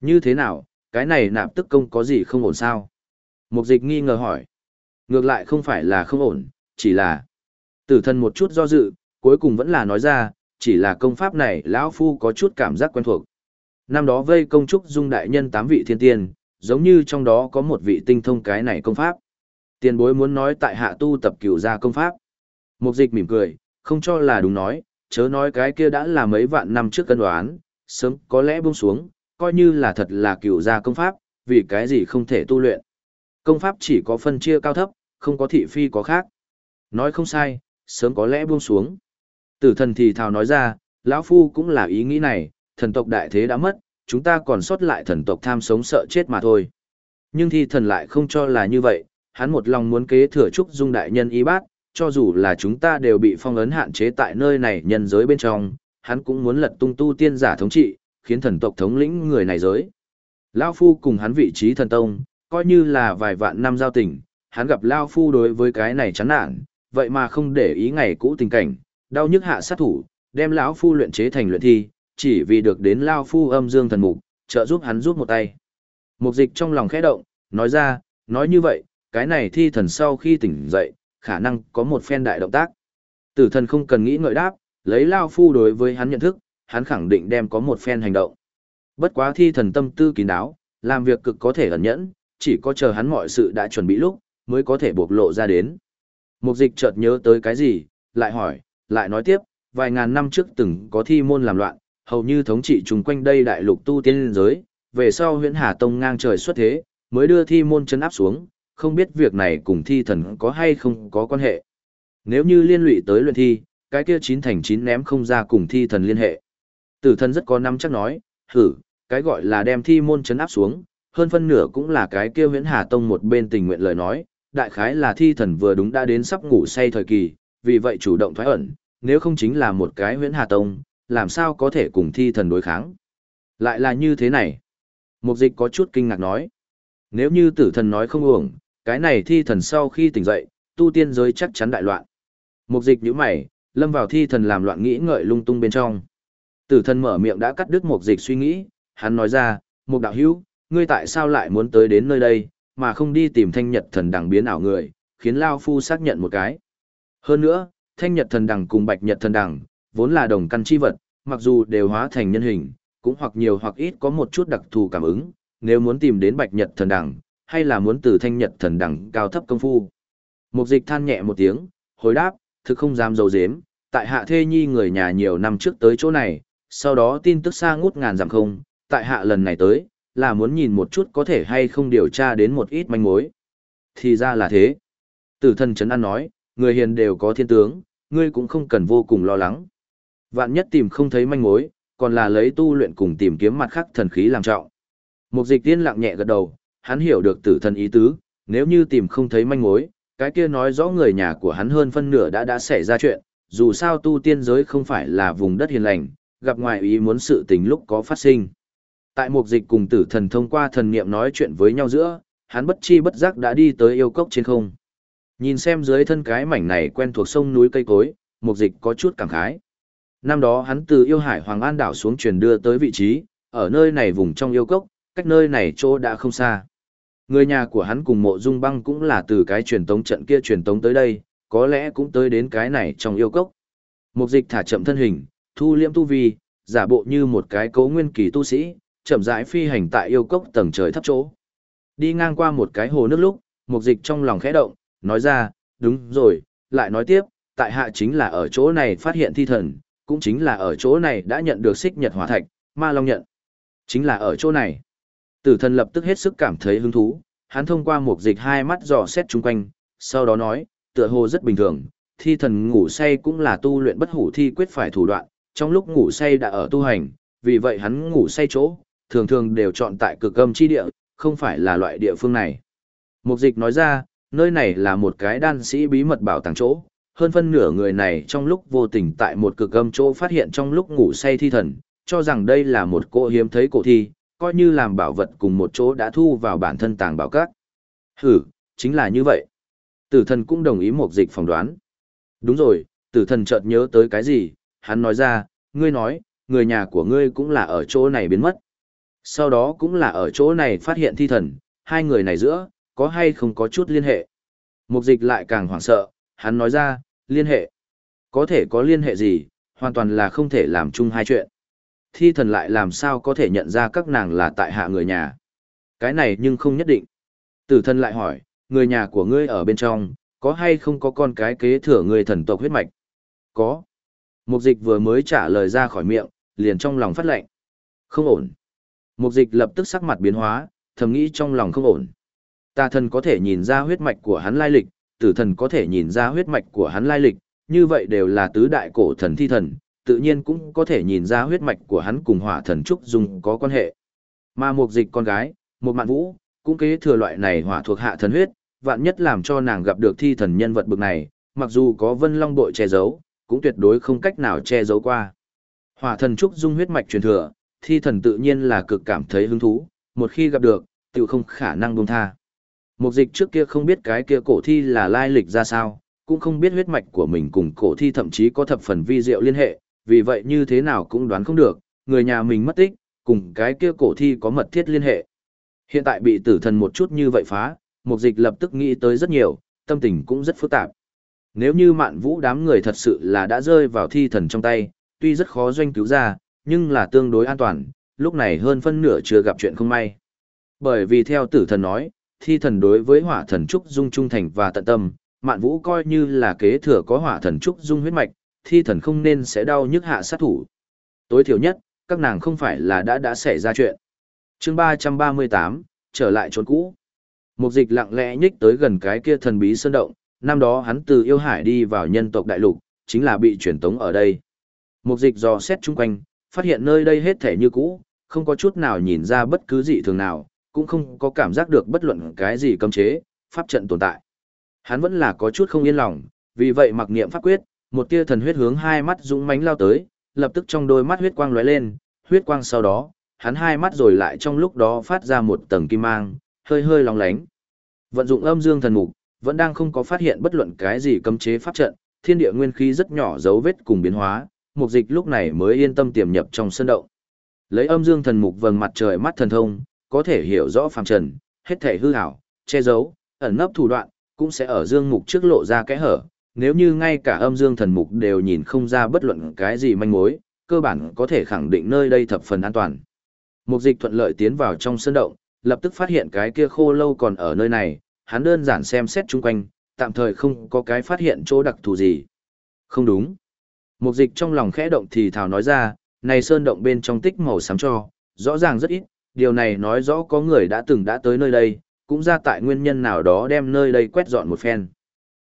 Như thế nào, cái này nạp tức công có gì không ổn sao? Mục dịch nghi ngờ hỏi. Ngược lại không phải là không ổn, chỉ là... Tử thần một chút do dự, cuối cùng vẫn là nói ra, chỉ là công pháp này lão phu có chút cảm giác quen thuộc. Năm đó vây công trúc dung đại nhân tám vị thiên tiên, giống như trong đó có một vị tinh thông cái này công pháp. Tiền bối muốn nói tại hạ tu tập cửu gia công pháp. Mục dịch mỉm cười, không cho là đúng nói, chớ nói cái kia đã là mấy vạn năm trước cân đoán, sớm có lẽ buông xuống, coi như là thật là cựu gia công pháp, vì cái gì không thể tu luyện. Công pháp chỉ có phân chia cao thấp, không có thị phi có khác. Nói không sai, sớm có lẽ buông xuống. Tử thần thì thào nói ra, lão phu cũng là ý nghĩ này, thần tộc đại thế đã mất, chúng ta còn sót lại thần tộc tham sống sợ chết mà thôi. Nhưng thi thần lại không cho là như vậy, hắn một lòng muốn kế thừa trúc dung đại nhân y bát, cho dù là chúng ta đều bị phong ấn hạn chế tại nơi này nhân giới bên trong, hắn cũng muốn lật tung tu tiên giả thống trị, khiến thần tộc thống lĩnh người này giới. Lao Phu cùng hắn vị trí thần tông, coi như là vài vạn năm giao tình, hắn gặp Lao Phu đối với cái này chán nản, vậy mà không để ý ngày cũ tình cảnh, đau nhức hạ sát thủ, đem lão Phu luyện chế thành luyện thi, chỉ vì được đến Lao Phu âm dương thần mục, trợ giúp hắn giúp một tay. Mục dịch trong lòng khẽ động, nói ra, nói như vậy, cái này thi thần sau khi tỉnh dậy, khả năng có một phen đại động tác. Tử thần không cần nghĩ ngợi đáp, lấy Lao Phu đối với hắn nhận thức, hắn khẳng định đem có một phen hành động. Bất quá thi thần tâm tư kín đáo, làm việc cực có thể ẩn nhẫn, chỉ có chờ hắn mọi sự đã chuẩn bị lúc, mới có thể bộc lộ ra đến. Mục dịch chợt nhớ tới cái gì, lại hỏi, lại nói tiếp, vài ngàn năm trước từng có thi môn làm loạn, hầu như thống trị chung quanh đây đại lục tu tiên giới, về sau huyện Hà Tông ngang trời xuất thế, mới đưa thi môn chân áp xuống, không biết việc này cùng thi thần có hay không có quan hệ. Nếu như liên lụy tới luyện thi, cái kia chín thành chín ném không ra cùng thi thần liên hệ. Tử thần rất có năm chắc nói, hử, cái gọi là đem thi môn chấn áp xuống, hơn phân nửa cũng là cái kia huyễn hà tông một bên tình nguyện lời nói, đại khái là thi thần vừa đúng đã đến sắp ngủ say thời kỳ, vì vậy chủ động thoái ẩn, nếu không chính là một cái huyễn hà tông, làm sao có thể cùng thi thần đối kháng. Lại là như thế này. Mục dịch có chút kinh ngạc nói. Nếu như tử thần nói không uổng, cái này thi thần sau khi tỉnh dậy, tu tiên giới chắc chắn đại loạn. Mục dịch nhíu mày, lâm vào thi thần làm loạn nghĩ ngợi lung tung bên trong. Tử thần mở miệng đã cắt đứt mục dịch suy nghĩ, hắn nói ra, mục đạo hữu, ngươi tại sao lại muốn tới đến nơi đây, mà không đi tìm thanh nhật thần đằng biến ảo người, khiến Lao Phu xác nhận một cái. Hơn nữa, thanh nhật thần đằng cùng bạch nhật thần đằng, vốn là đồng căn chi vật, mặc dù đều hóa thành nhân hình, cũng hoặc nhiều hoặc ít có một chút đặc thù cảm ứng, nếu muốn tìm đến bạch nhật thần đằng, hay là muốn từ thanh nhật thần đằng cao thấp công phu. Mục dịch than nhẹ một tiếng, hồi đáp, thực không dám dấu dếm, tại hạ thê nhi người nhà nhiều năm trước tới chỗ này, sau đó tin tức xa ngút ngàn dặm không, tại hạ lần này tới, là muốn nhìn một chút có thể hay không điều tra đến một ít manh mối. Thì ra là thế. Tử thần Trấn An nói, người hiền đều có thiên tướng, ngươi cũng không cần vô cùng lo lắng. Vạn nhất tìm không thấy manh mối, còn là lấy tu luyện cùng tìm kiếm mặt khác thần khí làm trọng. Mục dịch tiên lặng nhẹ gật đầu, hắn hiểu được tử thần ý tứ, nếu như tìm không thấy manh mối, cái kia nói rõ người nhà của hắn hơn phân nửa đã đã xảy ra chuyện, dù sao tu tiên giới không phải là vùng đất hiền lành, gặp ngoài ý muốn sự tình lúc có phát sinh. Tại mục dịch cùng tử thần thông qua thần niệm nói chuyện với nhau giữa, hắn bất chi bất giác đã đi tới yêu cốc trên không. Nhìn xem dưới thân cái mảnh này quen thuộc sông núi cây cối, mục dịch có chút cảm khái. Năm đó hắn từ yêu hải Hoàng An đảo xuống truyền đưa tới vị trí, ở nơi này vùng trong yêu cốc, cách nơi này chỗ đã không xa. Người nhà của hắn cùng mộ dung băng cũng là từ cái truyền tống trận kia truyền tống tới đây, có lẽ cũng tới đến cái này trong yêu cốc. Mục dịch thả chậm thân hình, thu liễm tu vi, giả bộ như một cái cố nguyên kỳ tu sĩ, chậm rãi phi hành tại yêu cốc tầng trời thấp chỗ. Đi ngang qua một cái hồ nước lúc, mục dịch trong lòng khẽ động, nói ra, đúng rồi, lại nói tiếp, tại hạ chính là ở chỗ này phát hiện thi thần, cũng chính là ở chỗ này đã nhận được xích nhật hỏa thạch, ma long nhận. Chính là ở chỗ này. Tử thần lập tức hết sức cảm thấy hứng thú, hắn thông qua mục dịch hai mắt dò xét chung quanh, sau đó nói, tựa hồ rất bình thường, thi thần ngủ say cũng là tu luyện bất hủ thi quyết phải thủ đoạn, trong lúc ngủ say đã ở tu hành, vì vậy hắn ngủ say chỗ, thường thường đều chọn tại cực âm chi địa, không phải là loại địa phương này. Mục dịch nói ra, nơi này là một cái đan sĩ bí mật bảo tàng chỗ, hơn phân nửa người này trong lúc vô tình tại một cực âm chỗ phát hiện trong lúc ngủ say thi thần, cho rằng đây là một cỗ hiếm thấy cổ thi, coi như làm bảo vật cùng một chỗ đã thu vào bản thân tàng bảo các. Hử, chính là như vậy. Tử thần cũng đồng ý một dịch phỏng đoán. Đúng rồi, tử thần chợt nhớ tới cái gì, hắn nói ra, ngươi nói, người nhà của ngươi cũng là ở chỗ này biến mất. Sau đó cũng là ở chỗ này phát hiện thi thần, hai người này giữa, có hay không có chút liên hệ. Mục dịch lại càng hoảng sợ, hắn nói ra, liên hệ. Có thể có liên hệ gì, hoàn toàn là không thể làm chung hai chuyện. Thi thần lại làm sao có thể nhận ra các nàng là tại hạ người nhà. Cái này nhưng không nhất định. Tử thần lại hỏi, người nhà của ngươi ở bên trong, có hay không có con cái kế thừa người thần tộc huyết mạch? Có. Mục dịch vừa mới trả lời ra khỏi miệng, liền trong lòng phát lệnh. Không ổn. Mục dịch lập tức sắc mặt biến hóa, thầm nghĩ trong lòng không ổn. Tà thần có thể nhìn ra huyết mạch của hắn lai lịch, tử thần có thể nhìn ra huyết mạch của hắn lai lịch, như vậy đều là tứ đại cổ thần thi thần, tự nhiên cũng có thể nhìn ra huyết mạch của hắn cùng hỏa thần Trúc Dung có quan hệ. Mà mục dịch con gái, một mạn vũ, cũng kế thừa loại này hỏa thuộc hạ thần huyết, vạn nhất làm cho nàng gặp được thi thần nhân vật bực này, mặc dù có vân long bội che giấu, cũng tuyệt đối không cách nào che giấu qua. Hỏa thần Trúc Dung huyết mạch truyền thừa, thi thần tự nhiên là cực cảm thấy hứng thú, một khi gặp được, tự không khả năng buông tha. Mục dịch trước kia không biết cái kia cổ thi là lai lịch ra sao, cũng không biết huyết mạch của mình cùng cổ thi thậm chí có thập phần vi diệu liên hệ, vì vậy như thế nào cũng đoán không được, người nhà mình mất tích, cùng cái kia cổ thi có mật thiết liên hệ. Hiện tại bị tử thần một chút như vậy phá, mục dịch lập tức nghĩ tới rất nhiều, tâm tình cũng rất phức tạp. Nếu như mạn vũ đám người thật sự là đã rơi vào thi thần trong tay, tuy rất khó doanh cứu ra, nhưng là tương đối an toàn, lúc này hơn phân nửa chưa gặp chuyện không may. Bởi vì theo tử thần nói, thi thần đối với hỏa thần trúc dung trung thành và tận tâm, mạn vũ coi như là kế thừa có hỏa thần trúc dung huyết mạch, thi thần không nên sẽ đau nhức hạ sát thủ. Tối thiểu nhất, các nàng không phải là đã đã xảy ra chuyện. chương 338, trở lại trốn cũ. Mục dịch lặng lẽ nhích tới gần cái kia thần bí sơn động, năm đó hắn từ yêu hải đi vào nhân tộc đại lục, chính là bị truyền tống ở đây. Mục dịch dò xét chung quanh, phát hiện nơi đây hết thể như cũ, không có chút nào nhìn ra bất cứ gì thường nào, cũng không có cảm giác được bất luận cái gì cấm chế, pháp trận tồn tại. Hắn vẫn là có chút không yên lòng, vì vậy mặc niệm pháp quyết, một tia thần huyết hướng hai mắt dũng mãnh lao tới, lập tức trong đôi mắt huyết quang lóe lên, huyết quang sau đó, hắn hai mắt rồi lại trong lúc đó phát ra một tầng kim mang, hơi hơi lóng lánh. Vận dụng âm dương thần mục, vẫn đang không có phát hiện bất luận cái gì cấm chế pháp trận, thiên địa nguyên khí rất nhỏ dấu vết cùng biến hóa, mục dịch lúc này mới yên tâm tiềm nhập trong sân động. Lấy âm dương thần mục vầng mặt trời mắt thần thông, có thể hiểu rõ phàm trần, hết thể hư ảo, che giấu, ẩn nấp thủ đoạn, cũng sẽ ở dương mục trước lộ ra kẽ hở, nếu như ngay cả âm dương thần mục đều nhìn không ra bất luận cái gì manh mối, cơ bản có thể khẳng định nơi đây thập phần an toàn. Mục dịch thuận lợi tiến vào trong sân động, lập tức phát hiện cái kia khô lâu còn ở nơi này, hắn đơn giản xem xét chung quanh, tạm thời không có cái phát hiện chỗ đặc thù gì. Không đúng. Mục dịch trong lòng khẽ động thì thảo nói ra, này sơn động bên trong tích màu xám cho, rõ ràng rất ít, điều này nói rõ có người đã từng đã tới nơi đây, cũng ra tại nguyên nhân nào đó đem nơi đây quét dọn một phen.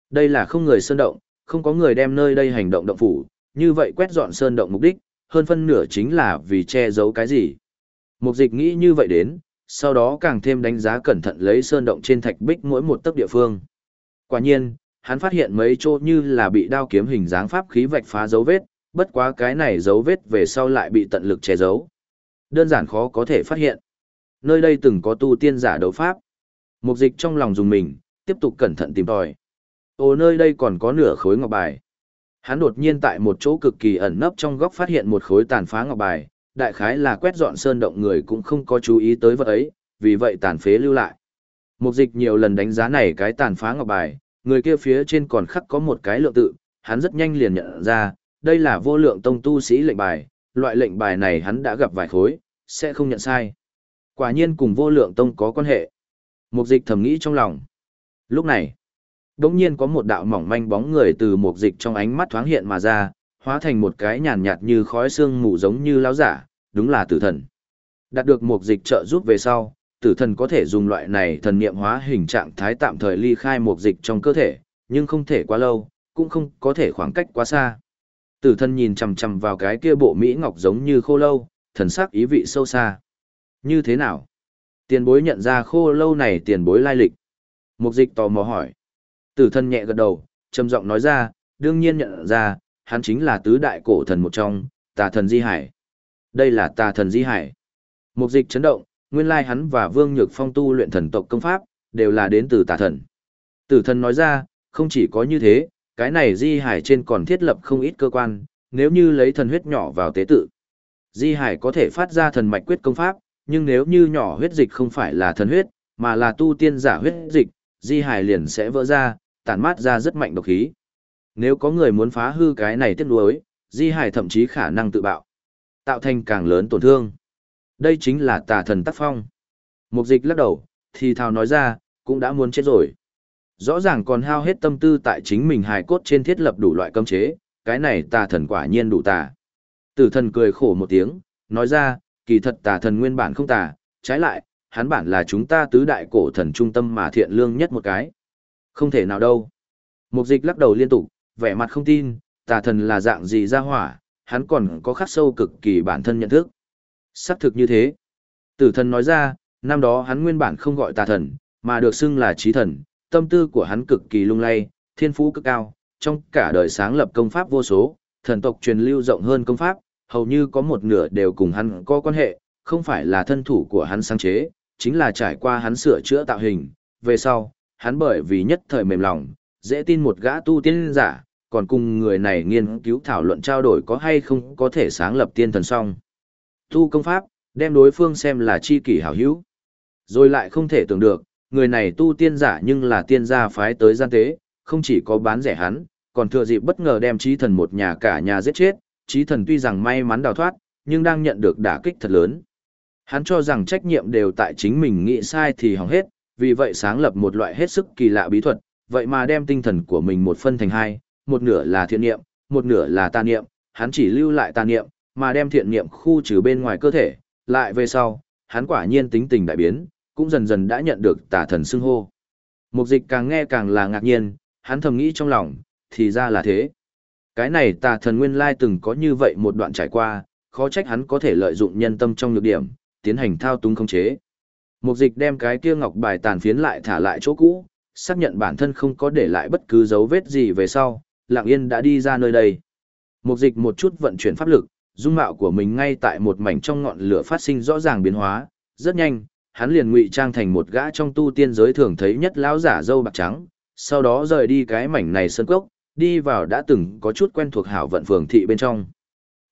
Đây là không người sơn động, không có người đem nơi đây hành động động phủ, như vậy quét dọn sơn động mục đích, hơn phân nửa chính là vì che giấu cái gì. Mục dịch nghĩ như vậy đến, sau đó càng thêm đánh giá cẩn thận lấy sơn động trên thạch bích mỗi một tấc địa phương. Quả nhiên, hắn phát hiện mấy chỗ như là bị đao kiếm hình dáng pháp khí vạch phá dấu vết, bất quá cái này dấu vết về sau lại bị tận lực che giấu. Đơn giản khó có thể phát hiện. Nơi đây từng có tu tiên giả đấu pháp. Mục dịch trong lòng dùng mình, tiếp tục cẩn thận tìm tòi. Ồ nơi đây còn có nửa khối ngọc bài. Hắn đột nhiên tại một chỗ cực kỳ ẩn nấp trong góc phát hiện một khối tàn phá ngọc bài, đại khái là quét dọn sơn động người cũng không có chú ý tới vật ấy, vì vậy tàn phế lưu lại. Mục dịch nhiều lần đánh giá này cái tàn phá ngọc bài, người kia phía trên còn khắc có một cái lượng tự, hắn rất nhanh liền nhận ra, đây là vô lượng tông tu sĩ lệnh bài, loại lệnh bài này hắn đã gặp vài khối, sẽ không nhận sai. Quả nhiên cùng vô lượng tông có quan hệ. Mục dịch thầm nghĩ trong lòng. Lúc này, đống nhiên có một đạo mỏng manh bóng người từ mục dịch trong ánh mắt thoáng hiện mà ra, hóa thành một cái nhàn nhạt như khói xương mù giống như lão giả, đúng là tử thần. Đạt được một dịch trợ giúp về sau, tử thần có thể dùng loại này thần niệm hóa hình trạng thái tạm thời ly khai một dịch trong cơ thể, nhưng không thể quá lâu, cũng không có thể khoảng cách quá xa. Tử thần nhìn chằm chằm vào cái kia bộ mỹ ngọc giống như khô lâu, thần sắc ý vị sâu xa. Như thế nào? Tiền bối nhận ra khô lâu này tiền bối lai lịch. Mục dịch tò mò hỏi. Tử thần nhẹ gật đầu, trầm giọng nói ra, đương nhiên nhận ra, hắn chính là tứ đại cổ thần một trong, tà thần Di Hải. Đây là tà thần Di Hải. Mục dịch chấn động, nguyên lai hắn và Vương Nhược Phong tu luyện thần tộc công pháp, đều là đến từ tà thần. Tử thần nói ra, không chỉ có như thế, cái này Di Hải trên còn thiết lập không ít cơ quan, nếu như lấy thần huyết nhỏ vào tế tự. Di Hải có thể phát ra thần mạch quyết công pháp, nhưng nếu như nhỏ huyết dịch không phải là thần huyết, mà là tu tiên giả huyết dịch, di hải liền sẽ vỡ ra, tản mát ra rất mạnh độc khí. Nếu có người muốn phá hư cái này tiếp nối, di hải thậm chí khả năng tự bạo, tạo thành càng lớn tổn thương. Đây chính là tà thần tác phong. Mục dịch lắc đầu, thì thào nói ra, cũng đã muốn chết rồi. Rõ ràng còn hao hết tâm tư tại chính mình hài cốt trên thiết lập đủ loại cấm chế, cái này tà thần quả nhiên đủ tà. Tử thần cười khổ một tiếng, nói ra, kỳ thật tà thần nguyên bản không tà, trái lại, hắn bản là chúng ta tứ đại cổ thần trung tâm mà thiện lương nhất một cái. Không thể nào đâu. Mục dịch lắc đầu liên tục, vẻ mặt không tin, tà thần là dạng gì ra hỏa, hắn còn có khắc sâu cực kỳ bản thân nhận thức. Xác thực như thế. Tử thần nói ra, năm đó hắn nguyên bản không gọi tà thần, mà được xưng là trí thần, tâm tư của hắn cực kỳ lung lay, thiên phú cực cao, trong cả đời sáng lập công pháp vô số, thần tộc truyền lưu rộng hơn công pháp, hầu như có một nửa đều cùng hắn có quan hệ, không phải là thân thủ của hắn sáng chế, chính là trải qua hắn sửa chữa tạo hình, về sau, hắn bởi vì nhất thời mềm lòng, dễ tin một gã tu tiên giả, còn cùng người này nghiên cứu thảo luận trao đổi có hay không có thể sáng lập tiên thần song. Tu công pháp, đem đối phương xem là chi kỷ hảo hữu. Rồi lại không thể tưởng được, người này tu tiên giả nhưng là tiên gia phái tới gian tế, không chỉ có bán rẻ hắn, còn thừa dịp bất ngờ đem trí thần một nhà cả nhà giết chết, trí thần tuy rằng may mắn đào thoát, nhưng đang nhận được đả kích thật lớn. Hắn cho rằng trách nhiệm đều tại chính mình nghĩ sai thì hỏng hết, vì vậy sáng lập một loại hết sức kỳ lạ bí thuật, vậy mà đem tinh thần của mình một phân thành hai, một nửa là thiện niệm, một nửa là tà niệm, hắn chỉ lưu lại tà niệm, mà đem thiện niệm khu trừ bên ngoài cơ thể, lại về sau, hắn quả nhiên tính tình đại biến, cũng dần dần đã nhận được tà thần xưng hô. Mục dịch càng nghe càng là ngạc nhiên, hắn thầm nghĩ trong lòng, thì ra là thế. Cái này tà thần nguyên lai từng có như vậy một đoạn trải qua, khó trách hắn có thể lợi dụng nhân tâm trong nhược điểm, tiến hành thao túng khống chế. Mục dịch đem cái kia ngọc bài tàn phiến lại thả lại chỗ cũ, xác nhận bản thân không có để lại bất cứ dấu vết gì về sau, lặng yên đã đi ra nơi đây. Mục dịch một chút vận chuyển pháp lực, dung mạo của mình ngay tại một mảnh trong ngọn lửa phát sinh rõ ràng biến hóa, rất nhanh, hắn liền ngụy trang thành một gã trong tu tiên giới thường thấy nhất lão giả dâu bạc trắng, sau đó rời đi cái mảnh này sơn cốc, đi vào đã từng có chút quen thuộc hảo vận phường thị bên trong.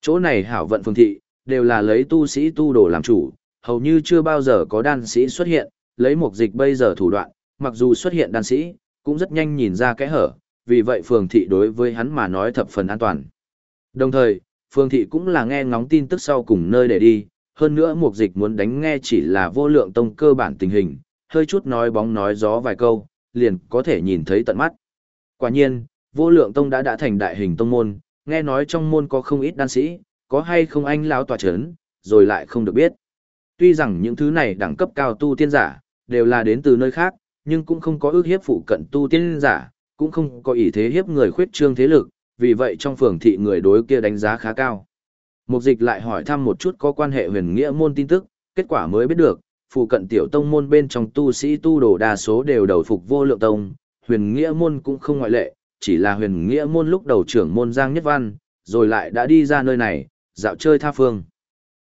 Chỗ này hảo vận phường thị, đều là lấy tu sĩ tu đồ làm chủ, hầu như chưa bao giờ có đan sĩ xuất hiện, lấy mục dịch bây giờ thủ đoạn, mặc dù xuất hiện đan sĩ, cũng rất nhanh nhìn ra cái hở, vì vậy phường thị đối với hắn mà nói thập phần an toàn. Đồng thời, phường thị cũng là nghe ngóng tin tức sau cùng nơi để đi, hơn nữa mục dịch muốn đánh nghe chỉ là vô lượng tông cơ bản tình hình, hơi chút nói bóng nói gió vài câu, liền có thể nhìn thấy tận mắt. Quả nhiên, vô lượng tông đã đã thành đại hình tông môn, nghe nói trong môn có không ít đan sĩ, có hay không anh lão tòa chấn, rồi lại không được biết. Tuy rằng những thứ này đẳng cấp cao tu tiên giả, đều là đến từ nơi khác, nhưng cũng không có ước hiếp phụ cận tu tiên giả, cũng không có ý thế hiếp người khuyết trương thế lực, vì vậy trong phường thị người đối kia đánh giá khá cao. Mục dịch lại hỏi thăm một chút có quan hệ huyền nghĩa môn tin tức, kết quả mới biết được, phụ cận tiểu tông môn bên trong tu sĩ tu đồ đa số đều đầu phục vô lượng tông, huyền nghĩa môn cũng không ngoại lệ, chỉ là huyền nghĩa môn lúc đầu trưởng môn Giang Nhất Văn, rồi lại đã đi ra nơi này, dạo chơi tha phương.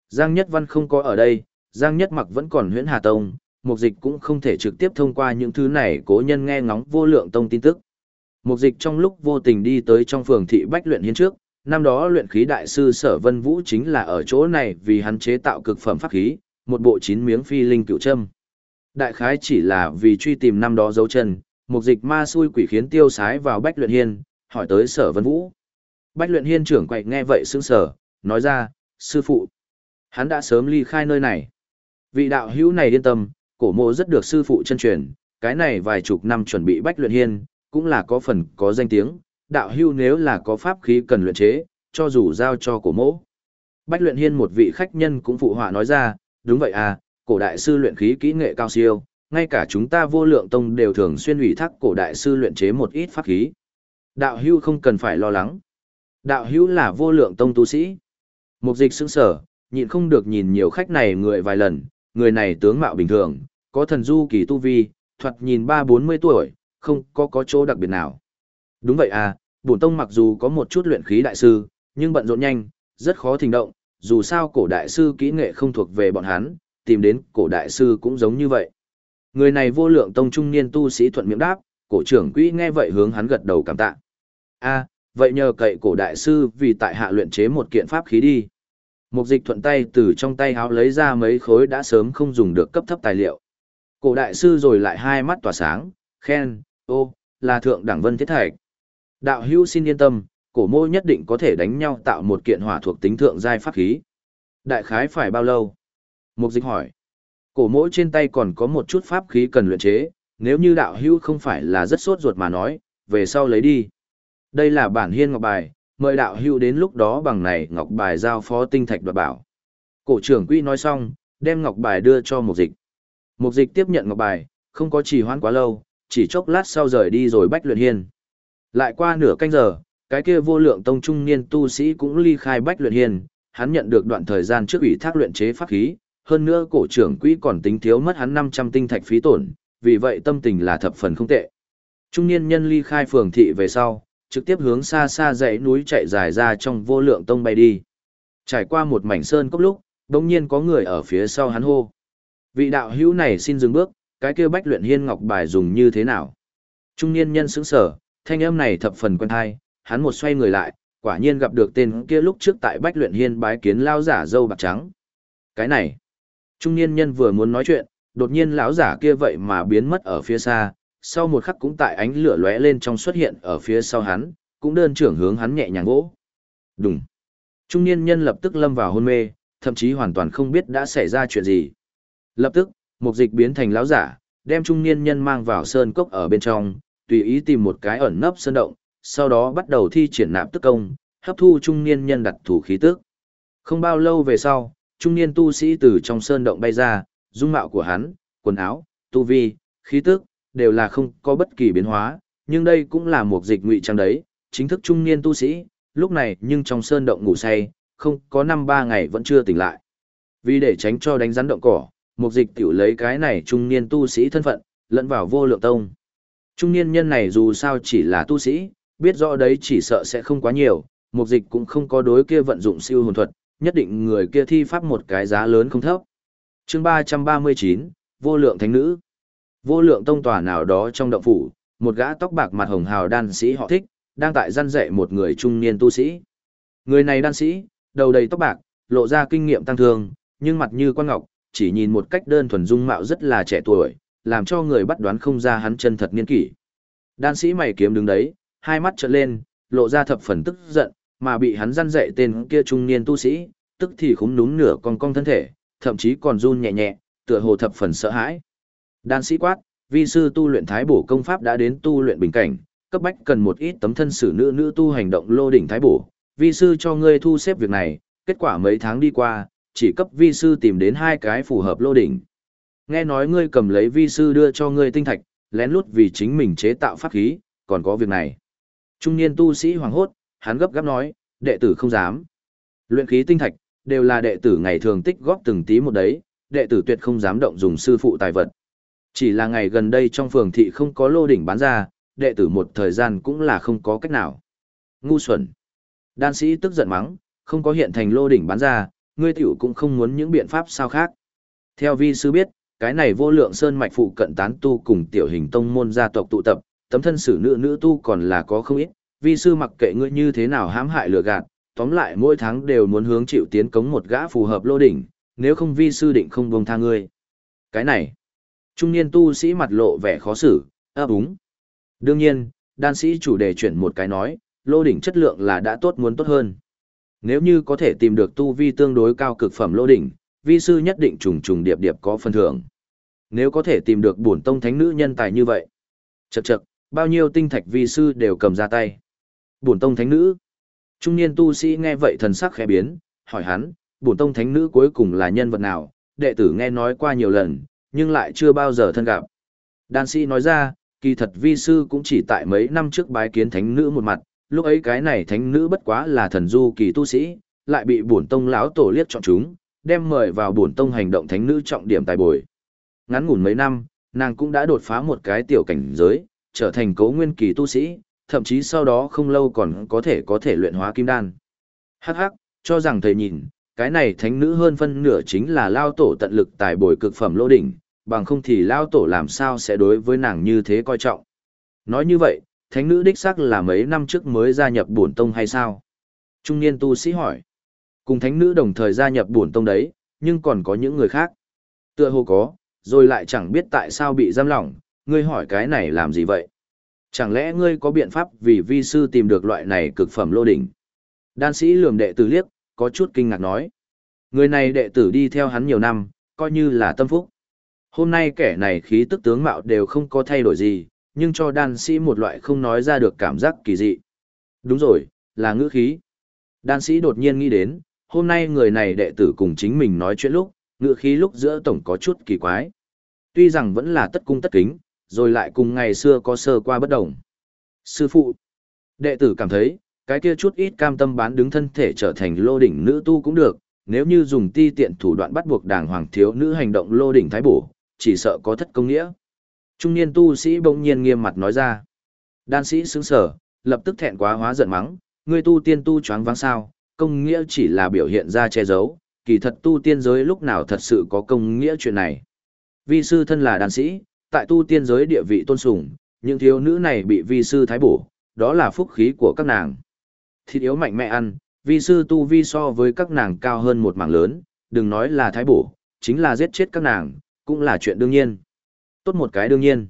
Giang Nhất Văn không có ở đây, Giang Nhất Mặc vẫn còn huyễn Hà Tông, mục dịch cũng không thể trực tiếp thông qua những thứ này cố nhân nghe ngóng vô lượng tông tin tức. Mục dịch trong lúc vô tình đi tới trong phường thị Bách luyện hiến trước, năm đó luyện khí đại sư Sở Vân Vũ chính là ở chỗ này vì hắn chế tạo cực phẩm pháp khí, một bộ chín miếng phi linh cựu châm. Đại khái chỉ là vì truy tìm năm đó dấu chân, mục dịch ma xui quỷ khiến tiêu sái vào Bách luyện hiên, hỏi tới Sở Vân Vũ. Bách luyện hiên trưởng quậy nghe vậy sững sờ, nói ra, sư phụ, hắn đã sớm ly khai nơi này. Vị đạo hữu này yên tâm, cổ mộ rất được sư phụ chân truyền, cái này vài chục năm chuẩn bị Bách luyện hiên, cũng là có phần có danh tiếng, đạo hưu nếu là có pháp khí cần luyện chế, cho dù giao cho cổ mỗ. Bách luyện hiên một vị khách nhân cũng phụ họa nói ra, đúng vậy à, cổ đại sư luyện khí kỹ nghệ cao siêu, ngay cả chúng ta vô lượng tông đều thường xuyên ủy thác cổ đại sư luyện chế một ít pháp khí. Đạo hưu không cần phải lo lắng. Đạo hưu là vô lượng tông tu sĩ. Mục dịch sững sở, nhịn không được nhìn nhiều khách này người vài lần, người này tướng mạo bình thường, có thần du kỳ tu vi, thuật nhìn ba bốn mươi tuổi, không có có chỗ đặc biệt nào. Đúng vậy à, bổn tông mặc dù có một chút luyện khí đại sư, nhưng bận rộn nhanh, rất khó thình động, dù sao cổ đại sư kỹ nghệ không thuộc về bọn hắn, tìm đến cổ đại sư cũng giống như vậy. Người này vô lượng tông trung niên tu sĩ thuận miệng đáp, cổ trưởng quỹ nghe vậy hướng hắn gật đầu cảm tạ. A, vậy nhờ cậy cổ đại sư vì tại hạ luyện chế một kiện pháp khí đi. Mục dịch thuận tay từ trong tay háo lấy ra mấy khối đã sớm không dùng được cấp thấp tài liệu. Cổ đại sư rồi lại hai mắt tỏa sáng, khen, ô, là thượng đẳng vân thiết thạch. Đạo hữu xin yên tâm, cổ mô nhất định có thể đánh nhau tạo một kiện hỏa thuộc tính thượng giai pháp khí. Đại khái phải bao lâu? Mục dịch hỏi. Cổ mỗ trên tay còn có một chút pháp khí cần luyện chế, nếu như đạo hữu không phải là rất sốt ruột mà nói, về sau lấy đi. Đây là bản hiên ngọc bài, mời đạo hữu đến lúc đó bằng này ngọc bài giao phó tinh thạch đoạt bảo. Cổ trưởng quy nói xong, đem ngọc bài đưa cho mục dịch. Mục dịch tiếp nhận ngọc bài, không có trì hoãn quá lâu, chỉ chốc lát sau rời đi rồi bách luyện hiên. Lại qua nửa canh giờ, cái kia vô lượng tông trung niên tu sĩ cũng ly khai bách luyện hiên, hắn nhận được đoạn thời gian trước ủy thác luyện chế pháp khí, hơn nữa cổ trưởng quỹ còn tính thiếu mất hắn 500 tinh thạch phí tổn, vì vậy tâm tình là thập phần không tệ. Trung niên nhân ly khai phường thị về sau, trực tiếp hướng xa xa dãy núi chạy dài ra trong vô lượng tông bay đi. Trải qua một mảnh sơn cốc lúc, đột nhiên có người ở phía sau hắn hô. Vị đạo hữu này xin dừng bước, cái kia bách luyện hiên ngọc bài dùng như thế nào? Trung niên nhân sững sở, thanh âm này thập phần quen thai, hắn một xoay người lại, quả nhiên gặp được tên kia lúc trước tại bách luyện hiên bái kiến lao giả dâu bạc trắng. Cái này, trung niên nhân vừa muốn nói chuyện, đột nhiên lão giả kia vậy mà biến mất ở phía xa, sau một khắc cũng tại ánh lửa lóe lên trong xuất hiện ở phía sau hắn, cũng đơn trưởng hướng hắn nhẹ nhàng gỗ. Đúng. Trung niên nhân lập tức lâm vào hôn mê, thậm chí hoàn toàn không biết đã xảy ra chuyện gì. Lập tức, một dịch biến thành lão giả, đem trung niên nhân mang vào sơn cốc ở bên trong, tùy ý tìm một cái ẩn nấp sơn động, sau đó bắt đầu thi triển nạp tức công, hấp thu trung niên nhân đặt thủ khí tức. Không bao lâu về sau, trung niên tu sĩ từ trong sơn động bay ra, dung mạo của hắn, quần áo, tu vi, khí tức, đều là không có bất kỳ biến hóa, nhưng đây cũng là một dịch ngụy trang đấy, chính thức trung niên tu sĩ, lúc này nhưng trong sơn động ngủ say, không có năm ba ngày vẫn chưa tỉnh lại. Vì để tránh cho đánh rắn động cỏ, mục dịch tiểu lấy cái này trung niên tu sĩ thân phận, lẫn vào vô lượng tông. Trung niên nhân này dù sao chỉ là tu sĩ, biết rõ đấy chỉ sợ sẽ không quá nhiều, mục dịch cũng không có đối kia vận dụng siêu hồn thuật, nhất định người kia thi pháp một cái giá lớn không thấp. chương 339, Vô lượng thánh nữ. Vô lượng tông tòa nào đó trong động phủ, một gã tóc bạc mặt hồng hào đan sĩ họ thích, đang tại gian dạy một người trung niên tu sĩ. Người này đan sĩ, đầu đầy tóc bạc, lộ ra kinh nghiệm tăng thường, nhưng mặt như quan ngọc, chỉ nhìn một cách đơn thuần dung mạo rất là trẻ tuổi, làm cho người bắt đoán không ra hắn chân thật niên kỷ. Đan sĩ mày kiếm đứng đấy, hai mắt trợn lên, lộ ra thập phần tức giận, mà bị hắn răn dạy tên kia trung niên tu sĩ, tức thì khúng núm nửa con cong thân thể, thậm chí còn run nhẹ nhẹ, tựa hồ thập phần sợ hãi. Đan sĩ quát, vi sư tu luyện thái bổ công pháp đã đến tu luyện bình cảnh, cấp bách cần một ít tấm thân sử nữ nữ tu hành động lô đỉnh thái bổ. Vi sư cho ngươi thu xếp việc này, kết quả mấy tháng đi qua, chỉ cấp vi sư tìm đến hai cái phù hợp lô đỉnh. Nghe nói ngươi cầm lấy vi sư đưa cho ngươi tinh thạch, lén lút vì chính mình chế tạo pháp khí, còn có việc này. Trung niên tu sĩ hoàng hốt, hắn gấp gáp nói, đệ tử không dám. Luyện khí tinh thạch, đều là đệ tử ngày thường tích góp từng tí một đấy, đệ tử tuyệt không dám động dùng sư phụ tài vật. Chỉ là ngày gần đây trong phường thị không có lô đỉnh bán ra, đệ tử một thời gian cũng là không có cách nào. Ngu xuẩn. Đan sĩ tức giận mắng, không có hiện thành lô đỉnh bán ra, ngươi tiểu cũng không muốn những biện pháp sao khác. Theo vi sư biết, cái này vô lượng sơn mạch phụ cận tán tu cùng tiểu hình tông môn gia tộc tụ tập, tấm thân sử nữ nữ tu còn là có không ít, vi sư mặc kệ ngươi như thế nào hãm hại lừa gạt, tóm lại mỗi tháng đều muốn hướng chịu tiến cống một gã phù hợp lô đỉnh, nếu không vi sư định không buông tha ngươi. Cái này, trung niên tu sĩ mặt lộ vẻ khó xử, ấp úng. Đương nhiên, đan sĩ chủ đề chuyển một cái nói, lô đỉnh chất lượng là đã tốt muốn tốt hơn. Nếu như có thể tìm được tu vi tương đối cao cực phẩm lô đỉnh, vi sư nhất định trùng trùng điệp điệp có phần thưởng. Nếu có thể tìm được bổn tông thánh nữ nhân tài như vậy. Chậc chậc, bao nhiêu tinh thạch vi sư đều cầm ra tay. Bổn tông thánh nữ. Trung niên tu sĩ nghe vậy thần sắc khẽ biến, hỏi hắn, bổn tông thánh nữ cuối cùng là nhân vật nào, đệ tử nghe nói qua nhiều lần, nhưng lại chưa bao giờ thân gặp. Đan sĩ nói ra, kỳ thật vi sư cũng chỉ tại mấy năm trước bái kiến thánh nữ một mặt, lúc ấy cái này thánh nữ bất quá là thần du kỳ tu sĩ, lại bị bổn tông lão tổ liếc chọn chúng, đem mời vào bổn tông hành động thánh nữ trọng điểm tài bồi. Ngắn ngủn mấy năm, nàng cũng đã đột phá một cái tiểu cảnh giới, trở thành cấu nguyên kỳ tu sĩ, thậm chí sau đó không lâu còn có thể có thể luyện hóa kim đan. Hắc hắc, cho rằng thầy nhìn, cái này thánh nữ hơn phân nửa chính là lao tổ tận lực tài bồi cực phẩm lô đỉnh, bằng không thì lao tổ làm sao sẽ đối với nàng như thế coi trọng. Nói như vậy, thánh nữ đích xác là mấy năm trước mới gia nhập bổn tông hay sao? Trung niên tu sĩ hỏi. Cùng thánh nữ đồng thời gia nhập bổn tông đấy, nhưng còn có những người khác. Tựa hồ có, rồi lại chẳng biết tại sao bị giam lỏng, ngươi hỏi cái này làm gì vậy? Chẳng lẽ ngươi có biện pháp vì vi sư tìm được loại này cực phẩm lô đỉnh? Đan sĩ lườm đệ tử liếc, có chút kinh ngạc nói. Người này đệ tử đi theo hắn nhiều năm, coi như là tâm phúc. Hôm nay kẻ này khí tức tướng mạo đều không có thay đổi gì, nhưng cho đan sĩ một loại không nói ra được cảm giác kỳ dị. Đúng rồi, là ngữ khí. Đan sĩ đột nhiên nghĩ đến, hôm nay người này đệ tử cùng chính mình nói chuyện lúc, ngữ khí lúc giữa tổng có chút kỳ quái. Tuy rằng vẫn là tất cung tất kính, rồi lại cùng ngày xưa có sơ qua bất đồng. Sư phụ, đệ tử cảm thấy, cái kia chút ít cam tâm bán đứng thân thể trở thành lô đỉnh nữ tu cũng được, nếu như dùng ti tiện thủ đoạn bắt buộc đàng hoàng thiếu nữ hành động lô đỉnh thái bổ, chỉ sợ có thất công nghĩa. Trung niên tu sĩ bỗng nhiên nghiêm mặt nói ra. Đan sĩ sững sở, lập tức thẹn quá hóa giận mắng, ngươi tu tiên tu choáng váng sao, công nghĩa chỉ là biểu hiện ra che giấu, kỳ thật tu tiên giới lúc nào thật sự có công nghĩa chuyện này. Vi sư thân là đan sĩ, tại tu tiên giới địa vị tôn sùng, những thiếu nữ này bị vi sư thái bổ, đó là phúc khí của các nàng. Thịt yếu mạnh mẽ ăn, vi sư tu vi so với các nàng cao hơn một mảng lớn, đừng nói là thái bổ, chính là giết chết các nàng, cũng là chuyện đương nhiên. Tốt một cái đương nhiên.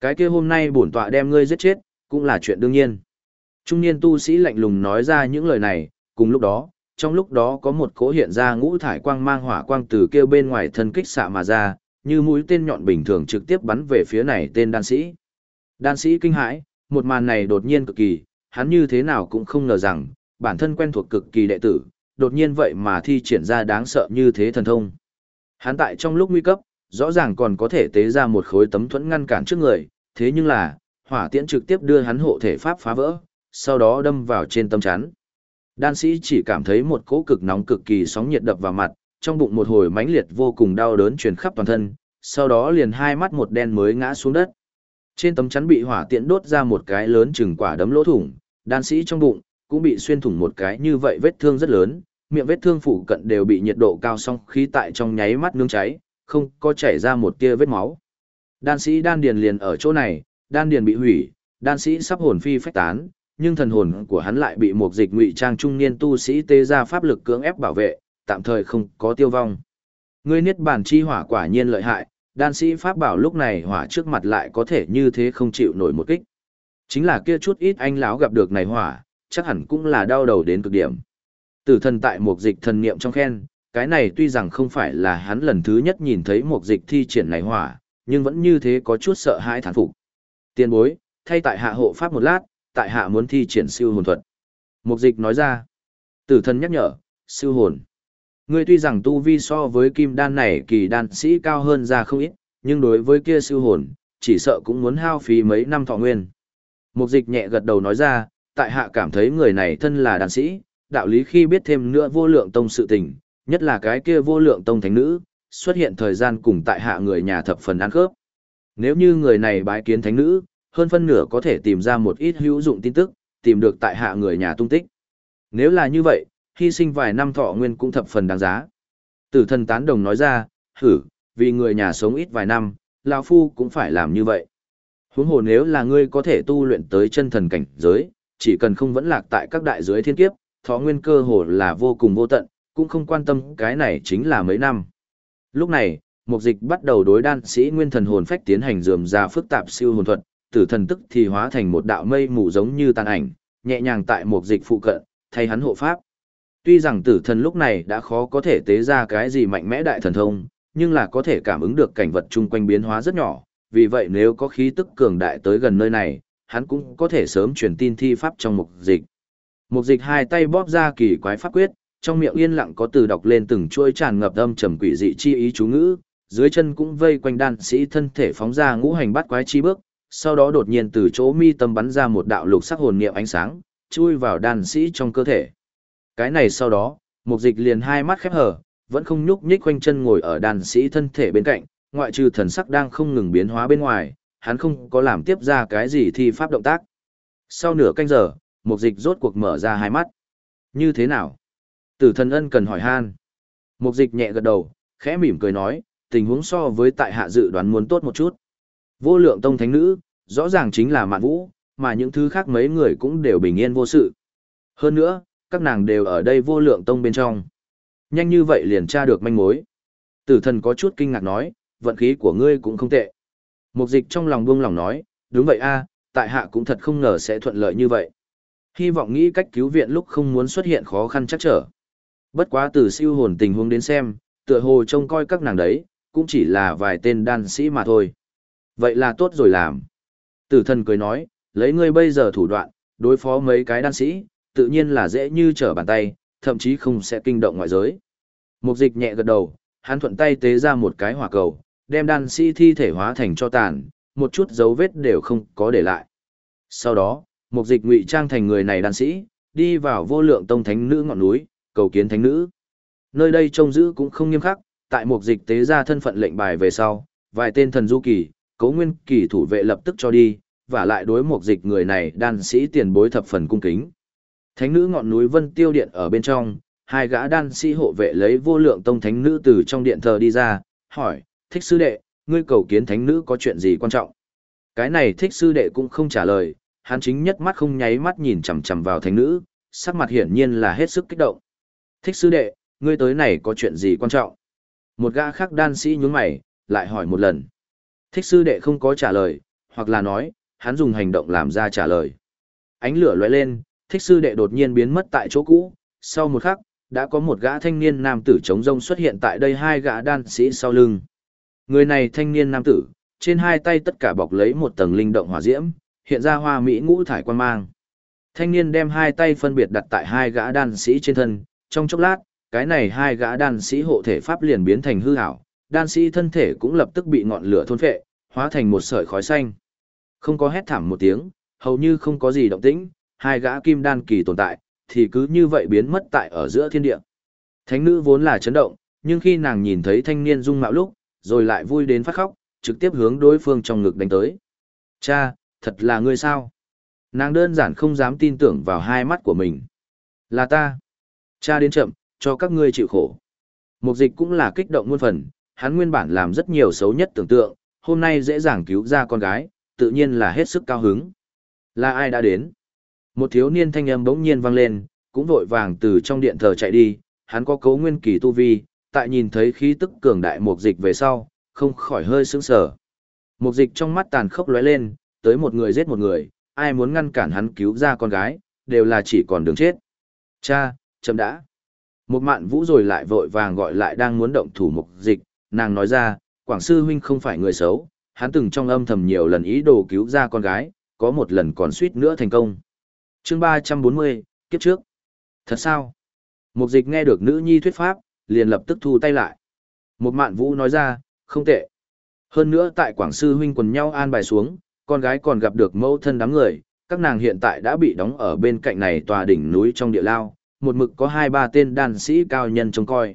Cái kia hôm nay bổn tọa đem ngươi giết chết, cũng là chuyện đương nhiên. Trung niên tu sĩ lạnh lùng nói ra những lời này, cùng lúc đó, trong lúc đó có một cỗ hiện ra ngũ thải quang mang hỏa quang từ kêu bên ngoài thân kích xạ mà ra, như mũi tên nhọn bình thường trực tiếp bắn về phía này tên đan sĩ. Đan sĩ kinh hãi, một màn này đột nhiên cực kỳ, hắn như thế nào cũng không ngờ rằng, bản thân quen thuộc cực kỳ đệ tử, đột nhiên vậy mà thi triển ra đáng sợ như thế thần thông. Hắn tại trong lúc nguy cấp, rõ ràng còn có thể tế ra một khối tấm thuẫn ngăn cản trước người, thế nhưng là, hỏa tiễn trực tiếp đưa hắn hộ thể pháp phá vỡ, sau đó đâm vào trên tâm chắn. Đan sĩ chỉ cảm thấy một cỗ cực nóng cực kỳ sóng nhiệt đập vào mặt, trong bụng một hồi mãnh liệt vô cùng đau đớn truyền khắp toàn thân, sau đó liền hai mắt một đen mới ngã xuống đất. Trên tấm chắn bị hỏa tiễn đốt ra một cái lớn chừng quả đấm lỗ thủng, đan sĩ trong bụng cũng bị xuyên thủng một cái như vậy vết thương rất lớn, miệng vết thương phụ cận đều bị nhiệt độ cao song khí tại trong nháy mắt nướng cháy, không có chảy ra một tia vết máu. Đan sĩ đan điền liền ở chỗ này, đan điền bị hủy, đan sĩ sắp hồn phi phách tán, nhưng thần hồn của hắn lại bị một dịch ngụy trang trung niên tu sĩ tê ra pháp lực cưỡng ép bảo vệ, tạm thời không có tiêu vong. Ngươi niết bàn chi hỏa quả nhiên lợi hại, đan sĩ pháp bảo lúc này hỏa trước mặt lại có thể như thế không chịu nổi một kích. Chính là kia chút ít anh lão gặp được này hỏa, chắc hẳn cũng là đau đầu đến cực điểm. Tử thần tại một dịch thần niệm trong khen, cái này tuy rằng không phải là hắn lần thứ nhất nhìn thấy một dịch thi triển này hỏa, nhưng vẫn như thế có chút sợ hãi thán phục. Tiên bối, thay tại hạ hộ pháp một lát, tại hạ muốn thi triển siêu hồn thuật. Mục dịch nói ra. Tử thần nhắc nhở, siêu hồn. Ngươi tuy rằng tu vi so với kim đan này kỳ đan sĩ cao hơn ra không ít, nhưng đối với kia siêu hồn, chỉ sợ cũng muốn hao phí mấy năm thọ nguyên. Mục dịch nhẹ gật đầu nói ra, tại hạ cảm thấy người này thân là đan sĩ, đạo lý khi biết thêm nữa vô lượng tông sự tình, nhất là cái kia vô lượng tông thánh nữ, xuất hiện thời gian cùng tại hạ người nhà thập phần ăn khớp. Nếu như người này bái kiến thánh nữ, hơn phân nửa có thể tìm ra một ít hữu dụng tin tức, tìm được tại hạ người nhà tung tích. Nếu là như vậy, hy sinh vài năm thọ nguyên cũng thập phần đáng giá. Tử thần tán đồng nói ra, hử, vì người nhà sống ít vài năm, lão Phu cũng phải làm như vậy. Huống hồ nếu là ngươi có thể tu luyện tới chân thần cảnh giới, chỉ cần không vẫn lạc tại các đại giới thiên kiếp, thọ nguyên cơ hồ là vô cùng vô tận, cũng không quan tâm cái này chính là mấy năm. Lúc này, mục dịch bắt đầu đối đan sĩ nguyên thần hồn phách tiến hành dườm ra phức tạp siêu hồn thuật, tử thần tức thì hóa thành một đạo mây mù giống như tàn ảnh, nhẹ nhàng tại mục dịch phụ cận, thay hắn hộ pháp. Tuy rằng tử thần lúc này đã khó có thể tế ra cái gì mạnh mẽ đại thần thông, nhưng là có thể cảm ứng được cảnh vật chung quanh biến hóa rất nhỏ, vì vậy nếu có khí tức cường đại tới gần nơi này, hắn cũng có thể sớm truyền tin thi pháp trong mục dịch. Mục dịch hai tay bóp ra kỳ quái pháp quyết, trong miệng yên lặng có từ đọc lên từng chuỗi tràn ngập âm trầm quỷ dị chi ý chú ngữ, dưới chân cũng vây quanh đan sĩ thân thể phóng ra ngũ hành bát quái chi bước, sau đó đột nhiên từ chỗ mi tâm bắn ra một đạo lục sắc hồn niệm ánh sáng, chui vào đan sĩ trong cơ thể. Cái này sau đó, mục dịch liền hai mắt khép hờ, vẫn không nhúc nhích quanh chân ngồi ở đan sĩ thân thể bên cạnh, ngoại trừ thần sắc đang không ngừng biến hóa bên ngoài, hắn không có làm tiếp ra cái gì thi pháp động tác. Sau nửa canh giờ, mục dịch rốt cuộc mở ra hai mắt. Như thế nào? Tử thần ân cần hỏi han. Mục dịch nhẹ gật đầu, khẽ mỉm cười nói, tình huống so với tại hạ dự đoán muốn tốt một chút. Vô lượng tông thánh nữ, rõ ràng chính là mạn vũ, mà những thứ khác mấy người cũng đều bình yên vô sự. Hơn nữa, các nàng đều ở đây vô lượng tông bên trong. Nhanh như vậy liền tra được manh mối. Tử thần có chút kinh ngạc nói, vận khí của ngươi cũng không tệ. Mục dịch trong lòng buông lòng nói, đúng vậy a, tại hạ cũng thật không ngờ sẽ thuận lợi như vậy. Hy vọng nghĩ cách cứu viện lúc không muốn xuất hiện khó khăn chắc trở. Bất quá từ siêu hồn tình huống đến xem, tựa hồ trông coi các nàng đấy, cũng chỉ là vài tên đan sĩ mà thôi. Vậy là tốt rồi làm. Tử thần cười nói, lấy ngươi bây giờ thủ đoạn, đối phó mấy cái đan sĩ, tự nhiên là dễ như trở bàn tay, thậm chí không sẽ kinh động ngoại giới. Mục dịch nhẹ gật đầu, hắn thuận tay tế ra một cái hỏa cầu, đem đan sĩ thi thể hóa thành cho tàn, một chút dấu vết đều không có để lại. Sau đó, mục dịch ngụy trang thành người này đan sĩ, đi vào vô lượng tông thánh nữ ngọn núi, cầu kiến thánh nữ. Nơi đây trông giữ cũng không nghiêm khắc, tại một dịch tế ra thân phận lệnh bài về sau, vài tên thần du kỳ, cấu nguyên kỳ thủ vệ lập tức cho đi, và lại đối một dịch người này đan sĩ tiền bối thập phần cung kính. Thánh nữ ngọn núi vân tiêu điện ở bên trong, hai gã đan sĩ hộ vệ lấy vô lượng tông thánh nữ từ trong điện thờ đi ra, hỏi, thích sư đệ, ngươi cầu kiến thánh nữ có chuyện gì quan trọng? Cái này thích sư đệ cũng không trả lời, hắn chính nhất mắt không nháy mắt nhìn chằm chằm vào thánh nữ, sắc mặt hiển nhiên là hết sức kích động. Thích sư đệ, ngươi tới này có chuyện gì quan trọng? Một gã khác đan sĩ nhướng mày, lại hỏi một lần. Thích sư đệ không có trả lời, hoặc là nói, hắn dùng hành động làm ra trả lời. Ánh lửa lóe lên, thích sư đệ đột nhiên biến mất tại chỗ cũ, sau một khắc, đã có một gã thanh niên nam tử chống rông xuất hiện tại đây hai gã đan sĩ sau lưng. Người này thanh niên nam tử, trên hai tay tất cả bọc lấy một tầng linh động hỏa diễm, hiện ra hoa mỹ ngũ thải quan mang. Thanh niên đem hai tay phân biệt đặt tại hai gã đan sĩ trên thân, trong chốc lát, cái này hai gã đan sĩ hộ thể pháp liền biến thành hư ảo, đan sĩ thân thể cũng lập tức bị ngọn lửa thôn phệ, hóa thành một sợi khói xanh. Không có hét thảm một tiếng, hầu như không có gì động tĩnh, hai gã kim đan kỳ tồn tại, thì cứ như vậy biến mất tại ở giữa thiên địa. Thánh nữ vốn là chấn động, nhưng khi nàng nhìn thấy thanh niên dung mạo lúc, rồi lại vui đến phát khóc, trực tiếp hướng đối phương trong ngực đánh tới. Cha, thật là ngươi sao? Nàng đơn giản không dám tin tưởng vào hai mắt của mình. Là ta. Cha đến chậm, cho các ngươi chịu khổ. Mục dịch cũng là kích động muôn phần, hắn nguyên bản làm rất nhiều xấu nhất tưởng tượng, hôm nay dễ dàng cứu ra con gái, tự nhiên là hết sức cao hứng. Là ai đã đến? Một thiếu niên thanh âm bỗng nhiên vang lên, cũng vội vàng từ trong điện thờ chạy đi, hắn có cấu nguyên kỳ tu vi, tại nhìn thấy khí tức cường đại mục dịch về sau, không khỏi hơi sững sờ. Mục dịch trong mắt tàn khốc lóe lên, tới một người giết một người, ai muốn ngăn cản hắn cứu ra con gái, đều là chỉ còn đường chết. Cha, chậm đã. Một mạn vũ rồi lại vội vàng gọi lại đang muốn động thủ mục dịch, nàng nói ra, Quảng Sư Huynh không phải người xấu, hắn từng trong âm thầm nhiều lần ý đồ cứu ra con gái, có một lần còn suýt nữa thành công. chương 340, kiếp trước. Thật sao? Mục dịch nghe được nữ nhi thuyết pháp, liền lập tức thu tay lại. Một mạn vũ nói ra, không tệ. Hơn nữa tại Quảng Sư Huynh quần nhau an bài xuống, con gái còn gặp được mẫu thân đám người, các nàng hiện tại đã bị đóng ở bên cạnh này tòa đỉnh núi trong địa lao, một mực có hai ba tên đàn sĩ cao nhân trông coi.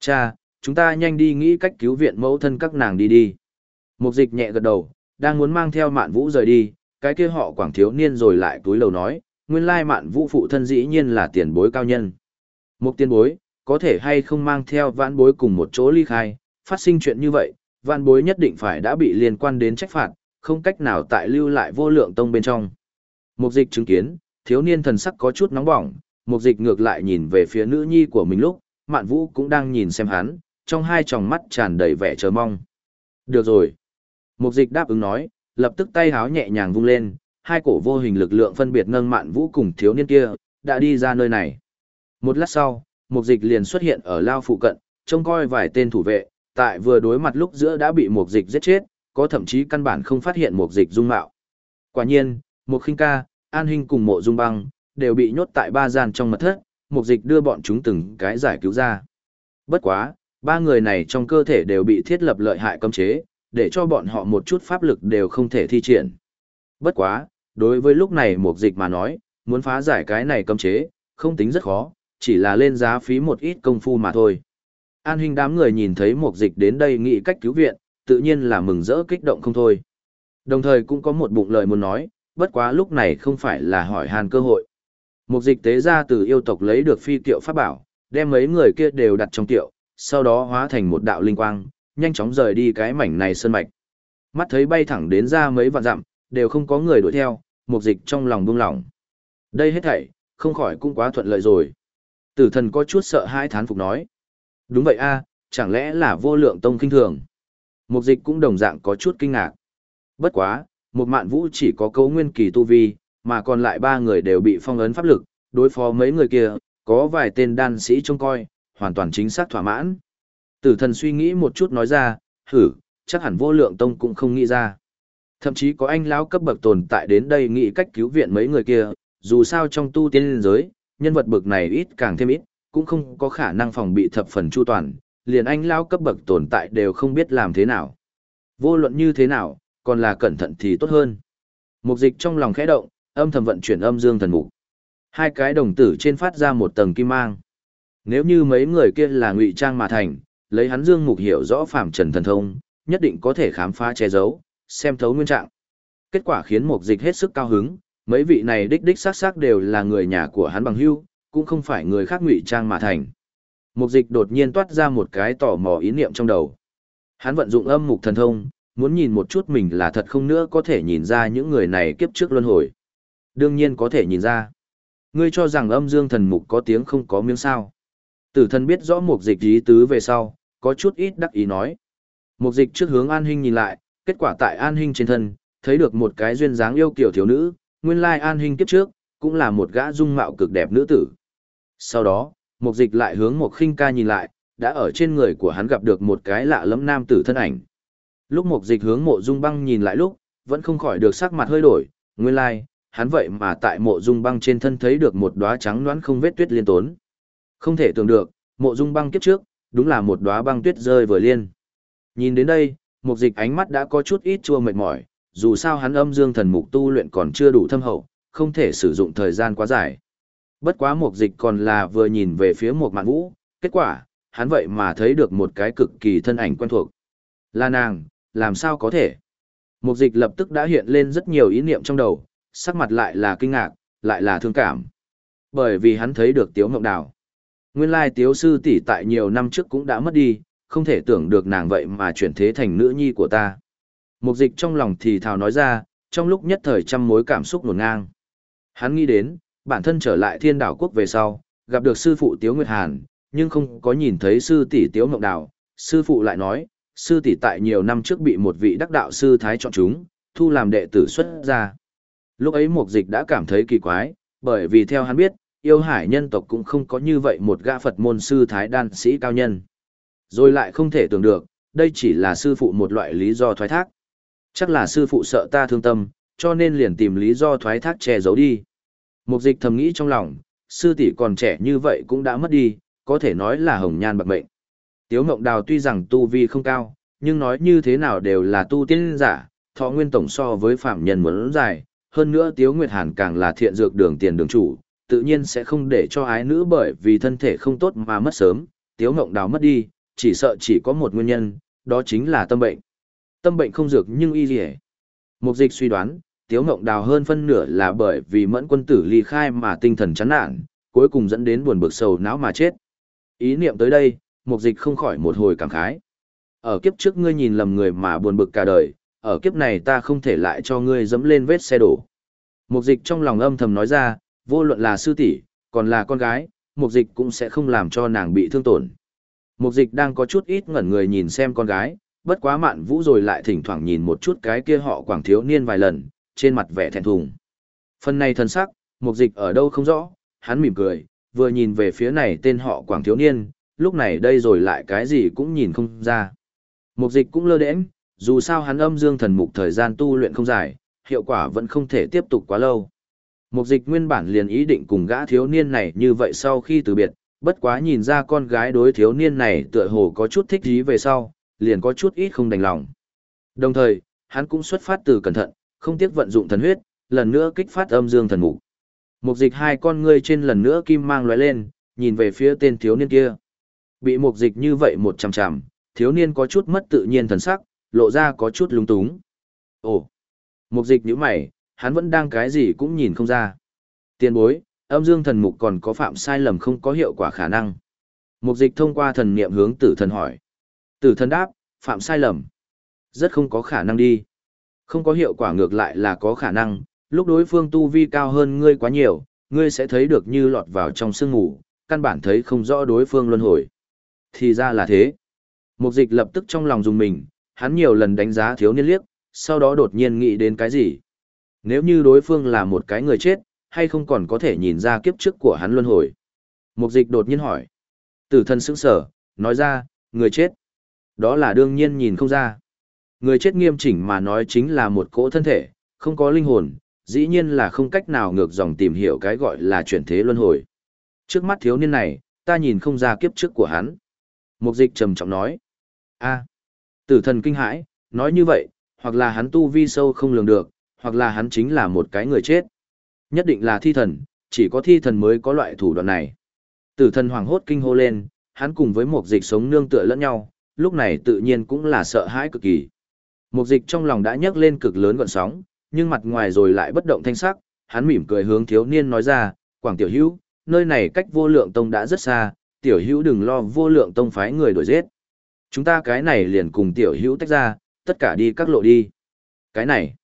Cha, chúng ta nhanh đi nghĩ cách cứu viện mẫu thân các nàng đi đi. Mục dịch nhẹ gật đầu, đang muốn mang theo mạn vũ rời đi, cái kia họ quảng thiếu niên rồi lại túi lầu nói, nguyên lai mạn vũ phụ thân dĩ nhiên là tiền bối cao nhân. Mục tiền bối, có thể hay không mang theo vãn bối cùng một chỗ ly khai, phát sinh chuyện như vậy, vãn bối nhất định phải đã bị liên quan đến trách phạt, không cách nào tại lưu lại vô lượng tông bên trong. Mục dịch chứng kiến, thiếu niên thần sắc có chút nóng bỏng, mục dịch ngược lại nhìn về phía nữ nhi của mình lúc, mạn vũ cũng đang nhìn xem hắn, trong hai tròng mắt tràn đầy vẻ chờ mong. Được rồi. Mục dịch đáp ứng nói, lập tức tay háo nhẹ nhàng vung lên, hai cổ vô hình lực lượng phân biệt nâng mạn vũ cùng thiếu niên kia, đã đi ra nơi này. Một lát sau, mục dịch liền xuất hiện ở lao phụ cận, trông coi vài tên thủ vệ, tại vừa đối mặt lúc giữa đã bị mục dịch giết chết, có thậm chí căn bản không phát hiện mục dịch dung mạo. Quả nhiên, mục khinh ca, an hình cùng mộ dung băng, đều bị nhốt tại ba gian trong mật thất, mục dịch đưa bọn chúng từng cái giải cứu ra. Bất quá, ba người này trong cơ thể đều bị thiết lập lợi hại cấm chế, để cho bọn họ một chút pháp lực đều không thể thi triển. Bất quá, đối với lúc này mục dịch mà nói, muốn phá giải cái này cấm chế, không tính rất khó, chỉ là lên giá phí một ít công phu mà thôi. An huynh đám người nhìn thấy mục dịch đến đây nghĩ cách cứu viện, tự nhiên là mừng rỡ kích động không thôi. Đồng thời cũng có một bụng lời muốn nói, bất quá lúc này không phải là hỏi hàn cơ hội. Mục dịch tế ra từ yêu tộc lấy được phi tiệu pháp bảo, đem mấy người kia đều đặt trong tiệu, sau đó hóa thành một đạo linh quang, nhanh chóng rời đi cái mảnh này sơn mạch. Mắt thấy bay thẳng đến ra mấy vạn dặm, đều không có người đuổi theo, mục dịch trong lòng buông lỏng. Đây hết thảy, không khỏi cũng quá thuận lợi rồi. Tử thần có chút sợ hãi thán phục nói. Đúng vậy a, chẳng lẽ là vô lượng tông kinh thường. Mục dịch cũng đồng dạng có chút kinh ngạc. Bất quá, một mạn vũ chỉ có cấu nguyên kỳ tu vi, mà còn lại ba người đều bị phong ấn pháp lực, đối phó mấy người kia, có vài tên đan sĩ trông coi, hoàn toàn chính xác thỏa mãn. Tử thần suy nghĩ một chút nói ra, hử, chắc hẳn vô lượng tông cũng không nghĩ ra. Thậm chí có anh lão cấp bậc tồn tại đến đây nghĩ cách cứu viện mấy người kia, dù sao trong tu tiên liên giới, nhân vật bậc này ít càng thêm ít, cũng không có khả năng phòng bị thập phần chu toàn, liền anh lão cấp bậc tồn tại đều không biết làm thế nào. Vô luận như thế nào, còn là cẩn thận thì tốt hơn. Mục dịch trong lòng khẽ động, âm thầm vận chuyển âm dương thần mục. Hai cái đồng tử trên phát ra một tầng kim mang. Nếu như mấy người kia là ngụy trang mà thành, lấy hắn dương mục hiểu rõ phạm trần thần thông, nhất định có thể khám phá che giấu, xem thấu nguyên trạng. Kết quả khiến mục dịch hết sức cao hứng, mấy vị này đích đích xác xác đều là người nhà của hắn bằng hưu, cũng không phải người khác ngụy trang mà thành. Mục dịch đột nhiên toát ra một cái tò mò ý niệm trong đầu. Hắn vận dụng âm mục thần thông, muốn nhìn một chút mình là thật không nữa có thể nhìn ra những người này kiếp trước luân hồi. Đương nhiên có thể nhìn ra. Ngươi cho rằng âm dương thần mục có tiếng không có miếng sao. Tử thần biết rõ mục dịch ý tứ về sau, có chút ít đắc ý nói. Mục dịch trước hướng an hình nhìn lại, kết quả tại an hình trên thân, thấy được một cái duyên dáng yêu kiểu thiếu nữ, nguyên lai an hình kiếp trước, cũng là một gã dung mạo cực đẹp nữ tử. Sau đó, mục dịch lại hướng một khinh ca nhìn lại, đã ở trên người của hắn gặp được một cái lạ lẫm nam tử thân ảnh. Lúc mục dịch hướng mộ dung băng nhìn lại lúc, vẫn không khỏi được sắc mặt hơi đổi, nguyên lai, hắn vậy mà tại mộ dung băng trên thân thấy được một đóa trắng đoán không vết tuyết liên tốn. Không thể tưởng được, mộ dung băng kiếp trước, đúng là một đóa băng tuyết rơi vừa liên. Nhìn đến đây, mục dịch ánh mắt đã có chút ít chua mệt mỏi, dù sao hắn âm dương thần mục tu luyện còn chưa đủ thâm hậu, không thể sử dụng thời gian quá dài. Bất quá mục dịch còn là vừa nhìn về phía một mạn vũ, kết quả, hắn vậy mà thấy được một cái cực kỳ thân ảnh quen thuộc. Là nàng, làm sao có thể? Mục dịch lập tức đã hiện lên rất nhiều ý niệm trong đầu, sắc mặt lại là kinh ngạc, lại là thương cảm. Bởi vì hắn thấy được Tiếu Ngọc Đào. Nguyên lai Tiếu Sư tỷ tại nhiều năm trước cũng đã mất đi, không thể tưởng được nàng vậy mà chuyển thế thành nữ nhi của ta. Mục dịch trong lòng thì thào nói ra, trong lúc nhất thời trăm mối cảm xúc nổn ngang. Hắn nghĩ đến, bản thân trở lại thiên đảo quốc về sau, gặp được sư phụ Tiếu Nguyệt Hàn, nhưng không có nhìn thấy sư tỷ Tiếu Ngọc Đào. Sư phụ lại nói, sư tỷ tại nhiều năm trước bị một vị đắc đạo sư thái chọn chúng, thu làm đệ tử xuất ra. Lúc ấy mục dịch đã cảm thấy kỳ quái, bởi vì theo hắn biết, yêu hải nhân tộc cũng không có như vậy một gã Phật môn sư thái đan sĩ cao nhân. Rồi lại không thể tưởng được, đây chỉ là sư phụ một loại lý do thoái thác. Chắc là sư phụ sợ ta thương tâm, cho nên liền tìm lý do thoái thác che giấu đi. Mục dịch thầm nghĩ trong lòng, sư tỷ còn trẻ như vậy cũng đã mất đi, có thể nói là hồng nhan bạc mệnh. Tiếu Ngộng Đào tuy rằng tu vi không cao, nhưng nói như thế nào đều là tu tiên giả, thọ nguyên tổng so với phạm nhân muốn dài, hơn nữa Tiếu Nguyệt Hàn càng là thiện dược đường tiền đường chủ, tự nhiên sẽ không để cho ái nữ bởi vì thân thể không tốt mà mất sớm, Tiếu Ngộng Đào mất đi, chỉ sợ chỉ có một nguyên nhân, đó chính là tâm bệnh. Tâm bệnh không dược nhưng y liễu. Mục dịch suy đoán, Tiếu Ngộng Đào hơn phân nửa là bởi vì mẫn quân tử ly khai mà tinh thần chán nản, cuối cùng dẫn đến buồn bực sầu não mà chết. Ý niệm tới đây, mục dịch không khỏi một hồi cảm khái. Ở kiếp trước ngươi nhìn lầm người mà buồn bực cả đời, ở kiếp này ta không thể lại cho ngươi dẫm lên vết xe đổ. Mục dịch trong lòng âm thầm nói ra, vô luận là sư tỷ, còn là con gái, mục dịch cũng sẽ không làm cho nàng bị thương tổn. Mục dịch đang có chút ít ngẩn người nhìn xem con gái, bất quá mạn vũ rồi lại thỉnh thoảng nhìn một chút cái kia họ quảng thiếu niên vài lần, trên mặt vẻ thẹn thùng. Phần này thân sắc, mục dịch ở đâu không rõ, hắn mỉm cười, vừa nhìn về phía này tên họ quảng thiếu niên, lúc này đây rồi lại cái gì cũng nhìn không ra. Mục dịch cũng lơ đễnh, dù sao hắn âm dương thần mục thời gian tu luyện không dài, hiệu quả vẫn không thể tiếp tục quá lâu. Mục dịch nguyên bản liền ý định cùng gã thiếu niên này như vậy sau khi từ biệt, bất quá nhìn ra con gái đối thiếu niên này tựa hồ có chút thích ý về sau, liền có chút ít không đành lòng. Đồng thời, hắn cũng xuất phát từ cẩn thận, không tiếc vận dụng thần huyết, lần nữa kích phát âm dương thần mục. Mục dịch hai con ngươi trên lần nữa kim mang lóe lên, nhìn về phía tên thiếu niên kia. Bị mục dịch như vậy một chằm chằm, thiếu niên có chút mất tự nhiên thần sắc, lộ ra có chút lung túng. Ồ, mục dịch nhíu mày, hắn vẫn đang cái gì cũng nhìn không ra. Tiên bối, âm dương thần mục còn có phạm sai lầm không có hiệu quả khả năng. Mục dịch thông qua thần niệm hướng tử thần hỏi. Tử thần đáp, phạm sai lầm. Rất không có khả năng đi. Không có hiệu quả ngược lại là có khả năng, lúc đối phương tu vi cao hơn ngươi quá nhiều, ngươi sẽ thấy được như lọt vào trong sương ngủ, căn bản thấy không rõ đối phương luân hồi. Thì ra là thế. Mục dịch lập tức trong lòng dùng mình, hắn nhiều lần đánh giá thiếu niên liếc, sau đó đột nhiên nghĩ đến cái gì. Nếu như đối phương là một cái người chết, hay không còn có thể nhìn ra kiếp trước của hắn luân hồi. Mục dịch đột nhiên hỏi. Tử thân sững sở, nói ra, người chết. Đó là đương nhiên nhìn không ra. Người chết nghiêm chỉnh mà nói chính là một cỗ thân thể, không có linh hồn, dĩ nhiên là không cách nào ngược dòng tìm hiểu cái gọi là chuyển thế luân hồi. Trước mắt thiếu niên này, ta nhìn không ra kiếp trước của hắn. Mục dịch trầm trọng nói. a tử thần kinh hãi, nói như vậy, hoặc là hắn tu vi sâu không lường được, hoặc là hắn chính là một cái người chết. Nhất định là thi thần, chỉ có thi thần mới có loại thủ đoạn này. Tử thần hoàng hốt kinh hô lên, hắn cùng với một dịch sống nương tựa lẫn nhau, lúc này tự nhiên cũng là sợ hãi cực kỳ. Một dịch trong lòng đã nhấc lên cực lớn gọn sóng, nhưng mặt ngoài rồi lại bất động thanh sắc, hắn mỉm cười hướng thiếu niên nói ra, Quảng Tiểu Hữu, nơi này cách vô lượng tông đã rất xa, Tiểu Hữu đừng lo vô lượng tông phái người đuổi giết. Chúng ta cái này liền cùng Tiểu Hữu tách ra, tất cả đi các lộ đi. Cái này,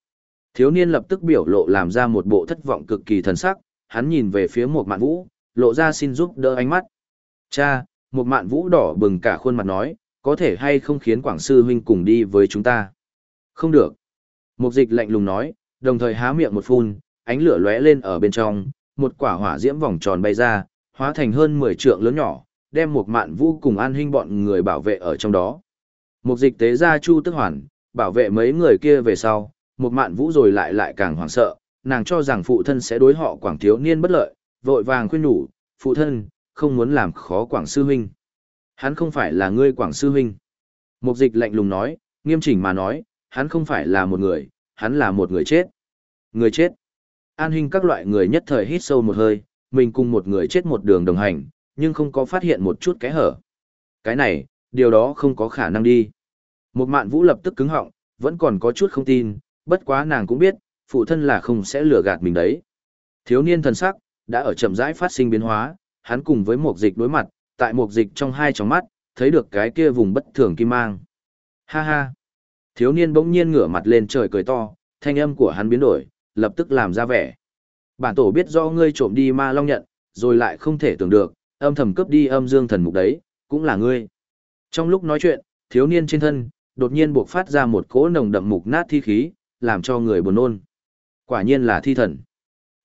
thiếu niên lập tức biểu lộ làm ra một bộ thất vọng cực kỳ thần sắc, hắn nhìn về phía một mạn vũ, lộ ra xin giúp đỡ ánh mắt. Cha, một mạn vũ đỏ bừng cả khuôn mặt nói, có thể hay không khiến Quảng Sư Huynh cùng đi với chúng ta? Không được. Mục dịch lạnh lùng nói, đồng thời há miệng một phun, ánh lửa lóe lên ở bên trong, một quả hỏa diễm vòng tròn bay ra, hóa thành hơn 10 trượng lớn nhỏ, đem một mạn vũ cùng an huynh bọn người bảo vệ ở trong đó. Mục dịch tế ra chu tức hoàn, bảo vệ mấy người kia về sau, một mạn vũ rồi lại lại càng hoảng sợ, nàng cho rằng phụ thân sẽ đối họ quảng thiếu niên bất lợi, vội vàng khuyên nhủ, phụ thân, không muốn làm khó quảng sư huynh. Hắn không phải là ngươi quảng sư huynh. Mục dịch lạnh lùng nói, nghiêm chỉnh mà nói, hắn không phải là một người, hắn là một người chết. Người chết. An huynh các loại người nhất thời hít sâu một hơi, mình cùng một người chết một đường đồng hành, nhưng không có phát hiện một chút cái hở. Cái này, điều đó không có khả năng đi. Một mạn vũ lập tức cứng họng, vẫn còn có chút không tin, bất quá nàng cũng biết, phụ thân là không sẽ lừa gạt mình đấy. Thiếu niên thần sắc, đã ở chậm rãi phát sinh biến hóa, hắn cùng với một dịch đối mặt, tại một dịch trong hai tròng mắt, thấy được cái kia vùng bất thường kim mang. Ha ha! Thiếu niên bỗng nhiên ngửa mặt lên trời cười to, thanh âm của hắn biến đổi, lập tức làm ra vẻ. Bản tổ biết do ngươi trộm đi ma long nhận, rồi lại không thể tưởng được, âm thầm cướp đi âm dương thần mục đấy, cũng là ngươi. Trong lúc nói chuyện, thiếu niên trên thân, đột nhiên buộc phát ra một cỗ nồng đậm mục nát thi khí, làm cho người buồn nôn. Quả nhiên là thi thần.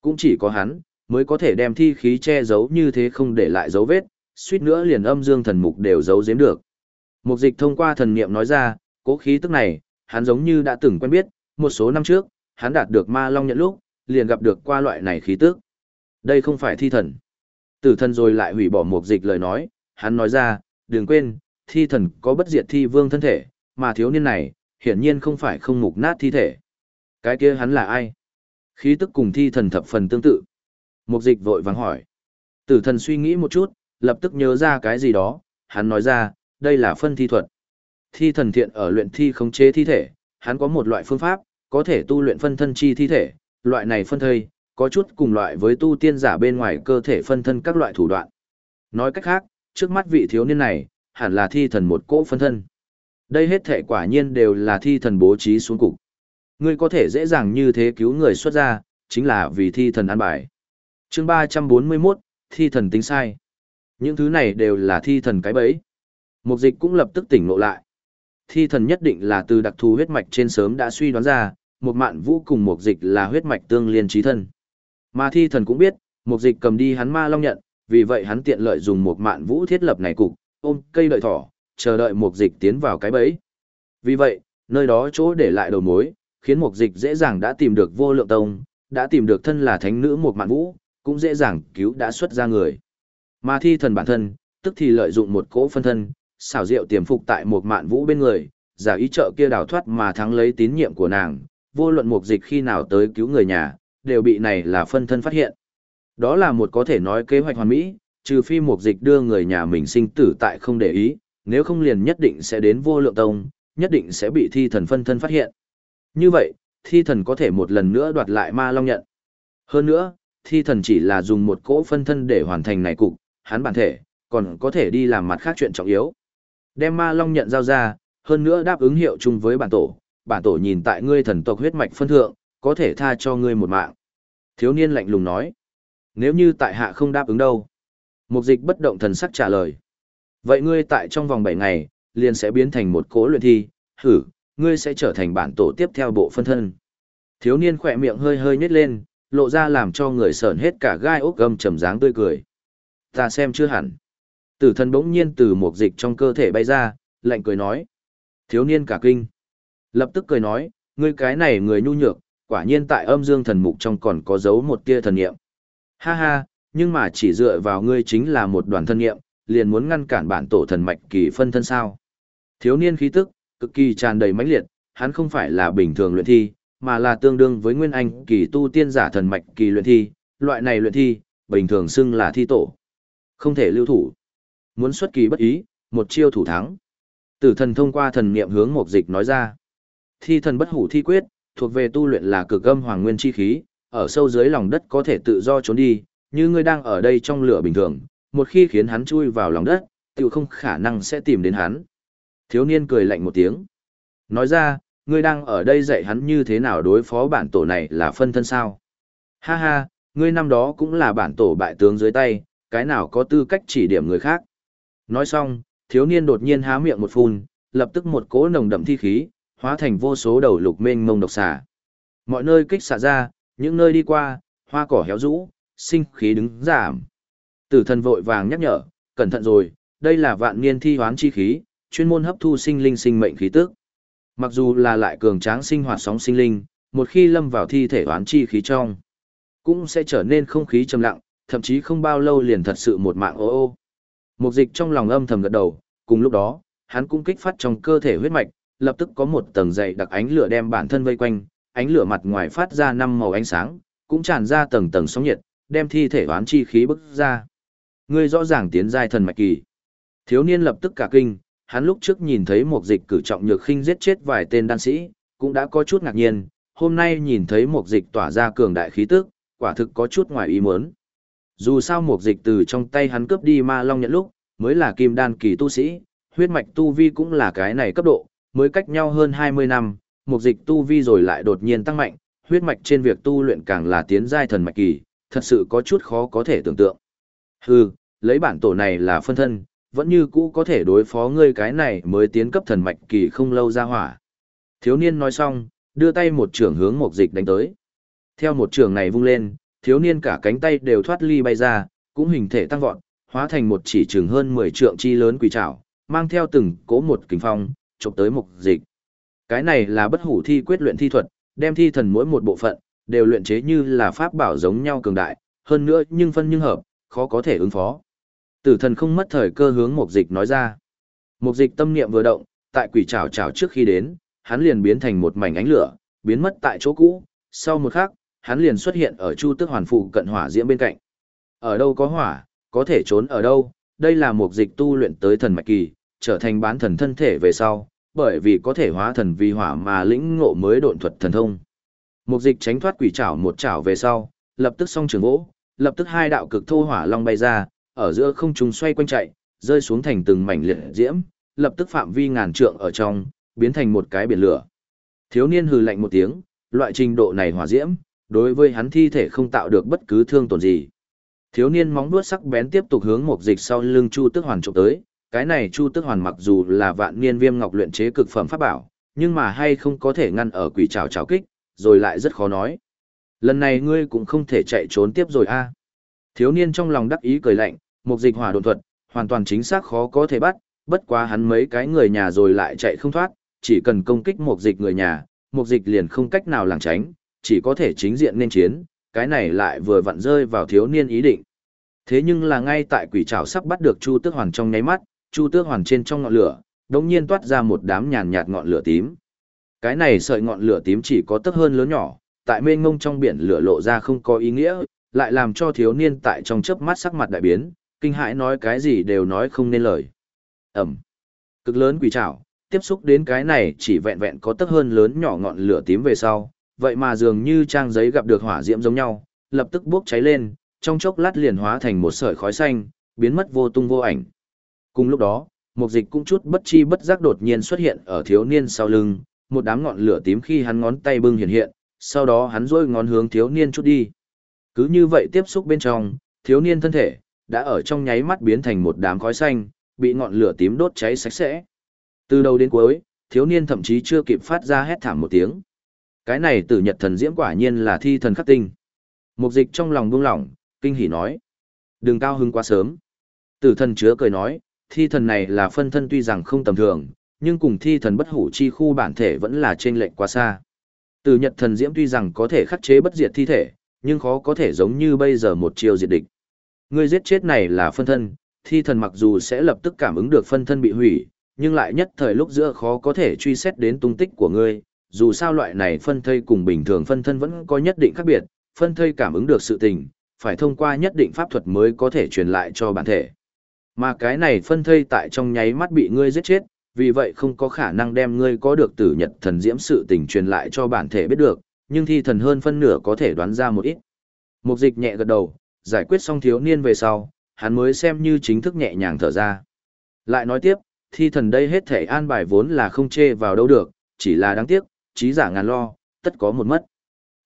Cũng chỉ có hắn, mới có thể đem thi khí che giấu như thế không để lại dấu vết, suýt nữa liền âm dương thần mục đều giấu giếm được. Mục dịch thông qua thần niệm nói ra, cố khí tức này, hắn giống như đã từng quen biết, một số năm trước, hắn đạt được ma long nhận lúc, liền gặp được qua loại này khí tức. Đây không phải thi thần. Tử thần rồi lại hủy bỏ mục dịch lời nói, hắn nói ra, đừng quên, thi thần có bất diệt thi vương thân thể, mà thiếu niên này, hiển nhiên không phải không mục nát thi thể. Cái kia hắn là ai? Khí tức cùng thi thần thập phần tương tự. Mục dịch vội vàng hỏi. Tử thần suy nghĩ một chút, lập tức nhớ ra cái gì đó, hắn nói ra, đây là phân thi thuật. Thi thần thiện ở luyện thi khống chế thi thể, hắn có một loại phương pháp, có thể tu luyện phân thân chi thi thể, loại này phân thây, có chút cùng loại với tu tiên giả bên ngoài cơ thể phân thân các loại thủ đoạn. Nói cách khác, trước mắt vị thiếu niên này, hẳn là thi thần một cỗ phân thân. Đây hết thể quả nhiên đều là thi thần bố trí xuống cục. Ngươi có thể dễ dàng như thế cứu người xuất ra, chính là vì thi thần an bài. chương 341, thi thần tính sai. Những thứ này đều là thi thần cái bẫy. Mục dịch cũng lập tức tỉnh ngộ lại. Thi thần nhất định là từ đặc thù huyết mạch trên sớm đã suy đoán ra, một mạn vũ cùng mục dịch là huyết mạch tương liên trí thân. Mà thi thần cũng biết, mục dịch cầm đi hắn ma long nhận, vì vậy hắn tiện lợi dùng một mạn vũ thiết lập này cục, ôm cây đợi thỏ, chờ đợi mục dịch tiến vào cái bẫy. Vì vậy, nơi đó chỗ để lại đầu mối, khiến mục dịch dễ dàng đã tìm được vô lượng tông, đã tìm được thân là thánh nữ một mạn vũ, cũng dễ dàng cứu đã xuất ra người. Mà thi thần bản thân, tức thì lợi dụng một cỗ phân thân, xảo diệu tiềm phục tại một mạn vũ bên người, giả ý trợ kia đào thoát mà thắng lấy tín nhiệm của nàng, vô luận mục dịch khi nào tới cứu người nhà, đều bị này là phân thân phát hiện. Đó là một có thể nói kế hoạch hoàn mỹ, trừ phi mục dịch đưa người nhà mình sinh tử tại không để ý, nếu không liền nhất định sẽ đến vô lượng tông, nhất định sẽ bị thi thần phân thân phát hiện. Như vậy, thi thần có thể một lần nữa đoạt lại ma long nhận. Hơn nữa, thi thần chỉ là dùng một cỗ phân thân để hoàn thành này cục, hắn bản thể, còn có thể đi làm mặt khác chuyện trọng yếu. Đem ma long nhận giao ra, hơn nữa đáp ứng hiệu chung với bản tổ, bản tổ nhìn tại ngươi thần tộc huyết mạch phân thượng, có thể tha cho ngươi một mạng. Thiếu niên lạnh lùng nói. Nếu như tại hạ không đáp ứng đâu? Mục dịch bất động thần sắc trả lời. Vậy ngươi tại trong vòng 7 ngày, liền sẽ biến thành một cố luyện thi, hử, ngươi sẽ trở thành bản tổ tiếp theo bộ phân thân. Thiếu niên khỏe miệng hơi hơi nhếch lên, lộ ra làm cho người sởn hết cả gai ốc gầm trầm dáng tươi cười. Ta xem chưa hẳn. Tử thần bỗng nhiên từ một dịch trong cơ thể bay ra, lạnh cười nói. Thiếu niên cả kinh. Lập tức cười nói, ngươi cái này người nhu nhược, quả nhiên tại âm dương thần mục trong còn có giấu một tia thần niệm. Ha ha, nhưng mà chỉ dựa vào ngươi chính là một đoàn thân niệm, liền muốn ngăn cản bản tổ thần mạch kỳ phân thân sao. Thiếu niên khí tức, cực kỳ tràn đầy mãnh liệt, hắn không phải là bình thường luyện thi, mà là tương đương với nguyên anh kỳ tu tiên giả thần mạch kỳ luyện thi, loại này luyện thi, bình thường xưng là thi tổ. Không thể lưu thủ. Muốn xuất kỳ bất ý, một chiêu thủ thắng. Tử thần thông qua thần niệm hướng một dịch nói ra. Thi thần bất hủ thi quyết, thuộc về tu luyện là cực âm hoàng nguyên chi khí, ở sâu dưới lòng đất có thể tự do trốn đi, như ngươi đang ở đây trong lửa bình thường, một khi khiến hắn chui vào lòng đất, tiểu không khả năng sẽ tìm đến hắn. Thiếu niên cười lạnh một tiếng. Nói ra, ngươi đang ở đây dạy hắn như thế nào đối phó bản tổ này là phân thân sao. Ha ha, ngươi năm đó cũng là bản tổ bại tướng dưới tay, cái nào có tư cách chỉ điểm người khác. Nói xong, thiếu niên đột nhiên há miệng một phun, lập tức một cỗ nồng đậm thi khí, hóa thành vô số đầu lục mênh mông độc xà. Mọi nơi kích xả ra, những nơi đi qua, hoa cỏ héo rũ, sinh khí đứng giảm. Tử thần vội vàng nhắc nhở, cẩn thận rồi, đây là vạn niên thi hoán chi khí, chuyên môn hấp thu sinh linh sinh mệnh khí tức. Mặc dù là lại cường tráng sinh hoạt sóng sinh linh, một khi lâm vào thi thể hoán chi khí trong, cũng sẽ trở nên không khí trầm lặng, thậm chí không bao lâu liền thật sự một mạng ô ô. Một dịch trong lòng âm thầm gật đầu, cùng lúc đó, hắn cũng kích phát trong cơ thể huyết mạch, lập tức có một tầng dày đặc ánh lửa đem bản thân vây quanh, ánh lửa mặt ngoài phát ra năm màu ánh sáng, cũng tràn ra tầng tầng sóng nhiệt, đem thi thể hoán chi khí bức ra. Ngươi rõ ràng tiến giai thần mạch kỳ. Thiếu niên lập tức cả kinh, hắn lúc trước nhìn thấy một dịch cử trọng nhược khinh giết chết vài tên đan sĩ, cũng đã có chút ngạc nhiên, hôm nay nhìn thấy một dịch tỏa ra cường đại khí tức, quả thực có chút ngoài ý muốn. Dù sao một dịch từ trong tay hắn cướp đi ma long nhận lúc, mới là kim đan kỳ tu sĩ, huyết mạch tu vi cũng là cái này cấp độ, mới cách nhau hơn 20 năm, một dịch tu vi rồi lại đột nhiên tăng mạnh, huyết mạch trên việc tu luyện càng là tiến giai thần mạch kỳ, thật sự có chút khó có thể tưởng tượng. Hừ, lấy bản tổ này là phân thân, vẫn như cũ có thể đối phó ngươi cái này mới tiến cấp thần mạch kỳ không lâu ra hỏa. Thiếu niên nói xong, đưa tay một trường hướng một dịch đánh tới. Theo một trường này vung lên, thiếu niên cả cánh tay đều thoát ly bay ra, cũng hình thể tăng vọt, hóa thành một chỉ trường hơn 10 trượng chi lớn quỷ trảo, mang theo từng cố một kính phong, chụp tới một dịch. Cái này là bất hủ thi quyết luyện thi thuật, đem thi thần mỗi một bộ phận, đều luyện chế như là pháp bảo giống nhau cường đại, hơn nữa nhưng phân nhưng hợp, khó có thể ứng phó. Tử thần không mất thời cơ hướng mục dịch nói ra. Mục dịch tâm niệm vừa động, tại quỷ trảo trảo trước khi đến, hắn liền biến thành một mảnh ánh lửa, biến mất tại chỗ cũ, sau một khắc, hắn liền xuất hiện ở chu tước hoàn phụ cận hỏa diễm bên cạnh. Ở đâu có hỏa, có thể trốn ở đâu, đây là mục dịch tu luyện tới thần mạch kỳ, trở thành bán thần thân thể về sau, bởi vì có thể hóa thần vì hỏa mà lĩnh ngộ mới độn thuật thần thông. Mục dịch tránh thoát quỷ trảo một trảo về sau, lập tức song trường gỗ, lập tức hai đạo cực thô hỏa long bay ra, ở giữa không trung xoay quanh chạy, rơi xuống thành từng mảnh liệt diễm, lập tức phạm vi ngàn trượng ở trong, biến thành một cái biển lửa. Thiếu niên hừ lạnh một tiếng, loại trình độ này hỏa diễm, đối với hắn thi thể không tạo được bất cứ thương tổn gì. Thiếu niên móng vuốt sắc bén tiếp tục hướng một dịch sau lưng Chu Tức Hoàn chụp tới, cái này Chu Tức Hoàn mặc dù là vạn niên viêm ngọc luyện chế cực phẩm pháp bảo, nhưng mà hay không có thể ngăn ở quỷ trảo trảo kích, rồi lại rất khó nói. Lần này ngươi cũng không thể chạy trốn tiếp rồi a. Thiếu niên trong lòng đắc ý cười lạnh, Mục dịch hỏa độn thuật, hoàn toàn chính xác khó có thể bắt, bất quá hắn mấy cái người nhà rồi lại chạy không thoát, chỉ cần công kích một dịch người nhà, một dịch liền không cách nào lảng tránh, chỉ có thể chính diện nên chiến, cái này lại vừa vặn rơi vào thiếu niên ý định. Thế nhưng là ngay tại quỷ trảo sắp bắt được Chu Tước Hoàn trong nháy mắt, Chu Tước Hoàn trên trong ngọn lửa, đột nhiên toát ra một đám nhàn nhạt ngọn lửa tím. Cái này sợi ngọn lửa tím chỉ có tấc hơn lớn nhỏ, tại mênh mông trong biển lửa lộ ra không có ý nghĩa, lại làm cho thiếu niên tại trong chớp mắt sắc mặt đại biến, kinh hãi nói cái gì đều nói không nên lời. Ẩm. Cực lớn quỷ trảo, tiếp xúc đến cái này chỉ vẹn vẹn có tấc hơn lớn nhỏ ngọn lửa tím về sau, vậy mà dường như trang giấy gặp được hỏa diễm giống nhau, lập tức bốc cháy lên, trong chốc lát liền hóa thành một sợi khói xanh, biến mất vô tung vô ảnh. Cùng lúc đó, một dịch cũng chút bất chi bất giác đột nhiên xuất hiện ở thiếu niên sau lưng, một đám ngọn lửa tím khi hắn ngón tay bưng hiện hiện, sau đó hắn rôi ngón hướng thiếu niên chút đi. Cứ như vậy tiếp xúc bên trong, thiếu niên thân thể, đã ở trong nháy mắt biến thành một đám khói xanh, bị ngọn lửa tím đốt cháy sạch sẽ. Từ đầu đến cuối, thiếu niên thậm chí chưa kịp phát ra hét thảm một tiếng. Cái này tử nhật thần diễm quả nhiên là thi thần khắc tinh. Mục dịch trong lòng buông lỏng, kinh hỉ nói. Đừng cao hứng quá sớm. Tử thần chứa cười nói, thi thần này là phân thân tuy rằng không tầm thường, nhưng cùng thi thần bất hủ chi khu bản thể vẫn là trên lệnh quá xa. Tử nhật thần diễm tuy rằng có thể khắc chế bất diệt thi thể, nhưng khó có thể giống như bây giờ một chiều diệt địch. Ngươi giết chết này là phân thân, thi thần mặc dù sẽ lập tức cảm ứng được phân thân bị hủy, nhưng lại nhất thời lúc giữa khó có thể truy xét đến tung tích của ngươi, dù sao loại này phân thây cùng bình thường phân thân vẫn có nhất định khác biệt, phân thây cảm ứng được sự tình, phải thông qua nhất định pháp thuật mới có thể truyền lại cho bản thể. Mà cái này phân thây tại trong nháy mắt bị ngươi giết chết, vì vậy không có khả năng đem ngươi có được tử nhật thần diễm sự tình truyền lại cho bản thể biết được, nhưng thi thần hơn phân nửa có thể đoán ra một ít. Mục dịch nhẹ gật đầu, giải quyết xong thiếu niên về sau, hắn mới xem như chính thức nhẹ nhàng thở ra. Lại nói tiếp, thi thần đây hết thể an bài vốn là không chê vào đâu được, chỉ là đáng tiếc, trí giả ngàn lo, tất có một mất.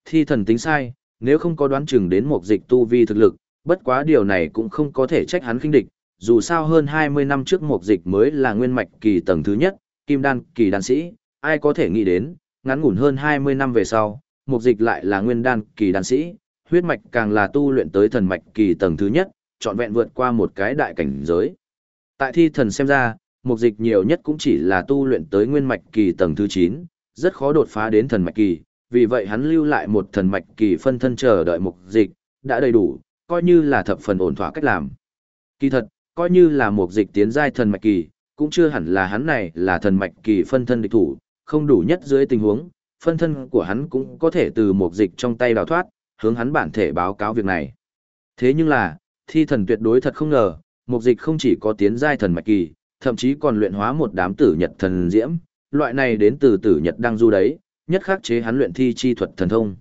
Thi thần tính sai, nếu không có đoán chừng đến một dịch tu vi thực lực, bất quá điều này cũng không có thể trách hắn khinh địch, dù sao hơn 20 năm trước một dịch mới là nguyên mạch kỳ tầng thứ nhất, kim đan kỳ đan sĩ, ai có thể nghĩ đến, ngắn ngủn hơn 20 năm về sau, một dịch lại là nguyên đan kỳ đan sĩ, huyết mạch càng là tu luyện tới thần mạch kỳ tầng thứ nhất, trọn vẹn vượt qua một cái đại cảnh giới. Tại thi thần xem ra, mục dịch nhiều nhất cũng chỉ là tu luyện tới nguyên mạch kỳ tầng thứ 9, rất khó đột phá đến thần mạch kỳ, vì vậy hắn lưu lại một thần mạch kỳ phân thân chờ đợi mục dịch, đã đầy đủ, coi như là thập phần ổn thỏa cách làm. Kỳ thật, coi như là mục dịch tiến giai thần mạch kỳ, cũng chưa hẳn là hắn này là thần mạch kỳ phân thân địch thủ, không đủ nhất dưới tình huống, phân thân của hắn cũng có thể từ mục dịch trong tay đào thoát, hướng hắn bản thể báo cáo việc này. Thế nhưng là, thi thần tuyệt đối thật không ngờ, mục dịch không chỉ có tiến giai thần mạch kỳ, thậm chí còn luyện hóa một đám tử nhật thần diễm, loại này đến từ tử nhật đang du đấy, nhất khắc chế hắn luyện thi chi thuật thần thông.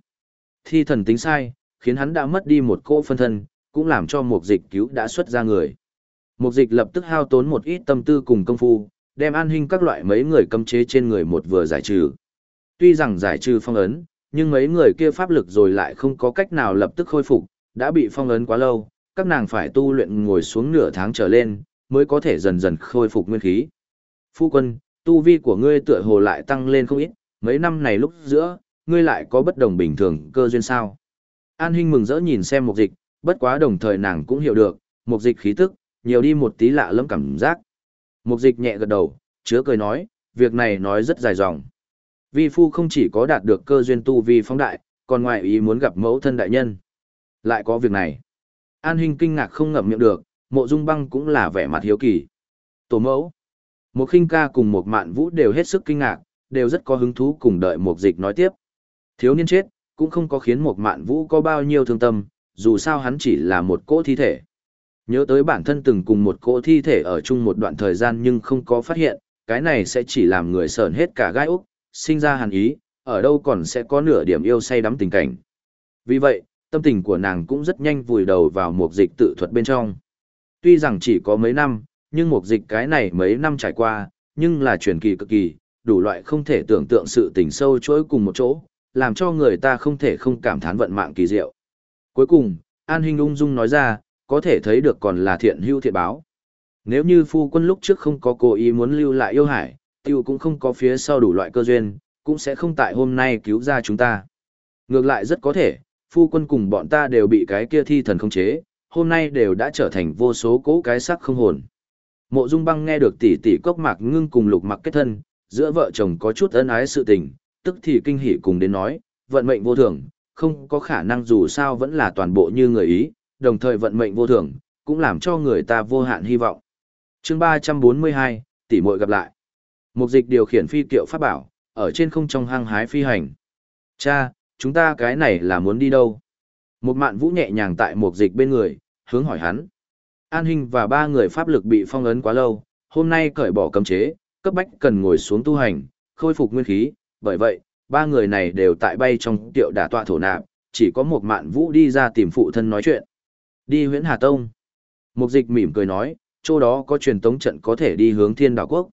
Thi thần tính sai, khiến hắn đã mất đi một cô phân thân, cũng làm cho mục dịch cứu đã xuất ra người. Mục dịch lập tức hao tốn một ít tâm tư cùng công phu, đem an hình các loại mấy người cấm chế trên người một vừa giải trừ. Tuy rằng giải trừ phong ấn, nhưng mấy người kia pháp lực rồi lại không có cách nào lập tức khôi phục, đã bị phong ấn quá lâu, các nàng phải tu luyện ngồi xuống nửa tháng trở lên, mới có thể dần dần khôi phục nguyên khí. Phu quân, tu vi của ngươi tựa hồ lại tăng lên không ít, mấy năm này lúc giữa, ngươi lại có bất đồng bình thường cơ duyên sao. An Hinh mừng rỡ nhìn xem một dịch, bất quá đồng thời nàng cũng hiểu được, một dịch khí tức, nhiều đi một tí lạ lẫm cảm giác. mục dịch nhẹ gật đầu, chứa cười nói, việc này nói rất dài dòng. Vi phu không chỉ có đạt được cơ duyên tu vi phóng đại, còn ngoại ý muốn gặp mẫu thân đại nhân. Lại có việc này. An Hinh kinh ngạc không ngậm miệng được, mộ dung băng cũng là vẻ mặt hiếu kỳ. Tổ mẫu. Một khinh ca cùng một mạn vũ đều hết sức kinh ngạc, đều rất có hứng thú cùng đợi một dịch nói tiếp. Thiếu niên chết, cũng không có khiến một mạn vũ có bao nhiêu thương tâm, dù sao hắn chỉ là một cỗ thi thể. Nhớ tới bản thân từng cùng một cỗ thi thể ở chung một đoạn thời gian nhưng không có phát hiện, cái này sẽ chỉ làm người sờn hết cả gai úc, sinh ra hàn ý, ở đâu còn sẽ có nửa điểm yêu say đắm tình cảnh. Vì vậy, tâm tình của nàng cũng rất nhanh vùi đầu vào một dịch tự thuật bên trong. Tuy rằng chỉ có mấy năm, nhưng một dịch cái này mấy năm trải qua, nhưng là truyền kỳ cực kỳ, đủ loại không thể tưởng tượng sự tình sâu chối cùng một chỗ, làm cho người ta không thể không cảm thán vận mạng kỳ diệu. Cuối cùng, An Hinh ung dung nói ra, có thể thấy được còn là thiện hưu thiện báo. Nếu như phu quân lúc trước không có cố ý muốn lưu lại yêu hải, tiêu cũng không có phía sau đủ loại cơ duyên, cũng sẽ không tại hôm nay cứu ra chúng ta. Ngược lại rất có thể, phu quân cùng bọn ta đều bị cái kia thi thần khống chế, hôm nay đều đã trở thành vô số cố cái sắc không hồn. Mộ Dung Băng nghe được tỷ tỷ cốc mạc ngưng cùng lục mặc kết thân, giữa vợ chồng có chút ân ái sự tình, tức thì kinh hỉ cùng đến nói, vận mệnh vô thường, không có khả năng dù sao vẫn là toàn bộ như người ý, đồng thời vận mệnh vô thường, cũng làm cho người ta vô hạn hy vọng. chương 342, tỷ muội gặp lại. Mục dịch điều khiển phi kiệu pháp bảo, ở trên không trong hang hái phi hành. Cha, chúng ta cái này là muốn đi đâu? Một mạn vũ nhẹ nhàng tại mục dịch bên người, hướng hỏi hắn. An Hinh và ba người pháp lực bị phong ấn quá lâu, hôm nay cởi bỏ cấm chế, cấp bách cần ngồi xuống tu hành, khôi phục nguyên khí, bởi vậy, ba người này đều tại bay trong tiệu đả tọa thổ nạp, chỉ có một mạn vũ đi ra tìm phụ thân nói chuyện. Đi huyễn Hà Tông. Mục dịch mỉm cười nói, chỗ đó có truyền tống trận có thể đi hướng thiên đảo quốc.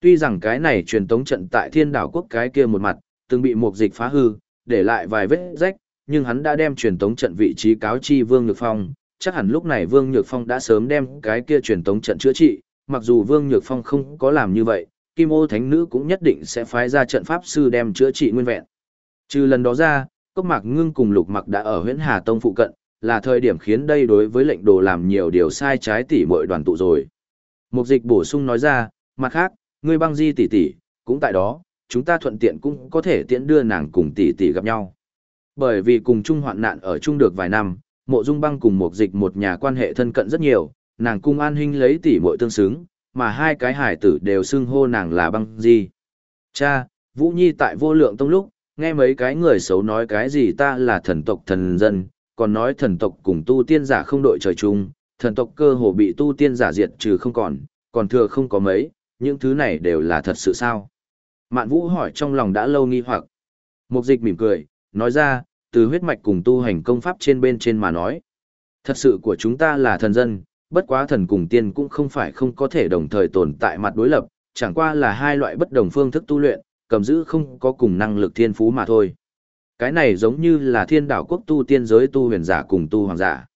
Tuy rằng cái này truyền tống trận tại thiên đảo quốc cái kia một mặt, từng bị mục dịch phá hư, để lại vài vết rách, nhưng hắn đã đem truyền tống trận vị trí cáo chi Vương Nhược Phong, chắc hẳn lúc này Vương Nhược Phong đã sớm đem cái kia truyền tống trận chữa trị, mặc dù Vương Nhược Phong không có làm như vậy, Kim Ô Thánh Nữ cũng nhất định sẽ phái ra trận pháp sư đem chữa trị nguyên vẹn. Trừ lần đó ra, Cốc Mạc Ngưng cùng Lục Mặc đã ở Huyễn Hà Tông phụ cận, là thời điểm khiến đây đối với lệnh đồ làm nhiều điều sai trái tỉ mọi đoàn tụ rồi. Mục dịch bổ sung nói ra, mặt khác, ngươi băng di tỷ tỷ, cũng tại đó, chúng ta thuận tiện cũng có thể tiện đưa nàng cùng tỷ tỷ gặp nhau. Bởi vì cùng chung hoạn nạn ở chung được vài năm, mộ dung băng cùng một dịch một nhà quan hệ thân cận rất nhiều, nàng cung an huynh lấy tỷ muội tương xứng, mà hai cái hải tử đều xưng hô nàng là băng di. Cha, Vũ Nhi tại vô lượng tông lúc, nghe mấy cái người xấu nói cái gì ta là thần tộc thần dân, còn nói thần tộc cùng tu tiên giả không đội trời chung, thần tộc cơ hồ bị tu tiên giả diệt trừ không còn, còn thừa không có mấy, những thứ này đều là thật sự sao? Mạn Vũ hỏi trong lòng đã lâu nghi hoặc. Mục dịch mỉm cười, nói ra, từ huyết mạch cùng tu hành công pháp trên bên trên mà nói. Thật sự của chúng ta là thần dân, bất quá thần cùng tiên cũng không phải không có thể đồng thời tồn tại mặt đối lập, chẳng qua là hai loại bất đồng phương thức tu luyện, cầm giữ không có cùng năng lực thiên phú mà thôi. Cái này giống như là thiên đảo quốc tu tiên giới tu huyền giả cùng tu hoàng giả.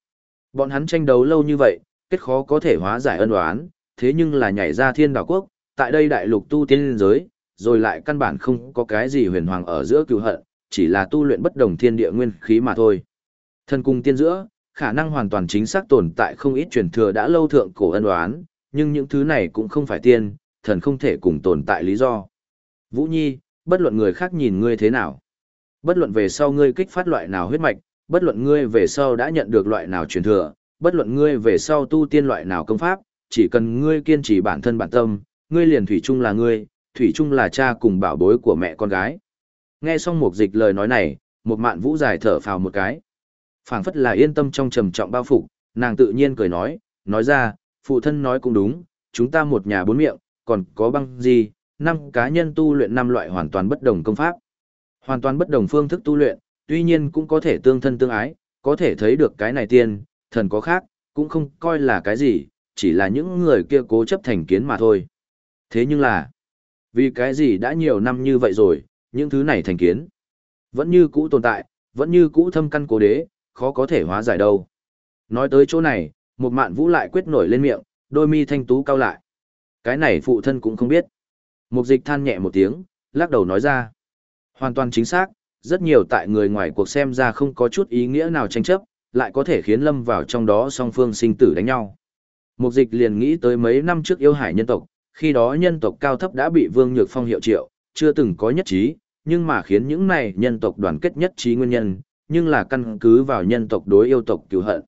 Bọn hắn tranh đấu lâu như vậy, kết khó có thể hóa giải ân oán, thế nhưng là nhảy ra thiên đảo quốc, tại đây đại lục tu tiên giới, rồi lại căn bản không có cái gì huyền hoàng ở giữa cựu hận, chỉ là tu luyện bất đồng thiên địa nguyên khí mà thôi. Thần cung tiên giữa, khả năng hoàn toàn chính xác tồn tại không ít truyền thừa đã lâu thượng cổ ân oán, nhưng những thứ này cũng không phải tiên, thần không thể cùng tồn tại lý do. Vũ Nhi, bất luận người khác nhìn ngươi thế nào, bất luận về sau ngươi kích phát loại nào huyết mạch, bất luận ngươi về sau đã nhận được loại nào truyền thừa, bất luận ngươi về sau tu tiên loại nào công pháp, chỉ cần ngươi kiên trì bản thân bản tâm, ngươi liền thủy chung là ngươi, thủy chung là cha cùng bảo bối của mẹ con gái. Nghe xong một dịch lời nói này, một mạn vũ dài thở phào một cái. phảng phất là yên tâm trong trầm trọng bao phục, nàng tự nhiên cười nói, nói ra, phụ thân nói cũng đúng, chúng ta một nhà bốn miệng, còn có băng gì, năm cá nhân tu luyện năm loại hoàn toàn bất đồng công pháp. Hoàn toàn bất đồng phương thức tu luyện, tuy nhiên cũng có thể tương thân tương ái, có thể thấy được cái này tiên, thần có khác, cũng không coi là cái gì, chỉ là những người kia cố chấp thành kiến mà thôi. Thế nhưng là, vì cái gì đã nhiều năm như vậy rồi, những thứ này thành kiến, vẫn như cũ tồn tại, vẫn như cũ thâm căn cố đế, khó có thể hóa giải đâu. Nói tới chỗ này, một mạn vũ lại quyết nổi lên miệng, đôi mi thanh tú cao lại. Cái này phụ thân cũng không biết. Mục dịch than nhẹ một tiếng, lắc đầu nói ra. Hoàn toàn chính xác, rất nhiều tại người ngoài cuộc xem ra không có chút ý nghĩa nào tranh chấp, lại có thể khiến lâm vào trong đó song phương sinh tử đánh nhau. Mục dịch liền nghĩ tới mấy năm trước yêu hải nhân tộc, khi đó nhân tộc cao thấp đã bị Vương Nhược Phong hiệu triệu, chưa từng có nhất trí, nhưng mà khiến những này nhân tộc đoàn kết nhất trí nguyên nhân, nhưng là căn cứ vào nhân tộc đối yêu tộc cứu hận.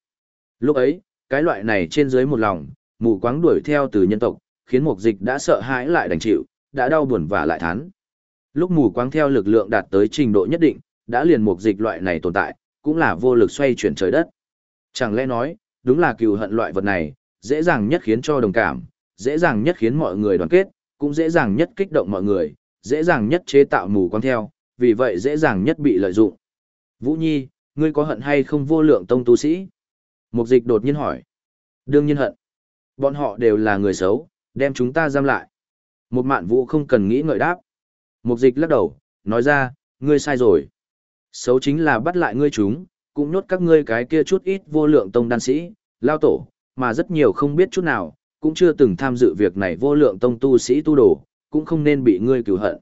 Lúc ấy, cái loại này trên dưới một lòng, mù quáng đuổi theo từ nhân tộc, khiến mục dịch đã sợ hãi lại đành chịu, đã đau buồn và lại thán. Lúc mù quáng theo lực lượng đạt tới trình độ nhất định, đã liền mục dịch loại này tồn tại, cũng là vô lực xoay chuyển trời đất. Chẳng lẽ nói, đúng là cừu hận loại vật này, dễ dàng nhất khiến cho đồng cảm, dễ dàng nhất khiến mọi người đoàn kết, cũng dễ dàng nhất kích động mọi người, dễ dàng nhất chế tạo mù quáng theo, vì vậy dễ dàng nhất bị lợi dụng. Vũ Nhi, ngươi có hận hay không vô lượng tông tu sĩ? Mục dịch đột nhiên hỏi. Đương nhiên hận. Bọn họ đều là người xấu, đem chúng ta giam lại. Một mạn vũ không cần nghĩ ngợi đáp. Mục dịch lắc đầu, nói ra, ngươi sai rồi. Xấu chính là bắt lại ngươi chúng, cũng nhốt các ngươi cái kia chút ít vô lượng tông đan sĩ, lao tổ, mà rất nhiều không biết chút nào, cũng chưa từng tham dự việc này vô lượng tông tu sĩ tu đồ, cũng không nên bị ngươi cửu hận.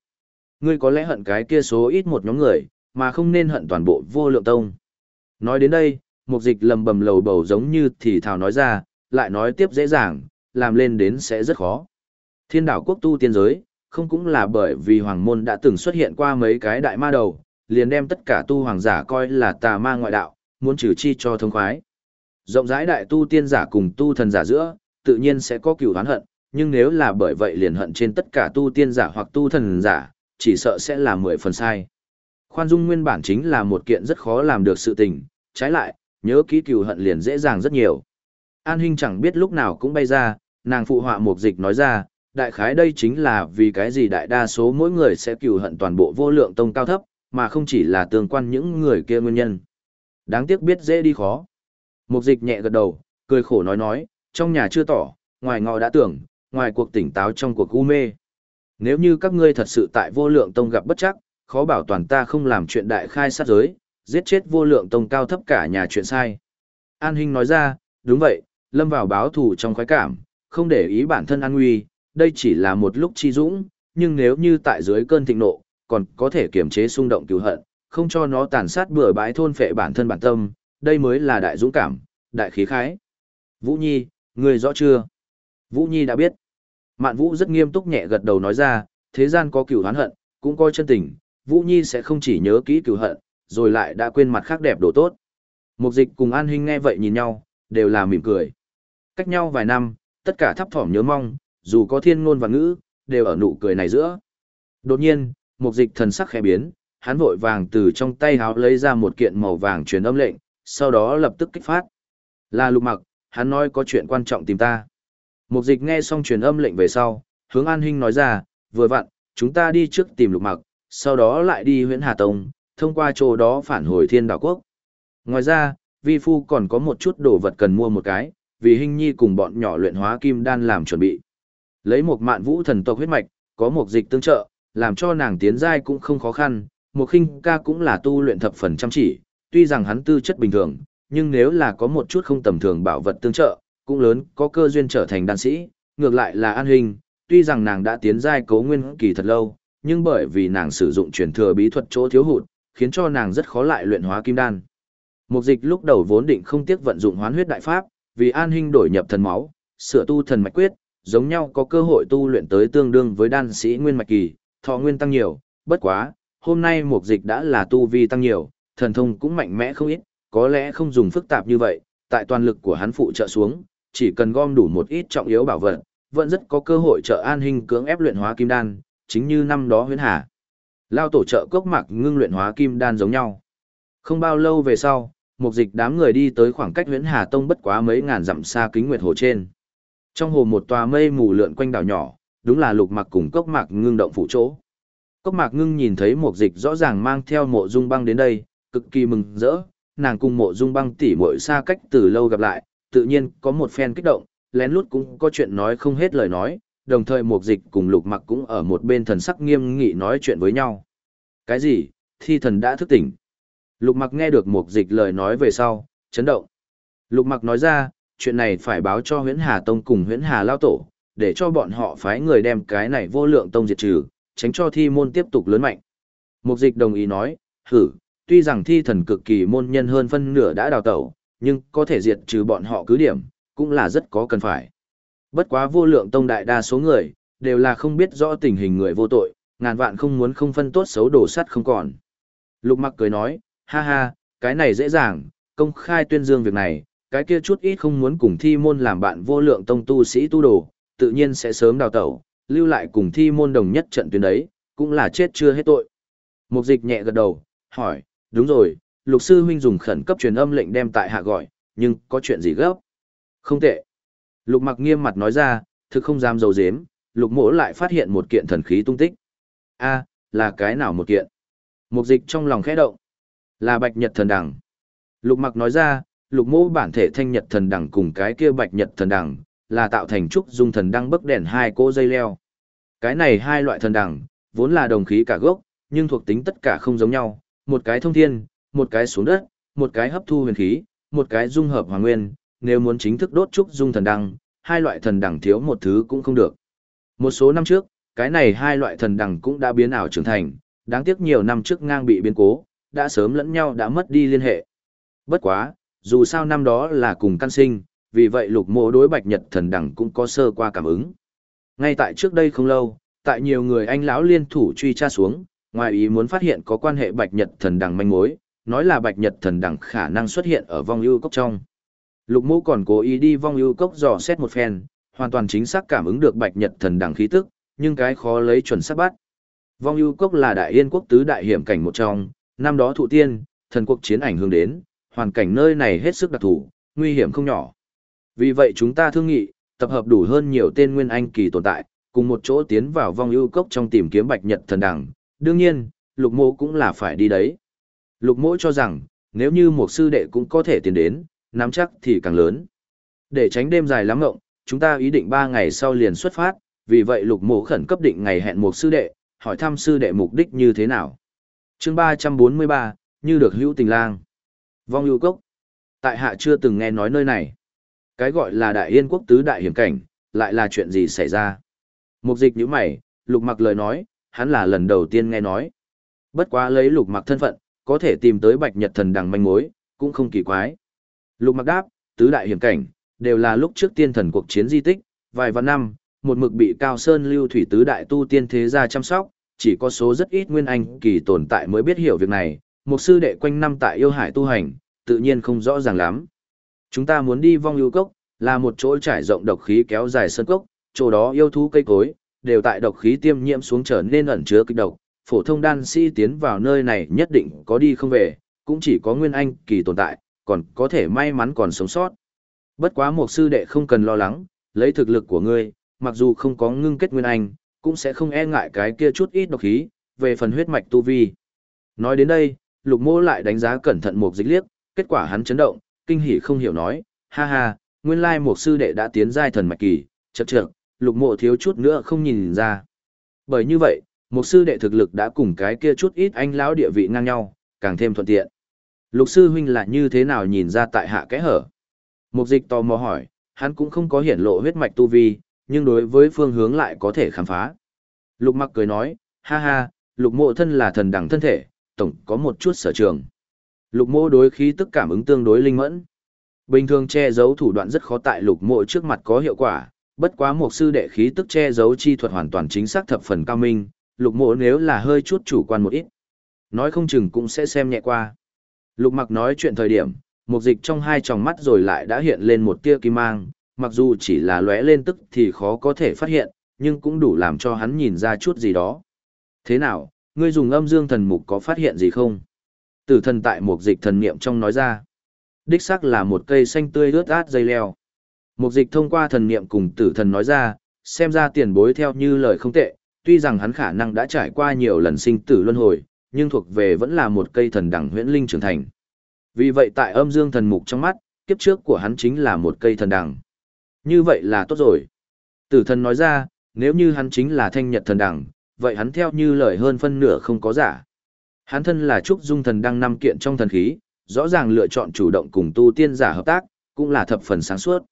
Ngươi có lẽ hận cái kia số ít một nhóm người, mà không nên hận toàn bộ vô lượng tông. Nói đến đây, mục dịch lầm bầm lầu bầu giống như thì thảo nói ra, lại nói tiếp dễ dàng, làm lên đến sẽ rất khó. Thiên đảo quốc tu tiên giới, không cũng là bởi vì hoàng môn đã từng xuất hiện qua mấy cái đại ma đầu, liền đem tất cả tu hoàng giả coi là tà ma ngoại đạo, muốn trừ chi cho thông khoái. Rộng rãi đại tu tiên giả cùng tu thần giả giữa, tự nhiên sẽ có cửu oán hận, nhưng nếu là bởi vậy liền hận trên tất cả tu tiên giả hoặc tu thần giả, chỉ sợ sẽ là mười phần sai. Khoan dung nguyên bản chính là một kiện rất khó làm được sự tình, trái lại, nhớ kỹ cửu hận liền dễ dàng rất nhiều. An Hinh chẳng biết lúc nào cũng bay ra, nàng phụ họa Mục dịch nói ra, đại khái đây chính là vì cái gì đại đa số mỗi người sẽ cửu hận toàn bộ vô lượng tông cao thấp, mà không chỉ là tương quan những người kia nguyên nhân. Đáng tiếc biết dễ đi khó. Mục dịch nhẹ gật đầu, cười khổ nói nói, trong nhà chưa tỏ, ngoài ngọ đã tưởng, ngoài cuộc tỉnh táo trong cuộc u mê. Nếu như các ngươi thật sự tại vô lượng tông gặp bất chắc, khó bảo toàn ta không làm chuyện đại khai sát giới, giết chết vô lượng tông cao thấp cả nhà chuyện sai. An Hinh nói ra, đúng vậy, lâm vào báo thù trong khoái cảm, không để ý bản thân an nguy, đây chỉ là một lúc chi dũng, nhưng nếu như tại dưới cơn thịnh nộ, còn có thể kiềm chế xung động cứu hận, không cho nó tàn sát bừa bãi thôn phệ bản thân bản tâm, đây mới là đại dũng cảm, đại khí khái. Vũ Nhi, người rõ chưa? Vũ Nhi đã biết. Mạn Vũ rất nghiêm túc nhẹ gật đầu nói ra, thế gian có cửu hán hận, cũng có chân tình, Vũ Nhi sẽ không chỉ nhớ kỹ cửu hận, rồi lại đã quên mặt khác đẹp đồ tốt. Mục dịch cùng An Hinh nghe vậy nhìn nhau, đều là mỉm cười. Cách nhau vài năm, tất cả thấp thỏm nhớ mong, dù có thiên ngôn và ngữ, đều ở nụ cười này giữa. Đột nhiên, mục dịch thần sắc khẽ biến, hắn vội vàng từ trong tay háo lấy ra một kiện màu vàng truyền âm lệnh, sau đó lập tức kích phát. Là lục mặc, hắn nói có chuyện quan trọng tìm ta. Mục dịch nghe xong truyền âm lệnh về sau, hướng an Hinh nói ra, vừa vặn, chúng ta đi trước tìm lục mặc, sau đó lại đi huyện Hà Tông, thông qua chỗ đó phản hồi thiên đảo quốc. Ngoài ra, vi phu còn có một chút đồ vật cần mua một cái, vì hình nhi cùng bọn nhỏ luyện hóa kim đan làm chuẩn bị. Lấy một mạn vũ thần tộc huyết mạch, có một dịch tương trợ, làm cho nàng tiến giai cũng không khó khăn, một khinh ca cũng là tu luyện thập phần chăm chỉ, tuy rằng hắn tư chất bình thường, nhưng nếu là có một chút không tầm thường bảo vật tương trợ, cũng lớn có cơ duyên trở thành đan sĩ, ngược lại là an hình, tuy rằng nàng đã tiến giai cấu nguyên kỳ thật lâu, nhưng bởi vì nàng sử dụng truyền thừa bí thuật chỗ thiếu hụt, khiến cho nàng rất khó lại luyện hóa kim đan. Mục dịch lúc đầu vốn định không tiếc vận dụng hoán huyết đại pháp, vì an hình đổi nhập thần máu, sửa tu thần mạch quyết, giống nhau có cơ hội tu luyện tới tương đương với đan sĩ nguyên mạch kỳ, thọ nguyên tăng nhiều, bất quá, hôm nay mục dịch đã là tu vi tăng nhiều, thần thông cũng mạnh mẽ không ít, có lẽ không dùng phức tạp như vậy, tại toàn lực của hắn phụ trợ xuống, chỉ cần gom đủ một ít trọng yếu bảo vật, vẫn rất có cơ hội trợ an hinh cưỡng ép luyện hóa kim đan, chính như năm đó huyễn hà. Lao tổ trợ cốc mạc ngưng luyện hóa kim đan giống nhau. Không bao lâu về sau, một dịch đám người đi tới khoảng cách huyễn hà tông bất quá mấy ngàn dặm xa kính nguyệt hồ trên. Trong hồ một tòa mây mù lượn quanh đảo nhỏ, đúng là lục mạc cùng cốc mạc ngưng động phủ chỗ. Cốc mạc ngưng nhìn thấy một dịch rõ ràng mang theo mộ dung băng đến đây, cực kỳ mừng rỡ, nàng cùng mộ dung băng tỉ muội xa cách từ lâu gặp lại, tự nhiên có một phen kích động, lén lút cũng có chuyện nói không hết lời nói, đồng thời mục dịch cùng lục mặc cũng ở một bên thần sắc nghiêm nghị nói chuyện với nhau. Cái gì? Thi thần đã thức tỉnh. Lục mặc nghe được mục dịch lời nói về sau, chấn động. Lục mặc nói ra, chuyện này phải báo cho huyễn Hà Tông cùng huyễn Hà Lao Tổ, để cho bọn họ phái người đem cái này vô lượng tông diệt trừ, tránh cho thi môn tiếp tục lớn mạnh. Mục dịch đồng ý nói, hử, tuy rằng thi thần cực kỳ môn nhân hơn phân nửa đã đào tẩu, nhưng có thể diệt trừ bọn họ cứ điểm, cũng là rất có cần phải. Bất quá vô lượng tông đại đa số người, đều là không biết rõ tình hình người vô tội, ngàn vạn không muốn không phân tốt xấu đổ sắt không còn. Lục mặc cười nói, ha ha, cái này dễ dàng, công khai tuyên dương việc này, cái kia chút ít không muốn cùng thi môn làm bạn vô lượng tông tu sĩ tu đồ, tự nhiên sẽ sớm đào tẩu, lưu lại cùng thi môn đồng nhất trận tuyến đấy, cũng là chết chưa hết tội. Mục dịch nhẹ gật đầu, hỏi, đúng rồi, lục sư huynh dùng khẩn cấp truyền âm lệnh đem tại hạ gọi, nhưng có chuyện gì gấp? Không tệ. Lục mặc nghiêm mặt nói ra, thực không dám dầu dếm, lục mỗ lại phát hiện một kiện thần khí tung tích. a là cái nào một kiện? Mục dịch trong lòng khẽ động. Là bạch nhật thần đằng. Lục mặc nói ra, lục mỗ bản thể thanh nhật thần đằng cùng cái kia bạch nhật thần đằng, là tạo thành trúc dung thần đăng bấc đèn hai cỗ dây leo. Cái này hai loại thần đằng, vốn là đồng khí cả gốc, nhưng thuộc tính tất cả không giống nhau, một cái thông thiên, một cái xuống đất, một cái hấp thu huyền khí, một cái dung hợp hoàng nguyên, nếu muốn chính thức đốt trúc dung thần đăng, hai loại thần đẳng thiếu một thứ cũng không được. Một số năm trước, cái này hai loại thần đẳng cũng đã biến ảo trưởng thành, đáng tiếc nhiều năm trước ngang bị biến cố, đã sớm lẫn nhau đã mất đi liên hệ. Bất quá, dù sao năm đó là cùng căn sinh, vì vậy lục mộ đối bạch nhật thần đẳng cũng có sơ qua cảm ứng. Ngay tại trước đây không lâu, tại nhiều người anh lão liên thủ truy tra xuống, ngoài ý muốn phát hiện có quan hệ bạch nhật thần đằng manh mối, nói là bạch nhật thần đằng khả năng xuất hiện ở vong ưu cốc trong. Lục mũ còn cố ý đi vong ưu cốc dò xét một phen, hoàn toàn chính xác cảm ứng được bạch nhật thần đằng khí tức, nhưng cái khó lấy chuẩn xác bắt. Vong ưu cốc là đại yên quốc tứ đại hiểm cảnh một trong, năm đó thụ tiên, thần quốc chiến ảnh hướng đến, hoàn cảnh nơi này hết sức đặc thù, nguy hiểm không nhỏ. Vì vậy chúng ta thương nghị, tập hợp đủ hơn nhiều tên nguyên anh kỳ tồn tại, cùng một chỗ tiến vào vong ưu cốc trong tìm kiếm bạch nhật thần đằng. Đương nhiên, lục mộ cũng là phải đi đấy. Lục mộ cho rằng, nếu như một sư đệ cũng có thể tiến đến, nắm chắc thì càng lớn. Để tránh đêm dài lắm ngộng, chúng ta ý định 3 ngày sau liền xuất phát, vì vậy lục mộ khẩn cấp định ngày hẹn một sư đệ, hỏi thăm sư đệ mục đích như thế nào. chương 343, như được hữu tình lang. Vong ưu cốc. Tại hạ chưa từng nghe nói nơi này. Cái gọi là đại yên quốc tứ đại hiểm cảnh, lại là chuyện gì xảy ra? Mục dịch như mày, lục mặc lời nói, hắn là lần đầu tiên nghe nói. Bất quá lấy lục mặc thân phận, có thể tìm tới bạch nhật thần đằng manh mối, cũng không kỳ quái. Lục mặc đáp, tứ đại hiểm cảnh, đều là lúc trước tiên thần cuộc chiến di tích, vài vạn năm, một mực bị cao sơn lưu thủy tứ đại tu tiên thế gia chăm sóc, chỉ có số rất ít nguyên anh kỳ tồn tại mới biết hiểu việc này, một sư đệ quanh năm tại yêu hải tu hành, tự nhiên không rõ ràng lắm. Chúng ta muốn đi vong yêu cốc, là một chỗ trải rộng độc khí kéo dài sơn cốc, chỗ đó yêu thú cây cối, đều tại độc khí tiêm nhiễm xuống trở nên ẩn chứa kịch độc, phổ thông đan sĩ tiến vào nơi này nhất định có đi không về, cũng chỉ có nguyên anh kỳ tồn tại, còn có thể may mắn còn sống sót. Bất quá một sư đệ không cần lo lắng, lấy thực lực của ngươi, mặc dù không có ngưng kết nguyên anh, cũng sẽ không e ngại cái kia chút ít độc khí, về phần huyết mạch tu vi. Nói đến đây, lục mô lại đánh giá cẩn thận một dịch liếc, kết quả hắn chấn động, kinh hỉ không hiểu nói, ha ha, nguyên lai một sư đệ đã tiến giai thần mạch kỳ, chật trưởng lục mộ thiếu chút nữa không nhìn ra. Bởi như vậy, một sư đệ thực lực đã cùng cái kia chút ít anh lão địa vị ngang nhau, càng thêm thuận tiện. Lục sư huynh là như thế nào nhìn ra tại hạ kẽ hở? Mục dịch tò mò hỏi, hắn cũng không có hiển lộ huyết mạch tu vi, nhưng đối với phương hướng lại có thể khám phá. Lục mặc cười nói, ha ha, lục mộ thân là thần đẳng thân thể, tổng có một chút sở trường. Lục mộ đối khí tức cảm ứng tương đối linh mẫn. Bình thường che giấu thủ đoạn rất khó tại lục mộ trước mặt có hiệu quả, bất quá một sư đệ khí tức che giấu chi thuật hoàn toàn chính xác thập phần cao minh, lục mộ nếu là hơi chút chủ quan một ít. Nói không chừng cũng sẽ xem nhẹ qua. Lục mặc nói chuyện thời điểm, một dịch trong hai tròng mắt rồi lại đã hiện lên một tia kim mang, mặc dù chỉ là lóe lên tức thì khó có thể phát hiện, nhưng cũng đủ làm cho hắn nhìn ra chút gì đó. Thế nào, ngươi dùng âm dương thần mục có phát hiện gì không? Tử thần tại một dịch thần niệm trong nói ra. Đích xác là một cây xanh tươi ướt át dây leo. Một dịch thông qua thần niệm cùng tử thần nói ra, xem ra tiền bối theo như lời không tệ, tuy rằng hắn khả năng đã trải qua nhiều lần sinh tử luân hồi, nhưng thuộc về vẫn là một cây thần đẳng huyễn linh trưởng thành. Vì vậy tại âm dương thần mục trong mắt, kiếp trước của hắn chính là một cây thần đẳng. Như vậy là tốt rồi. Tử thần nói ra, nếu như hắn chính là thanh nhật thần đẳng, vậy hắn theo như lời hơn phân nửa không có giả. Hắn thân là trúc dung thần đăng năm kiện trong thần khí, rõ ràng lựa chọn chủ động cùng tu tiên giả hợp tác, cũng là thập phần sáng suốt.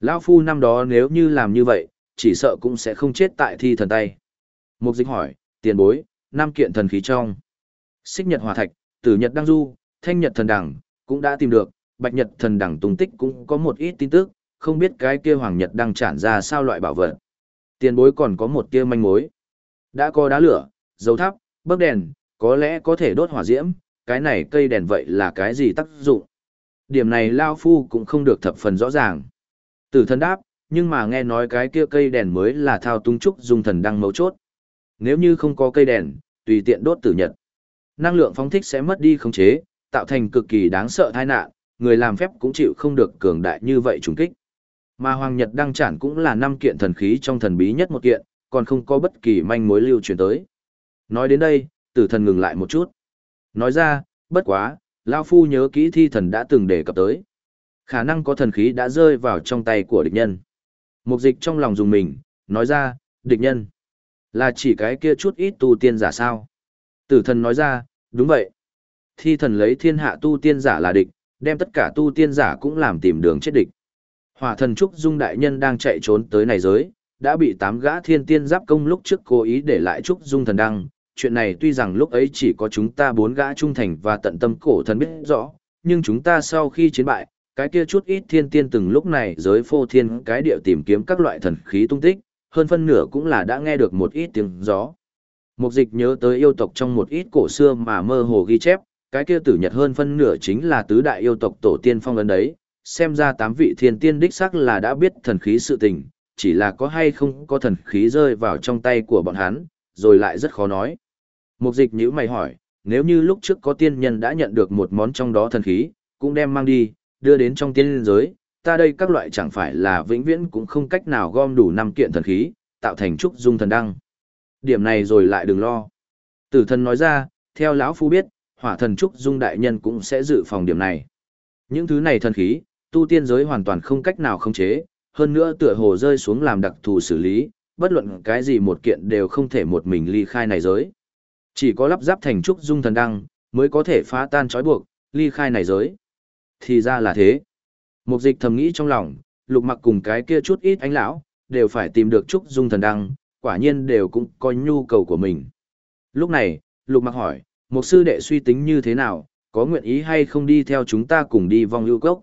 Lão Phu năm đó nếu như làm như vậy, chỉ sợ cũng sẽ không chết tại thi thần tay. Mục dịch hỏi, tiền bối, năm kiện thần khí trong. Xích nhật hòa thạch, tử nhật đăng du, thanh nhật thần đẳng, cũng đã tìm được, bạch nhật thần đẳng tung tích cũng có một ít tin tức, không biết cái kia hoàng nhật đang tràn ra sao loại bảo vật. Tiền bối còn có một kia manh mối. Đã có đá lửa, dầu thắp, bấc đèn, có lẽ có thể đốt hỏa diễm, cái này cây đèn vậy là cái gì tác dụng? Điểm này Lao Phu cũng không được thập phần rõ ràng. Tử thần đáp, nhưng mà nghe nói cái kia cây đèn mới là thao tung trúc Dung thần đăng mấu chốt. Nếu như không có cây đèn, tùy tiện đốt tử nhật. Năng lượng phóng thích sẽ mất đi khống chế, tạo thành cực kỳ đáng sợ tai nạn, người làm phép cũng chịu không được cường đại như vậy trùng kích. Mà Hoàng Nhật đăng chản cũng là năm kiện thần khí trong thần bí nhất một kiện, còn không có bất kỳ manh mối lưu truyền tới. Nói đến đây, tử thần ngừng lại một chút. Nói ra, bất quá, Lao Phu nhớ kỹ thi thần đã từng đề cập tới. Khả năng có thần khí đã rơi vào trong tay của địch nhân. Mục dịch trong lòng dùng mình, nói ra, địch nhân. Là chỉ cái kia chút ít tu tiên giả sao? Tử thần nói ra, đúng vậy. Thi thần lấy thiên hạ tu tiên giả là địch, đem tất cả tu tiên giả cũng làm tìm đường chết địch. Hỏa thần Trúc Dung đại nhân đang chạy trốn tới này giới, đã bị tám gã thiên tiên giáp công lúc trước cố ý để lại Trúc Dung thần đăng. Chuyện này tuy rằng lúc ấy chỉ có chúng ta bốn gã trung thành và tận tâm cổ thần biết rõ, nhưng chúng ta sau khi chiến bại, cái kia chút ít thiên tiên từng lúc này giới phô thiên cái địa tìm kiếm các loại thần khí tung tích, hơn phân nửa cũng là đã nghe được một ít tiếng gió. Mục dịch nhớ tới yêu tộc trong một ít cổ xưa mà mơ hồ ghi chép, cái kia tử nhật hơn phân nửa chính là tứ đại yêu tộc tổ tiên phong ấn đấy, xem ra tám vị thiên tiên đích xác là đã biết thần khí sự tình, chỉ là có hay không có thần khí rơi vào trong tay của bọn hắn, rồi lại rất khó nói. Mục dịch nhữ mày hỏi, nếu như lúc trước có tiên nhân đã nhận được một món trong đó thần khí, cũng đem mang đi, đưa đến trong tiên giới, ta đây các loại chẳng phải là vĩnh viễn cũng không cách nào gom đủ năm kiện thần khí, tạo thành trúc dung thần đăng. Điểm này rồi lại đừng lo. Tử thần nói ra, theo lão phu biết, hỏa thần trúc dung đại nhân cũng sẽ dự phòng điểm này. Những thứ này thần khí, tu tiên giới hoàn toàn không cách nào khống chế, hơn nữa tựa hồ rơi xuống làm đặc thù xử lý, bất luận cái gì một kiện đều không thể một mình ly khai này giới. Chỉ có lắp ráp thành trúc dung thần đăng, mới có thể phá tan trói buộc, ly khai này giới. Thì ra là thế. Mục dịch thầm nghĩ trong lòng, lục mặc cùng cái kia chút ít ánh lão, đều phải tìm được Trúc Dung thần đăng, quả nhiên đều cũng có nhu cầu của mình. Lúc này, lục mặc hỏi, một sư đệ suy tính như thế nào, có nguyện ý hay không đi theo chúng ta cùng đi vong ưu cốc.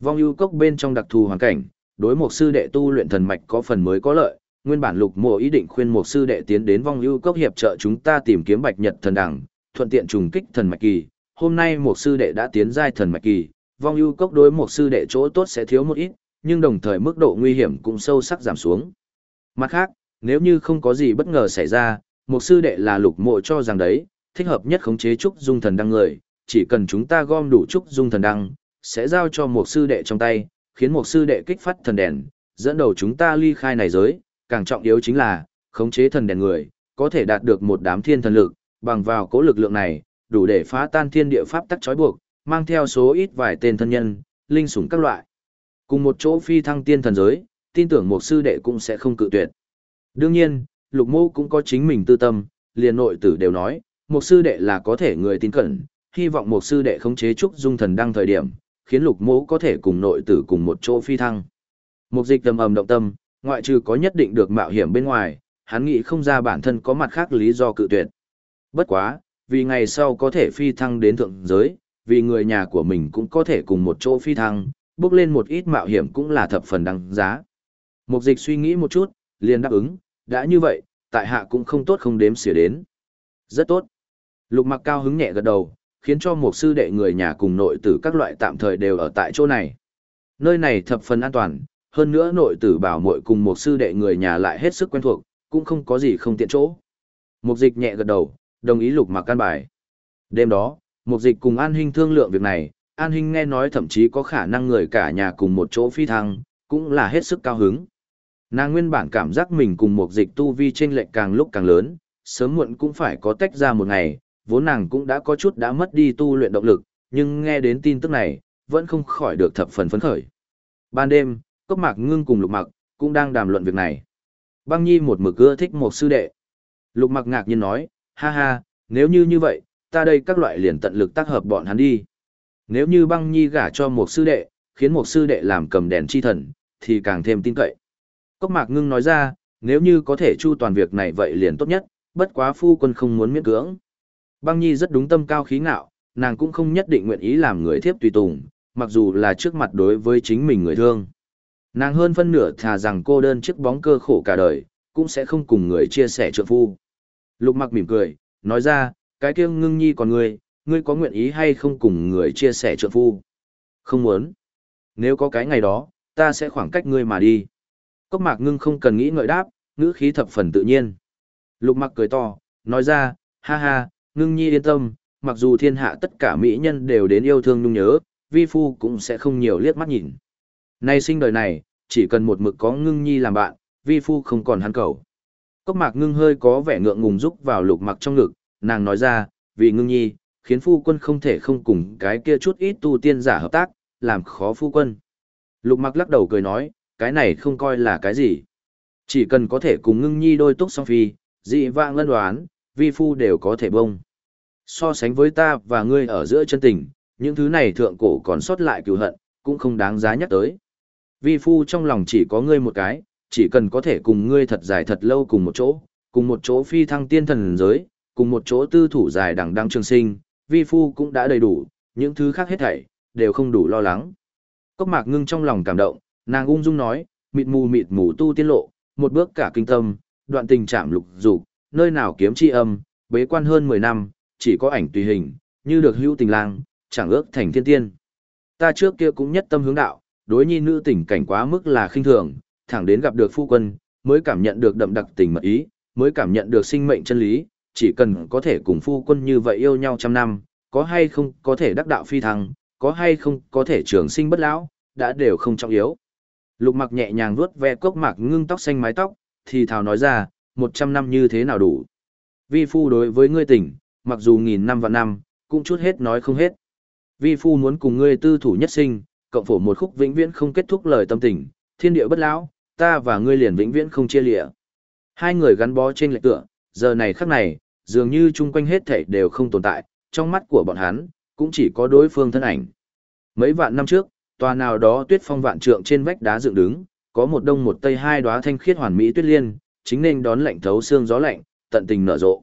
Vong ưu cốc bên trong đặc thù hoàn cảnh, đối một sư đệ tu luyện thần mạch có phần mới có lợi, nguyên bản lục mộ ý định khuyên một sư đệ tiến đến vong ưu cốc hiệp trợ chúng ta tìm kiếm bạch nhật thần đẳng, thuận tiện trùng kích thần mạch kỳ. Hôm nay một sư đệ đã tiến giai thần mạch kỳ, vong ưu cốc đối một sư đệ chỗ tốt sẽ thiếu một ít, nhưng đồng thời mức độ nguy hiểm cũng sâu sắc giảm xuống. Mặt khác, nếu như không có gì bất ngờ xảy ra, một sư đệ là lục mộ cho rằng đấy, thích hợp nhất khống chế trúc dung thần đăng người, chỉ cần chúng ta gom đủ trúc dung thần đăng, sẽ giao cho một sư đệ trong tay, khiến một sư đệ kích phát thần đèn, dẫn đầu chúng ta ly khai này giới, càng trọng yếu chính là, khống chế thần đèn người, có thể đạt được một đám thiên thần lực, bằng vào cố lực lượng này, đủ để phá tan thiên địa pháp tắc trói buộc, mang theo số ít vài tên thân nhân, linh sủng các loại. Cùng một chỗ phi thăng tiên thần giới, tin tưởng một sư đệ cũng sẽ không cự tuyệt. Đương nhiên, lục mô cũng có chính mình tư tâm, liền nội tử đều nói, một sư đệ là có thể người tin cẩn, hy vọng một sư đệ khống chế trúc dung thần đăng thời điểm, khiến lục mô có thể cùng nội tử cùng một chỗ phi thăng. Một dịch tầm ầm động tâm, ngoại trừ có nhất định được mạo hiểm bên ngoài, hắn nghĩ không ra bản thân có mặt khác lý do cự tuyệt. Bất quá, vì ngày sau có thể phi thăng đến thượng giới, vì người nhà của mình cũng có thể cùng một chỗ phi thăng, bước lên một ít mạo hiểm cũng là thập phần đăng giá. Mục dịch suy nghĩ một chút, liền đáp ứng, đã như vậy, tại hạ cũng không tốt không đếm xỉa đến. Rất tốt. Lục mặc cao hứng nhẹ gật đầu, khiến cho một sư đệ người nhà cùng nội tử các loại tạm thời đều ở tại chỗ này. Nơi này thập phần an toàn, hơn nữa nội tử bảo muội cùng một sư đệ người nhà lại hết sức quen thuộc, cũng không có gì không tiện chỗ. Mục dịch nhẹ gật đầu, đồng ý lục mặc căn bài. Đêm đó, mục dịch cùng An Hinh thương lượng việc này, An Hinh nghe nói thậm chí có khả năng người cả nhà cùng một chỗ phi thăng, cũng là hết sức cao hứng. Nàng nguyên bản cảm giác mình cùng một dịch tu vi trên lệch càng lúc càng lớn, sớm muộn cũng phải có tách ra một ngày, vốn nàng cũng đã có chút đã mất đi tu luyện động lực, nhưng nghe đến tin tức này, vẫn không khỏi được thập phần phấn khởi. Ban đêm, Cốc Mạc Ngưng cùng Lục Mặc cũng đang đàm luận việc này. Băng Nhi một mực ưa thích một sư đệ. Lục Mặc ngạc nhiên nói, ha ha, nếu như như vậy, ta đây các loại liền tận lực tác hợp bọn hắn đi. Nếu như Băng Nhi gả cho một sư đệ, khiến một sư đệ làm cầm đèn chi thần, thì càng thêm tin cậy. Cốc Mạc Ngưng nói ra, nếu như có thể chu toàn việc này vậy liền tốt nhất, bất quá phu quân không muốn miễn cưỡng. Băng Nhi rất đúng tâm cao khí ngạo, nàng cũng không nhất định nguyện ý làm người thiếp tùy tùng, mặc dù là trước mặt đối với chính mình người thương. Nàng hơn phân nửa thà rằng cô đơn chiếc bóng cơ khổ cả đời, cũng sẽ không cùng người chia sẻ trượng phu. Lục mặc mỉm cười, nói ra, cái kia ngưng nhi còn ngươi, ngươi có nguyện ý hay không cùng người chia sẻ trượng phu? Không muốn. Nếu có cái ngày đó, ta sẽ khoảng cách ngươi mà đi. Cốc mạc ngưng không cần nghĩ ngợi đáp, ngữ khí thập phần tự nhiên. Lục mặc cười to, nói ra, ha ha, ngưng nhi yên tâm, mặc dù thiên hạ tất cả mỹ nhân đều đến yêu thương nhung nhớ, vi phu cũng sẽ không nhiều liếc mắt nhìn. Nay sinh đời này, chỉ cần một mực có ngưng nhi làm bạn, vi phu không còn hắn cầu. Cốc mạc ngưng hơi có vẻ ngượng ngùng rúc vào lục mặc trong ngực, nàng nói ra, vì ngưng nhi, khiến phu quân không thể không cùng cái kia chút ít tu tiên giả hợp tác, làm khó phu quân. Lục mặc lắc đầu cười nói, cái này không coi là cái gì. Chỉ cần có thể cùng ngưng nhi đôi túc song phi, dị vạng lân đoán, vi phu đều có thể bông. So sánh với ta và ngươi ở giữa chân tình, những thứ này thượng cổ còn sót lại cựu hận, cũng không đáng giá nhắc tới. Vi phu trong lòng chỉ có ngươi một cái, chỉ cần có thể cùng ngươi thật dài thật lâu cùng một chỗ, cùng một chỗ phi thăng tiên thần giới, cùng một chỗ tư thủ dài đằng đăng trường sinh, vi phu cũng đã đầy đủ, những thứ khác hết thảy, đều không đủ lo lắng. Cốc mạc ngưng trong lòng cảm động, nàng ung dung nói, mịt mù mịt mù tu tiên lộ, một bước cả kinh tâm, đoạn tình trạm lục dục, nơi nào kiếm chi âm, bế quan hơn 10 năm, chỉ có ảnh tùy hình, như được hữu tình lang, chẳng ước thành thiên tiên. Ta trước kia cũng nhất tâm hướng đạo, đối nhi nữ tình cảnh quá mức là khinh thường, thẳng đến gặp được phu quân, mới cảm nhận được đậm đặc tình mật ý, mới cảm nhận được sinh mệnh chân lý, chỉ cần có thể cùng phu quân như vậy yêu nhau trăm năm, có hay không có thể đắc đạo phi thăng, có hay không có thể trường sinh bất lão, đã đều không trọng yếu. Lục mặc nhẹ nhàng vuốt ve cốc mạc ngưng tóc xanh mái tóc, thì thào nói ra, một trăm năm như thế nào đủ. Vi phu đối với ngươi tỉnh, mặc dù nghìn năm và năm, cũng chút hết nói không hết. Vi phu muốn cùng ngươi tư thủ nhất sinh, cộng phổ một khúc vĩnh viễn không kết thúc lời tâm tình, thiên địa bất lão, ta và ngươi liền vĩnh viễn không chia lịa. Hai người gắn bó trên lệch tựa, giờ này khắc này, dường như chung quanh hết thảy đều không tồn tại, trong mắt của bọn hắn, cũng chỉ có đối phương thân ảnh. Mấy vạn năm trước, tòa nào đó tuyết phong vạn trượng trên vách đá dựng đứng, có một đông một tây hai đóa thanh khiết hoàn mỹ tuyết liên, chính nên đón lạnh thấu xương gió lạnh, tận tình nở rộ.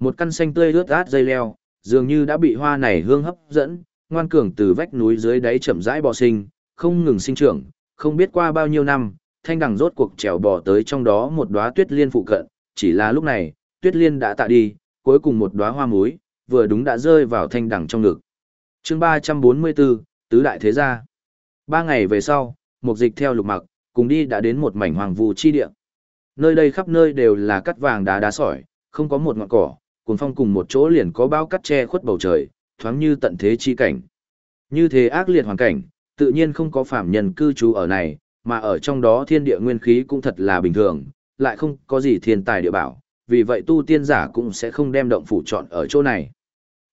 Một căn xanh tươi rướt át dây leo, dường như đã bị hoa này hương hấp dẫn, ngoan cường từ vách núi dưới đáy chậm rãi bò sinh, không ngừng sinh trưởng, không biết qua bao nhiêu năm, thanh đằng rốt cuộc trèo bò tới trong đó một đóa tuyết liên phụ cận, chỉ là lúc này, tuyết liên đã tạ đi, cuối cùng một đóa hoa muối, vừa đúng đã rơi vào thanh đằng trong ngực. chương 344, Tứ Đại Thế Gia. Ba ngày về sau, một dịch theo lục mặc, cùng đi đã đến một mảnh hoàng vu chi địa. Nơi đây khắp nơi đều là cắt vàng đá đá sỏi, không có một ngọn cỏ, cùng phong cùng một chỗ liền có bao cắt che khuất bầu trời, thoáng như tận thế chi cảnh. Như thế ác liệt hoàn cảnh, tự nhiên không có phạm nhân cư trú ở này, mà ở trong đó thiên địa nguyên khí cũng thật là bình thường, lại không có gì thiên tài địa bảo, vì vậy tu tiên giả cũng sẽ không đem động phủ chọn ở chỗ này.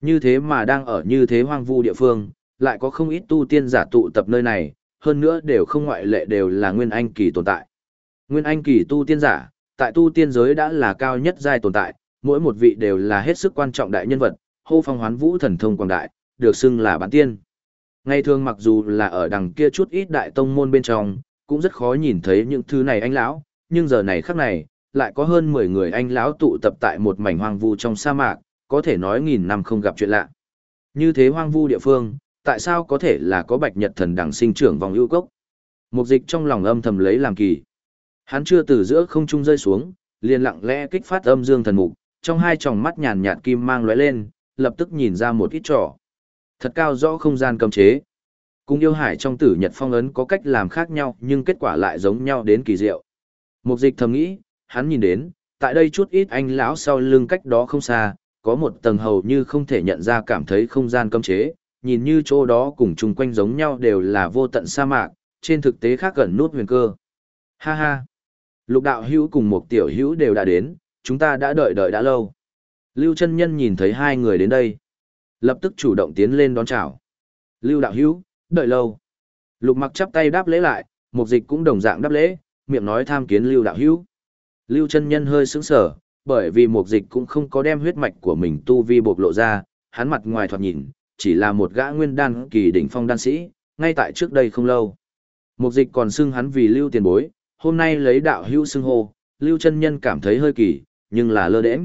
Như thế mà đang ở như thế hoang vu địa phương, lại có không ít tu tiên giả tụ tập nơi này, hơn nữa đều không ngoại lệ đều là nguyên anh kỳ tồn tại. Nguyên anh kỳ tu tiên giả, tại tu tiên giới đã là cao nhất giai tồn tại, mỗi một vị đều là hết sức quan trọng đại nhân vật, hô phong hoán vũ thần thông quảng đại, được xưng là bản tiên. Ngày thường mặc dù là ở đằng kia chút ít đại tông môn bên trong, cũng rất khó nhìn thấy những thứ này anh lão, nhưng giờ này khắc này, lại có hơn 10 người anh lão tụ tập tại một mảnh hoang vu trong sa mạc, có thể nói nghìn năm không gặp chuyện lạ. Như thế hoang vu địa phương, tại sao có thể là có bạch nhật thần đẳng sinh trưởng vòng ưu cốc? Mục dịch trong lòng âm thầm lấy làm kỳ. Hắn chưa từ giữa không trung rơi xuống, liền lặng lẽ kích phát âm dương thần mục, trong hai tròng mắt nhàn nhạt kim mang lóe lên, lập tức nhìn ra một ít trò. Thật cao rõ không gian cấm chế. Cùng yêu hải trong tử nhật phong ấn có cách làm khác nhau nhưng kết quả lại giống nhau đến kỳ diệu. Mục dịch thầm nghĩ, hắn nhìn đến, tại đây chút ít anh lão sau lưng cách đó không xa, có một tầng hầu như không thể nhận ra cảm thấy không gian cấm chế, nhìn như chỗ đó cùng chung quanh giống nhau đều là vô tận sa mạc, trên thực tế khác gần nút huyền cơ. Ha ha! Lục đạo hữu cùng một tiểu hữu đều đã đến, chúng ta đã đợi đợi đã lâu. Lưu chân nhân nhìn thấy hai người đến đây. Lập tức chủ động tiến lên đón chào. Lưu đạo hữu, đợi lâu. Lục mặc chắp tay đáp lễ lại, mục dịch cũng đồng dạng đáp lễ, miệng nói tham kiến lưu đạo hữu. Lưu chân nhân hơi sững sờ, bởi vì mục dịch cũng không có đem huyết mạch của mình tu vi bộc lộ ra, hắn mặt ngoài thoạt nhìn, chỉ là một gã nguyên đan kỳ đỉnh phong đan sĩ, ngay tại trước đây không lâu. Mục dịch còn xưng hắn vì lưu tiền bối, hôm nay lấy đạo hữu xưng hô, lưu chân nhân cảm thấy hơi kỳ, nhưng là lơ đễnh.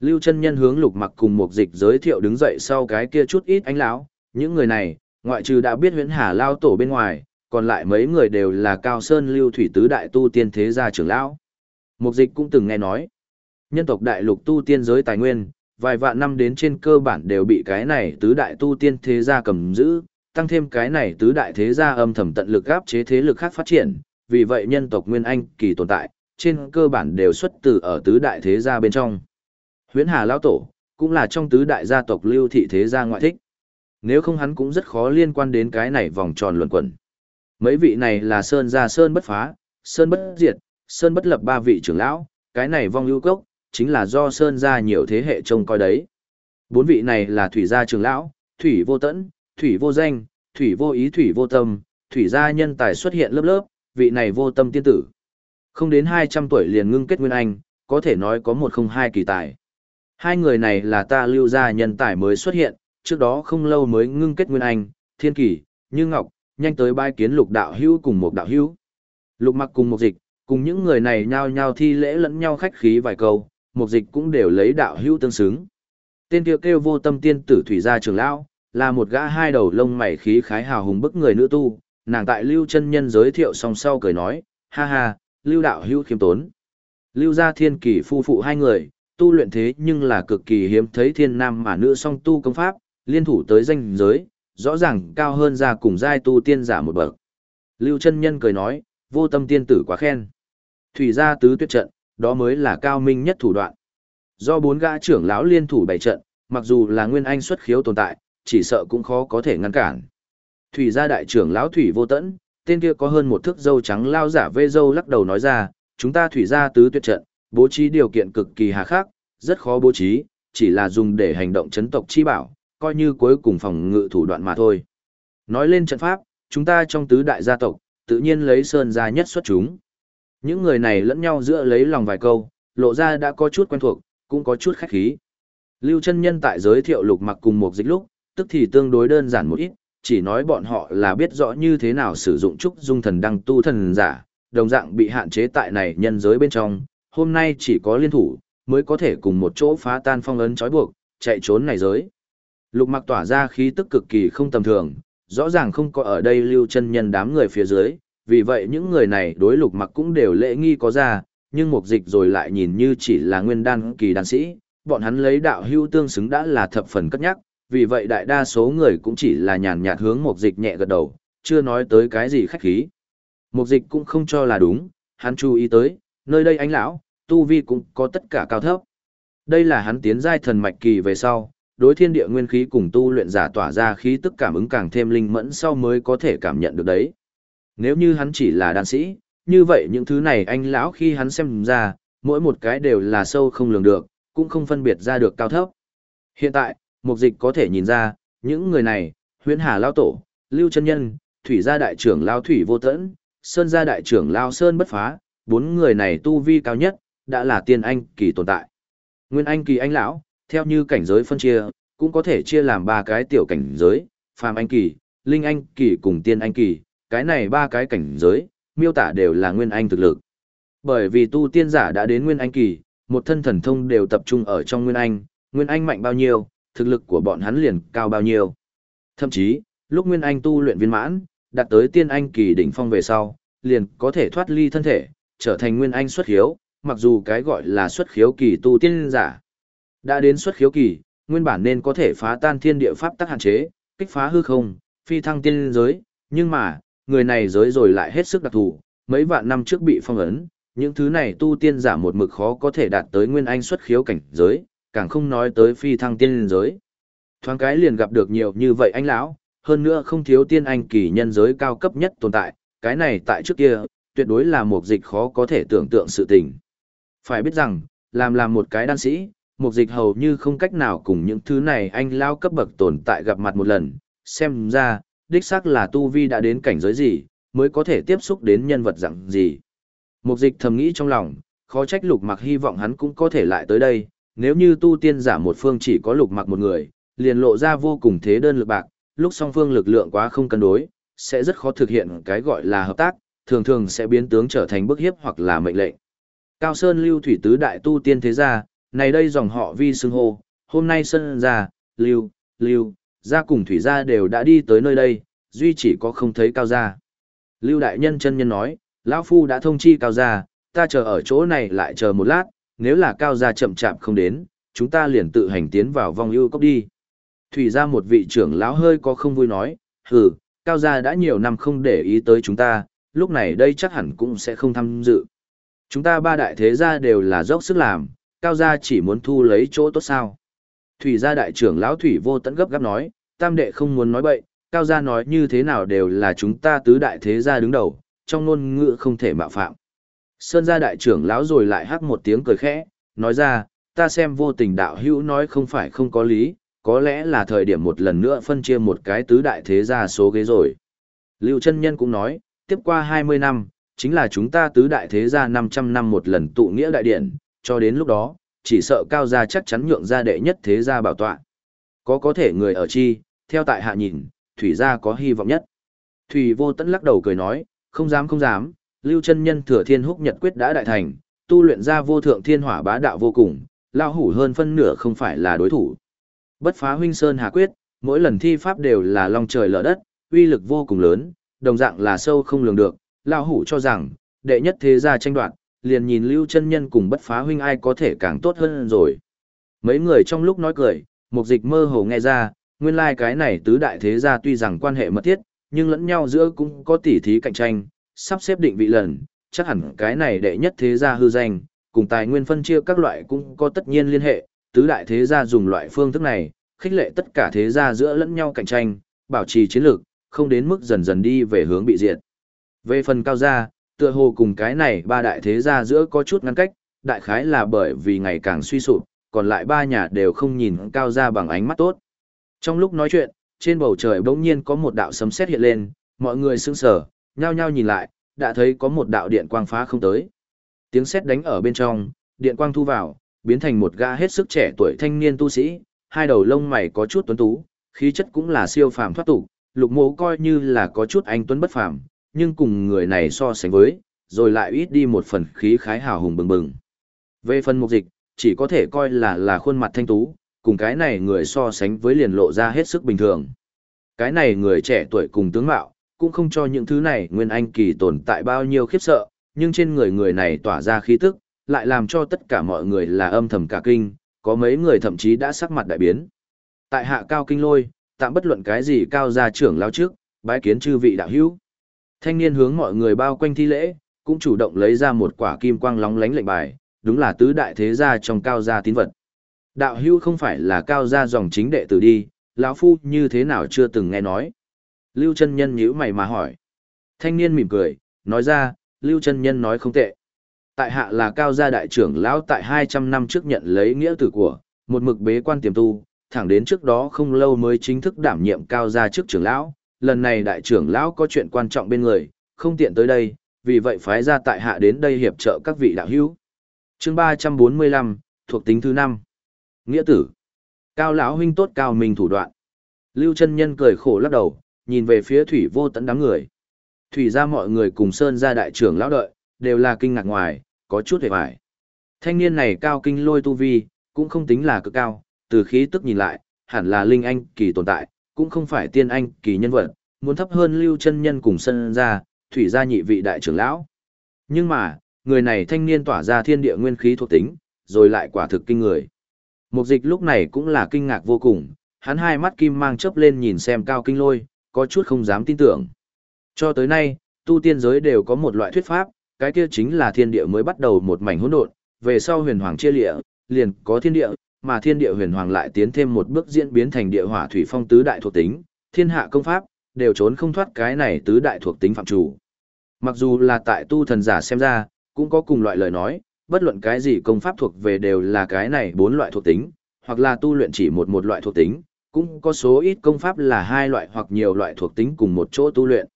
Lưu chân nhân hướng lục mặc cùng mục dịch giới thiệu đứng dậy sau cái kia chút ít ánh lão, những người này, ngoại trừ đã biết huyễn hà lao tổ bên ngoài, còn lại mấy người đều là cao sơn lưu thủy tứ đại tu tiên thế gia trưởng lão. Mục dịch cũng từng nghe nói, nhân tộc đại lục tu tiên giới tài nguyên, vài vạn năm đến trên cơ bản đều bị cái này tứ đại tu tiên thế gia cầm giữ, tăng thêm cái này tứ đại thế gia âm thầm tận lực áp chế thế lực khác phát triển, vì vậy nhân tộc Nguyên Anh kỳ tồn tại, trên cơ bản đều xuất từ ở tứ đại thế gia bên trong. Huyễn Hà lão tổ cũng là trong tứ đại gia tộc Lưu thị thế gia ngoại thích. Nếu không hắn cũng rất khó liên quan đến cái này vòng tròn luẩn quẩn. Mấy vị này là Sơn gia Sơn bất phá, Sơn bất diệt, Sơn bất lập ba vị trưởng lão, cái này vong ưu cốc, chính là do Sơn gia nhiều thế hệ trông coi đấy. Bốn vị này là Thủy gia trưởng lão, Thủy vô tẫn, Thủy vô danh, Thủy vô ý Thủy vô tâm, Thủy gia nhân tài xuất hiện lớp lớp, vị này vô tâm tiên tử. Không đến 200 tuổi liền ngưng kết nguyên anh, có thể nói có một không hai kỳ tài. Hai người này là ta lưu gia nhân tài mới xuất hiện, trước đó không lâu mới ngưng kết nguyên anh, thiên kỳ, như ngọc, nhanh tới bai kiến lục đạo hữu cùng một đạo hữu. Lục mặc cùng một dịch, cùng những người này nhao nhao thi lễ lẫn nhau khách khí vài câu, một dịch cũng đều lấy đạo hữu tương xứng. Tên kia kêu vô tâm tiên tử thủy gia trường lão, là một gã hai đầu lông mày khí khái hào hùng bức người nữ tu, nàng tại lưu chân nhân giới thiệu song sau cười nói, ha ha, lưu đạo hữu khiêm tốn. Lưu gia thiên kỳ phu phụ hai người, tu luyện thế nhưng là cực kỳ hiếm thấy thiên nam mà nữ song tu công pháp, liên thủ tới danh giới, rõ ràng cao hơn ra cùng giai tu tiên giả một bậc. Lưu chân nhân cười nói, vô tâm tiên tử quá khen. Thủy gia tứ tuyệt trận, đó mới là cao minh nhất thủ đoạn. Do bốn gã trưởng lão liên thủ bày trận, mặc dù là nguyên anh xuất khiếu tồn tại, chỉ sợ cũng khó có thể ngăn cản. Thủy gia đại trưởng lão Thủy vô tẫn, tên kia có hơn một thước dâu trắng lao giả vê dâu lắc đầu nói ra, chúng ta thủy gia tứ tuyệt trận, bố trí điều kiện cực kỳ hà khắc, rất khó bố trí, chỉ là dùng để hành động chấn tộc chi bảo, coi như cuối cùng phòng ngự thủ đoạn mà thôi. Nói lên trận pháp, chúng ta trong tứ đại gia tộc, tự nhiên lấy sơn gia nhất xuất chúng. Những người này lẫn nhau giữa lấy lòng vài câu, lộ ra đã có chút quen thuộc, cũng có chút khách khí. Lưu chân nhân tại giới thiệu lục mặc cùng một dịch lúc, tức thì tương đối đơn giản một ít, chỉ nói bọn họ là biết rõ như thế nào sử dụng trúc dung thần đăng tu thần giả, đồng dạng bị hạn chế tại này nhân giới bên trong, hôm nay chỉ có liên thủ, mới có thể cùng một chỗ phá tan phong ấn trói buộc, chạy trốn này giới. Lục mặc tỏa ra khí tức cực kỳ không tầm thường, rõ ràng không có ở đây lưu chân nhân đám người phía dưới, vì vậy những người này đối lục mặc cũng đều lễ nghi có ra, nhưng mục dịch rồi lại nhìn như chỉ là nguyên đan kỳ đan sĩ, bọn hắn lấy đạo hưu tương xứng đã là thập phần cất nhắc, vì vậy đại đa số người cũng chỉ là nhàn nhạt hướng mục dịch nhẹ gật đầu, chưa nói tới cái gì khách khí. Mục dịch cũng không cho là đúng, hắn chú ý tới, nơi đây anh lão, tu vi cũng có tất cả cao thấp. Đây là hắn tiến giai thần mạch kỳ về sau, đối thiên địa nguyên khí cùng tu luyện giả tỏa ra khí tức cảm ứng càng thêm linh mẫn sau mới có thể cảm nhận được đấy. Nếu như hắn chỉ là đan sĩ, như vậy những thứ này anh lão khi hắn xem ra, mỗi một cái đều là sâu không lường được, cũng không phân biệt ra được cao thấp. Hiện tại, mục dịch có thể nhìn ra, những người này, huyễn hà lao tổ, lưu chân nhân, thủy gia đại trưởng lao thủy vô tẫn, sơn gia đại trưởng lao sơn bất phá, bốn người này tu vi cao nhất, đã là tiên anh kỳ tồn tại. Nguyên anh kỳ anh lão, theo như cảnh giới phân chia, cũng có thể chia làm ba cái tiểu cảnh giới, phàm anh kỳ, linh anh kỳ cùng tiên anh kỳ, cái này ba cái cảnh giới, miêu tả đều là nguyên anh thực lực. Bởi vì tu tiên giả đã đến nguyên anh kỳ, một thân thần thông đều tập trung ở trong nguyên anh, nguyên anh mạnh bao nhiêu, thực lực của bọn hắn liền cao bao nhiêu. Thậm chí, lúc nguyên anh tu luyện viên mãn, đạt tới tiên anh kỳ đỉnh phong về sau, liền có thể thoát ly thân thể, trở thành nguyên anh xuất khiếu, mặc dù cái gọi là xuất khiếu kỳ tu tiên giả. Đã đến xuất khiếu kỳ, nguyên bản nên có thể phá tan thiên địa pháp tắc hạn chế, kích phá hư không, phi thăng tiên giới, nhưng mà, người này giới rồi lại hết sức đặc thù, mấy vạn năm trước bị phong ấn, những thứ này tu tiên giả một mực khó có thể đạt tới nguyên anh xuất khiếu cảnh giới, càng không nói tới phi thăng tiên giới. Thoáng cái liền gặp được nhiều như vậy anh lão, hơn nữa không thiếu tiên anh kỳ nhân giới cao cấp nhất tồn tại, cái này tại trước kia, tuyệt đối là một dịch khó có thể tưởng tượng sự tình. Phải biết rằng, làm làm một cái đan sĩ, một dịch hầu như không cách nào cùng những thứ này anh lao cấp bậc tồn tại gặp mặt một lần, xem ra, đích xác là tu vi đã đến cảnh giới gì, mới có thể tiếp xúc đến nhân vật dạng gì. Một dịch thầm nghĩ trong lòng, khó trách lục mặc hy vọng hắn cũng có thể lại tới đây, nếu như tu tiên giả một phương chỉ có lục mặc một người, liền lộ ra vô cùng thế đơn lực bạc, lúc song phương lực lượng quá không cân đối, sẽ rất khó thực hiện cái gọi là hợp tác, thường thường sẽ biến tướng trở thành bức hiếp hoặc là mệnh lệnh. Cao Sơn Lưu Thủy Tứ Đại Tu Tiên Thế Gia, này đây dòng họ vi xưng hô, hôm nay Sân Gia, Lưu, Lưu, Gia cùng Thủy Gia đều đã đi tới nơi đây, duy chỉ có không thấy Cao Gia. Lưu Đại Nhân chân nhân nói, lão Phu đã thông chi Cao Gia, ta chờ ở chỗ này lại chờ một lát, nếu là Cao Gia chậm chạp không đến, chúng ta liền tự hành tiến vào vòng ưu cốc đi. Thủy Gia một vị trưởng lão hơi có không vui nói, hừ, Cao Gia đã nhiều năm không để ý tới chúng ta, lúc này đây chắc hẳn cũng sẽ không tham dự. Chúng ta ba đại thế gia đều là dốc sức làm, cao gia chỉ muốn thu lấy chỗ tốt sao. Thủy gia đại trưởng lão Thủy vô tận gấp gáp nói, tam đệ không muốn nói bậy, cao gia nói như thế nào đều là chúng ta tứ đại thế gia đứng đầu, trong ngôn ngữ không thể mạo phạm. Sơn gia đại trưởng lão rồi lại hắc một tiếng cười khẽ, nói ra, ta xem vô tình đạo hữu nói không phải không có lý, có lẽ là thời điểm một lần nữa phân chia một cái tứ đại thế gia số ghế rồi. Lưu chân nhân cũng nói, tiếp qua 20 năm, chính là chúng ta tứ đại thế gia 500 năm một lần tụ nghĩa đại điển cho đến lúc đó, chỉ sợ cao gia chắc chắn nhượng ra đệ nhất thế gia bảo tọa. Có có thể người ở chi, theo tại hạ nhìn, thủy gia có hy vọng nhất. Thủy vô tận lắc đầu cười nói, không dám không dám, lưu chân nhân thừa thiên húc nhật quyết đã đại thành, tu luyện ra vô thượng thiên hỏa bá đạo vô cùng, lao hủ hơn phân nửa không phải là đối thủ. Bất phá huynh sơn hà quyết, mỗi lần thi pháp đều là long trời lở đất, uy lực vô cùng lớn, đồng dạng là sâu không lường được, lao hủ cho rằng, đệ nhất thế gia tranh đoạt, liền nhìn lưu chân nhân cùng bất phá huynh ai có thể càng tốt hơn rồi. Mấy người trong lúc nói cười, mục dịch mơ hồ nghe ra, nguyên lai like cái này tứ đại thế gia tuy rằng quan hệ mật thiết, nhưng lẫn nhau giữa cũng có tỉ thí cạnh tranh, sắp xếp định vị lần, chắc hẳn cái này đệ nhất thế gia hư danh, cùng tài nguyên phân chia các loại cũng có tất nhiên liên hệ, tứ đại thế gia dùng loại phương thức này, khích lệ tất cả thế gia giữa lẫn nhau cạnh tranh, bảo trì chiến lược, không đến mức dần dần đi về hướng bị diệt. Về phần cao gia, tựa hồ cùng cái này ba đại thế gia giữa có chút ngăn cách, đại khái là bởi vì ngày càng suy sụp, còn lại ba nhà đều không nhìn cao gia bằng ánh mắt tốt. Trong lúc nói chuyện, trên bầu trời bỗng nhiên có một đạo sấm sét hiện lên, mọi người sững sờ, nhao nhao nhìn lại, đã thấy có một đạo điện quang phá không tới. Tiếng sét đánh ở bên trong, điện quang thu vào, biến thành một gã hết sức trẻ tuổi thanh niên tu sĩ, hai đầu lông mày có chút tuấn tú, khí chất cũng là siêu phàm thoát tục, lục mộ coi như là có chút anh tuấn bất phàm, nhưng cùng người này so sánh với, rồi lại ít đi một phần khí khái hào hùng bừng bừng. Về phần mục dịch, chỉ có thể coi là là khuôn mặt thanh tú, cùng cái này người so sánh với liền lộ ra hết sức bình thường. Cái này người trẻ tuổi cùng tướng mạo, cũng không cho những thứ này nguyên anh kỳ tồn tại bao nhiêu khiếp sợ, nhưng trên người người này tỏa ra khí tức, lại làm cho tất cả mọi người là âm thầm cả kinh, có mấy người thậm chí đã sắc mặt đại biến. Tại hạ cao kinh lôi, tạm bất luận cái gì cao gia trưởng lao trước, bái kiến chư vị đạo hữu. Thanh niên hướng mọi người bao quanh thi lễ, cũng chủ động lấy ra một quả kim quang lóng lánh lệnh bài, đúng là tứ đại thế gia trong cao gia tín vật. Đạo hưu không phải là cao gia dòng chính đệ tử đi, lão phu như thế nào chưa từng nghe nói. Lưu chân nhân nhíu mày mà hỏi. Thanh niên mỉm cười, nói ra, Lưu chân nhân nói không tệ. Tại hạ là cao gia đại trưởng lão tại 200 năm trước nhận lấy nghĩa tử của, một mực bế quan tiềm tu, thẳng đến trước đó không lâu mới chính thức đảm nhiệm cao gia trước trưởng lão, lần này đại trưởng lão có chuyện quan trọng bên người, không tiện tới đây, vì vậy phái ra tại hạ đến đây hiệp trợ các vị đạo hữu. Chương 345, thuộc tính thứ 5. Nghĩa tử. Cao lão huynh tốt cao mình thủ đoạn. Lưu chân nhân cười khổ lắc đầu, nhìn về phía thủy vô tận đám người. Thủy ra mọi người cùng sơn ra đại trưởng lão đợi, đều là kinh ngạc ngoài, có chút hề vải. Thanh niên này cao kinh lôi tu vi, cũng không tính là cực cao, từ khí tức nhìn lại, hẳn là linh anh kỳ tồn tại, cũng không phải tiên anh kỳ nhân vật, muốn thấp hơn lưu chân nhân cùng sân ra, thủy gia nhị vị đại trưởng lão. Nhưng mà, người này thanh niên tỏa ra thiên địa nguyên khí thuộc tính, rồi lại quả thực kinh người. Mục dịch lúc này cũng là kinh ngạc vô cùng, hắn hai mắt kim mang chớp lên nhìn xem cao kinh lôi, có chút không dám tin tưởng. Cho tới nay, tu tiên giới đều có một loại thuyết pháp, cái kia chính là thiên địa mới bắt đầu một mảnh hỗn độn, về sau huyền hoàng chia lịa, liền có thiên địa, mà thiên địa huyền hoàng lại tiến thêm một bước diễn biến thành địa hỏa thủy phong tứ đại thuộc tính, thiên hạ công pháp đều trốn không thoát cái này tứ đại thuộc tính phạm chủ. Mặc dù là tại tu thần giả xem ra, cũng có cùng loại lời nói, bất luận cái gì công pháp thuộc về đều là cái này bốn loại thuộc tính, hoặc là tu luyện chỉ một một loại thuộc tính, cũng có số ít công pháp là hai loại hoặc nhiều loại thuộc tính cùng một chỗ tu luyện.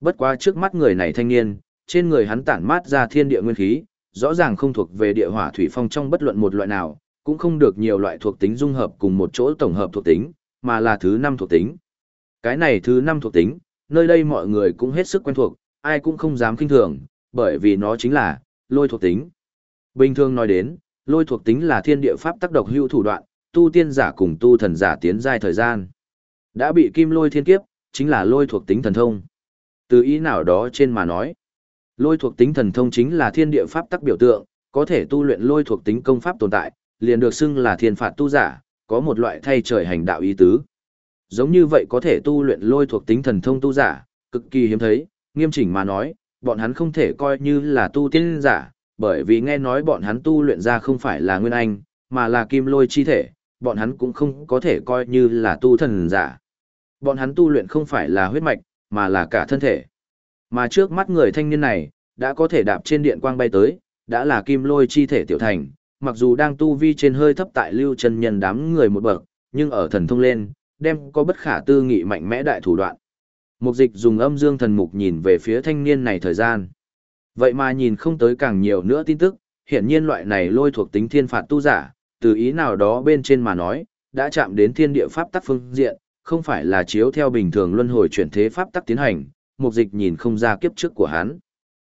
Bất quá trước mắt người này thanh niên, trên người hắn tản mát ra thiên địa nguyên khí, rõ ràng không thuộc về địa hỏa thủy phong trong bất luận một loại nào, cũng không được nhiều loại thuộc tính dung hợp cùng một chỗ tổng hợp thuộc tính, mà là thứ năm thuộc tính. Cái này thứ năm thuộc tính, nơi đây mọi người cũng hết sức quen thuộc, ai cũng không dám kinh thường, bởi vì nó chính là lôi thuộc tính. Bình thường nói đến, lôi thuộc tính là thiên địa pháp tác độc hữu thủ đoạn, tu tiên giả cùng tu thần giả tiến giai thời gian. Đã bị kim lôi thiên kiếp, chính là lôi thuộc tính thần thông. Từ ý nào đó trên mà nói, lôi thuộc tính thần thông chính là thiên địa pháp tắc biểu tượng, có thể tu luyện lôi thuộc tính công pháp tồn tại, liền được xưng là thiên phạt tu giả, có một loại thay trời hành đạo ý tứ. Giống như vậy có thể tu luyện lôi thuộc tính thần thông tu giả, cực kỳ hiếm thấy, nghiêm chỉnh mà nói, bọn hắn không thể coi như là tu tiên giả, bởi vì nghe nói bọn hắn tu luyện ra không phải là nguyên anh, mà là kim lôi chi thể, bọn hắn cũng không có thể coi như là tu thần giả. Bọn hắn tu luyện không phải là huyết mạch, mà là cả thân thể. Mà trước mắt người thanh niên này, đã có thể đạp trên điện quang bay tới, đã là kim lôi chi thể tiểu thành, mặc dù đang tu vi trên hơi thấp tại lưu chân nhân đám người một bậc, nhưng ở thần thông lên, đem có bất khả tư nghị mạnh mẽ đại thủ đoạn. Mục dịch dùng âm dương thần mục nhìn về phía thanh niên này thời gian. Vậy mà nhìn không tới càng nhiều nữa tin tức, hiện nhiên loại này lôi thuộc tính thiên phạt tu giả, từ ý nào đó bên trên mà nói, đã chạm đến thiên địa pháp tắc phương diện, không phải là chiếu theo bình thường luân hồi chuyển thế pháp tắc tiến hành, mục dịch nhìn không ra kiếp trước của hắn.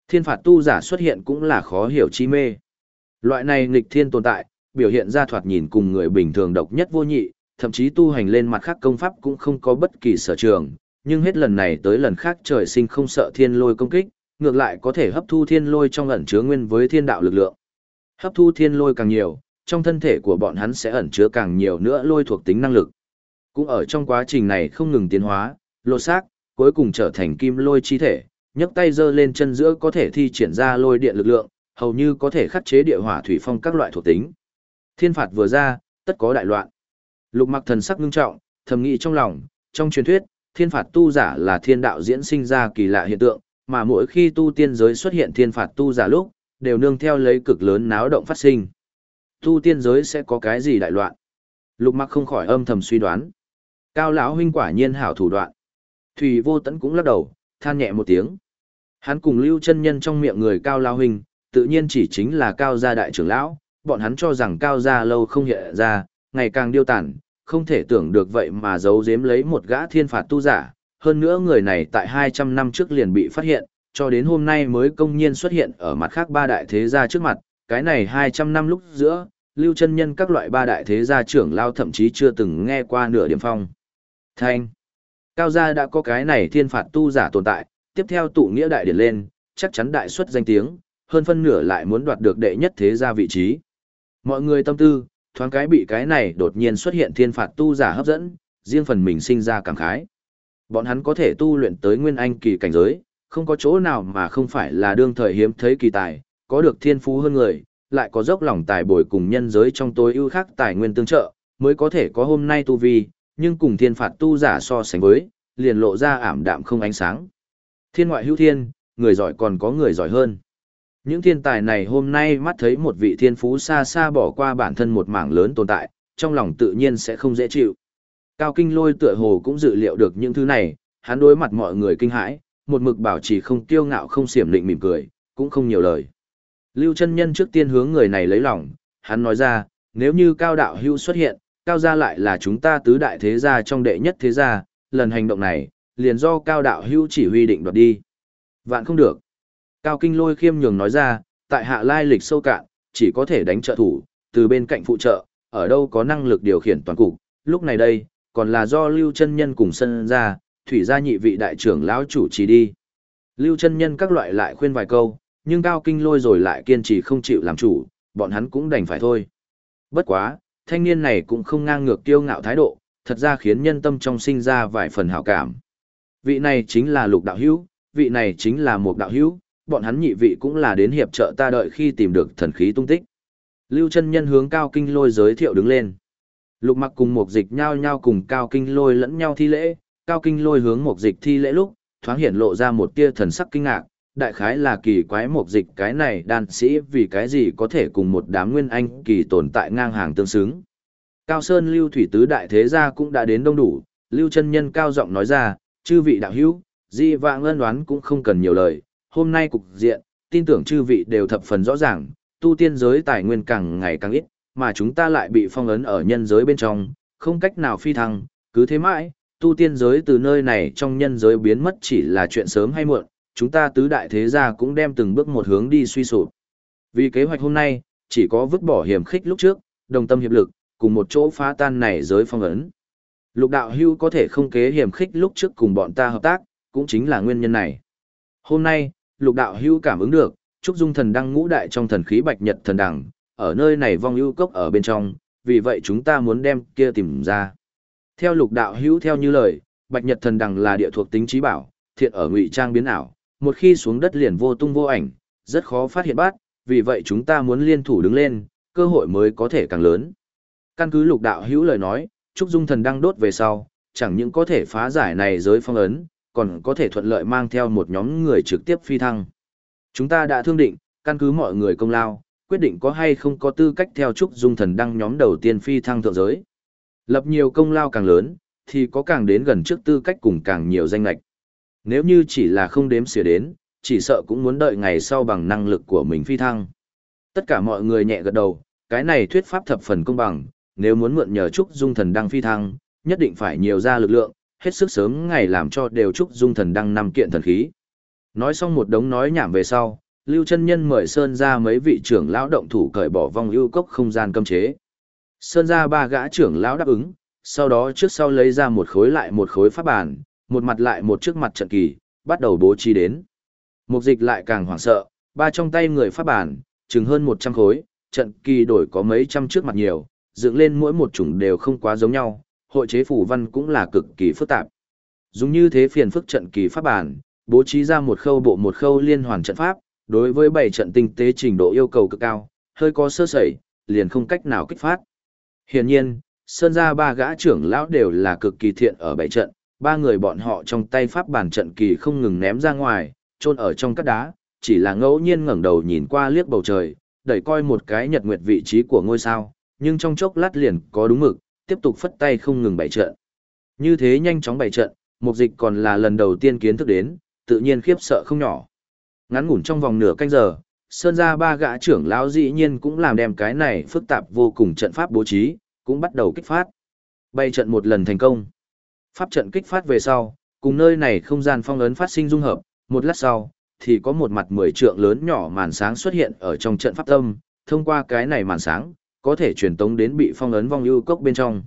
Thiên phạt tu giả xuất hiện cũng là khó hiểu chi mê. Loại này nghịch thiên tồn tại, biểu hiện ra thoạt nhìn cùng người bình thường độc nhất vô nhị, thậm chí tu hành lên mặt khác công pháp cũng không có bất kỳ sở trường, nhưng hết lần này tới lần khác trời sinh không sợ thiên lôi công kích, ngược lại có thể hấp thu thiên lôi trong ẩn chứa nguyên với thiên đạo lực lượng. Hấp thu thiên lôi càng nhiều, trong thân thể của bọn hắn sẽ ẩn chứa càng nhiều nữa lôi thuộc tính năng lực. Cũng ở trong quá trình này không ngừng tiến hóa, lột xác, cuối cùng trở thành kim lôi chi thể, nhấc tay giơ lên chân giữa có thể thi triển ra lôi điện lực lượng, hầu như có thể khắc chế địa hỏa thủy phong các loại thuộc tính. Thiên phạt vừa ra, tất có đại loạn. Lục Mặc thần sắc ngưng trọng, thầm nghĩ trong lòng, trong truyền thuyết, thiên phạt tu giả là thiên đạo diễn sinh ra kỳ lạ hiện tượng, mà mỗi khi tu tiên giới xuất hiện thiên phạt tu giả lúc, đều nương theo lấy cực lớn náo động phát sinh. Tu tiên giới sẽ có cái gì đại loạn? Lục Mặc không khỏi âm thầm suy đoán. Cao lão huynh quả nhiên hảo thủ đoạn. Thủy Vô Tấn cũng lắc đầu, than nhẹ một tiếng. Hắn cùng Lưu chân nhân trong miệng người Cao lão huynh, tự nhiên chỉ chính là Cao gia đại trưởng lão, bọn hắn cho rằng cao gia lâu không hiện ra, ngày càng điêu tàn, không thể tưởng được vậy mà giấu giếm lấy một gã thiên phạt tu giả, hơn nữa người này tại 200 năm trước liền bị phát hiện, cho đến hôm nay mới công nhiên xuất hiện ở mặt khác ba đại thế gia trước mặt, cái này 200 năm lúc giữa, lưu chân nhân các loại ba đại thế gia trưởng lao thậm chí chưa từng nghe qua nửa điểm phong. Thanh. Cao gia đã có cái này thiên phạt tu giả tồn tại, tiếp theo tụ nghĩa đại điển lên, chắc chắn đại xuất danh tiếng, hơn phân nửa lại muốn đoạt được đệ nhất thế gia vị trí. Mọi người tâm tư, thoáng cái bị cái này đột nhiên xuất hiện thiên phạt tu giả hấp dẫn, riêng phần mình sinh ra cảm khái. Bọn hắn có thể tu luyện tới nguyên anh kỳ cảnh giới, không có chỗ nào mà không phải là đương thời hiếm thấy kỳ tài, có được thiên phú hơn người, lại có dốc lòng tài bồi cùng nhân giới trong tối ưu khác tài nguyên tương trợ, mới có thể có hôm nay tu vi, nhưng cùng thiên phạt tu giả so sánh với, liền lộ ra ảm đạm không ánh sáng. Thiên ngoại hữu thiên, người giỏi còn có người giỏi hơn. Những thiên tài này hôm nay mắt thấy một vị thiên phú xa xa bỏ qua bản thân một mảng lớn tồn tại, trong lòng tự nhiên sẽ không dễ chịu. Cao Kinh Lôi tựa hồ cũng dự liệu được những thứ này, hắn đối mặt mọi người kinh hãi, một mực bảo trì không kiêu ngạo không xiểm định mỉm cười, cũng không nhiều lời. Lưu chân nhân trước tiên hướng người này lấy lòng, hắn nói ra, nếu như cao đạo hưu xuất hiện, cao gia lại là chúng ta tứ đại thế gia trong đệ nhất thế gia, lần hành động này, liền do cao đạo hưu chỉ huy định đoạt đi. Vạn không được. Cao kinh lôi khiêm nhường nói ra, tại hạ lai lịch sâu cạn, chỉ có thể đánh trợ thủ, từ bên cạnh phụ trợ, ở đâu có năng lực điều khiển toàn cục, lúc này đây, còn là do lưu chân nhân cùng sân ra, thủy gia nhị vị đại trưởng lão chủ trì đi. Lưu chân nhân các loại lại khuyên vài câu, nhưng cao kinh lôi rồi lại kiên trì không chịu làm chủ, bọn hắn cũng đành phải thôi. Bất quá, thanh niên này cũng không ngang ngược kiêu ngạo thái độ, thật ra khiến nhân tâm trong sinh ra vài phần hảo cảm. Vị này chính là lục đạo hữu, vị này chính là một đạo hữu, bọn hắn nhị vị cũng là đến hiệp trợ ta đợi khi tìm được thần khí tung tích. Lưu chân nhân hướng cao kinh lôi giới thiệu đứng lên. Lục mặc cùng một dịch nhau nhau cùng cao kinh lôi lẫn nhau thi lễ, cao kinh lôi hướng một dịch thi lễ lúc, thoáng hiện lộ ra một tia thần sắc kinh ngạc, đại khái là kỳ quái một dịch cái này đàn sĩ vì cái gì có thể cùng một đám nguyên anh kỳ tồn tại ngang hàng tương xứng. Cao Sơn Lưu Thủy Tứ Đại Thế Gia cũng đã đến đông đủ, Lưu chân Nhân cao giọng nói ra, chư vị đạo hữu, di vạng ân đoán cũng không cần nhiều lời, hôm nay cục diện, tin tưởng chư vị đều thập phần rõ ràng, tu tiên giới tài nguyên càng ngày càng ít, mà chúng ta lại bị phong ấn ở nhân giới bên trong, không cách nào phi thăng, cứ thế mãi, tu tiên giới từ nơi này trong nhân giới biến mất chỉ là chuyện sớm hay muộn, chúng ta tứ đại thế gia cũng đem từng bước một hướng đi suy sụp. Vì kế hoạch hôm nay, chỉ có vứt bỏ hiểm khích lúc trước, đồng tâm hiệp lực, cùng một chỗ phá tan này giới phong ấn. Lục đạo hưu có thể không kế hiểm khích lúc trước cùng bọn ta hợp tác, cũng chính là nguyên nhân này. Hôm nay, lục đạo hưu cảm ứng được, Trúc Dung thần đăng ngũ đại trong thần khí bạch nhật thần đẳng. ở nơi này vong ưu cốc ở bên trong, vì vậy chúng ta muốn đem kia tìm ra. Theo lục đạo hữu theo như lời, bạch nhật thần đằng là địa thuộc tính trí bảo, thiện ở ngụy trang biến ảo, một khi xuống đất liền vô tung vô ảnh, rất khó phát hiện bát, vì vậy chúng ta muốn liên thủ đứng lên, cơ hội mới có thể càng lớn. Căn cứ lục đạo hữu lời nói, Trúc Dung thần đăng đốt về sau, chẳng những có thể phá giải này giới phong ấn, còn có thể thuận lợi mang theo một nhóm người trực tiếp phi thăng. Chúng ta đã thương định, căn cứ mọi người công lao, quyết định có hay không có tư cách theo Trúc Dung thần đăng nhóm đầu tiên phi thăng thượng giới. Lập nhiều công lao càng lớn, thì có càng đến gần trước tư cách cùng càng nhiều danh lạch. Nếu như chỉ là không đếm xỉa đến, chỉ sợ cũng muốn đợi ngày sau bằng năng lực của mình phi thăng. Tất cả mọi người nhẹ gật đầu, cái này thuyết pháp thập phần công bằng, nếu muốn mượn nhờ Trúc Dung thần đăng phi thăng, nhất định phải nhiều ra lực lượng, hết sức sớm ngày làm cho đều Trúc Dung thần đăng năm kiện thần khí. Nói xong một đống nói nhảm về sau, Lưu chân Nhân mời Sơn ra mấy vị trưởng lão động thủ cởi bỏ vong ưu cốc không gian cấm chế. Sơn ra ba gã trưởng lão đáp ứng, sau đó trước sau lấy ra một khối lại một khối pháp bản, một mặt lại một trước mặt trận kỳ, bắt đầu bố trí đến. Mục dịch lại càng hoảng sợ, ba trong tay người pháp bản, chừng hơn 100 khối, trận kỳ đổi có mấy trăm trước mặt nhiều, dựng lên mỗi một chủng đều không quá giống nhau, hội chế phủ văn cũng là cực kỳ phức tạp. Dùng như thế phiền phức trận kỳ pháp bản, bố trí ra một khâu bộ một khâu liên hoàn trận pháp, đối với bảy trận tinh tế trình độ yêu cầu cực cao, hơi có sơ sẩy, liền không cách nào kích phát. Hiển nhiên, Sơn gia ba gã trưởng lão đều là cực kỳ thiện ở bảy trận, ba người bọn họ trong tay pháp bản trận kỳ không ngừng ném ra ngoài, chôn ở trong các đá, chỉ là ngẫu nhiên ngẩng đầu nhìn qua liếc bầu trời, đẩy coi một cái nhật nguyệt vị trí của ngôi sao, nhưng trong chốc lát liền có đúng mực, tiếp tục phất tay không ngừng bày trận. Như thế nhanh chóng bày trận, mục dịch còn là lần đầu tiên kiến thức đến, tự nhiên khiếp sợ không nhỏ. Ngắn ngủn trong vòng nửa canh giờ, Sơn ra ba gã trưởng lão dĩ nhiên cũng làm đem cái này phức tạp vô cùng trận pháp bố trí, cũng bắt đầu kích phát. bày trận một lần thành công. Pháp trận kích phát về sau, cùng nơi này không gian phong ấn phát sinh dung hợp, một lát sau, thì có một mặt mười trượng lớn nhỏ màn sáng xuất hiện ở trong trận pháp tâm, thông qua cái này màn sáng, có thể truyền tống đến bị phong ấn vong ưu cốc bên trong.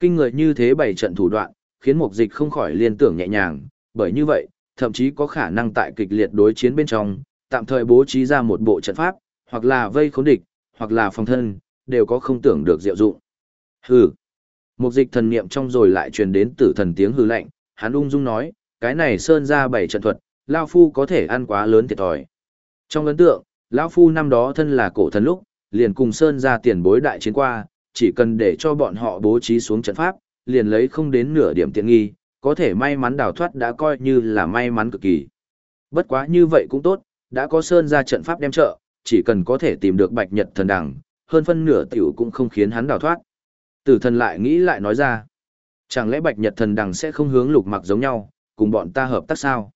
Kinh người như thế bảy trận thủ đoạn, khiến mục dịch không khỏi liên tưởng nhẹ nhàng, bởi như vậy, thậm chí có khả năng tại kịch liệt đối chiến bên trong, tạm thời bố trí ra một bộ trận pháp, hoặc là vây khốn địch, hoặc là phòng thân, đều có không tưởng được diệu dụng. Hừ. Mục dịch thần niệm trong rồi lại truyền đến tử thần tiếng hừ lạnh, hắn ung dung nói, cái này sơn ra bảy trận thuật, Lao Phu có thể ăn quá lớn thiệt thòi. Trong ấn tượng, Lão Phu năm đó thân là cổ thần lúc, liền cùng sơn ra tiền bối đại chiến qua, chỉ cần để cho bọn họ bố trí xuống trận pháp, liền lấy không đến nửa điểm tiện nghi, có thể may mắn đào thoát đã coi như là may mắn cực kỳ. Bất quá như vậy cũng tốt, đã có sơn ra trận pháp đem trợ, chỉ cần có thể tìm được bạch nhật thần đằng, hơn phân nửa tiểu cũng không khiến hắn đào thoát. Tử thần lại nghĩ lại nói ra, chẳng lẽ bạch nhật thần đằng sẽ không hướng lục mặc giống nhau, cùng bọn ta hợp tác sao?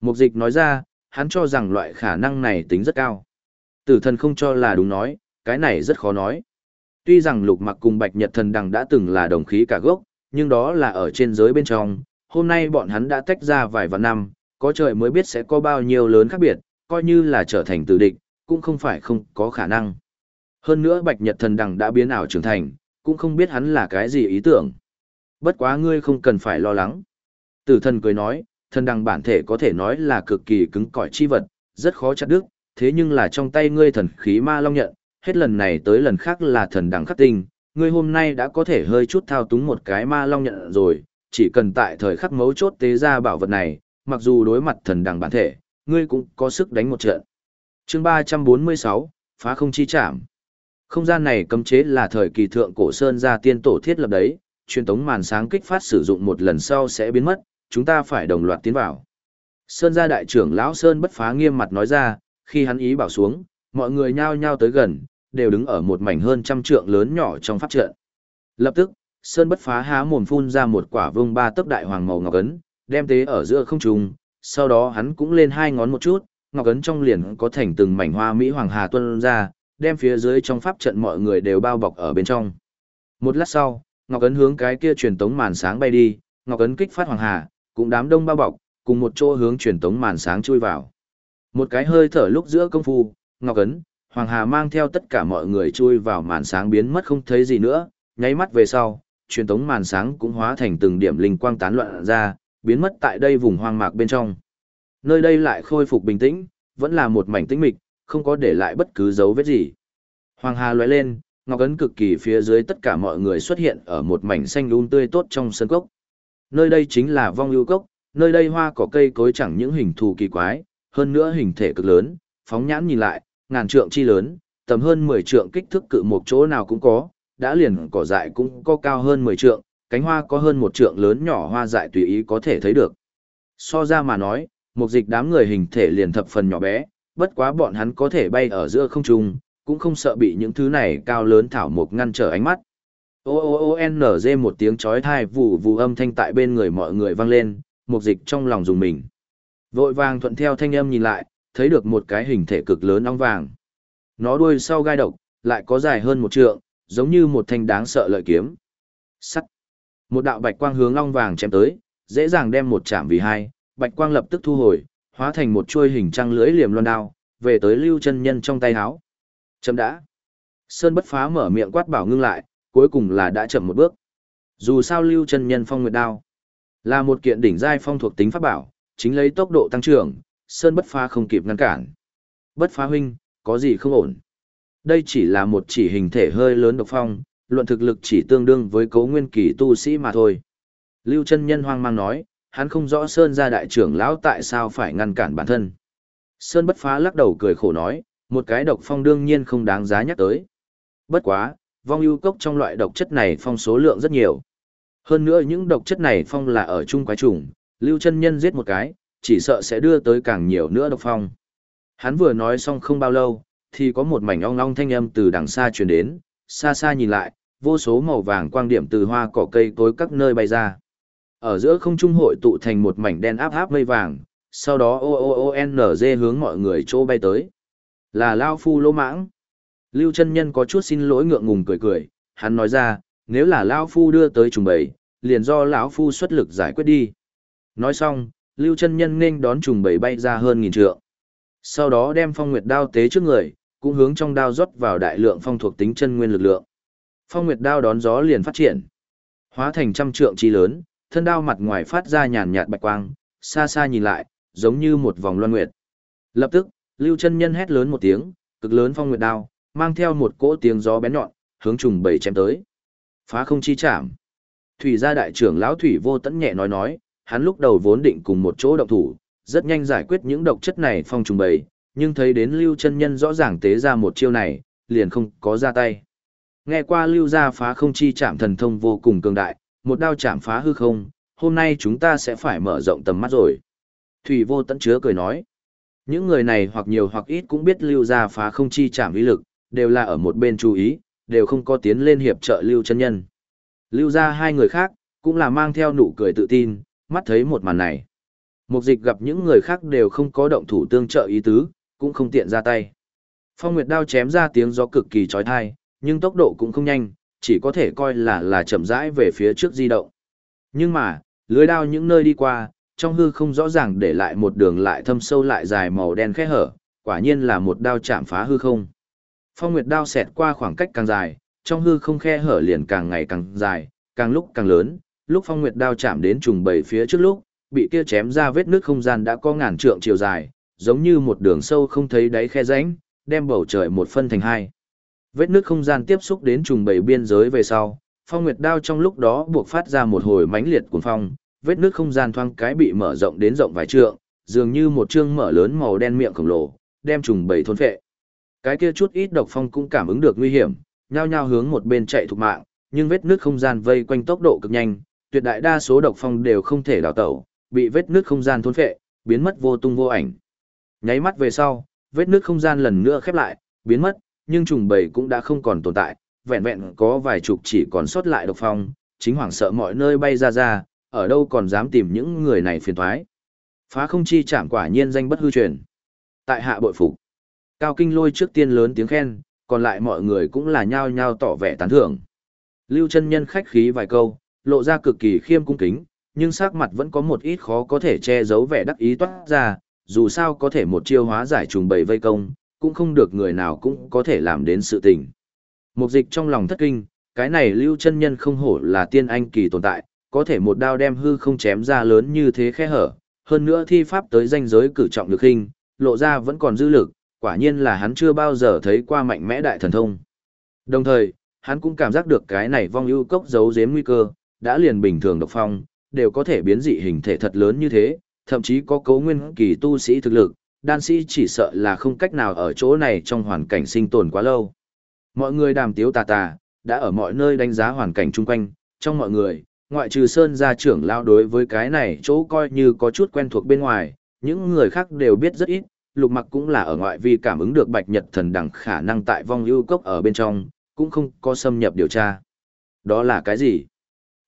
Mục dịch nói ra, hắn cho rằng loại khả năng này tính rất cao. Tử thần không cho là đúng nói, cái này rất khó nói. Tuy rằng lục mặc cùng bạch nhật thần đằng đã từng là đồng khí cả gốc, nhưng đó là ở trên giới bên trong, hôm nay bọn hắn đã tách ra vài vạn năm, có trời mới biết sẽ có bao nhiêu lớn khác biệt, coi như là trở thành tử địch, cũng không phải không có khả năng. Hơn nữa bạch nhật thần đằng đã biến ảo trưởng thành, cũng không biết hắn là cái gì ý tưởng. Bất quá ngươi không cần phải lo lắng. Tử thần cười nói, thần đằng bản thể có thể nói là cực kỳ cứng cỏi chi vật, rất khó chặt đứt, thế nhưng là trong tay ngươi thần khí ma long nhận, hết lần này tới lần khác là thần đẳng khắc tinh, ngươi hôm nay đã có thể hơi chút thao túng một cái ma long nhận rồi, chỉ cần tại thời khắc mấu chốt tế ra bảo vật này, mặc dù đối mặt thần đẳng bản thể, ngươi cũng có sức đánh một trận. Chương 346, phá không chi chạm. Không gian này cấm chế là thời kỳ thượng cổ sơn gia tiên tổ thiết lập đấy, truyền tống màn sáng kích phát sử dụng một lần sau sẽ biến mất, chúng ta phải đồng loạt tiến vào. Sơn gia đại trưởng lão Sơn bất phá nghiêm mặt nói ra, khi hắn ý bảo xuống, mọi người nhao nhao tới gần, đều đứng ở một mảnh hơn trăm trượng lớn nhỏ trong pháp trận. Lập tức, Sơn bất phá há mồm phun ra một quả vương ba tấc đại hoàng màu ngọc ấn, đem tế ở giữa không trung, sau đó hắn cũng lên hai ngón một chút, ngọc ấn trong liền có thành từng mảnh hoa mỹ hoàng hà tuôn ra, đem phía dưới trong pháp trận mọi người đều bao bọc ở bên trong. Một lát sau, ngọc ấn hướng cái kia truyền tống màn sáng bay đi, ngọc ấn kích phát hoàng hà, cũng đám đông bao bọc, cùng một chỗ hướng truyền tống màn sáng chui vào. Một cái hơi thở lúc giữa công phu, ngọc ấn, hoàng hà mang theo tất cả mọi người chui vào màn sáng biến mất không thấy gì nữa, nháy mắt về sau, truyền tống màn sáng cũng hóa thành từng điểm linh quang tán loạn ra, biến mất tại đây vùng hoang mạc bên trong. Nơi đây lại khôi phục bình tĩnh, vẫn là một mảnh tĩnh mịch, không có để lại bất cứ dấu vết gì. Hoàng Hà lóe lên, ngọc ấn cực kỳ phía dưới tất cả mọi người xuất hiện ở một mảnh xanh um tươi tốt trong sân cốc. Nơi đây chính là vong ưu cốc, nơi đây hoa cỏ cây cối chẳng những hình thù kỳ quái, hơn nữa hình thể cực lớn, phóng nhãn nhìn lại, ngàn trượng chi lớn, tầm hơn 10 trượng kích thước cự một chỗ nào cũng có, đã liền cỏ dại cũng có cao hơn 10 trượng, cánh hoa có hơn một trượng lớn nhỏ hoa dại tùy ý có thể thấy được. So ra mà nói, một dịch đám người hình thể liền thập phần nhỏ bé, bất quá bọn hắn có thể bay ở giữa không trung, cũng không sợ bị những thứ này cao lớn thảo mộc ngăn trở ánh mắt. O O O N G một tiếng chói tai vù vù âm thanh tại bên người mọi người vang lên, một dịch trong lòng dùng mình. Vội vàng thuận theo thanh âm nhìn lại, thấy được một cái hình thể cực lớn ong vàng. Nó đuôi sau gai độc, lại có dài hơn một trượng, giống như một thanh đáng sợ lợi kiếm. Sắt. Một đạo bạch quang hướng ong vàng chém tới, dễ dàng đem một chạm vì hai, bạch quang lập tức thu hồi, hóa thành một chuôi hình trăng lưỡi liềm loan đao, về tới lưu chân nhân trong tay háo. Chấm đã. Sơn bất phá mở miệng quát bảo ngưng lại, cuối cùng là đã chậm một bước. Dù sao lưu chân nhân phong nguyệt đao là một kiện đỉnh giai phong thuộc tính pháp bảo, chính lấy tốc độ tăng trưởng, Sơn bất phá không kịp ngăn cản. Bất phá huynh, có gì không ổn? Đây chỉ là một chỉ hình thể hơi lớn độc phong, luận thực lực chỉ tương đương với cấu nguyên kỳ tu sĩ mà thôi. Lưu chân nhân hoang mang nói, hắn không rõ Sơn gia đại trưởng lão tại sao phải ngăn cản bản thân. Sơn bất phá lắc đầu cười khổ nói, một cái độc phong đương nhiên không đáng giá nhắc tới. Bất quá, vong ưu cốc trong loại độc chất này phong số lượng rất nhiều. Hơn nữa những độc chất này phong là ở chung quái trùng, lưu chân nhân giết một cái, chỉ sợ sẽ đưa tới càng nhiều nữa độc phong. Hắn vừa nói xong không bao lâu, thì có một mảnh ong ong thanh âm từ đằng xa truyền đến, xa xa nhìn lại, vô số màu vàng quang điểm từ hoa cỏ cây cối các nơi bay ra. Ở giữa không trung hội tụ thành một mảnh đen áp áp mây vàng, sau đó o o o n g hướng mọi người chỗ bay tới. Là Lao Phu lỗ mãng. Lưu chân nhân có chút xin lỗi ngượng ngùng cười cười, hắn nói ra, nếu là Lao Phu đưa tới trùng bầy, liền do lão Phu xuất lực giải quyết đi. Nói xong, Lưu chân nhân nên đón trùng bầy bay ra hơn nghìn trượng. Sau đó đem phong nguyệt đao tế trước người, cũng hướng trong đao rót vào đại lượng phong thuộc tính chân nguyên lực lượng. Phong nguyệt đao đón gió liền phát triển, hóa thành trăm trượng chi lớn, thân đao mặt ngoài phát ra nhàn nhạt bạch quang, xa xa nhìn lại, giống như một vòng loan nguyệt. Lập tức, Lưu chân nhân hét lớn một tiếng, cực lớn phong nguyệt đao, mang theo một cỗ tiếng gió bén nhọn, hướng trùng bầy chém tới. Phá không chi chạm. Thủy gia đại trưởng lão Thủy Vô Tẫn nhẹ nói nói, hắn lúc đầu vốn định cùng một chỗ động thủ, rất nhanh giải quyết những độc chất này phong trùng bầy, nhưng thấy đến Lưu chân nhân rõ ràng tế ra một chiêu này, liền không có ra tay. Nghe qua Lưu gia phá không chi chạm thần thông vô cùng cường đại, một đao chạm phá hư không, hôm nay chúng ta sẽ phải mở rộng tầm mắt rồi. Thủy Vô tận chứa cười nói, những người này hoặc nhiều hoặc ít cũng biết Lưu gia phá không chi chạm ý lực, đều là ở một bên chú ý, đều không có tiến lên hiệp trợ Lưu chân nhân. Lưu gia hai người khác, cũng là mang theo nụ cười tự tin, mắt thấy một màn này. Mục dịch gặp những người khác đều không có động thủ tương trợ ý tứ, cũng không tiện ra tay. Phong Nguyệt đao chém ra tiếng gió cực kỳ trói thai, nhưng tốc độ cũng không nhanh, chỉ có thể coi là là chậm rãi về phía trước di động. Nhưng mà, lưới đao những nơi đi qua, trong hư không rõ ràng để lại một đường lại thâm sâu lại dài màu đen khẽ hở, quả nhiên là một đao chạm phá hư không. Phong Nguyệt đao xẹt qua khoảng cách càng dài, trong hư không khe hở liền càng ngày càng dài, càng lúc càng lớn, lúc Phong Nguyệt đao chạm đến trùng bầy phía trước lúc, bị kia chém ra vết nước không gian đã có ngàn trượng chiều dài, giống như một đường sâu không thấy đáy khe rãnh, đem bầu trời một phân thành hai. Vết nước không gian tiếp xúc đến trùng bầy biên giới về sau, Phong Nguyệt đao trong lúc đó buộc phát ra một hồi mãnh liệt cuồng phong, vết nước không gian thoang cái bị mở rộng đến rộng vài trượng, dường như một chương mở lớn màu đen miệng khổng lồ, đem trùng bầy thôn phệ. Cái kia chút ít độc phong cũng cảm ứng được nguy hiểm, nhao nhao hướng một bên chạy thục mạng, nhưng vết nước không gian vây quanh tốc độ cực nhanh, tuyệt đại đa số độc phong đều không thể đào tẩu, bị vết nước không gian thôn phệ, biến mất vô tung vô ảnh. Nháy mắt về sau, vết nước không gian lần nữa khép lại, biến mất, nhưng trùng bầy cũng đã không còn tồn tại, vẹn vẹn có vài chục chỉ còn sót lại độc phong, chính hoàng sợ mọi nơi bay ra ra, ở đâu còn dám tìm những người này phiền toái. Phá không chi chạm quả nhiên danh bất hư truyền. Tại hạ bội phục. Cao Kinh Lôi trước tiên lớn tiếng khen, còn lại mọi người cũng là nhao nhao tỏ vẻ tán thưởng. Lưu chân nhân khách khí vài câu, lộ ra cực kỳ khiêm cung kính, nhưng sắc mặt vẫn có một ít khó có thể che giấu vẻ đắc ý toát ra, dù sao có thể một chiêu hóa giải trùng bầy vây công, cũng không được người nào cũng có thể làm đến sự tình. Mục dịch trong lòng thất kinh, cái này lưu chân nhân không hổ là tiên anh kỳ tồn tại, có thể một đao đem hư không chém ra lớn như thế khe hở, hơn nữa thi pháp tới danh giới cử trọng lực hình, lộ ra vẫn còn dư lực, quả nhiên là hắn chưa bao giờ thấy qua mạnh mẽ đại thần thông. Đồng thời, hắn cũng cảm giác được cái này vong ưu cốc giấu giếm nguy cơ, đã liền bình thường độc phong, đều có thể biến dị hình thể thật lớn như thế, thậm chí có cấu nguyên kỳ tu sĩ thực lực, đan sĩ chỉ sợ là không cách nào ở chỗ này trong hoàn cảnh sinh tồn quá lâu. Mọi người đàm tiếu tà tà, đã ở mọi nơi đánh giá hoàn cảnh chung quanh, trong mọi người, ngoại trừ Sơn gia trưởng lao đối với cái này chỗ coi như có chút quen thuộc bên ngoài, những người khác đều biết rất ít, lục mặc cũng là ở ngoại vi cảm ứng được bạch nhật thần đẳng khả năng tại vong ưu cốc ở bên trong, cũng không có xâm nhập điều tra. Đó là cái gì?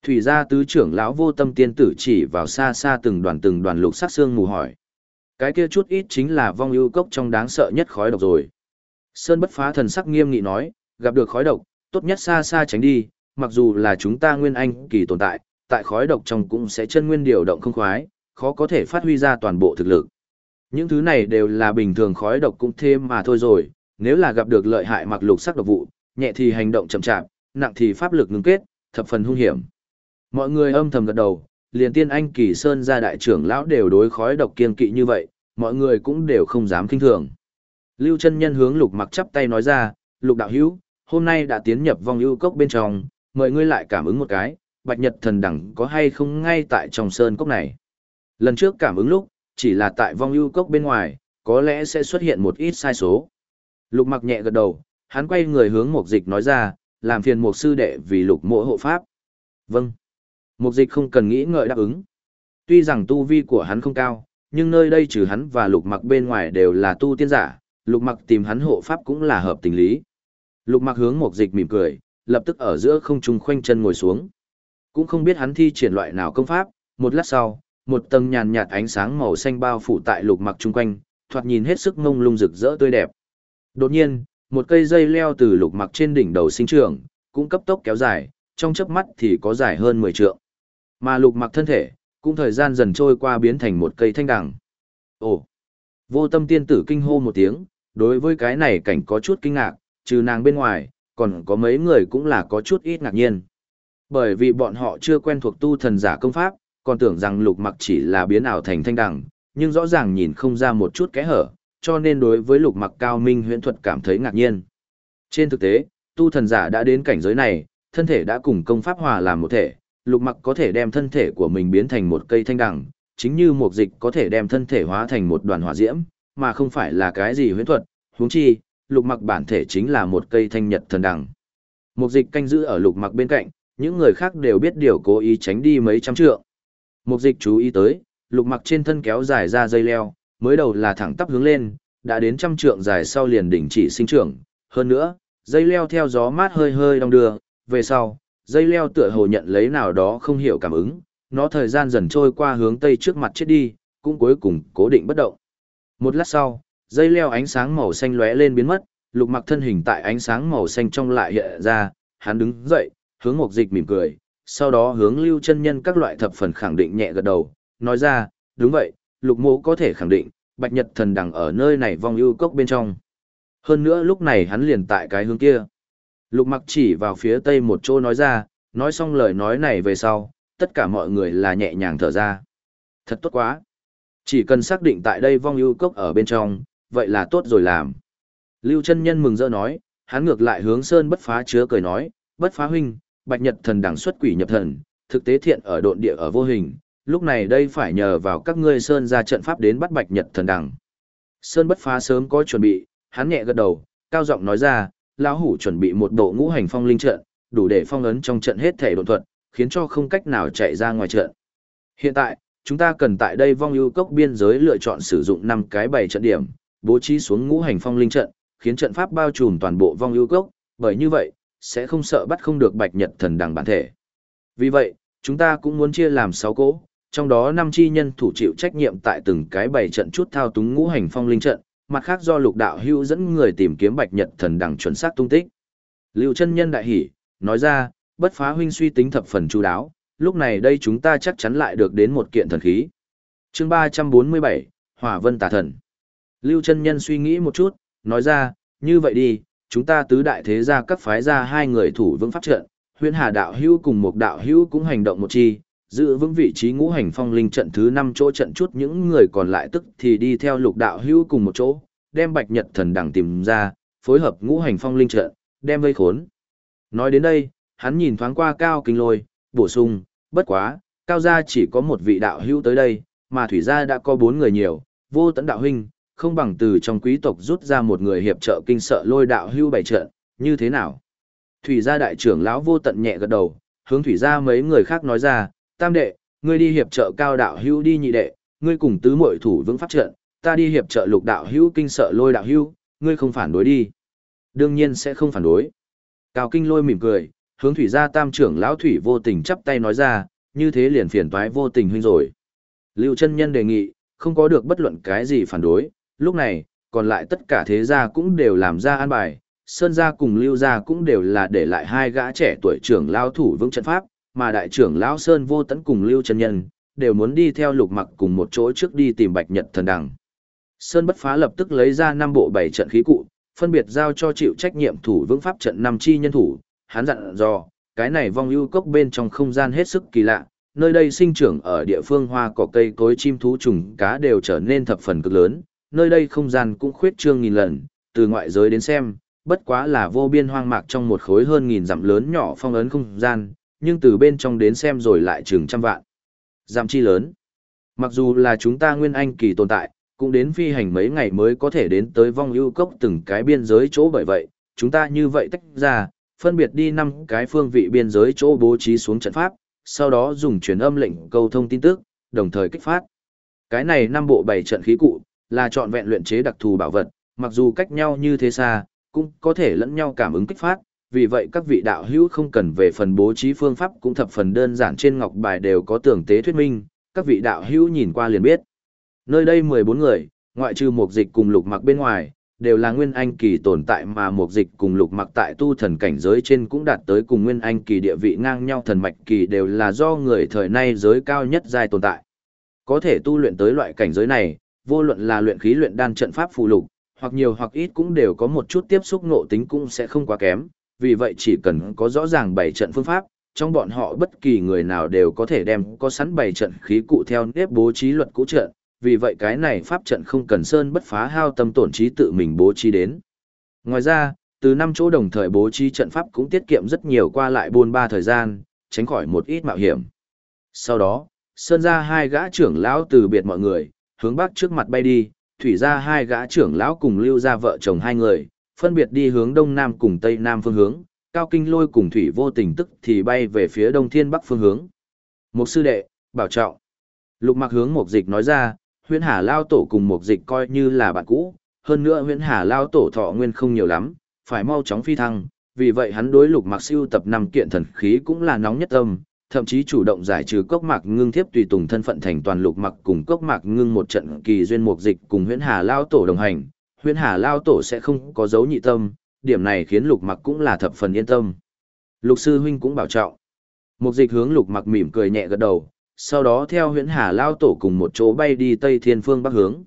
Thủy gia tứ trưởng lão vô tâm tiên tử chỉ vào xa xa từng đoàn từng đoàn lục sắc xương mù hỏi. Cái kia chút ít chính là vong ưu cốc trong đáng sợ nhất khói độc rồi. Sơn bất phá thần sắc nghiêm nghị nói, gặp được khói độc, tốt nhất xa xa tránh đi, mặc dù là chúng ta nguyên anh kỳ tồn tại, tại khói độc trong cũng sẽ chân nguyên điều động không khoái, khó có thể phát huy ra toàn bộ thực lực. Những thứ này đều là bình thường khói độc cũng thêm mà thôi rồi, nếu là gặp được lợi hại mặc lục sắc độc vụ, nhẹ thì hành động chậm chạp, nặng thì pháp lực ngưng kết, thập phần hung hiểm. Mọi người âm thầm gật đầu, liền tiên anh kỳ sơn gia đại trưởng lão đều đối khói độc kiên kỵ như vậy, mọi người cũng đều không dám kinh thường. Lưu chân nhân hướng lục mặc chắp tay nói ra, lục đạo hữu, hôm nay đã tiến nhập vong ưu cốc bên trong, mời ngươi lại cảm ứng một cái, bạch nhật thần đẳng có hay không ngay tại trong sơn cốc này. Lần trước cảm ứng lúc, chỉ là tại vong ưu cốc bên ngoài, có lẽ sẽ xuất hiện một ít sai số. Lục mặc nhẹ gật đầu, hắn quay người hướng mục dịch nói ra, làm phiền một sư đệ vì lục mộ hộ pháp. Vâng. Mục dịch không cần nghĩ ngợi đáp ứng. Tuy rằng tu vi của hắn không cao, nhưng nơi đây trừ hắn và lục mặc bên ngoài đều là tu tiên giả, lục mặc tìm hắn hộ pháp cũng là hợp tình lý. Lục mặc hướng mục dịch mỉm cười, lập tức ở giữa không trung khoanh chân ngồi xuống. Cũng không biết hắn thi triển loại nào công pháp, một lát sau, một tầng nhàn nhạt ánh sáng màu xanh bao phủ tại lục mặc chung quanh, thoạt nhìn hết sức mông lung rực rỡ tươi đẹp. Đột nhiên, một cây dây leo từ lục mặc trên đỉnh đầu sinh trưởng, cũng cấp tốc kéo dài, trong chớp mắt thì có dài hơn 10 trượng. Mà lục mặc thân thể, cũng thời gian dần trôi qua biến thành một cây thanh đằng. Ồ! Vô tâm tiên tử kinh hô một tiếng, đối với cái này cảnh có chút kinh ngạc, trừ nàng bên ngoài, còn có mấy người cũng là có chút ít ngạc nhiên. Bởi vì bọn họ chưa quen thuộc tu thần giả công pháp, còn tưởng rằng lục mặc chỉ là biến ảo thành thanh đằng, nhưng rõ ràng nhìn không ra một chút kẽ hở, cho nên đối với lục mặc cao minh huyễn thuật cảm thấy ngạc nhiên. Trên thực tế, tu thần giả đã đến cảnh giới này, thân thể đã cùng công pháp hòa làm một thể, lục mặc có thể đem thân thể của mình biến thành một cây thanh đằng, chính như một dịch có thể đem thân thể hóa thành một đoàn hỏa diễm, mà không phải là cái gì huyễn thuật, huống chi, lục mặc bản thể chính là một cây thanh nhật thần đằng. Một dịch canh giữ ở lục mặc bên cạnh, những người khác đều biết điều cố ý tránh đi mấy trăm trượng. Một dịch chú ý tới, lục mặc trên thân kéo dài ra dây leo, mới đầu là thẳng tắp hướng lên, đã đến trăm trượng dài sau liền đỉnh chỉ sinh trưởng. Hơn nữa, dây leo theo gió mát hơi hơi đong đưa, về sau, dây leo tựa hồ nhận lấy nào đó không hiểu cảm ứng, nó thời gian dần trôi qua hướng tây trước mặt chết đi, cũng cuối cùng cố định bất động. Một lát sau, dây leo ánh sáng màu xanh lóe lên biến mất, lục mặc thân hình tại ánh sáng màu xanh trong lại hiện ra, hắn đứng dậy, hướng một dịch mỉm cười, sau đó hướng lưu chân nhân các loại thập phần khẳng định nhẹ gật đầu, nói ra, đúng vậy, lục mộ có thể khẳng định, bạch nhật thần đằng ở nơi này vong ưu cốc bên trong. Hơn nữa lúc này hắn liền tại cái hướng kia. Lục mặc chỉ vào phía tây một chỗ nói ra, nói xong lời nói này về sau, tất cả mọi người là nhẹ nhàng thở ra. Thật tốt quá. Chỉ cần xác định tại đây vong ưu cốc ở bên trong, vậy là tốt rồi làm. Lưu chân nhân mừng rỡ nói, hắn ngược lại hướng Sơn bất phá chứa cười nói, bất phá huynh, bạch nhật thần đẳng xuất quỷ nhập thần, thực tế thiện ở độn địa ở vô hình, lúc này đây phải nhờ vào các ngươi Sơn ra trận pháp đến bắt bạch nhật thần đẳng. Sơn bất phá sớm có chuẩn bị, hắn nhẹ gật đầu, cao giọng nói ra, lão hủ chuẩn bị một bộ ngũ hành phong linh trận, đủ để phong ấn trong trận hết thể độn thuật, khiến cho không cách nào chạy ra ngoài trận. Hiện tại, chúng ta cần tại đây vong ưu cốc biên giới lựa chọn sử dụng 5 cái bảy trận điểm, bố trí xuống ngũ hành phong linh trận, khiến trận pháp bao trùm toàn bộ vong ưu cốc, bởi như vậy, sẽ không sợ bắt không được bạch nhật thần đằng bản thể. Vì vậy, chúng ta cũng muốn chia làm 6 cỗ, trong đó 5 chi nhân thủ chịu trách nhiệm tại từng cái bảy trận chút thao túng ngũ hành phong linh trận, mặt khác do lục đạo hưu dẫn người tìm kiếm bạch nhật thần đằng chuẩn xác tung tích. Lưu chân nhân đại hỉ, nói ra, bất phá huynh suy tính thập phần chú đáo, lúc này đây chúng ta chắc chắn lại được đến một kiện thần khí. chương 347, Hỏa Vân Tà Thần. Lưu chân nhân suy nghĩ một chút, nói ra, như vậy đi, chúng ta tứ đại thế gia các phái ra hai người thủ vững pháp trận, huyên hà đạo hữu cùng một đạo hữu cũng hành động một chi, giữ vững vị trí ngũ hành phong linh trận thứ năm chỗ trận chút những người còn lại tức thì đi theo lục đạo hữu cùng một chỗ, đem bạch nhật thần đẳng tìm ra, phối hợp ngũ hành phong linh trận, đem vây khốn. Nói đến đây, hắn nhìn thoáng qua cao kinh lôi, bổ sung, bất quá, cao gia chỉ có một vị đạo hữu tới đây, mà thủy gia đã có bốn người nhiều, vô tận đạo huynh, không bằng từ trong quý tộc rút ra một người hiệp trợ kinh sợ lôi đạo hữu bảy trận, như thế nào? Thủy gia đại trưởng lão vô tận nhẹ gật đầu, hướng thủy gia mấy người khác nói ra, tam đệ, ngươi đi hiệp trợ cao đạo hữu đi nhị đệ, ngươi cùng tứ muội thủ vững pháp trận, ta đi hiệp trợ lục đạo hữu kinh sợ lôi đạo hữu, ngươi không phản đối đi. Đương nhiên sẽ không phản đối. Cao kinh lôi mỉm cười, hướng thủy gia tam trưởng lão thủy vô tình chắp tay nói ra, như thế liền phiền toái vô tình huynh rồi. Lưu chân nhân đề nghị, không có được bất luận cái gì phản đối, lúc này, còn lại tất cả thế gia cũng đều làm ra an bài, Sơn gia cùng Lưu gia cũng đều là để lại hai gã trẻ tuổi trưởng lão thủ vững trận pháp, mà đại trưởng lão Sơn vô tấn cùng Lưu chân nhân, đều muốn đi theo lục mặc cùng một chỗ trước đi tìm bạch nhật thần đằng. Sơn bất phá lập tức lấy ra năm bộ bảy trận khí cụ, phân biệt giao cho chịu trách nhiệm thủ vững pháp trận năm chi nhân thủ, hắn dặn dò, cái này vong ưu cốc bên trong không gian hết sức kỳ lạ, nơi đây sinh trưởng ở địa phương hoa cỏ cây cối chim thú trùng cá đều trở nên thập phần cực lớn, nơi đây không gian cũng khuyết trương nghìn lần, từ ngoại giới đến xem, bất quá là vô biên hoang mạc trong một khối hơn nghìn dặm lớn nhỏ phong ấn không gian, nhưng từ bên trong đến xem rồi lại chừng trăm vạn. Giảm chi lớn. Mặc dù là chúng ta nguyên anh kỳ tồn tại, cũng đến phi hành mấy ngày mới có thể đến tới vong ưu cốc từng cái biên giới chỗ bởi vậy, chúng ta như vậy tách ra, phân biệt đi năm cái phương vị biên giới chỗ bố trí xuống trận pháp, sau đó dùng truyền âm lệnh câu thông tin tức, đồng thời kích phát. Cái này năm bộ bảy trận khí cụ, là chọn vẹn luyện chế đặc thù bảo vật, mặc dù cách nhau như thế xa, cũng có thể lẫn nhau cảm ứng kích phát, vì vậy các vị đạo hữu không cần về phần bố trí phương pháp cũng thập phần đơn giản trên ngọc bài đều có tưởng tế thuyết minh, các vị đạo hữu nhìn qua liền biết. Nơi đây 14 người, ngoại trừ một dịch cùng lục mặc bên ngoài, đều là nguyên anh kỳ tồn tại mà mục dịch cùng lục mặc tại tu thần cảnh giới trên cũng đạt tới cùng nguyên anh kỳ địa vị ngang nhau thần mạch kỳ đều là do người thời nay giới cao nhất giai tồn tại. Có thể tu luyện tới loại cảnh giới này, vô luận là luyện khí luyện đan trận pháp phù lục, hoặc nhiều hoặc ít cũng đều có một chút tiếp xúc ngộ tính cũng sẽ không quá kém, vì vậy chỉ cần có rõ ràng bảy trận phương pháp, trong bọn họ bất kỳ người nào đều có thể đem có sẵn bảy trận khí cụ theo nếp bố trí luật cũ trận, vì vậy cái này pháp trận không cần sơn bất phá hao tâm tổn trí tự mình bố trí đến. Ngoài ra, từ năm chỗ đồng thời bố trí trận pháp cũng tiết kiệm rất nhiều qua lại buôn ba thời gian, tránh khỏi một ít mạo hiểm. Sau đó, sơn ra hai gã trưởng lão từ biệt mọi người, hướng bắc trước mặt bay đi, thủy ra hai gã trưởng lão cùng lưu ra vợ chồng hai người, phân biệt đi hướng đông nam cùng tây nam phương hướng, cao kinh lôi cùng thủy vô tình tức thì bay về phía đông thiên bắc phương hướng. Một sư đệ, bảo trọng. Lục mặc hướng một dịch nói ra, huyễn hà lao tổ cùng một dịch coi như là bạn cũ, hơn nữa huyễn hà lao tổ thọ nguyên không nhiều lắm, phải mau chóng phi thăng, vì vậy hắn đối lục mặc siêu tập năm kiện thần khí cũng là nóng nhất tâm, thậm chí chủ động giải trừ cốc mạc ngưng thiếp tùy tùng thân phận thành toàn lục mặc cùng cốc mạc ngưng một trận kỳ duyên mục dịch cùng huyễn hà lao tổ đồng hành huyễn hà lao tổ sẽ không có dấu nhị tâm, điểm này khiến lục mặc cũng là thập phần yên tâm. Lục sư huynh cũng bảo trọng. Mục dịch hướng lục mặc mỉm cười nhẹ gật đầu, sau đó theo huyễn hà lao tổ cùng một chỗ bay đi tây thiên phương bắc hướng.